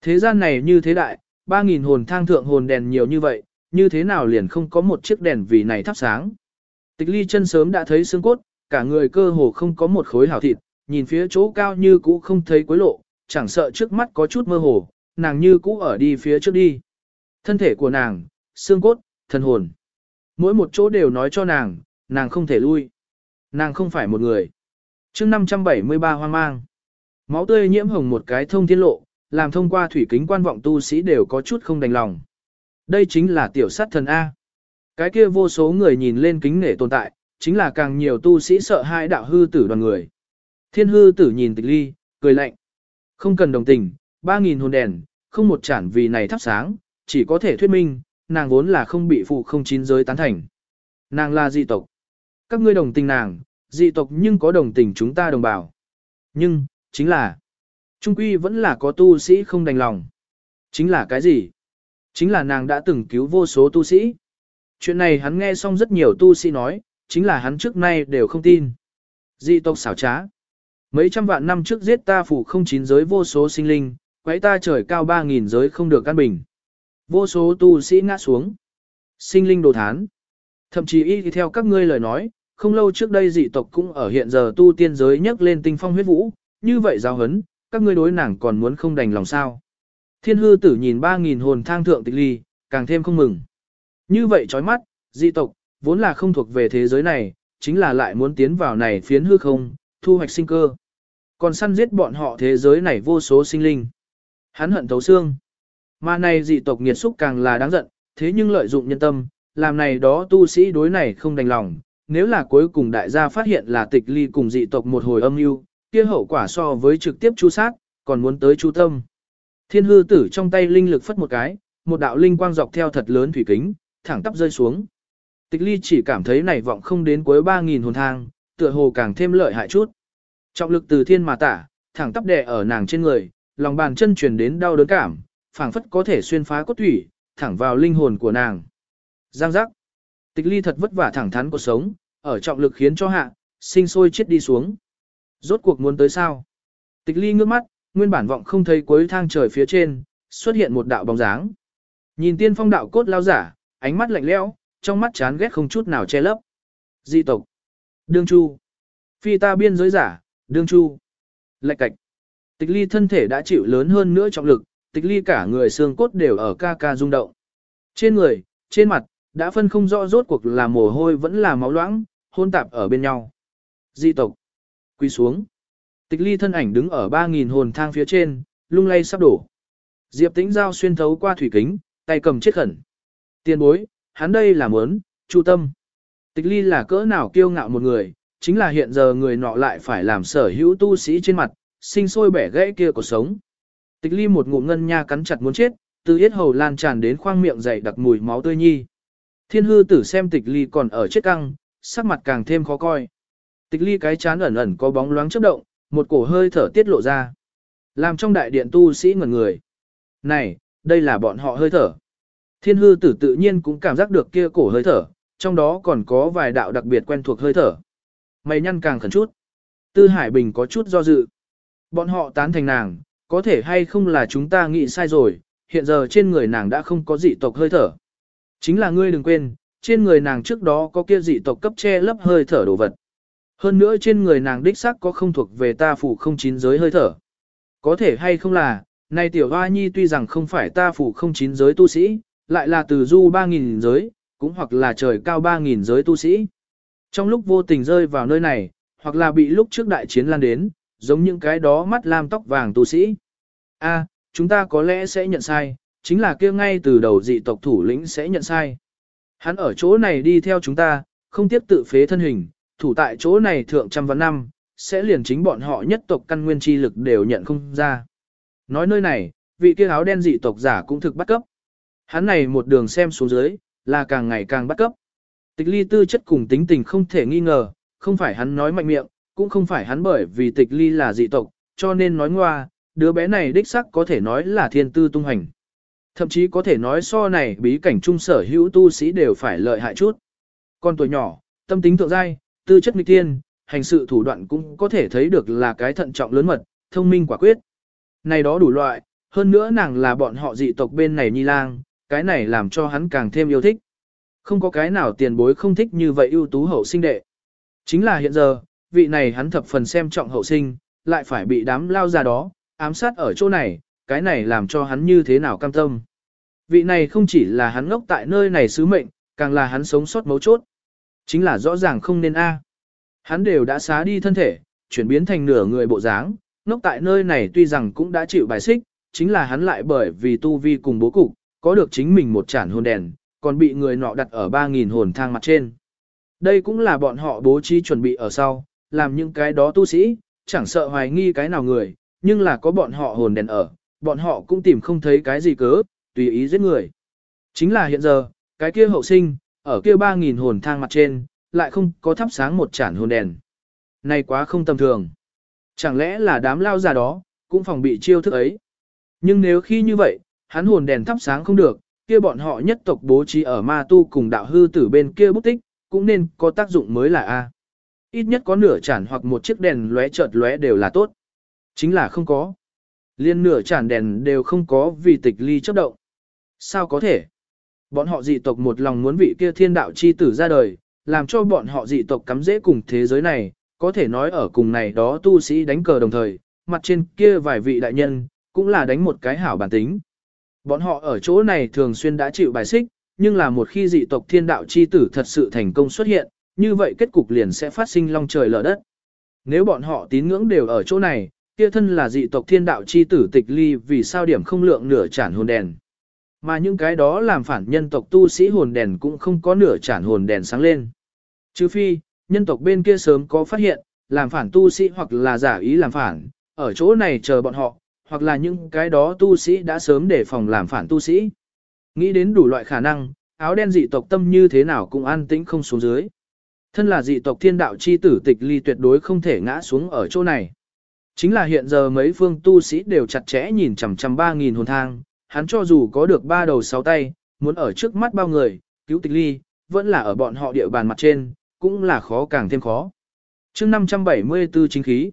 Thế gian này như thế đại, ba nghìn hồn thang thượng hồn đèn nhiều như vậy, như thế nào liền không có một chiếc đèn vì này thắp sáng. Tịch ly chân sớm đã thấy xương cốt, cả người cơ hồ không có một khối hảo thịt, nhìn phía chỗ cao như cũ không thấy cuối lộ, chẳng sợ trước mắt có chút mơ hồ, nàng như cũ ở đi phía trước đi. Thân thể của nàng, xương cốt, thần hồn. Mỗi một chỗ đều nói cho nàng, nàng không thể lui. Nàng không phải một người. chương 573 hoang mang. Máu tươi nhiễm hồng một cái thông thiên lộ, làm thông qua thủy kính quan vọng tu sĩ đều có chút không đành lòng. Đây chính là tiểu sát thần A. Cái kia vô số người nhìn lên kính nể tồn tại, chính là càng nhiều tu sĩ sợ hai đạo hư tử đoàn người. Thiên hư tử nhìn tịch ly, cười lạnh. Không cần đồng tình, ba nghìn hồn đèn, không một chản vì này thắp sáng, chỉ có thể thuyết minh, nàng vốn là không bị phụ không chín giới tán thành. Nàng là dị tộc. Các ngươi đồng tình nàng, dị tộc nhưng có đồng tình chúng ta đồng bào. Nhưng, chính là, trung quy vẫn là có tu sĩ không đành lòng. Chính là cái gì? Chính là nàng đã từng cứu vô số tu sĩ. Chuyện này hắn nghe xong rất nhiều tu sĩ nói, chính là hắn trước nay đều không tin. Dị tộc xảo trá. Mấy trăm vạn năm trước giết ta phủ không chín giới vô số sinh linh, quấy ta trời cao ba nghìn giới không được căn bình. Vô số tu sĩ ngã xuống. Sinh linh đồ thán. Thậm chí y theo các ngươi lời nói, không lâu trước đây dị tộc cũng ở hiện giờ tu tiên giới nhấc lên tinh phong huyết vũ, như vậy giáo hấn, các ngươi đối nàng còn muốn không đành lòng sao. Thiên hư tử nhìn ba nghìn hồn thang thượng tịch ly, càng thêm không mừng. Như vậy chói mắt, dị tộc, vốn là không thuộc về thế giới này, chính là lại muốn tiến vào này phiến hư không, thu hoạch sinh cơ. Còn săn giết bọn họ thế giới này vô số sinh linh. Hắn hận thấu xương. Mà này dị tộc nghiệt xúc càng là đáng giận, thế nhưng lợi dụng nhân tâm, làm này đó tu sĩ đối này không đành lòng. Nếu là cuối cùng đại gia phát hiện là tịch ly cùng dị tộc một hồi âm mưu, kia hậu quả so với trực tiếp chu sát, còn muốn tới chu tâm. Thiên hư tử trong tay linh lực phất một cái, một đạo linh quang dọc theo thật lớn thủy kính, thẳng tắp rơi xuống. Tịch ly chỉ cảm thấy này vọng không đến cuối 3.000 hồn thang, tựa hồ càng thêm lợi hại chút. Trọng lực từ thiên mà tả, thẳng tắp đè ở nàng trên người, lòng bàn chân truyền đến đau đớn cảm, phảng phất có thể xuyên phá cốt thủy, thẳng vào linh hồn của nàng. Giang giác. Tịch ly thật vất vả thẳng thắn cuộc sống, ở trọng lực khiến cho hạ, sinh sôi chết đi xuống. Rốt cuộc muốn tới sao? Tịch ly ngước mắt, nguyên bản vọng không thấy cuối thang trời phía trên, xuất hiện một đạo bóng dáng. Nhìn tiên phong đạo cốt lao giả, ánh mắt lạnh lẽo, trong mắt chán ghét không chút nào che lấp. Dị tộc. Đương Chu. Phi ta biên giới giả, Đương Chu. Lạch cạch. Tịch ly thân thể đã chịu lớn hơn nữa trọng lực, tịch ly cả người xương cốt đều ở ca ca rung động. Trên người, trên mặt, đã phân không rõ rốt cuộc là mồ hôi vẫn là máu loãng, hôn tạp ở bên nhau. Dị tộc. Quy xuống. Tịch ly thân ảnh đứng ở 3.000 hồn thang phía trên, lung lay sắp đổ. Diệp tĩnh giao xuyên thấu qua thủy kính, tay cầm chết khẩn. Tiền bối, hắn đây là muốn, chu tâm. Tịch ly là cỡ nào kiêu ngạo một người, chính là hiện giờ người nọ lại phải làm sở hữu tu sĩ trên mặt, sinh sôi bẻ gãy kia cuộc sống. Tịch ly một ngụm ngân nha cắn chặt muốn chết, từ yết hầu lan tràn đến khoang miệng dày đặc mùi máu tươi nhi. Thiên hư tử xem tịch ly còn ở chết căng, sắc mặt càng thêm khó coi. Tịch ly cái chán ẩn ẩn có bóng loáng chớp động, một cổ hơi thở tiết lộ ra. Làm trong đại điện tu sĩ ngẩn người. Này, đây là bọn họ hơi thở. Thiên hư tử tự nhiên cũng cảm giác được kia cổ hơi thở, trong đó còn có vài đạo đặc biệt quen thuộc hơi thở. Mày nhăn càng khẩn chút. Tư Hải Bình có chút do dự. Bọn họ tán thành nàng, có thể hay không là chúng ta nghĩ sai rồi, hiện giờ trên người nàng đã không có dị tộc hơi thở. Chính là ngươi đừng quên, trên người nàng trước đó có kia dị tộc cấp che lấp hơi thở đồ vật. Hơn nữa trên người nàng đích xác có không thuộc về ta phủ không chín giới hơi thở. Có thể hay không là, này tiểu hoa nhi tuy rằng không phải ta phủ không chín giới tu sĩ, lại là từ du 3.000 giới, cũng hoặc là trời cao 3.000 giới tu sĩ. Trong lúc vô tình rơi vào nơi này, hoặc là bị lúc trước đại chiến lan đến, giống những cái đó mắt lam tóc vàng tu sĩ. A, chúng ta có lẽ sẽ nhận sai, chính là kia ngay từ đầu dị tộc thủ lĩnh sẽ nhận sai. Hắn ở chỗ này đi theo chúng ta, không tiếp tự phế thân hình, thủ tại chỗ này thượng trăm vạn năm, sẽ liền chính bọn họ nhất tộc căn nguyên chi lực đều nhận không ra. Nói nơi này, vị kia áo đen dị tộc giả cũng thực bắt cấp. Hắn này một đường xem xuống dưới, là càng ngày càng bắt cấp. Tịch ly tư chất cùng tính tình không thể nghi ngờ, không phải hắn nói mạnh miệng, cũng không phải hắn bởi vì tịch ly là dị tộc, cho nên nói ngoa, đứa bé này đích sắc có thể nói là thiên tư tung hành. Thậm chí có thể nói so này bí cảnh trung sở hữu tu sĩ đều phải lợi hại chút. Con tuổi nhỏ, tâm tính thượng giai, tư chất nghịch tiên, hành sự thủ đoạn cũng có thể thấy được là cái thận trọng lớn mật, thông minh quả quyết. Này đó đủ loại, hơn nữa nàng là bọn họ dị tộc bên này nhi lang, cái này làm cho hắn càng thêm yêu thích. Không có cái nào tiền bối không thích như vậy ưu tú hậu sinh đệ. Chính là hiện giờ, vị này hắn thập phần xem trọng hậu sinh, lại phải bị đám lao ra đó, ám sát ở chỗ này, cái này làm cho hắn như thế nào cam tâm. Vị này không chỉ là hắn ngốc tại nơi này sứ mệnh, càng là hắn sống sót mấu chốt. Chính là rõ ràng không nên A. Hắn đều đã xá đi thân thể, chuyển biến thành nửa người bộ dáng, ngốc tại nơi này tuy rằng cũng đã chịu bài xích, chính là hắn lại bởi vì tu vi cùng bố cục, có được chính mình một chản hồn đèn, còn bị người nọ đặt ở 3.000 hồn thang mặt trên. Đây cũng là bọn họ bố trí chuẩn bị ở sau, làm những cái đó tu sĩ, chẳng sợ hoài nghi cái nào người, nhưng là có bọn họ hồn đèn ở, bọn họ cũng tìm không thấy cái gì cớ, tùy ý giết người. Chính là hiện giờ, cái kia hậu sinh, ở kia 3.000 hồn thang mặt trên, lại không có thắp sáng một chản hồn đèn. Này quá không tầm thường. Chẳng lẽ là đám lao già đó, cũng phòng bị chiêu thức ấy. Nhưng nếu khi như vậy, hắn hồn đèn thắp sáng không được, kia bọn họ nhất tộc bố trí ở ma tu cùng đạo hư tử bên kia bút tích, cũng nên có tác dụng mới là A. Ít nhất có nửa chản hoặc một chiếc đèn lóe chợt lóe đều là tốt. Chính là không có. Liên nửa chản đèn đều không có vì tịch ly chấp động. Sao có thể? Bọn họ dị tộc một lòng muốn vị kia thiên đạo chi tử ra đời, làm cho bọn họ dị tộc cắm dễ cùng thế giới này, có thể nói ở cùng này đó tu sĩ đánh cờ đồng thời, mặt trên kia vài vị đại nhân, cũng là đánh một cái hảo bản tính. Bọn họ ở chỗ này thường xuyên đã chịu bài xích, nhưng là một khi dị tộc thiên đạo chi tử thật sự thành công xuất hiện, như vậy kết cục liền sẽ phát sinh long trời lở đất. Nếu bọn họ tín ngưỡng đều ở chỗ này, kia thân là dị tộc thiên đạo chi tử tịch ly vì sao điểm không lượng nửa chản hồn đèn. Mà những cái đó làm phản nhân tộc tu sĩ hồn đèn cũng không có nửa chản hồn đèn sáng lên. Chứ phi, nhân tộc bên kia sớm có phát hiện, làm phản tu sĩ hoặc là giả ý làm phản, ở chỗ này chờ bọn họ, hoặc là những cái đó tu sĩ đã sớm để phòng làm phản tu sĩ. Nghĩ đến đủ loại khả năng, áo đen dị tộc tâm như thế nào cũng an tĩnh không xuống dưới. Thân là dị tộc thiên đạo chi tử tịch ly tuyệt đối không thể ngã xuống ở chỗ này. Chính là hiện giờ mấy phương tu sĩ đều chặt chẽ nhìn chằm chằm ba nghìn hồn thang, hắn cho dù có được ba đầu sáu tay, muốn ở trước mắt bao người, cứu tịch ly, vẫn là ở bọn họ địa bàn mặt trên, cũng là khó càng thêm khó. chương 574 chính khí,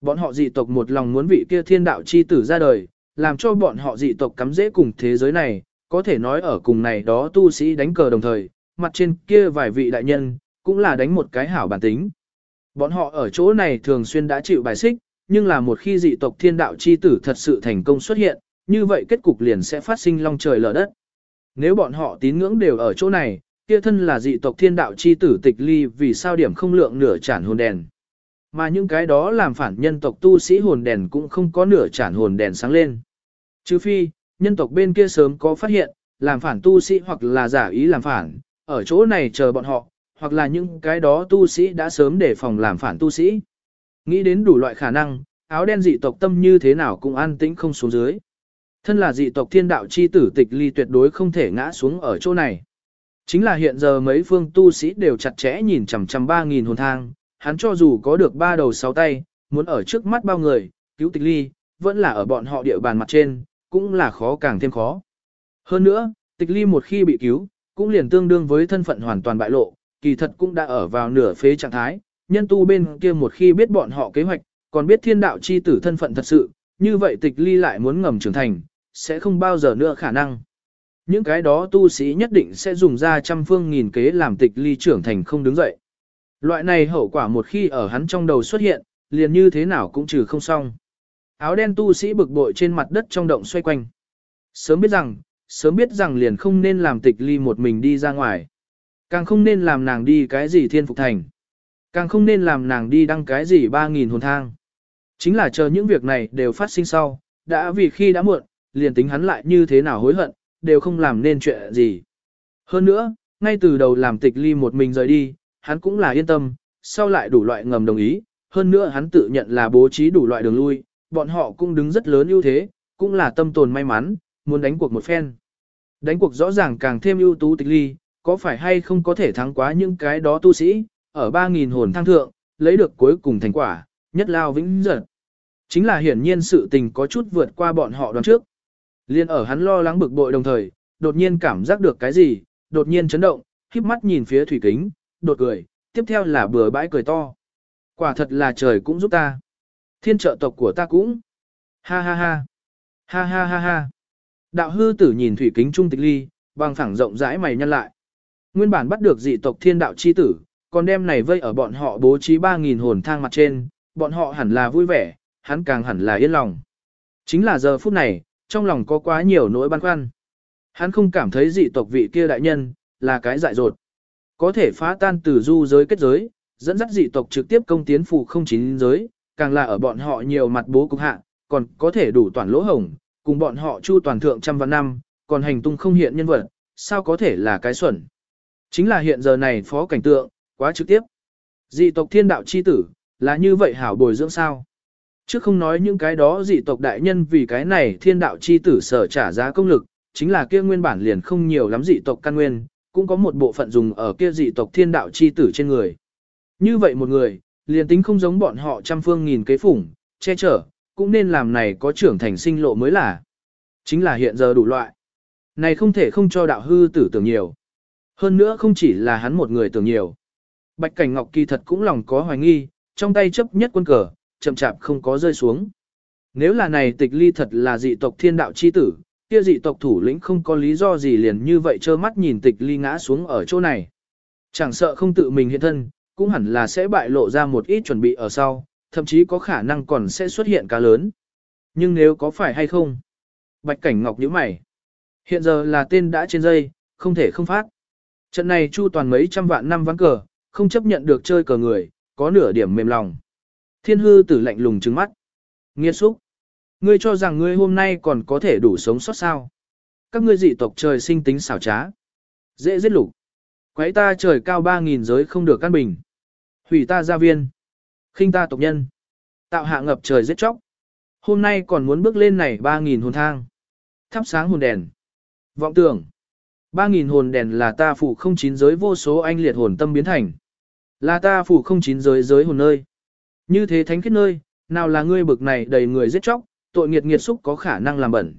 bọn họ dị tộc một lòng muốn vị kia thiên đạo chi tử ra đời, làm cho bọn họ dị tộc cắm dễ cùng thế giới này, có thể nói ở cùng này đó tu sĩ đánh cờ đồng thời, mặt trên kia vài vị đại nhân, cũng là đánh một cái hảo bản tính. Bọn họ ở chỗ này thường xuyên đã chịu bài xích, nhưng là một khi dị tộc thiên đạo chi tử thật sự thành công xuất hiện, như vậy kết cục liền sẽ phát sinh long trời lở đất. Nếu bọn họ tín ngưỡng đều ở chỗ này, kia thân là dị tộc thiên đạo chi tử tịch ly vì sao điểm không lượng nửa chản hồn đèn. Mà những cái đó làm phản nhân tộc tu sĩ hồn đèn cũng không có nửa chản hồn đèn sáng lên. Trừ phi, nhân tộc bên kia sớm có phát hiện, làm phản tu sĩ hoặc là giả ý làm phản, ở chỗ này chờ bọn họ, hoặc là những cái đó tu sĩ đã sớm để phòng làm phản tu sĩ. Nghĩ đến đủ loại khả năng, áo đen dị tộc tâm như thế nào cũng an tĩnh không xuống dưới. Thân là dị tộc thiên đạo chi tử tịch ly tuyệt đối không thể ngã xuống ở chỗ này. Chính là hiện giờ mấy phương tu sĩ đều chặt chẽ nhìn chằm chằm ba nghìn hồn thang, hắn cho dù có được ba đầu sáu tay, muốn ở trước mắt bao người, cứu tịch ly, vẫn là ở bọn họ địa bàn mặt trên, cũng là khó càng thêm khó. Hơn nữa, tịch ly một khi bị cứu, cũng liền tương đương với thân phận hoàn toàn bại lộ, kỳ thật cũng đã ở vào nửa phế trạng thái, nhân tu bên kia một khi biết bọn họ kế hoạch, còn biết thiên đạo chi tử thân phận thật sự, như vậy tịch ly lại muốn ngầm trưởng thành, sẽ không bao giờ nữa khả năng. Những cái đó tu sĩ nhất định sẽ dùng ra trăm phương nghìn kế làm tịch ly trưởng thành không đứng dậy. Loại này hậu quả một khi ở hắn trong đầu xuất hiện, liền như thế nào cũng trừ không xong. Áo đen tu sĩ bực bội trên mặt đất trong động xoay quanh. Sớm biết rằng, sớm biết rằng liền không nên làm tịch ly một mình đi ra ngoài. Càng không nên làm nàng đi cái gì thiên phục thành. Càng không nên làm nàng đi đăng cái gì ba nghìn hồn thang. Chính là chờ những việc này đều phát sinh sau, đã vì khi đã muộn, liền tính hắn lại như thế nào hối hận, đều không làm nên chuyện gì. Hơn nữa, ngay từ đầu làm tịch ly một mình rời đi, hắn cũng là yên tâm, sau lại đủ loại ngầm đồng ý, hơn nữa hắn tự nhận là bố trí đủ loại đường lui, bọn họ cũng đứng rất lớn ưu thế, cũng là tâm tồn may mắn, muốn đánh cuộc một phen. Đánh cuộc rõ ràng càng thêm ưu tú tịch ly, có phải hay không có thể thắng quá những cái đó tu sĩ, ở 3.000 hồn thăng thượng, lấy được cuối cùng thành quả, nhất lao vĩnh giật. Chính là hiển nhiên sự tình có chút vượt qua bọn họ đoán trước. Liên ở hắn lo lắng bực bội đồng thời, đột nhiên cảm giác được cái gì, đột nhiên chấn động, híp mắt nhìn phía thủy kính, đột cười, tiếp theo là bừa bãi cười to. Quả thật là trời cũng giúp ta. Thiên trợ tộc của ta cũng. Ha ha ha. Ha ha ha ha. Đạo hư tử nhìn thủy kính trung tịch ly, bằng phẳng rộng rãi mày nhăn lại. Nguyên bản bắt được dị tộc thiên đạo chi tử, còn đem này vây ở bọn họ bố trí 3.000 hồn thang mặt trên, bọn họ hẳn là vui vẻ, hắn càng hẳn là yên lòng. Chính là giờ phút này, trong lòng có quá nhiều nỗi băn khoăn. Hắn không cảm thấy dị tộc vị kia đại nhân, là cái dại dột. Có thể phá tan từ du giới kết giới, dẫn dắt dị tộc trực tiếp công tiến phù không chín giới, càng là ở bọn họ nhiều mặt bố cục hạ, còn có thể đủ toàn lỗ hồng cùng bọn họ chu toàn thượng trăm vạn năm, còn hành tung không hiện nhân vật, sao có thể là cái xuẩn. Chính là hiện giờ này phó cảnh tượng, quá trực tiếp. Dị tộc thiên đạo chi tử, là như vậy hảo bồi dưỡng sao. Chứ không nói những cái đó dị tộc đại nhân vì cái này thiên đạo chi tử sở trả giá công lực, chính là kia nguyên bản liền không nhiều lắm dị tộc căn nguyên, cũng có một bộ phận dùng ở kia dị tộc thiên đạo chi tử trên người. Như vậy một người, liền tính không giống bọn họ trăm phương nghìn kế phủng, che chở, cũng nên làm này có trưởng thành sinh lộ mới là. Chính là hiện giờ đủ loại. Này không thể không cho đạo hư tử tưởng nhiều. Hơn nữa không chỉ là hắn một người tưởng nhiều. Bạch Cảnh Ngọc kỳ thật cũng lòng có hoài nghi, trong tay chấp nhất quân cờ, chậm chạp không có rơi xuống. Nếu là này tịch ly thật là dị tộc thiên đạo chi tử, kia dị tộc thủ lĩnh không có lý do gì liền như vậy trơ mắt nhìn tịch ly ngã xuống ở chỗ này. Chẳng sợ không tự mình hiện thân, cũng hẳn là sẽ bại lộ ra một ít chuẩn bị ở sau, thậm chí có khả năng còn sẽ xuất hiện cá lớn. Nhưng nếu có phải hay không? Bạch Cảnh Ngọc nhíu mày. Hiện giờ là tên đã trên dây, không thể không phát. Trận này chu toàn mấy trăm vạn năm ván cờ, không chấp nhận được chơi cờ người, có nửa điểm mềm lòng. Thiên hư tử lạnh lùng trừng mắt. Nghiệt xúc. Ngươi cho rằng ngươi hôm nay còn có thể đủ sống sót sao. Các ngươi dị tộc trời sinh tính xảo trá. Dễ giết lục. Quấy ta trời cao ba nghìn giới không được căn bình. Hủy ta gia viên. khinh ta tộc nhân. Tạo hạ ngập trời giết chóc. Hôm nay còn muốn bước lên này ba nghìn hồn thang. Thắp sáng hồn đèn. Vọng tưởng. Ba nghìn hồn đèn là ta phủ không chín giới vô số anh liệt hồn tâm biến thành. Là ta phủ không chín giới giới hồn nơi. Như thế thánh kết nơi, nào là ngươi bực này đầy người giết chóc, tội nghiệt nghiệt xúc có khả năng làm bẩn.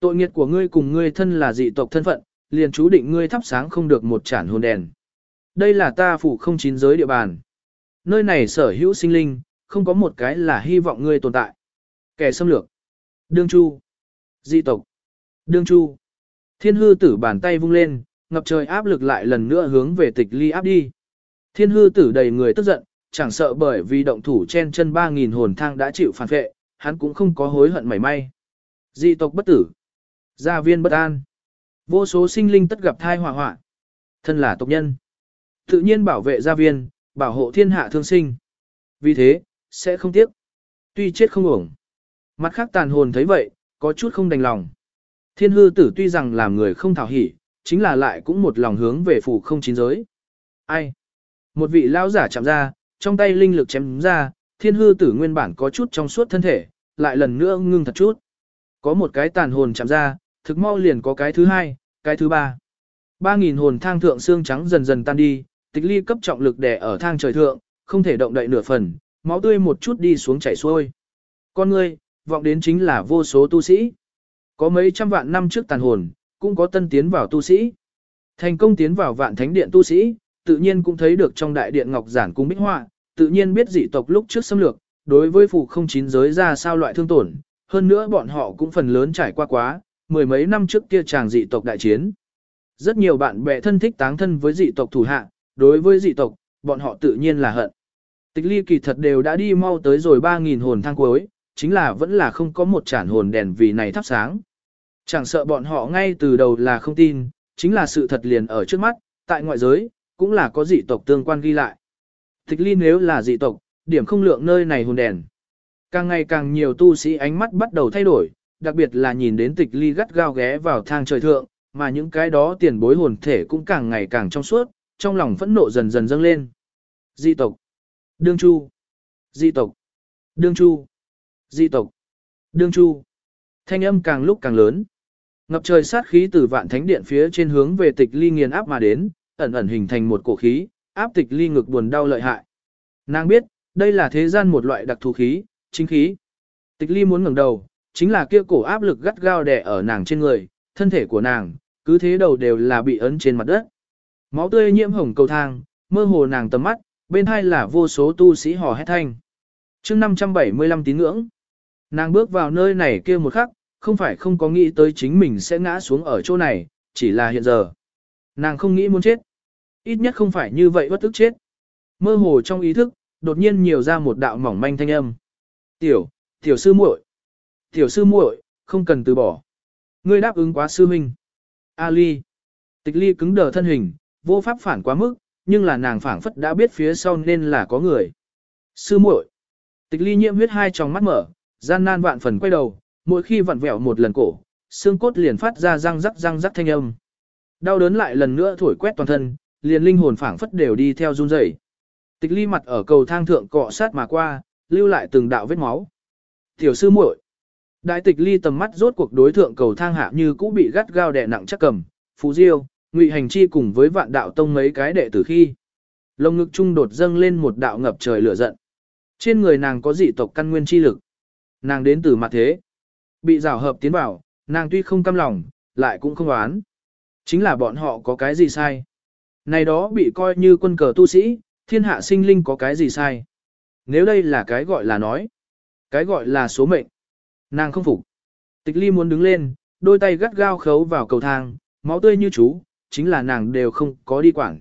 Tội nghiệt của ngươi cùng ngươi thân là dị tộc thân phận, liền chú định ngươi thắp sáng không được một chản hồn đèn. Đây là ta phủ không chín giới địa bàn. Nơi này sở hữu sinh linh, không có một cái là hy vọng ngươi tồn tại. Kẻ xâm lược. Đương Chu. Dị tộc. Đương Chu. Thiên hư tử bàn tay vung lên, ngập trời áp lực lại lần nữa hướng về tịch ly áp đi. Thiên hư tử đầy người tức giận, chẳng sợ bởi vì động thủ chen chân 3.000 hồn thang đã chịu phản vệ, hắn cũng không có hối hận mảy may. Dị tộc bất tử. Gia viên bất an. Vô số sinh linh tất gặp thai hỏa hoạn. Thân là tộc nhân. Tự nhiên bảo vệ gia viên, bảo hộ thiên hạ thương sinh. Vì thế, sẽ không tiếc. Tuy chết không ổng. Mặt khác tàn hồn thấy vậy, có chút không đành lòng. Thiên hư tử tuy rằng làm người không thảo hỉ, chính là lại cũng một lòng hướng về phủ không chín giới. Ai? Một vị lão giả chạm ra, trong tay linh lực chém ra, thiên hư tử nguyên bản có chút trong suốt thân thể, lại lần nữa ngưng thật chút. Có một cái tàn hồn chạm ra, thực mau liền có cái thứ hai, cái thứ ba. Ba nghìn hồn thang thượng xương trắng dần dần tan đi, tịch ly cấp trọng lực đè ở thang trời thượng, không thể động đậy nửa phần, máu tươi một chút đi xuống chảy xuôi. Con ngươi, vọng đến chính là vô số tu sĩ. Có mấy trăm vạn năm trước tàn hồn, cũng có tân tiến vào tu sĩ. Thành công tiến vào vạn thánh điện tu sĩ, tự nhiên cũng thấy được trong đại điện ngọc giản cung bích họa, tự nhiên biết dị tộc lúc trước xâm lược, đối với phù không chín giới ra sao loại thương tổn, hơn nữa bọn họ cũng phần lớn trải qua quá, mười mấy năm trước kia chàng dị tộc đại chiến. Rất nhiều bạn bè thân thích táng thân với dị tộc thủ hạ, đối với dị tộc, bọn họ tự nhiên là hận. Tịch ly kỳ thật đều đã đi mau tới rồi 3.000 hồn thang cuối, chính là vẫn là không có một chản hồn đèn vì này thắp sáng. Chẳng sợ bọn họ ngay từ đầu là không tin, chính là sự thật liền ở trước mắt, tại ngoại giới, cũng là có dị tộc tương quan ghi lại. Tịch ly nếu là dị tộc, điểm không lượng nơi này hồn đèn. Càng ngày càng nhiều tu sĩ ánh mắt bắt đầu thay đổi, đặc biệt là nhìn đến tịch ly gắt gao ghé vào thang trời thượng, mà những cái đó tiền bối hồn thể cũng càng ngày càng trong suốt, trong lòng phẫn nộ dần dần dâng lên. Di tộc. Đương Chu. Di tộc. Đương Chu. Di tộc. Đương Chu. Thanh âm càng lúc càng lớn. Ngập trời sát khí từ vạn thánh điện phía trên hướng về tịch ly nghiền áp mà đến, ẩn ẩn hình thành một cổ khí, áp tịch ly ngực buồn đau lợi hại. Nàng biết, đây là thế gian một loại đặc thù khí, chính khí. Tịch ly muốn ngẩng đầu, chính là kia cổ áp lực gắt gao đè ở nàng trên người, thân thể của nàng, cứ thế đầu đều là bị ấn trên mặt đất. Máu tươi nhiễm hồng cầu thang, mơ hồ nàng tầm mắt, bên hai là vô số tu sĩ hò hét thanh. chương 575 tín ngưỡng, nàng bước vào nơi này kia một khắc, không phải không có nghĩ tới chính mình sẽ ngã xuống ở chỗ này, chỉ là hiện giờ. Nàng không nghĩ muốn chết. Ít nhất không phải như vậy bất tức chết. Mơ hồ trong ý thức, đột nhiên nhiều ra một đạo mỏng manh thanh âm. Tiểu, tiểu sư muội, tiểu sư muội, không cần từ bỏ. Ngươi đáp ứng quá sư minh. Ali. Tịch ly cứng đờ thân hình, vô pháp phản quá mức, nhưng là nàng phản phất đã biết phía sau nên là có người. Sư muội. Tịch ly nhiễm huyết hai trong mắt mở, gian nan vạn phần quay đầu, mỗi khi vặn vẹo một lần cổ, xương cốt liền phát ra răng rắc răng rắc thanh âm. Đau đớn lại lần nữa thổi quét toàn thân, liền linh hồn phảng phất đều đi theo run rẩy. Tịch ly mặt ở cầu thang thượng cọ sát mà qua, lưu lại từng đạo vết máu. Tiểu sư muội. Đại tịch ly tầm mắt rốt cuộc đối thượng cầu thang hạ như cũ bị gắt gao đè nặng chắc cầm, phú diêu, ngụy hành chi cùng với vạn đạo tông mấy cái đệ tử khi. Lồng ngực trung đột dâng lên một đạo ngập trời lửa giận. Trên người nàng có dị tộc căn nguyên chi lực. Nàng đến từ mặt thế. Bị rào hợp tiến vào, nàng tuy không căm lòng, lại cũng không oán. Chính là bọn họ có cái gì sai. Này đó bị coi như quân cờ tu sĩ, thiên hạ sinh linh có cái gì sai. Nếu đây là cái gọi là nói, cái gọi là số mệnh. Nàng không phục. Tịch ly muốn đứng lên, đôi tay gắt gao khấu vào cầu thang, máu tươi như chú, chính là nàng đều không có đi quản.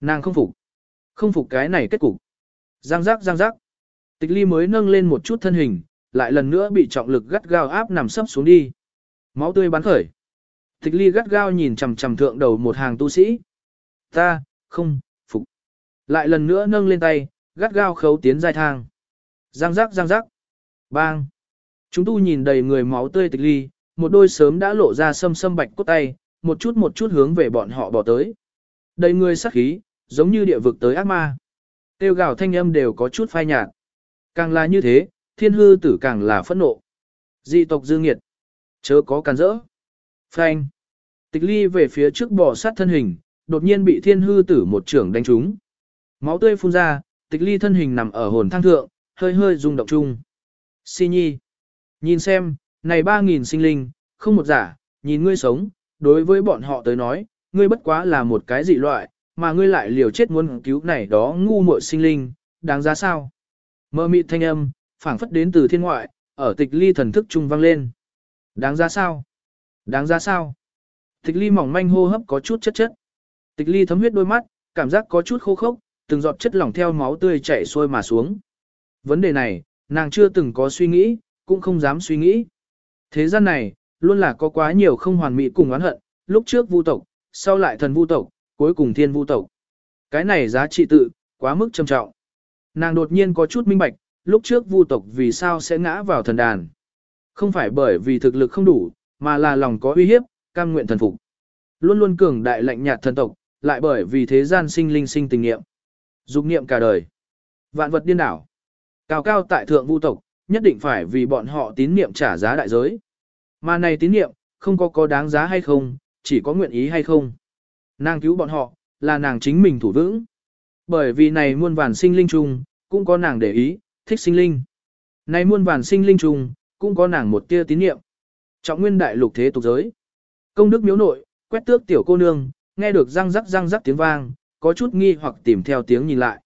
Nàng không phục. Không phục cái này kết cục. Giang giác giang giác. Tịch ly mới nâng lên một chút thân hình, lại lần nữa bị trọng lực gắt gao áp nằm sấp xuống đi. Máu tươi bắn khởi. Tịch ly gắt gao nhìn chằm chằm thượng đầu một hàng tu sĩ. Ta, không, phục. Lại lần nữa nâng lên tay, gắt gao khấu tiến dài thang. Giang giác giang giác. Bang. Chúng tu nhìn đầy người máu tươi tịch ly, một đôi sớm đã lộ ra sâm sâm bạch cốt tay, một chút một chút hướng về bọn họ bỏ tới. Đầy người sắc khí, giống như địa vực tới ác ma. Tiêu gào thanh âm đều có chút phai nhạt. Càng là như thế, thiên hư tử càng là phẫn nộ. Dị tộc dương nghiệt. Chớ có càn rỡ. Phanh. Tịch ly về phía trước bỏ sát thân hình, đột nhiên bị thiên hư tử một trưởng đánh trúng. Máu tươi phun ra, tịch ly thân hình nằm ở hồn thang thượng, hơi hơi rung động chung. Si nhi. Nhìn xem, này ba nghìn sinh linh, không một giả, nhìn ngươi sống, đối với bọn họ tới nói, ngươi bất quá là một cái dị loại, mà ngươi lại liều chết muốn cứu này đó ngu muội sinh linh, đáng giá sao? Mơ mịt thanh âm, phảng phất đến từ thiên ngoại, ở tịch ly thần thức trung vang lên. Đáng giá sao? Đáng giá sao? Tịch ly mỏng manh hô hấp có chút chất chất. Tịch ly thấm huyết đôi mắt, cảm giác có chút khô khốc, từng giọt chất lỏng theo máu tươi chảy xuôi mà xuống. Vấn đề này, nàng chưa từng có suy nghĩ, cũng không dám suy nghĩ. Thế gian này, luôn là có quá nhiều không hoàn mỹ cùng oán hận, lúc trước vu tộc, sau lại thần vu tộc, cuối cùng thiên vu tộc. Cái này giá trị tự, quá mức trầm trọng. Nàng đột nhiên có chút minh bạch, lúc trước vu tộc vì sao sẽ ngã vào thần đàn. Không phải bởi vì thực lực không đủ, mà là lòng có uy hiếp, cam nguyện thần phục. Luôn luôn cường đại lạnh nhạt thần tộc, lại bởi vì thế gian sinh linh sinh tình nghiệm. Dục niệm cả đời. Vạn vật điên đảo. Cao cao tại thượng vu tộc, nhất định phải vì bọn họ tín niệm trả giá đại giới. Mà này tín niệm, không có có đáng giá hay không, chỉ có nguyện ý hay không. Nàng cứu bọn họ, là nàng chính mình thủ vững. Bởi vì này muôn vàn sinh linh chung, cũng có nàng để ý, thích sinh linh. Này muôn vàn sinh linh chung, cũng có nàng một tia tín niệm. Trọng nguyên đại lục thế tục giới. Công đức miếu nội, quét tước tiểu cô nương, nghe được răng rắc răng rắc tiếng vang, có chút nghi hoặc tìm theo tiếng nhìn lại.